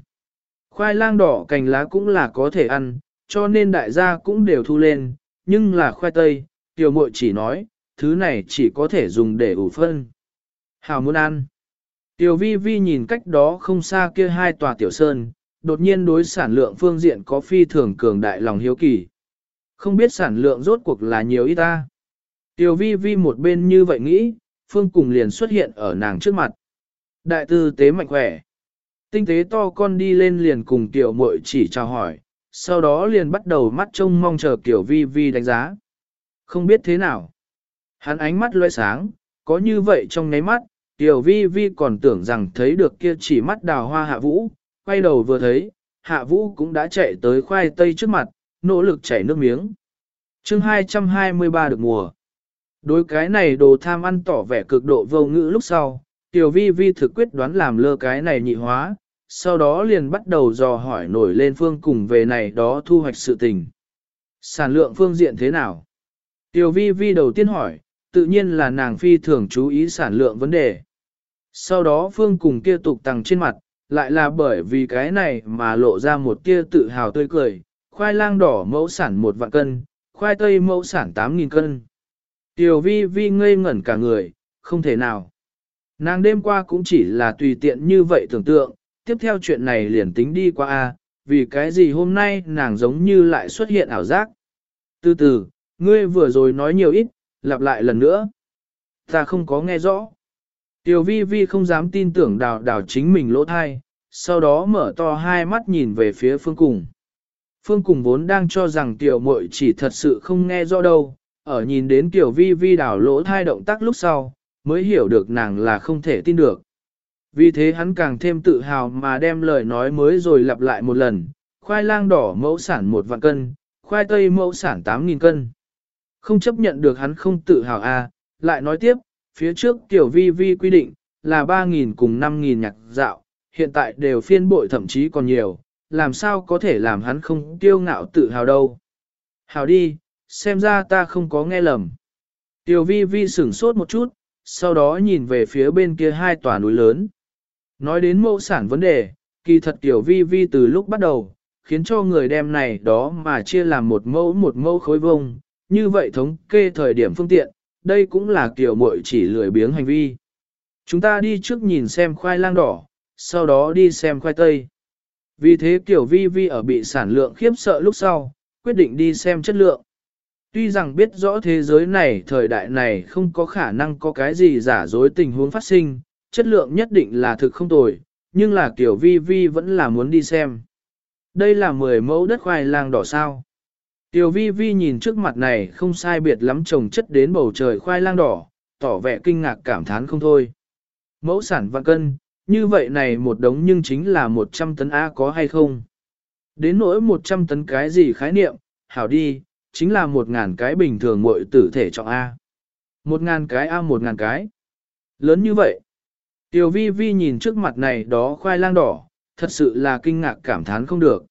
Khoai lang đỏ cành lá cũng là có thể ăn, cho nên đại gia cũng đều thu lên, nhưng là khoai tây, tiểu muội chỉ nói, thứ này chỉ có thể dùng để ủ phân. Hào muốn ăn. Tiểu vi vi nhìn cách đó không xa kia hai tòa tiểu sơn, đột nhiên đối sản lượng phương diện có phi thường cường đại lòng hiếu kỳ. Không biết sản lượng rốt cuộc là nhiều ít ta. Tiểu vi vi một bên như vậy nghĩ, phương cùng liền xuất hiện ở nàng trước mặt. Đại tư tế mạnh khỏe. Tinh tế to con đi lên liền cùng tiểu muội chỉ chào hỏi, sau đó liền bắt đầu mắt trông mong chờ Tiểu vi vi đánh giá. Không biết thế nào. Hắn ánh mắt loe sáng, có như vậy trong nháy mắt, tiểu vi vi còn tưởng rằng thấy được kia chỉ mắt đào hoa hạ vũ, quay đầu vừa thấy, hạ vũ cũng đã chạy tới khoai tây trước mặt, nỗ lực chảy nước miếng. chương 223 được mùa. Đối cái này đồ tham ăn tỏ vẻ cực độ vô ngữ lúc sau, tiểu vi vi thực quyết đoán làm lơ cái này nhị hóa, sau đó liền bắt đầu dò hỏi nổi lên phương cùng về này đó thu hoạch sự tình. Sản lượng phương diện thế nào? Tiểu vi vi đầu tiên hỏi, tự nhiên là nàng phi thường chú ý sản lượng vấn đề. Sau đó phương cùng kia tục tăng trên mặt, lại là bởi vì cái này mà lộ ra một tia tự hào tươi cười, khoai lang đỏ mẫu sản một vạn cân, khoai tây mẫu sản 8.000 cân. Tiểu vi vi ngây ngẩn cả người, không thể nào. Nàng đêm qua cũng chỉ là tùy tiện như vậy tưởng tượng, tiếp theo chuyện này liền tính đi qua a, vì cái gì hôm nay nàng giống như lại xuất hiện ảo giác. Từ từ, ngươi vừa rồi nói nhiều ít, lặp lại lần nữa. Ta không có nghe rõ. Tiểu vi vi không dám tin tưởng đào đào chính mình lỗ thai, sau đó mở to hai mắt nhìn về phía phương cùng. Phương cùng vốn đang cho rằng tiểu muội chỉ thật sự không nghe rõ đâu, ở nhìn đến tiểu vi vi đảo lỗ thai động tác lúc sau, mới hiểu được nàng là không thể tin được. Vì thế hắn càng thêm tự hào mà đem lời nói mới rồi lặp lại một lần, khoai lang đỏ mẫu sản một vạn cân, khoai tây mẫu sản 8.000 cân. Không chấp nhận được hắn không tự hào à, lại nói tiếp, phía trước tiểu vi vi quy định, là 3.000 cùng 5.000 nhạc dạo, hiện tại đều phiên bội thậm chí còn nhiều, làm sao có thể làm hắn không tiêu ngạo tự hào đâu. Hào đi, xem ra ta không có nghe lầm. Tiểu vi vi sửng sốt một chút, sau đó nhìn về phía bên kia hai tòa núi lớn. Nói đến mẫu sản vấn đề, kỳ thật tiểu vi vi từ lúc bắt đầu, khiến cho người đem này đó mà chia làm một mẫu một mẫu khối vông, như vậy thống kê thời điểm phương tiện, đây cũng là kiểu muội chỉ lười biếng hành vi. Chúng ta đi trước nhìn xem khoai lang đỏ, sau đó đi xem khoai tây. Vì thế tiểu vi vi ở bị sản lượng khiếp sợ lúc sau, quyết định đi xem chất lượng. Tuy rằng biết rõ thế giới này thời đại này không có khả năng có cái gì giả dối tình huống phát sinh, chất lượng nhất định là thực không tồi, nhưng là tiểu vi vi vẫn là muốn đi xem. Đây là 10 mẫu đất khoai lang đỏ sao. Tiểu vi vi nhìn trước mặt này không sai biệt lắm trồng chất đến bầu trời khoai lang đỏ, tỏ vẻ kinh ngạc cảm thán không thôi. Mẫu sản vạn cân, như vậy này một đống nhưng chính là 100 tấn A có hay không? Đến nỗi 100 tấn cái gì khái niệm, hảo đi, chính là 1.000 cái bình thường mội tử thể trọng A. 1.000 cái A 1.000 cái. Lớn như vậy. Tiểu vi vi nhìn trước mặt này đó khoai lang đỏ, thật sự là kinh ngạc cảm thán không được.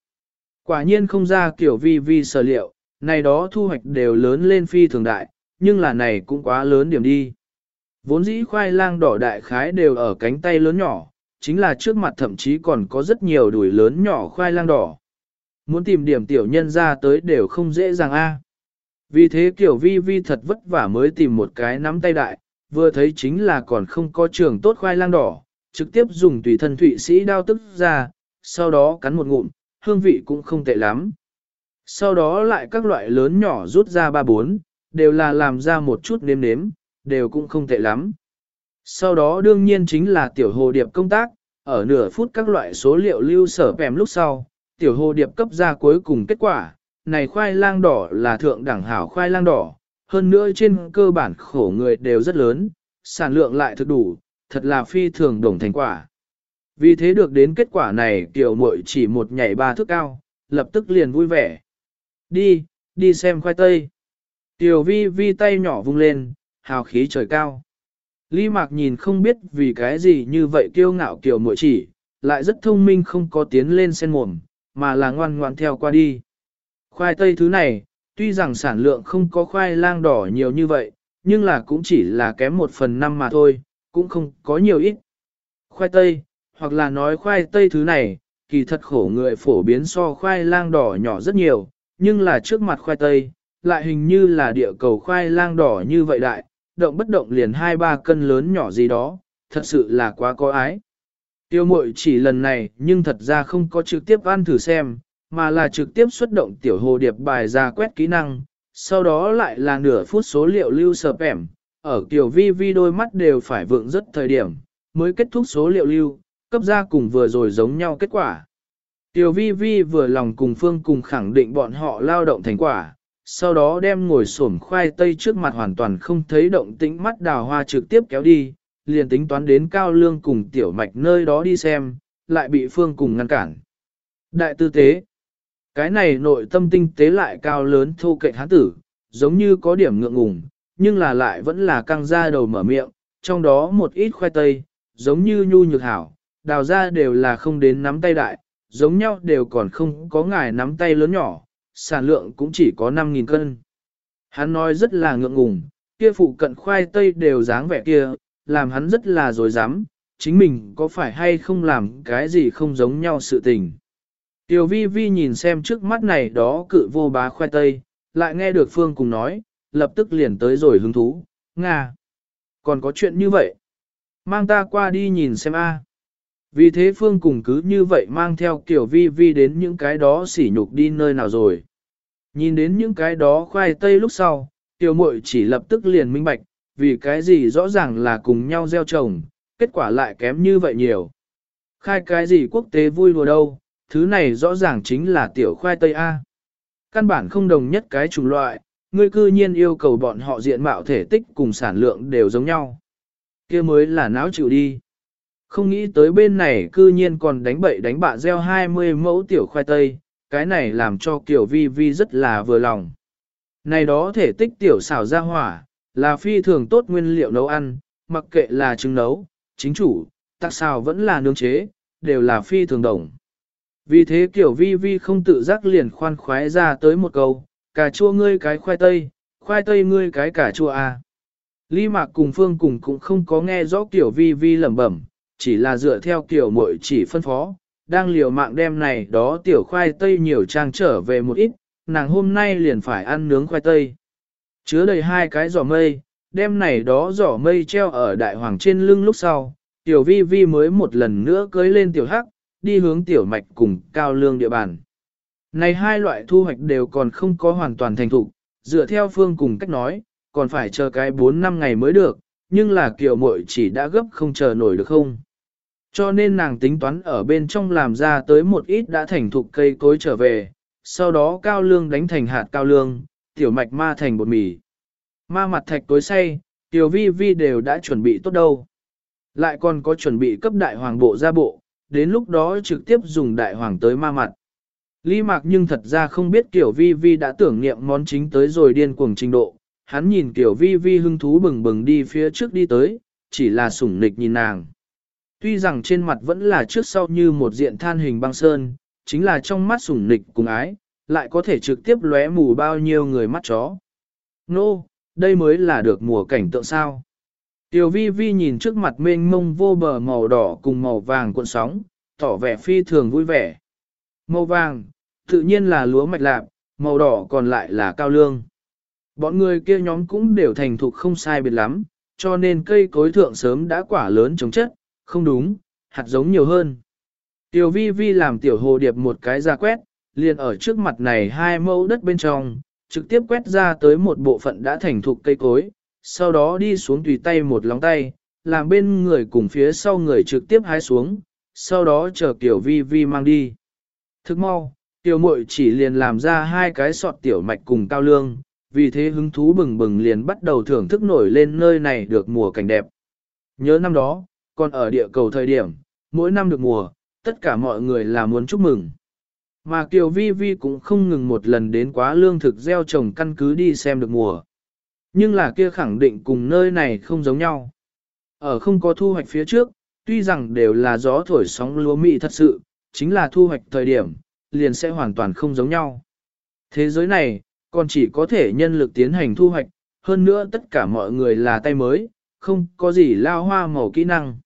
Quả nhiên không ra kiểu vi vi sở liệu, này đó thu hoạch đều lớn lên phi thường đại, nhưng là này cũng quá lớn điểm đi. Vốn dĩ khoai lang đỏ đại khái đều ở cánh tay lớn nhỏ, chính là trước mặt thậm chí còn có rất nhiều đùi lớn nhỏ khoai lang đỏ. Muốn tìm điểm tiểu nhân ra tới đều không dễ dàng a. Vì thế kiểu vi vi thật vất vả mới tìm một cái nắm tay đại, vừa thấy chính là còn không có trường tốt khoai lang đỏ, trực tiếp dùng tùy thân thụy sĩ đao tức ra, sau đó cắn một ngụm, hương vị cũng không tệ lắm. Sau đó lại các loại lớn nhỏ rút ra ba bốn, đều là làm ra một chút nếm nếm, đều cũng không tệ lắm. Sau đó đương nhiên chính là tiểu hồ điệp công tác, ở nửa phút các loại số liệu lưu sở pèm lúc sau, tiểu hồ điệp cấp ra cuối cùng kết quả, này khoai lang đỏ là thượng đẳng hảo khoai lang đỏ, hơn nữa trên cơ bản khổ người đều rất lớn, sản lượng lại thực đủ, thật là phi thường đồng thành quả. Vì thế được đến kết quả này tiểu muội chỉ một nhảy ba thước cao, lập tức liền vui vẻ. Đi, đi xem khoai tây. Tiểu vi vi tay nhỏ vung lên, hào khí trời cao. Lý Mạc nhìn không biết vì cái gì như vậy kiêu ngạo kiểu muội chỉ, lại rất thông minh không có tiến lên sen mồm, mà là ngoan ngoan theo qua đi. Khoai tây thứ này, tuy rằng sản lượng không có khoai lang đỏ nhiều như vậy, nhưng là cũng chỉ là kém một phần năm mà thôi, cũng không có nhiều ít. Khoai tây, hoặc là nói khoai tây thứ này, kỳ thật khổ người phổ biến so khoai lang đỏ nhỏ rất nhiều, nhưng là trước mặt khoai tây, lại hình như là địa cầu khoai lang đỏ như vậy đại, động bất động liền 2-3 cân lớn nhỏ gì đó, thật sự là quá có ái. Tiêu mội chỉ lần này nhưng thật ra không có trực tiếp ăn thử xem, mà là trực tiếp xuất động tiểu hồ điệp bài ra quét kỹ năng, sau đó lại là nửa phút số liệu lưu sờ ẻm, ở tiểu vi vi đôi mắt đều phải vượng rất thời điểm, mới kết thúc số liệu lưu, cấp ra cùng vừa rồi giống nhau kết quả. Tiểu vi vi vừa lòng cùng phương cùng khẳng định bọn họ lao động thành quả, sau đó đem ngồi xổm khoai tây trước mặt hoàn toàn không thấy động tĩnh mắt đào hoa trực tiếp kéo đi, liền tính toán đến cao lương cùng tiểu mạch nơi đó đi xem, lại bị phương cùng ngăn cản. Đại tư tế Cái này nội tâm tinh tế lại cao lớn thô kệ hán tử, giống như có điểm ngượng ngùng, nhưng là lại vẫn là căng ra đầu mở miệng, trong đó một ít khoai tây, giống như nhu nhược hảo, đào ra đều là không đến nắm tay đại, giống nhau đều còn không có ngài nắm tay lớn nhỏ, sản lượng cũng chỉ có 5.000 cân. Hắn nói rất là ngượng ngùng, kia phụ cận khoai tây đều dáng vẻ kia, làm hắn rất là dối dám, chính mình có phải hay không làm cái gì không giống nhau sự tình. Tiểu vi vi nhìn xem trước mắt này đó cự vô bá khoai tây, lại nghe được Phương cùng nói, lập tức liền tới rồi hứng thú, Nga. Còn có chuyện như vậy. Mang ta qua đi nhìn xem a. Vì thế Phương cùng cứ như vậy mang theo kiểu vi vi đến những cái đó sỉ nhục đi nơi nào rồi. Nhìn đến những cái đó khoai tây lúc sau, tiểu muội chỉ lập tức liền minh bạch, vì cái gì rõ ràng là cùng nhau gieo trồng, kết quả lại kém như vậy nhiều. Khai cái gì quốc tế vui lùa đâu, thứ này rõ ràng chính là tiểu khoai tây A. Căn bản không đồng nhất cái chủng loại, ngươi cư nhiên yêu cầu bọn họ diện mạo thể tích cùng sản lượng đều giống nhau. kia mới là náo chịu đi. Không nghĩ tới bên này cư nhiên còn đánh bậy đánh bạ gieo 20 mẫu tiểu khoai tây, cái này làm cho Kiều Vi Vi rất là vừa lòng. Này đó thể tích tiểu xảo ra hỏa, là phi thường tốt nguyên liệu nấu ăn, mặc kệ là trứng nấu, chính chủ, tạc xào vẫn là nướng chế, đều là phi thường đồng. Vì thế Kiều Vi Vi không tự giác liền khoan khoái ra tới một câu, cà chua ngươi cái khoai tây, khoai tây ngươi cái cà chua à. Ly Mạc cùng Phương cùng cũng không có nghe rõ Kiều Vi Vi lẩm bẩm, chỉ là dựa theo Kiều Mội chỉ phân phó, đang liều mạng đem này đó tiểu khoai tây nhiều trang trở về một ít, nàng hôm nay liền phải ăn nướng khoai tây. Chứa đầy hai cái giỏ mây, đem này đó giỏ mây treo ở đại hoàng trên lưng lúc sau, tiểu vi vi mới một lần nữa cưới lên tiểu hắc, đi hướng tiểu mạch cùng cao lương địa bàn. Này hai loại thu hoạch đều còn không có hoàn toàn thành thục, dựa theo phương cùng cách nói, còn phải chờ cái 4 năm ngày mới được, nhưng là kiều muội chỉ đã gấp không chờ nổi được không. Cho nên nàng tính toán ở bên trong làm ra tới một ít đã thành thục cây cối trở về, sau đó cao lương đánh thành hạt cao lương, tiểu mạch ma thành bột mì. Ma mặt thạch tối say, tiểu vi vi đều đã chuẩn bị tốt đâu. Lại còn có chuẩn bị cấp đại hoàng bộ ra bộ, đến lúc đó trực tiếp dùng đại hoàng tới ma mặt. Lý mạc nhưng thật ra không biết tiểu vi vi đã tưởng niệm món chính tới rồi điên cuồng trình độ. Hắn nhìn tiểu vi vi hưng thú bừng bừng đi phía trước đi tới, chỉ là sủng nịch nhìn nàng. Tuy rằng trên mặt vẫn là trước sau như một diện than hình băng sơn, chính là trong mắt sủng nịch cùng ái, lại có thể trực tiếp lóe mù bao nhiêu người mắt chó. Nô, no, đây mới là được mùa cảnh tượng sao. Tiểu vi vi nhìn trước mặt mênh mông vô bờ màu đỏ cùng màu vàng cuộn sóng, tỏ vẻ phi thường vui vẻ. Màu vàng, tự nhiên là lúa mạch lạc, màu đỏ còn lại là cao lương. Bọn người kia nhóm cũng đều thành thục không sai biệt lắm, cho nên cây cối thượng sớm đã quả lớn chống chất, không đúng, hạt giống nhiều hơn. Tiểu vi vi làm tiểu hồ điệp một cái ra quét, liền ở trước mặt này hai mẫu đất bên trong, trực tiếp quét ra tới một bộ phận đã thành thục cây cối, sau đó đi xuống tùy tay một lóng tay, làm bên người cùng phía sau người trực tiếp hái xuống, sau đó chờ tiểu vi vi mang đi. Thức mau, tiểu muội chỉ liền làm ra hai cái sọt tiểu mạch cùng cao lương, vì thế hứng thú bừng bừng liền bắt đầu thưởng thức nổi lên nơi này được mùa cảnh đẹp. Nhớ năm đó, còn ở địa cầu thời điểm, mỗi năm được mùa, tất cả mọi người là muốn chúc mừng. Mà Kiều Vi Vi cũng không ngừng một lần đến quá lương thực gieo trồng căn cứ đi xem được mùa. Nhưng là kia khẳng định cùng nơi này không giống nhau. Ở không có thu hoạch phía trước, tuy rằng đều là gió thổi sóng lúa mị thật sự, chính là thu hoạch thời điểm, liền sẽ hoàn toàn không giống nhau. Thế giới này, còn chỉ có thể nhân lực tiến hành thu hoạch, hơn nữa tất cả mọi người là tay mới, không có gì lao hoa màu kỹ năng.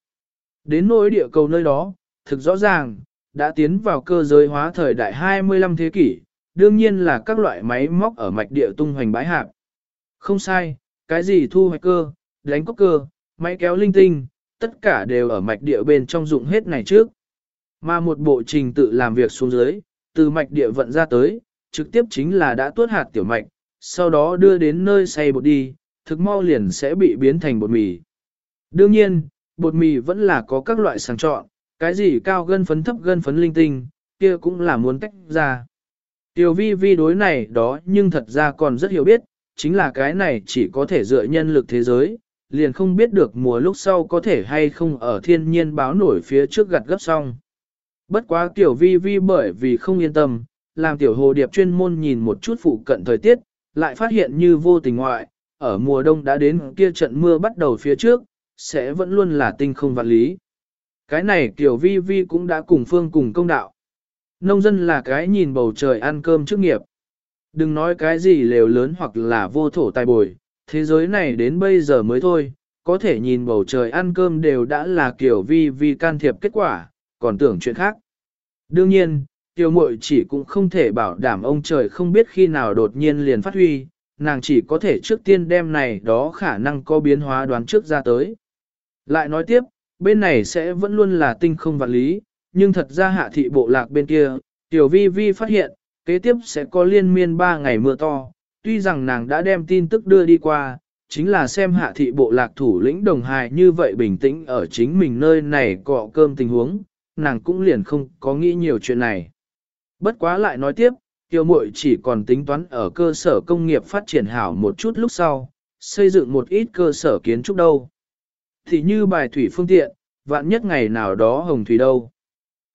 Đến nỗi địa cầu nơi đó, thực rõ ràng, đã tiến vào cơ giới hóa thời đại 25 thế kỷ, đương nhiên là các loại máy móc ở mạch địa tung hoành bãi hạp. Không sai, cái gì thu hoạch cơ, đánh cốc cơ, máy kéo linh tinh, tất cả đều ở mạch địa bên trong dụng hết này trước. Mà một bộ trình tự làm việc xuống dưới, từ mạch địa vận ra tới, trực tiếp chính là đã tuốt hạt tiểu mạch, sau đó đưa đến nơi xay bột đi, thực mau liền sẽ bị biến thành bột mì. Đương nhiên, bột mì vẫn là có các loại sáng chọn, cái gì cao gân phấn thấp gân phấn linh tinh, kia cũng là muốn tách ra. Tiểu vi vi đối này đó nhưng thật ra còn rất hiểu biết, chính là cái này chỉ có thể dựa nhân lực thế giới, liền không biết được mùa lúc sau có thể hay không ở thiên nhiên báo nổi phía trước gặt gấp xong. Bất quá tiểu vi vi bởi vì không yên tâm, làm tiểu hồ điệp chuyên môn nhìn một chút phụ cận thời tiết, lại phát hiện như vô tình ngoại, ở mùa đông đã đến kia trận mưa bắt đầu phía trước, sẽ vẫn luôn là tinh không vạn lý. Cái này tiểu vi vi cũng đã cùng phương cùng công đạo. Nông dân là cái nhìn bầu trời ăn cơm trước nghiệp. Đừng nói cái gì lều lớn hoặc là vô thổ tài bồi, thế giới này đến bây giờ mới thôi, có thể nhìn bầu trời ăn cơm đều đã là kiểu vi vi can thiệp kết quả, còn tưởng chuyện khác. Đương nhiên, tiểu muội chỉ cũng không thể bảo đảm ông trời không biết khi nào đột nhiên liền phát huy, nàng chỉ có thể trước tiên đem này đó khả năng có biến hóa đoán trước ra tới. Lại nói tiếp, bên này sẽ vẫn luôn là tinh không vạn lý, nhưng thật ra hạ thị bộ lạc bên kia, tiểu vi vi phát hiện, kế tiếp sẽ có liên miên 3 ngày mưa to, tuy rằng nàng đã đem tin tức đưa đi qua, chính là xem hạ thị bộ lạc thủ lĩnh đồng hài như vậy bình tĩnh ở chính mình nơi này cọ cơm tình huống, nàng cũng liền không có nghĩ nhiều chuyện này. Bất quá lại nói tiếp, tiêu muội chỉ còn tính toán ở cơ sở công nghiệp phát triển hảo một chút lúc sau, xây dựng một ít cơ sở kiến trúc đâu. Thì như bài thủy phương tiện, vạn nhất ngày nào đó hồng thủy đâu.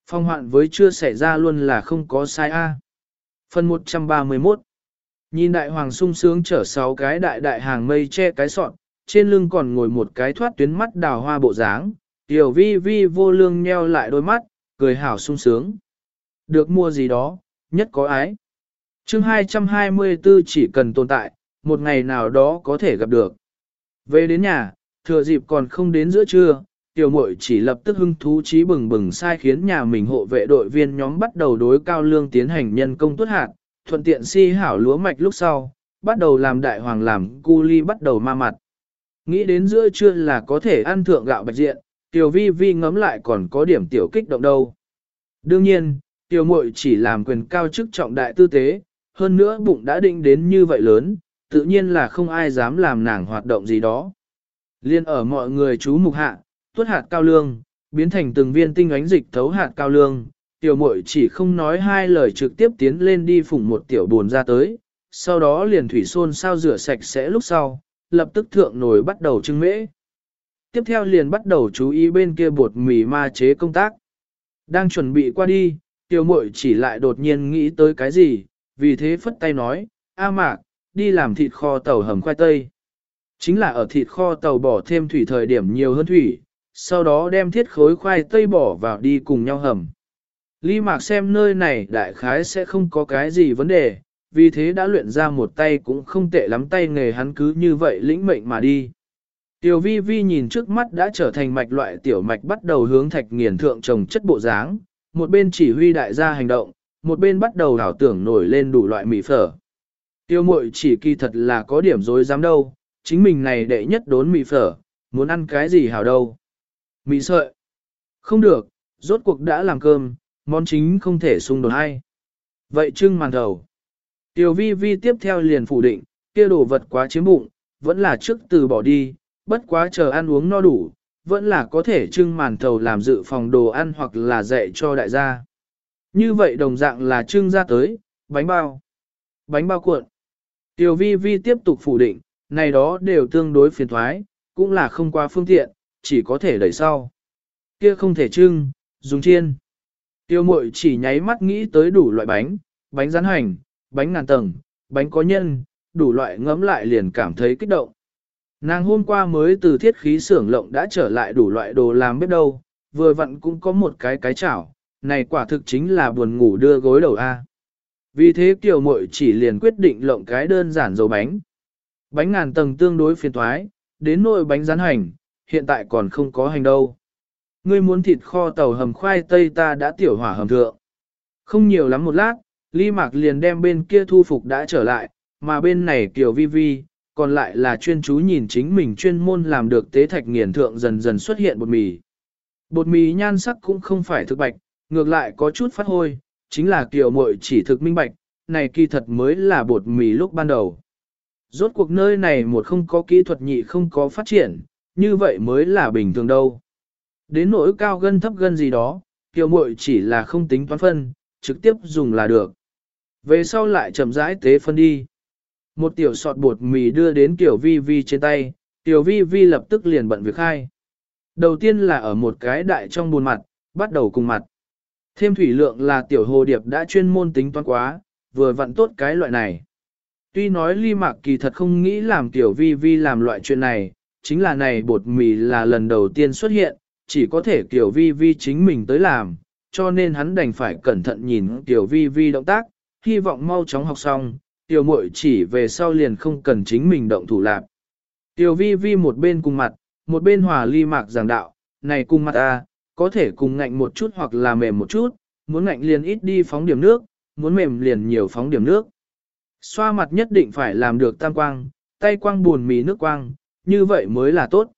Phong hoạn với chưa xảy ra luôn là không có sai a. Phần 131 Nhìn đại hoàng sung sướng chở sáu cái đại đại hàng mây che cái sọn, trên lưng còn ngồi một cái thoát tuyến mắt đào hoa bộ dáng, tiểu vi vi vô lương nheo lại đôi mắt, cười hảo sung sướng. Được mua gì đó, nhất có ái. chương 224 chỉ cần tồn tại, một ngày nào đó có thể gặp được. Về đến nhà, thừa dịp còn không đến giữa trưa, tiểu muội chỉ lập tức hưng thú trí bừng bừng sai khiến nhà mình hộ vệ đội viên nhóm bắt đầu đối cao lương tiến hành nhân công tuất hạt, thuận tiện si hảo lúa mạch lúc sau, bắt đầu làm đại hoàng làm cu ly bắt đầu ma mặt. Nghĩ đến giữa trưa là có thể ăn thượng gạo bạch diện, tiểu vi vi ngấm lại còn có điểm tiểu kích động đâu. Đương nhiên, tiểu muội chỉ làm quyền cao chức trọng đại tư tế, hơn nữa bụng đã định đến như vậy lớn, tự nhiên là không ai dám làm nàng hoạt động gì đó. Liên ở mọi người chú mục hạ, tuốt hạt cao lương, biến thành từng viên tinh ánh dịch thấu hạt cao lương, tiểu muội chỉ không nói hai lời trực tiếp tiến lên đi phủng một tiểu buồn ra tới, sau đó liền thủy xôn sao rửa sạch sẽ lúc sau, lập tức thượng nồi bắt đầu trưng mễ. Tiếp theo liền bắt đầu chú ý bên kia bột mì ma chế công tác. Đang chuẩn bị qua đi, tiểu muội chỉ lại đột nhiên nghĩ tới cái gì, vì thế phất tay nói, A mạc, đi làm thịt kho tàu hầm khoai tây. Chính là ở thịt kho tàu bỏ thêm thủy thời điểm nhiều hơn thủy, sau đó đem thiết khối khoai tây bỏ vào đi cùng nhau hầm. Lý Mạc xem nơi này đại khái sẽ không có cái gì vấn đề, vì thế đã luyện ra một tay cũng không tệ lắm tay nghề hắn cứ như vậy lĩnh mệnh mà đi. Tiểu vi vi nhìn trước mắt đã trở thành mạch loại tiểu mạch bắt đầu hướng thạch nghiền thượng trồng chất bộ dáng, một bên chỉ huy đại gia hành động, một bên bắt đầu đảo tưởng nổi lên đủ loại mì phở. Tiêu mội chỉ kỳ thật là có điểm dối dám đâu, chính mình này đệ nhất đốn mì phở, muốn ăn cái gì hảo đâu. Mì sợi. Không được, rốt cuộc đã làm cơm, món chính không thể xung đột hay. Vậy trưng màn thầu. Tiểu vi vi tiếp theo liền phủ định, kia đồ vật quá chiếm bụng, vẫn là trước từ bỏ đi, bất quá chờ ăn uống no đủ, vẫn là có thể trưng màn thầu làm dự phòng đồ ăn hoặc là dạy cho đại gia. Như vậy đồng dạng là trưng ra tới, bánh bao, bánh bao cuộn. Tiểu vi vi tiếp tục phủ định, này đó đều tương đối phiền thoái, cũng là không qua phương tiện, chỉ có thể đẩy sau. Kia không thể trưng, dùng chiên. Tiêu mội chỉ nháy mắt nghĩ tới đủ loại bánh, bánh rán hành, bánh ngàn tầng, bánh có nhân, đủ loại ngấm lại liền cảm thấy kích động. Nàng hôm qua mới từ thiết khí xưởng lộng đã trở lại đủ loại đồ làm bếp đâu, vừa vặn cũng có một cái cái chảo, này quả thực chính là buồn ngủ đưa gối đầu A. Vì thế Tiểu mội chỉ liền quyết định lộng cái đơn giản dầu bánh. Bánh ngàn tầng tương đối phiền thoái, đến nội bánh rán hành, hiện tại còn không có hành đâu. Ngươi muốn thịt kho tàu hầm khoai tây ta đã tiểu hỏa hầm thượng. Không nhiều lắm một lát, Ly Mạc liền đem bên kia thu phục đã trở lại, mà bên này Kiều Vi Vi, còn lại là chuyên chú nhìn chính mình chuyên môn làm được tế thạch nghiền thượng dần dần xuất hiện bột mì. Bột mì nhan sắc cũng không phải thực bạch, ngược lại có chút phát hôi, chính là Kiều Mội chỉ thực minh bạch, này kỳ thật mới là bột mì lúc ban đầu. Rốt cuộc nơi này một không có kỹ thuật nhị không có phát triển, như vậy mới là bình thường đâu. Đến nỗi cao gân thấp gân gì đó, kiều muội chỉ là không tính toán phân, trực tiếp dùng là được. Về sau lại chậm rãi tế phân đi. Một tiểu sọt bột mì đưa đến tiểu vi vi trên tay, tiểu vi vi lập tức liền bận việc khai. Đầu tiên là ở một cái đại trong buồn mặt, bắt đầu cùng mặt. Thêm thủy lượng là tiểu hồ điệp đã chuyên môn tính toán quá, vừa vặn tốt cái loại này. Tuy nói ly mạc kỳ thật không nghĩ làm tiểu vi vi làm loại chuyện này, chính là này bột mì là lần đầu tiên xuất hiện, chỉ có thể tiểu vi vi chính mình tới làm, cho nên hắn đành phải cẩn thận nhìn tiểu vi vi động tác, hy vọng mau chóng học xong, tiểu muội chỉ về sau liền không cần chính mình động thủ lạc. Tiểu vi vi một bên cùng mặt, một bên hòa ly mạc giảng đạo, này cùng mặt a, có thể cùng ngạnh một chút hoặc là mềm một chút, muốn ngạnh liền ít đi phóng điểm nước, muốn mềm liền nhiều phóng điểm nước. Xoa mặt nhất định phải làm được tam quang, tay quang buồn mì nước quang, như vậy mới là tốt.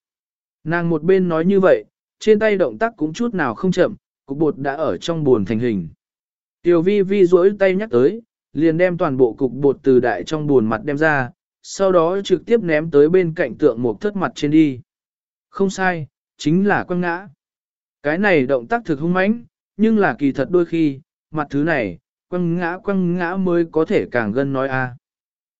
Nàng một bên nói như vậy, trên tay động tác cũng chút nào không chậm, cục bột đã ở trong buồn thành hình. Tiểu vi vi duỗi tay nhắc tới, liền đem toàn bộ cục bột từ đại trong buồn mặt đem ra, sau đó trực tiếp ném tới bên cạnh tượng một thất mặt trên đi. Không sai, chính là quăng ngã. Cái này động tác thực hung mãnh, nhưng là kỳ thật đôi khi, mặt thứ này, quăng ngã quăng ngã mới có thể càng gân nói a.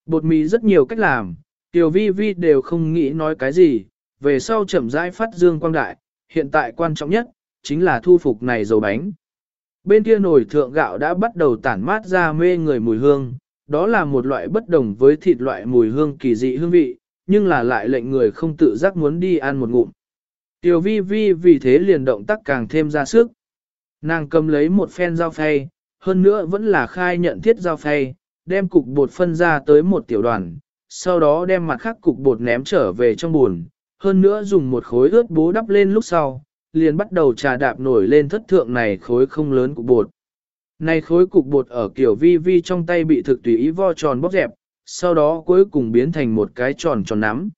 Bột mì rất nhiều cách làm, tiểu vi vi đều không nghĩ nói cái gì, về sau chậm rãi phát dương quang đại, hiện tại quan trọng nhất, chính là thu phục này dầu bánh. Bên kia nồi thượng gạo đã bắt đầu tản mát ra mê người mùi hương, đó là một loại bất đồng với thịt loại mùi hương kỳ dị hương vị, nhưng là lại lệnh người không tự giác muốn đi ăn một ngụm. Tiểu vi vi vì thế liền động tác càng thêm ra sức. Nàng cầm lấy một phen dao phay, hơn nữa vẫn là khai nhận thiết giao phay, đem cục bột phân ra tới một tiểu đoàn, sau đó đem mặt khác cục bột ném trở về trong buồn, hơn nữa dùng một khối ướt bố đắp lên lúc sau, liền bắt đầu trà đạp nổi lên thất thượng này khối không lớn cục bột. Này khối cục bột ở kiểu vi vi trong tay bị thực tùy ý vo tròn bóp dẹp, sau đó cuối cùng biến thành một cái tròn tròn nắm.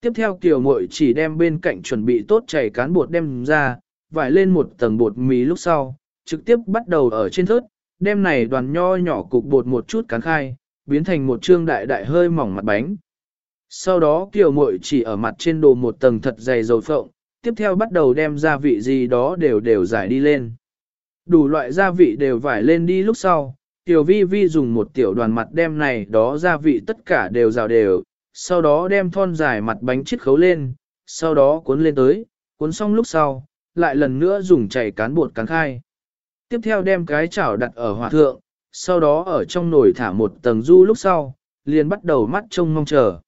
Tiếp theo kiểu mội chỉ đem bên cạnh chuẩn bị tốt chảy cán bột đem ra, vải lên một tầng bột mì lúc sau, trực tiếp bắt đầu ở trên thớt, đem này đoàn nho nhỏ cục bột một chút cán khai, biến thành một trương đại đại hơi mỏng mặt bánh. Sau đó kiểu muội chỉ ở mặt trên đồ một tầng thật dày dầu phộng, tiếp theo bắt đầu đem gia vị gì đó đều đều giải đi lên. Đủ loại gia vị đều vải lên đi lúc sau, tiểu vi vi dùng một tiểu đoàn mặt đem này đó gia vị tất cả đều rào đều, sau đó đem thon dài mặt bánh chiết khấu lên, sau đó cuốn lên tới, cuốn xong lúc sau, lại lần nữa dùng chảy cán bột cán khai. Tiếp theo đem cái chảo đặt ở hỏa thượng, sau đó ở trong nồi thả một tầng du lúc sau, liền bắt đầu mắt trông mong chờ.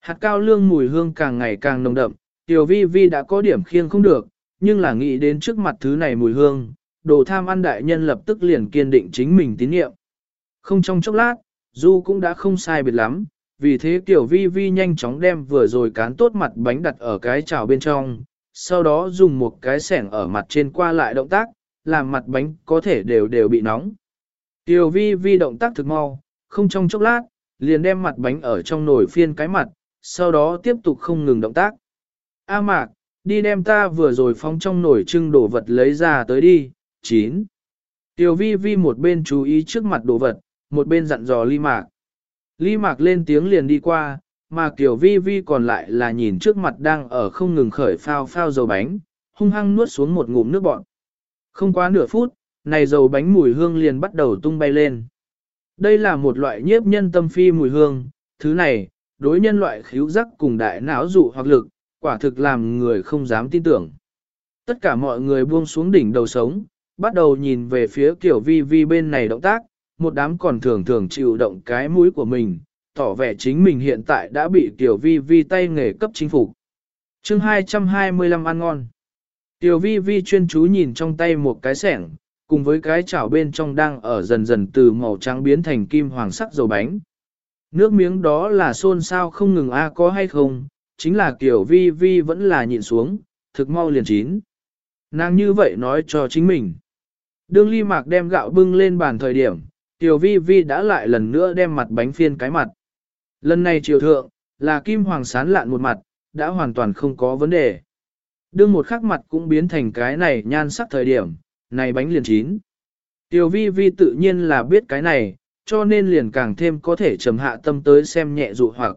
Hạt cao lương mùi hương càng ngày càng nồng đậm, tiểu vi vi đã có điểm khiêng không được, nhưng là nghĩ đến trước mặt thứ này mùi hương, đồ tham ăn đại nhân lập tức liền kiên định chính mình tín nhiệm. Không trong chốc lát, du cũng đã không sai biệt lắm, vì thế tiểu vi vi nhanh chóng đem vừa rồi cán tốt mặt bánh đặt ở cái chảo bên trong, sau đó dùng một cái sẻng ở mặt trên qua lại động tác, làm mặt bánh có thể đều đều bị nóng. Tiểu vi vi động tác thực mau, không trong chốc lát, liền đem mặt bánh ở trong nồi phiên cái mặt, sau đó tiếp tục không ngừng động tác. A mạc, đi đem ta vừa rồi phóng trong nồi trưng đồ vật lấy ra tới đi, 9. Tiểu vi vi một bên chú ý trước mặt đồ vật, một bên dặn dò ly mạc. Ly mạc lên tiếng liền đi qua, mà kiểu vi vi còn lại là nhìn trước mặt đang ở không ngừng khởi phao phao dầu bánh, hung hăng nuốt xuống một ngụm nước bọn. Không quá nửa phút, này dầu bánh mùi hương liền bắt đầu tung bay lên. Đây là một loại nhiếp nhân tâm phi mùi hương, thứ này, đối nhân loại khíu giác cùng đại não dụ hoặc lực, quả thực làm người không dám tin tưởng. Tất cả mọi người buông xuống đỉnh đầu sống, bắt đầu nhìn về phía kiểu vi vi bên này động tác, một đám còn thường thường chịu động cái mũi của mình, tỏ vẻ chính mình hiện tại đã bị kiểu vi vi tay nghề cấp chính phủ. chương 225 ăn ngon. Tiểu vi vi chuyên chú nhìn trong tay một cái sẻng, cùng với cái chảo bên trong đang ở dần dần từ màu trắng biến thành kim hoàng sắc dầu bánh. Nước miếng đó là xôn xao không ngừng a có hay không, chính là kiểu vi vi vẫn là nhịn xuống, thực mau liền chín. Nàng như vậy nói cho chính mình. Đương ly mạc đem gạo bưng lên bàn thời điểm, tiểu vi vi đã lại lần nữa đem mặt bánh phiên cái mặt. Lần này triều thượng, là kim hoàng sán lạn một mặt, đã hoàn toàn không có vấn đề. Đương một khắc mặt cũng biến thành cái này nhan sắc thời điểm, này bánh liền chín. Tiểu vi vi tự nhiên là biết cái này, cho nên liền càng thêm có thể trầm hạ tâm tới xem nhẹ dụ hoặc.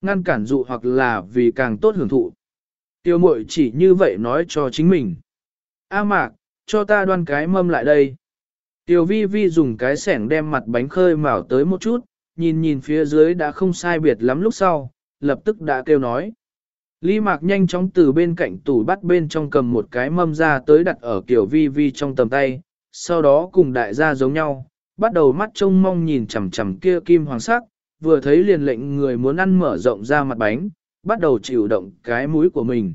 Ngăn cản dụ hoặc là vì càng tốt hưởng thụ. Tiêu mội chỉ như vậy nói cho chính mình. A mạc, cho ta đoan cái mâm lại đây. Tiêu vi vi dùng cái sẻng đem mặt bánh khơi mào tới một chút, nhìn nhìn phía dưới đã không sai biệt lắm lúc sau, lập tức đã kêu nói. Lý Mạc nhanh chóng từ bên cạnh tủ bắt bên trong cầm một cái mâm ra tới đặt ở kiểu vi vi trong tầm tay, sau đó cùng đại gia giống nhau, bắt đầu mắt trông mong nhìn chằm chằm kia kim hoàng sắc, vừa thấy liền lệnh người muốn ăn mở rộng ra mặt bánh, bắt đầu chịu động cái mũi của mình.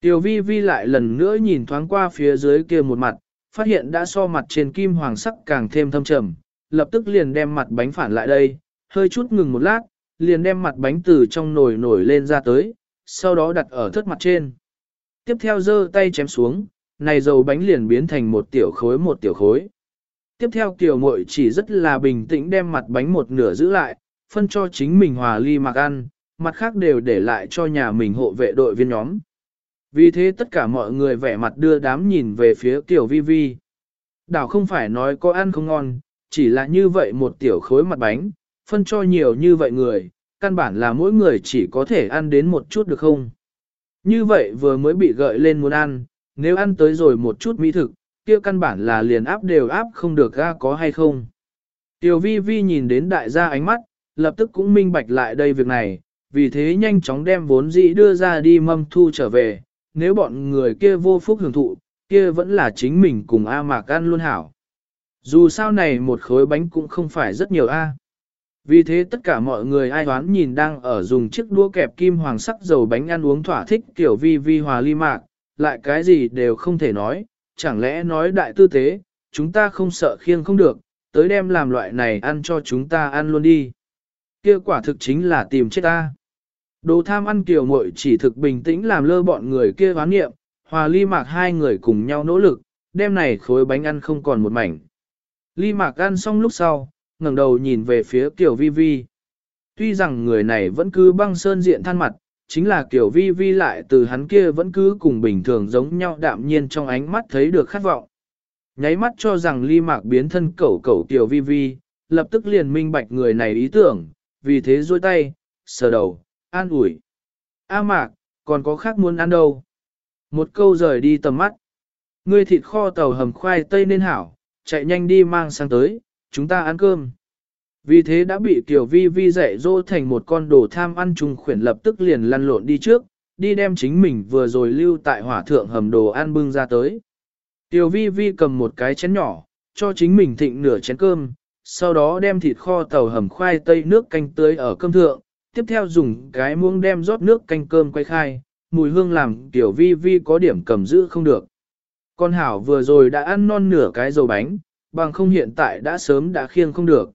Tiểu vi vi lại lần nữa nhìn thoáng qua phía dưới kia một mặt, phát hiện đã so mặt trên kim hoàng sắc càng thêm thâm trầm, lập tức liền đem mặt bánh phản lại đây, hơi chút ngừng một lát, liền đem mặt bánh từ trong nồi nổi lên ra tới, sau đó đặt ở thất mặt trên. Tiếp theo giơ tay chém xuống, này dầu bánh liền biến thành một tiểu khối một tiểu khối. Tiếp theo tiểu muội chỉ rất là bình tĩnh đem mặt bánh một nửa giữ lại, phân cho chính mình hòa ly mặc ăn, mặt khác đều để lại cho nhà mình hộ vệ đội viên nhóm. Vì thế tất cả mọi người vẻ mặt đưa đám nhìn về phía tiểu vi vi. Đảo không phải nói có ăn không ngon, chỉ là như vậy một tiểu khối mặt bánh, phân cho nhiều như vậy người, căn bản là mỗi người chỉ có thể ăn đến một chút được không? Như vậy vừa mới bị gợi lên muốn ăn, nếu ăn tới rồi một chút mỹ thực, kia căn bản là liền áp đều áp không được ra có hay không. Tiểu vi vi nhìn đến đại gia ánh mắt, lập tức cũng minh bạch lại đây việc này, vì thế nhanh chóng đem vốn dĩ đưa ra đi mâm thu trở về, nếu bọn người kia vô phúc hưởng thụ, kia vẫn là chính mình cùng A Mạc ăn luôn hảo. Dù sao này một khối bánh cũng không phải rất nhiều A. Vì thế tất cả mọi người ai đoán nhìn đang ở dùng chiếc đũa kẹp kim hoàng sắc dầu bánh ăn uống thỏa thích kiểu vi vi hòa ly mạc, lại cái gì đều không thể nói, chẳng lẽ nói đại tư tế, chúng ta không sợ khiêng không được, tới đem làm loại này ăn cho chúng ta ăn luôn đi. Kia quả thực chính là tìm chết ta. Đồ tham ăn kiểu muội chỉ thực bình tĩnh làm lơ bọn người kia hoán nghiệm, hòa ly mạc hai người cùng nhau nỗ lực, đem này khối bánh ăn không còn một mảnh. Ly mạc ăn xong lúc sau, ngẩng đầu nhìn về phía Kiều Vi Vi. Tuy rằng người này vẫn cứ băng sơn diện than mặt, chính là Kiều Vi Vi lại từ hắn kia vẫn cứ cùng bình thường giống nhau đạm nhiên trong ánh mắt thấy được khát vọng. Nháy mắt cho rằng ly mạc biến thân cẩu cẩu Kiều Vi Vi, lập tức liền minh bạch người này ý tưởng, vì thế duỗi tay, sờ đầu, an ủi. A mạc, còn có khác muốn ăn đâu? Một câu rời đi tầm mắt. Ngươi thịt kho tàu hầm khoai tây nên hảo, chạy nhanh đi mang sang tới, chúng ta ăn cơm. Vì thế đã bị Tiểu Vi Vi dạy dỗ thành một con đồ tham ăn trùng khuyển lập tức liền lăn lộn đi trước, đi đem chính mình vừa rồi lưu tại hỏa thượng hầm đồ ăn bưng ra tới. Tiểu Vi Vi cầm một cái chén nhỏ, cho chính mình thịnh nửa chén cơm, sau đó đem thịt kho tàu hầm khoai tây nước canh tưới ở cơm thượng, tiếp theo dùng cái muỗng đem rót nước canh cơm quay khai, mùi hương làm Tiểu Vi Vi có điểm cầm giữ không được. Con Hảo vừa rồi đã ăn non nửa cái dầu bánh, bằng không hiện tại đã sớm đã khiêng không được.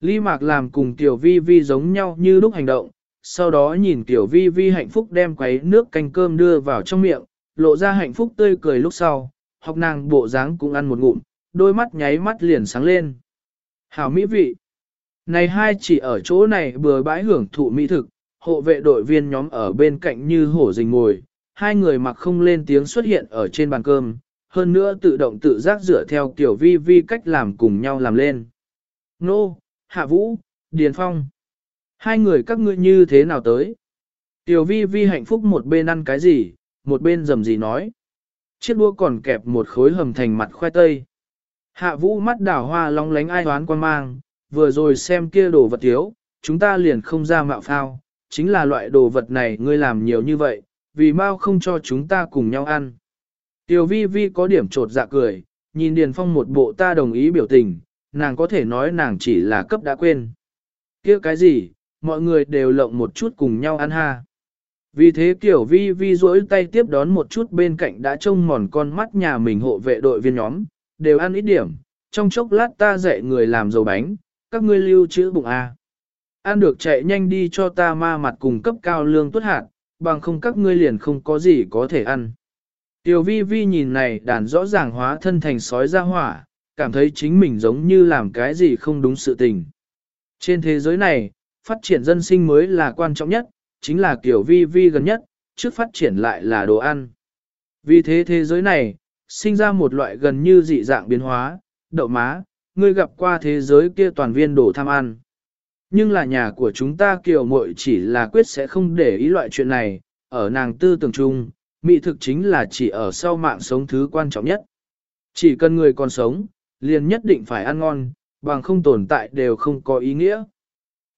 Lý Mạc làm cùng Tiểu Vi Vi giống nhau như lúc hành động, sau đó nhìn Tiểu Vi Vi hạnh phúc đem quấy nước canh cơm đưa vào trong miệng, lộ ra hạnh phúc tươi cười lúc sau, học nàng bộ dáng cũng ăn một ngụm, đôi mắt nháy mắt liền sáng lên. Hảo mỹ vị! Này hai chỉ ở chỗ này bừa bãi hưởng thụ mỹ thực, hộ vệ đội viên nhóm ở bên cạnh như hổ rình ngồi, hai người mặc không lên tiếng xuất hiện ở trên bàn cơm, hơn nữa tự động tự giác dựa theo kiểu vi vi cách làm cùng nhau làm lên. Nô, Hạ Vũ, Điền Phong. Hai người các ngươi như thế nào tới? Tiểu vi vi hạnh phúc một bên ăn cái gì, một bên dầm gì nói. Chiếc đua còn kẹp một khối hầm thành mặt khoai tây. Hạ vũ mắt đảo hoa long lánh ai hoán quan mang, vừa rồi xem kia đồ vật thiếu, chúng ta liền không ra mạo phao, chính là loại đồ vật này ngươi làm nhiều như vậy, vì mau không cho chúng ta cùng nhau ăn. Tiểu vi vi có điểm trột dạ cười, nhìn Điền Phong một bộ ta đồng ý biểu tình, nàng có thể nói nàng chỉ là cấp đã quên. kia cái gì, mọi người đều lộng một chút cùng nhau ăn ha. Vì thế kiểu vi vi duỗi tay tiếp đón một chút bên cạnh đã trông mòn con mắt nhà mình hộ vệ đội viên nhóm, đều ăn ít điểm, trong chốc lát ta dạy người làm dầu bánh, các ngươi lưu trữ bụng A. Ăn được chạy nhanh đi cho ta ma mặt cùng cấp cao lương tuất hạt, bằng không các ngươi liền không có gì có thể ăn. Tiểu vi vi nhìn này đàn rõ ràng hóa thân thành sói ra hỏa, cảm thấy chính mình giống như làm cái gì không đúng sự tình. Trên thế giới này, phát triển dân sinh mới là quan trọng nhất, chính là kiểu vi vi gần nhất, trước phát triển lại là đồ ăn. Vì thế thế giới này, sinh ra một loại gần như dị dạng biến hóa, đậu má, ngươi gặp qua thế giới kia toàn viên đồ tham ăn. Nhưng là nhà của chúng ta kiểu muội chỉ là quyết sẽ không để ý loại chuyện này, ở nàng tư tưởng chung, mỹ thực chính là chỉ ở sau mạng sống thứ quan trọng nhất. Chỉ cần người còn sống, liền nhất định phải ăn ngon, bằng không tồn tại đều không có ý nghĩa.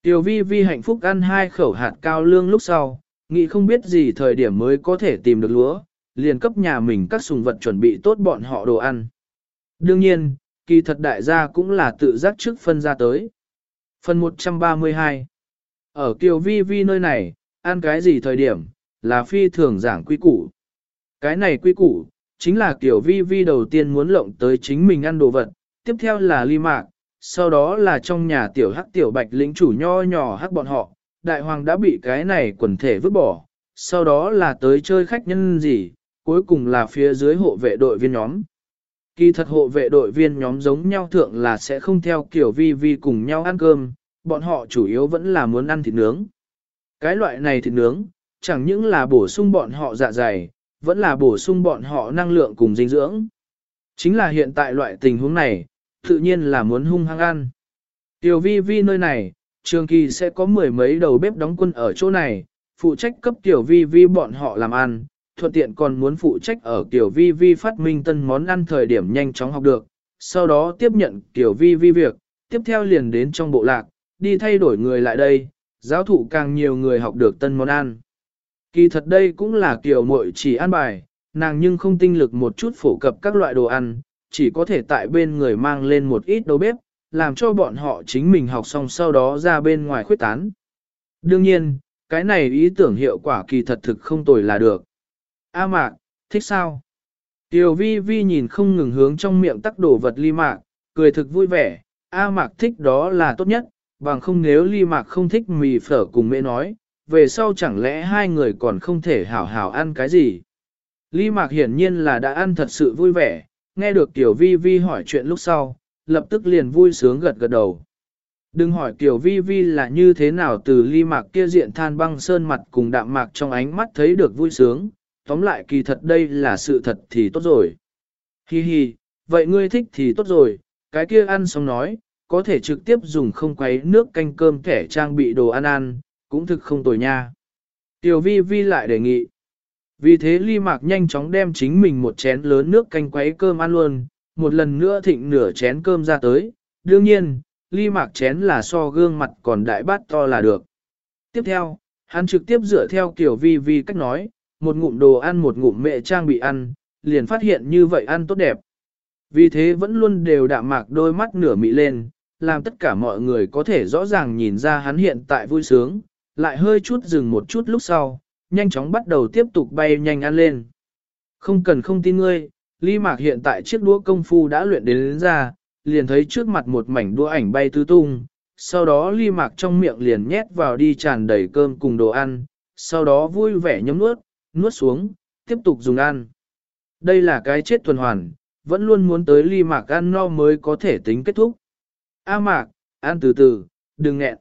Tiểu vi vi hạnh phúc ăn hai khẩu hạt cao lương lúc sau, nghĩ không biết gì thời điểm mới có thể tìm được lúa, liền cấp nhà mình các sùng vật chuẩn bị tốt bọn họ đồ ăn. Đương nhiên, kỳ thật đại gia cũng là tự giác trước phân ra tới. Phần 132 Ở Kiều Vi Vi nơi này, ăn cái gì thời điểm, là phi thường giảng quy củ. Cái này quy củ, chính là kiểu Vi Vi đầu tiên muốn lộng tới chính mình ăn đồ vật, tiếp theo là ly mạc, sau đó là trong nhà tiểu hắc tiểu bạch lĩnh chủ nho nhỏ hắc bọn họ, đại hoàng đã bị cái này quần thể vứt bỏ, sau đó là tới chơi khách nhân gì, cuối cùng là phía dưới hộ vệ đội viên nhóm. Kỳ thật hộ vệ đội viên nhóm giống nhau thượng là sẽ không theo kiểu vi vi cùng nhau ăn cơm, bọn họ chủ yếu vẫn là muốn ăn thịt nướng. Cái loại này thịt nướng, chẳng những là bổ sung bọn họ dạ dày, vẫn là bổ sung bọn họ năng lượng cùng dinh dưỡng. Chính là hiện tại loại tình huống này, tự nhiên là muốn hung hăng ăn. Tiểu vi vi nơi này, trường kỳ sẽ có mười mấy đầu bếp đóng quân ở chỗ này, phụ trách cấp tiểu vi vi bọn họ làm ăn, thuận tiện còn muốn phụ trách ở tiểu vi vi phát minh tân món ăn thời điểm nhanh chóng học được, sau đó tiếp nhận tiểu vi vi việc, tiếp theo liền đến trong bộ lạc, đi thay đổi người lại đây, giáo thụ càng nhiều người học được tân món ăn. Kỳ thật đây cũng là kiểu muội chỉ ăn bài, nàng nhưng không tinh lực một chút phổ cập các loại đồ ăn, chỉ có thể tại bên người mang lên một ít đầu bếp, làm cho bọn họ chính mình học xong sau đó ra bên ngoài khuyết tán. Đương nhiên, cái này ý tưởng hiệu quả kỳ thật thực không tồi là được. A mạc, thích sao? Tiểu vi vi nhìn không ngừng hướng trong miệng tắc đổ vật ly mạc, cười thực vui vẻ, A mạc thích đó là tốt nhất, bằng không nếu ly mạc không thích mì phở cùng mẹ nói, về sau chẳng lẽ hai người còn không thể hảo hảo ăn cái gì. Lý mạc hiển nhiên là đã ăn thật sự vui vẻ, nghe được Tiểu vi vi hỏi chuyện lúc sau, lập tức liền vui sướng gật gật đầu. Đừng hỏi Tiểu Vi Vi là như thế nào từ Lý mạc kia diện than băng sơn mặt cùng đạm mạc trong ánh mắt thấy được vui sướng, tóm lại kỳ thật đây là sự thật thì tốt rồi. Hi hi, vậy ngươi thích thì tốt rồi, cái kia ăn xong nói, có thể trực tiếp dùng không quấy nước canh cơm thẻ trang bị đồ ăn ăn, cũng thực không tồi nha. Tiểu vi vi lại đề nghị. Vì thế ly mạc nhanh chóng đem chính mình một chén lớn nước canh quấy cơm ăn luôn, một lần nữa thịnh nửa chén cơm ra tới. Đương nhiên, ly mạc chén là so gương mặt còn đại bát to là được. Tiếp theo, hắn trực tiếp dựa theo kiểu vi vi cách nói, một ngụm đồ ăn một ngụm mẹ trang bị ăn, liền phát hiện như vậy ăn tốt đẹp. Vì thế vẫn luôn đều đạm mạc đôi mắt nửa mị lên, làm tất cả mọi người có thể rõ ràng nhìn ra hắn hiện tại vui sướng, lại hơi chút dừng một chút lúc sau, nhanh chóng bắt đầu tiếp tục bay nhanh ăn lên. Không cần không tin ngươi, Lý mạc hiện tại chiếc đũa công phu đã luyện đến, đến ra, liền thấy trước mặt một mảnh đũa ảnh bay tứ tung, sau đó Lý mạc trong miệng liền nhét vào đi tràn đầy cơm cùng đồ ăn, sau đó vui vẻ nhấm nuốt, nuốt xuống, tiếp tục dùng ăn. Đây là cái chết tuần hoàn, vẫn luôn muốn tới Lý mạc ăn no mới có thể tính kết thúc. A mạc, ăn từ từ, đừng nghẹn.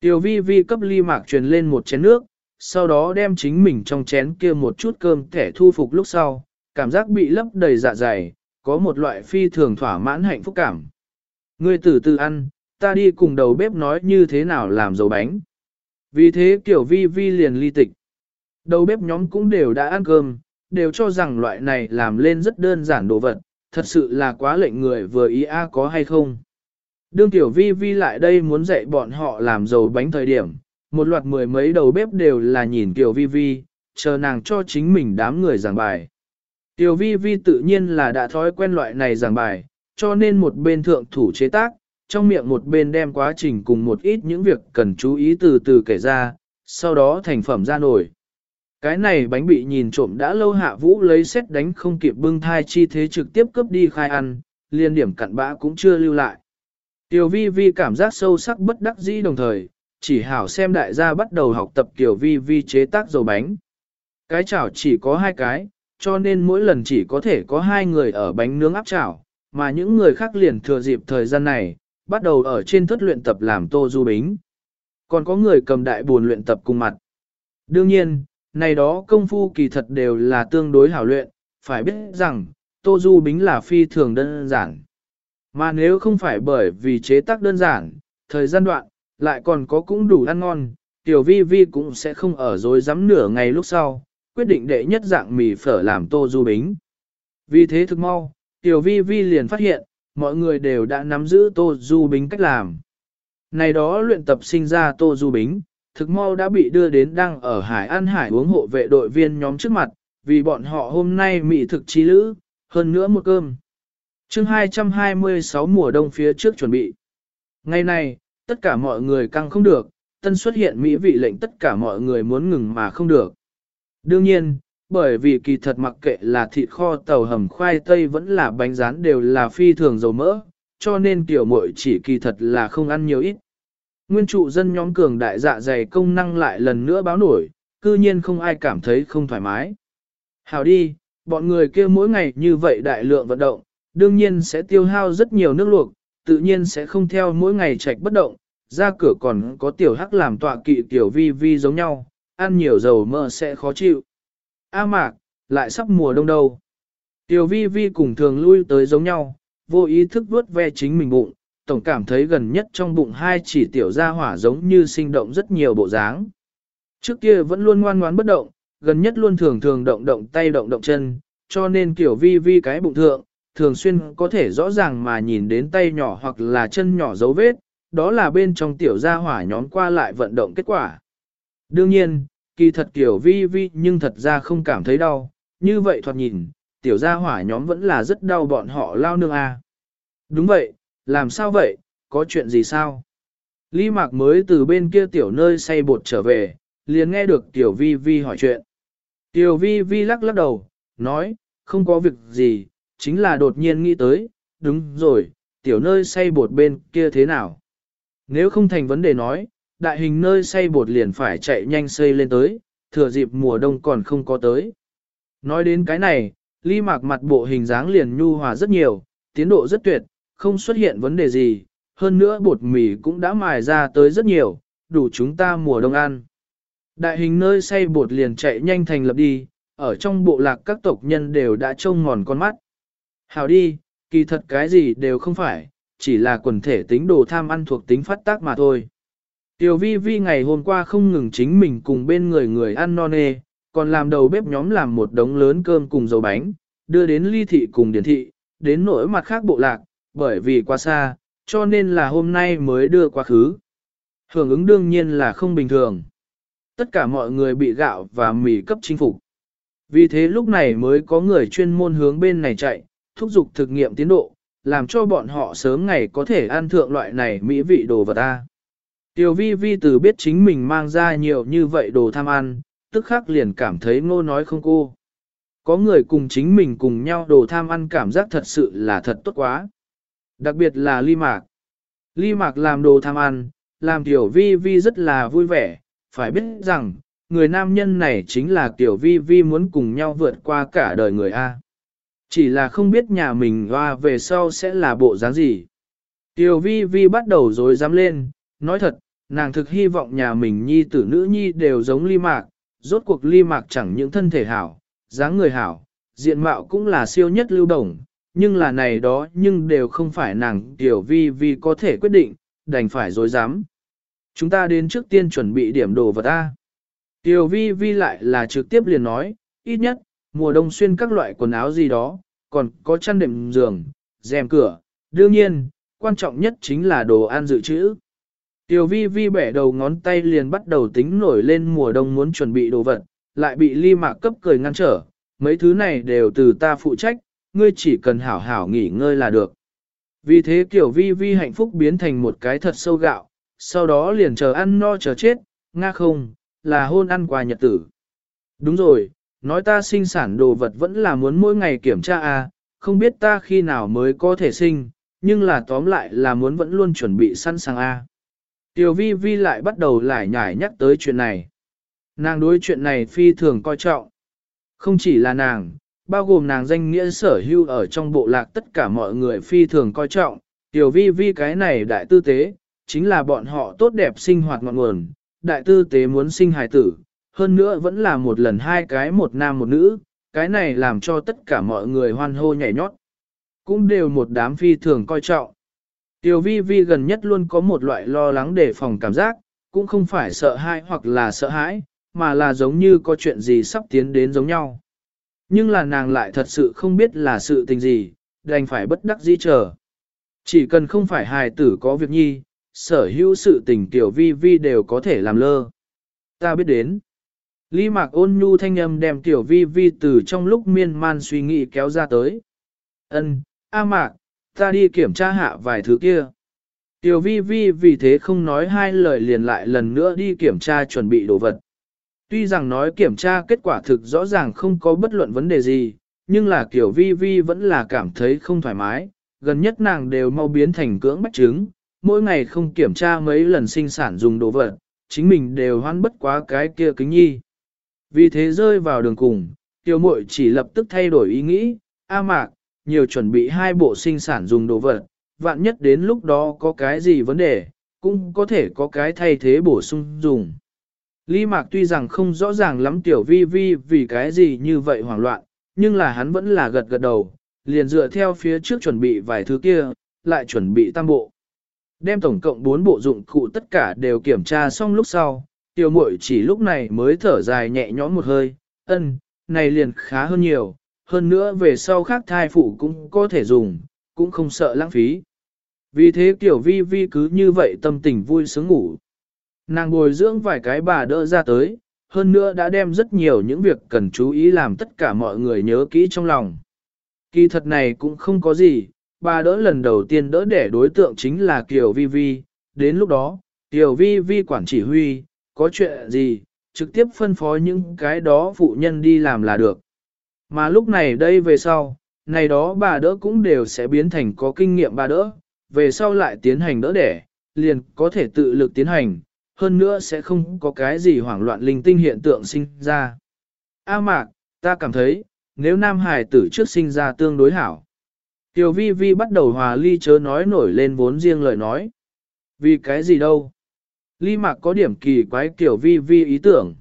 Tiểu vi vi cấp ly mạc truyền lên một chén nước, sau đó đem chính mình trong chén kia một chút cơm thẻ thu phục lúc sau, cảm giác bị lấp đầy dạ dày, có một loại phi thường thỏa mãn hạnh phúc cảm. Ngươi từ từ ăn, ta đi cùng đầu bếp nói như thế nào làm dầu bánh. Vì thế Tiểu vi vi liền ly tịch. Đầu bếp nhóm cũng đều đã ăn cơm, đều cho rằng loại này làm lên rất đơn giản đồ vật, thật sự là quá lệnh người vừa ý a có hay không. Đương tiểu vi vi lại đây muốn dạy bọn họ làm dầu bánh thời điểm, một loạt mười mấy đầu bếp đều là nhìn tiểu vi vi, chờ nàng cho chính mình đám người giảng bài. Tiểu vi vi tự nhiên là đã thói quen loại này giảng bài, cho nên một bên thượng thủ chế tác, trong miệng một bên đem quá trình cùng một ít những việc cần chú ý từ từ kể ra, sau đó thành phẩm ra nổi. Cái này bánh bị nhìn trộm đã lâu hạ vũ lấy xét đánh không kịp bưng thai chi thế trực tiếp cướp đi khai ăn, liên điểm cặn bã cũng chưa lưu lại. Tiểu vi vi cảm giác sâu sắc bất đắc dĩ đồng thời, chỉ hảo xem đại gia bắt đầu học tập tiểu vi vi chế tác dầu bánh. Cái chảo chỉ có hai cái, cho nên mỗi lần chỉ có thể có hai người ở bánh nướng áp chảo, mà những người khác liền thừa dịp thời gian này, bắt đầu ở trên thất luyện tập làm tô du bính. Còn có người cầm đại buồn luyện tập cùng mặt. Đương nhiên, này đó công phu kỳ thật đều là tương đối hảo luyện, phải biết rằng, tô du bính là phi thường đơn giản. Mà nếu không phải bởi vì chế tác đơn giản, thời gian đoạn, lại còn có cũng đủ ăn ngon, tiểu vi vi cũng sẽ không ở dối rắm nửa ngày lúc sau, quyết định đệ nhất dạng mì phở làm tô du bính. Vì thế thực mau, tiểu vi vi liền phát hiện, mọi người đều đã nắm giữ tô du bính cách làm. Này đó luyện tập sinh ra tô du bính, thực mau đã bị đưa đến đang ở Hải An Hải uống hộ vệ đội viên nhóm trước mặt, vì bọn họ hôm nay mị thực chi lữ, hơn nữa một cơm chương 226 mùa đông phía trước chuẩn bị. Ngày này, tất cả mọi người căng không được, tân xuất hiện mỹ vị lệnh tất cả mọi người muốn ngừng mà không được. Đương nhiên, bởi vì kỳ thật mặc kệ là thịt kho tàu hầm khoai tây vẫn là bánh rán đều là phi thường dầu mỡ, cho nên tiểu muội chỉ kỳ thật là không ăn nhiều ít. Nguyên trụ dân nhóm cường đại dạ dày công năng lại lần nữa báo nổi, cư nhiên không ai cảm thấy không thoải mái. Hào đi, bọn người kia mỗi ngày như vậy đại lượng vận động, đương nhiên sẽ tiêu hao rất nhiều nước luộc, tự nhiên sẽ không theo mỗi ngày trạch bất động, ra cửa còn có tiểu hắc làm tọa kỵ tiểu vi vi giống nhau, ăn nhiều dầu mỡ sẽ khó chịu. A mạc, lại sắp mùa đông đâu. Tiểu vi vi cùng thường lui tới giống nhau, vô ý thức vuốt ve chính mình bụng, tổng cảm thấy gần nhất trong bụng hai chỉ tiểu ra hỏa giống như sinh động rất nhiều bộ dáng. Trước kia vẫn luôn ngoan ngoãn bất động, gần nhất luôn thường thường động động tay động động chân, cho nên kiểu vi vi cái bụng thượng, thường xuyên có thể rõ ràng mà nhìn đến tay nhỏ hoặc là chân nhỏ dấu vết, đó là bên trong tiểu gia hỏa nhóm qua lại vận động kết quả. Đương nhiên, kỳ thật kiểu vi vi nhưng thật ra không cảm thấy đau, như vậy thoạt nhìn, tiểu gia hỏa nhóm vẫn là rất đau bọn họ lao nương a. Đúng vậy, làm sao vậy, có chuyện gì sao? Lý Mạc mới từ bên kia tiểu nơi say bột trở về, liền nghe được tiểu vi vi hỏi chuyện. Tiểu vi vi lắc lắc đầu, nói, không có việc gì, chính là đột nhiên nghĩ tới, đúng rồi, tiểu nơi xây bột bên kia thế nào? Nếu không thành vấn đề nói, đại hình nơi xây bột liền phải chạy nhanh xây lên tới, thừa dịp mùa đông còn không có tới. Nói đến cái này, ly mạc mặt bộ hình dáng liền nhu hòa rất nhiều, tiến độ rất tuyệt, không xuất hiện vấn đề gì, hơn nữa bột mì cũng đã mài ra tới rất nhiều, đủ chúng ta mùa đông ăn. Đại hình nơi xây bột liền chạy nhanh thành lập đi, ở trong bộ lạc các tộc nhân đều đã trông ngòn con mắt. Hào đi, kỳ thật cái gì đều không phải, chỉ là quần thể tính đồ tham ăn thuộc tính phát tác mà thôi. Tiểu vi vi ngày hôm qua không ngừng chính mình cùng bên người người ăn non nê, còn làm đầu bếp nhóm làm một đống lớn cơm cùng dầu bánh, đưa đến ly thị cùng điển thị, đến nỗi mặt khác bộ lạc, bởi vì quá xa, cho nên là hôm nay mới đưa quá khứ. Hưởng ứng đương nhiên là không bình thường. Tất cả mọi người bị gạo và mì cấp chinh phục. Vì thế lúc này mới có người chuyên môn hướng bên này chạy, thúc giục thực nghiệm tiến độ, làm cho bọn họ sớm ngày có thể ăn thượng loại này mỹ vị đồ vật ta. Tiểu vi vi từ biết chính mình mang ra nhiều như vậy đồ tham ăn, tức khắc liền cảm thấy ngô nói không cô. Có người cùng chính mình cùng nhau đồ tham ăn cảm giác thật sự là thật tốt quá. Đặc biệt là ly mạc. Ly mạc làm đồ tham ăn, làm tiểu vi vi rất là vui vẻ, phải biết rằng, người nam nhân này chính là tiểu vi vi muốn cùng nhau vượt qua cả đời người A. Chỉ là không biết nhà mình hoa về sau sẽ là bộ dáng gì. Tiểu vi vi bắt đầu rồi dám lên, nói thật, nàng thực hy vọng nhà mình nhi tử nữ nhi đều giống ly mạc, rốt cuộc ly mạc chẳng những thân thể hảo, dáng người hảo, diện mạo cũng là siêu nhất lưu đồng, nhưng là này đó nhưng đều không phải nàng tiểu vi vi có thể quyết định, đành phải dối dám. Chúng ta đến trước tiên chuẩn bị điểm đồ vật A. Tiểu vi vi lại là trực tiếp liền nói, ít nhất, mùa đông xuyên các loại quần áo gì đó, còn có chăn đệm giường, rèm cửa, đương nhiên, quan trọng nhất chính là đồ ăn dự trữ. Tiểu vi vi bẻ đầu ngón tay liền bắt đầu tính nổi lên mùa đông muốn chuẩn bị đồ vật, lại bị ly mạc cấp cười ngăn trở, mấy thứ này đều từ ta phụ trách, ngươi chỉ cần hảo hảo nghỉ ngơi là được. Vì thế kiểu vi vi hạnh phúc biến thành một cái thật sâu gạo, sau đó liền chờ ăn no chờ chết, nga không, là hôn ăn qua nhật tử. Đúng rồi, nói ta sinh sản đồ vật vẫn là muốn mỗi ngày kiểm tra à, không biết ta khi nào mới có thể sinh, nhưng là tóm lại là muốn vẫn luôn chuẩn bị sẵn sàng a. À. Tiểu vi vi lại bắt đầu lại nhải nhắc tới chuyện này. Nàng đối chuyện này phi thường coi trọng. Không chỉ là nàng, bao gồm nàng danh nghĩa sở hưu ở trong bộ lạc tất cả mọi người phi thường coi trọng. Tiểu vi vi cái này đại tư tế, chính là bọn họ tốt đẹp sinh hoạt ngọn nguồn. Đại tư tế muốn sinh hài tử, hơn nữa vẫn là một lần hai cái một nam một nữ, cái này làm cho tất cả mọi người hoan hô nhảy nhót. Cũng đều một đám phi thường coi trọng. Tiểu vi vi gần nhất luôn có một loại lo lắng đề phòng cảm giác, cũng không phải sợ hãi hoặc là sợ hãi, mà là giống như có chuyện gì sắp tiến đến giống nhau. Nhưng là nàng lại thật sự không biết là sự tình gì, đành phải bất đắc dĩ chờ. Chỉ cần không phải hài tử có việc nhi, sở hữu sự tình tiểu vi vi đều có thể làm lơ. Ta biết đến. Lý mạc ôn nhu thanh âm đem tiểu vi vi từ trong lúc miên man suy nghĩ kéo ra tới. Ân, A mạc, ta đi kiểm tra hạ vài thứ kia. Tiểu vi vi vì thế không nói hai lời liền lại lần nữa đi kiểm tra chuẩn bị đồ vật. Tuy rằng nói kiểm tra kết quả thực rõ ràng không có bất luận vấn đề gì, nhưng là kiểu vi vi vẫn là cảm thấy không thoải mái, gần nhất nàng đều mau biến thành cưỡng bách trứng, mỗi ngày không kiểm tra mấy lần sinh sản dùng đồ vật, chính mình đều hoan bất quá cái kia kính nhi. Vì thế rơi vào đường cùng, tiểu muội chỉ lập tức thay đổi ý nghĩ, A mạc, nhiều chuẩn bị hai bộ sinh sản dùng đồ vật, vạn nhất đến lúc đó có cái gì vấn đề, cũng có thể có cái thay thế bổ sung dùng. Lý Mạc tuy rằng không rõ ràng lắm tiểu vi vi vì cái gì như vậy hoảng loạn, nhưng là hắn vẫn là gật gật đầu, liền dựa theo phía trước chuẩn bị vài thứ kia, lại chuẩn bị tam bộ. Đem tổng cộng 4 bộ dụng cụ tất cả đều kiểm tra xong lúc sau, tiểu muội chỉ lúc này mới thở dài nhẹ nhõm một hơi, ân, này liền khá hơn nhiều, hơn nữa về sau khác thai phụ cũng có thể dùng, cũng không sợ lãng phí. Vì thế tiểu vi vi cứ như vậy tâm tình vui sướng ngủ. Nàng bồi dưỡng vài cái bà đỡ ra tới, hơn nữa đã đem rất nhiều những việc cần chú ý làm tất cả mọi người nhớ kỹ trong lòng. Kỳ thật này cũng không có gì, bà đỡ lần đầu tiên đỡ để đối tượng chính là Kiều Vi Vi, đến lúc đó, Kiều Vi Vi quản chỉ huy, có chuyện gì, trực tiếp phân phó những cái đó phụ nhân đi làm là được. Mà lúc này đây về sau, này đó bà đỡ cũng đều sẽ biến thành có kinh nghiệm bà đỡ, về sau lại tiến hành đỡ đẻ, liền có thể tự lực tiến hành, hơn nữa sẽ không có cái gì hoảng loạn linh tinh hiện tượng sinh ra. A mạc, ta cảm thấy, nếu nam hải tử trước sinh ra tương đối hảo. Tiểu vi vi bắt đầu hòa ly chớ nói nổi lên vốn riêng lời nói. Vì cái gì đâu? Ly mạc có điểm kỳ quái kiểu vi vi ý tưởng.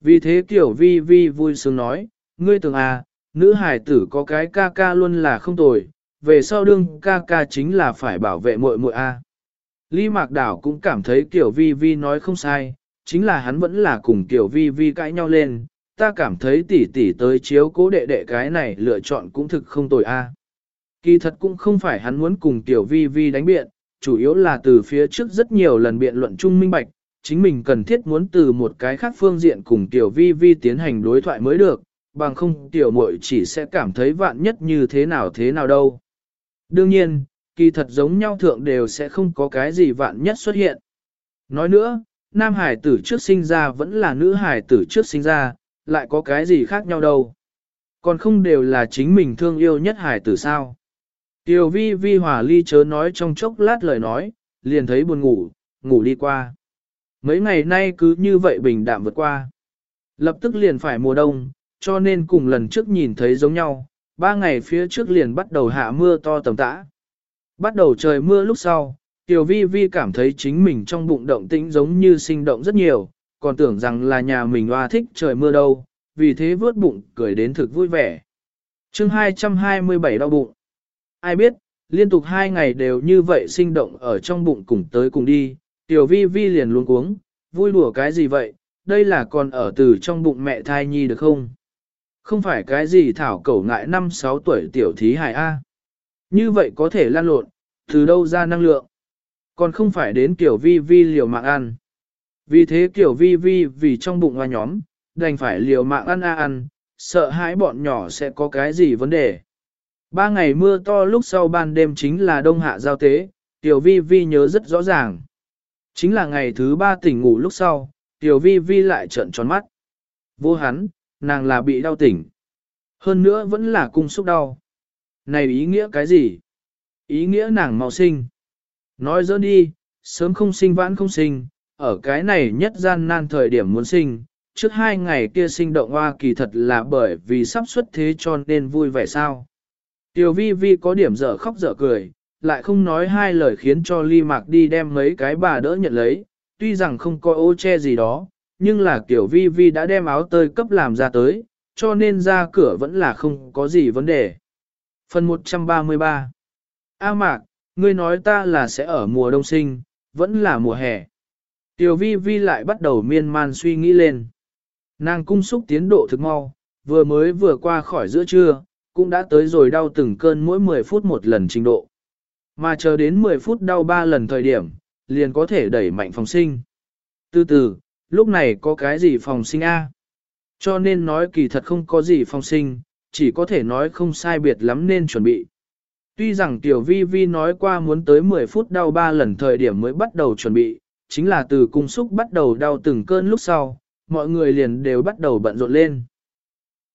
Vì thế Tiểu vi vi vui sướng nói, ngươi tưởng à, nữ hải tử có cái ca ca luôn là không tồi, về sau đương ca ca chính là phải bảo vệ muội muội a. Ly Mạc Đảo cũng cảm thấy Tiểu Vi Vi nói không sai, chính là hắn vẫn là cùng Tiểu Vi Vi cãi nhau lên, ta cảm thấy tỷ tỷ tới chiếu cố đệ đệ cái này lựa chọn cũng thực không tồi a. Kỳ thật cũng không phải hắn muốn cùng Tiểu Vi Vi đánh biện, chủ yếu là từ phía trước rất nhiều lần biện luận chung minh bạch, chính mình cần thiết muốn từ một cái khác phương diện cùng Tiểu Vi Vi tiến hành đối thoại mới được, bằng không Tiểu muội chỉ sẽ cảm thấy vạn nhất như thế nào thế nào đâu. Đương nhiên, kỳ thật giống nhau thượng đều sẽ không có cái gì vạn nhất xuất hiện. Nói nữa, nam hải tử trước sinh ra vẫn là nữ hải tử trước sinh ra, lại có cái gì khác nhau đâu. Còn không đều là chính mình thương yêu nhất hải tử sao. Tiểu vi vi hòa ly chớ nói trong chốc lát lời nói, liền thấy buồn ngủ, ngủ đi qua. Mấy ngày nay cứ như vậy bình đạm vượt qua. Lập tức liền phải mùa đông, cho nên cùng lần trước nhìn thấy giống nhau, ba ngày phía trước liền bắt đầu hạ mưa to tầm tã. Bắt đầu trời mưa lúc sau, Tiểu Vi Vi cảm thấy chính mình trong bụng động tĩnh giống như sinh động rất nhiều, còn tưởng rằng là nhà mình hoa thích trời mưa đâu, vì thế vớt bụng cười đến thực vui vẻ. chương 227 đau bụng. Ai biết, liên tục hai ngày đều như vậy sinh động ở trong bụng cùng tới cùng đi, Tiểu Vi Vi liền luôn cuống, vui đùa cái gì vậy, đây là còn ở từ trong bụng mẹ thai nhi được không? Không phải cái gì thảo cẩu ngại năm sáu tuổi tiểu thí hài A. Như vậy có thể lan lộn, từ đâu ra năng lượng? Còn không phải đến kiểu vi vi liều mạng ăn. Vì thế kiểu vi vi vì trong bụng hoa nhóm, đành phải liều mạng ăn a ăn, sợ hãi bọn nhỏ sẽ có cái gì vấn đề. Ba ngày mưa to lúc sau ban đêm chính là đông hạ giao tế, tiểu vi vi nhớ rất rõ ràng. Chính là ngày thứ ba tỉnh ngủ lúc sau, tiểu vi vi lại trợn tròn mắt. Vô hắn, nàng là bị đau tỉnh. Hơn nữa vẫn là cung xúc đau. Này ý nghĩa cái gì? Ý nghĩa nàng mau sinh. Nói dỡ đi, sớm không sinh vãn không sinh, ở cái này nhất gian nan thời điểm muốn sinh, trước hai ngày kia sinh động hoa kỳ thật là bởi vì sắp xuất thế cho nên vui vẻ sao. Tiểu vi vi có điểm dở khóc dở cười, lại không nói hai lời khiến cho ly mạc đi đem mấy cái bà đỡ nhận lấy, tuy rằng không có ô che gì đó, nhưng là kiểu vi vi đã đem áo tơi cấp làm ra tới, cho nên ra cửa vẫn là không có gì vấn đề. Phần 133 A Mạc, ngươi nói ta là sẽ ở mùa đông sinh, vẫn là mùa hè. Tiểu vi vi lại bắt đầu miên man suy nghĩ lên. Nàng cung xúc tiến độ thực mau, vừa mới vừa qua khỏi giữa trưa, cũng đã tới rồi đau từng cơn mỗi 10 phút một lần trình độ. Mà chờ đến 10 phút đau 3 lần thời điểm, liền có thể đẩy mạnh phòng sinh. Từ từ, lúc này có cái gì phòng sinh A? Cho nên nói kỳ thật không có gì phòng sinh, chỉ có thể nói không sai biệt lắm nên chuẩn bị. Tuy rằng Tiểu Vi Vi nói qua muốn tới 10 phút đau 3 lần thời điểm mới bắt đầu chuẩn bị, chính là từ cung xúc bắt đầu đau từng cơn lúc sau, mọi người liền đều bắt đầu bận rộn lên.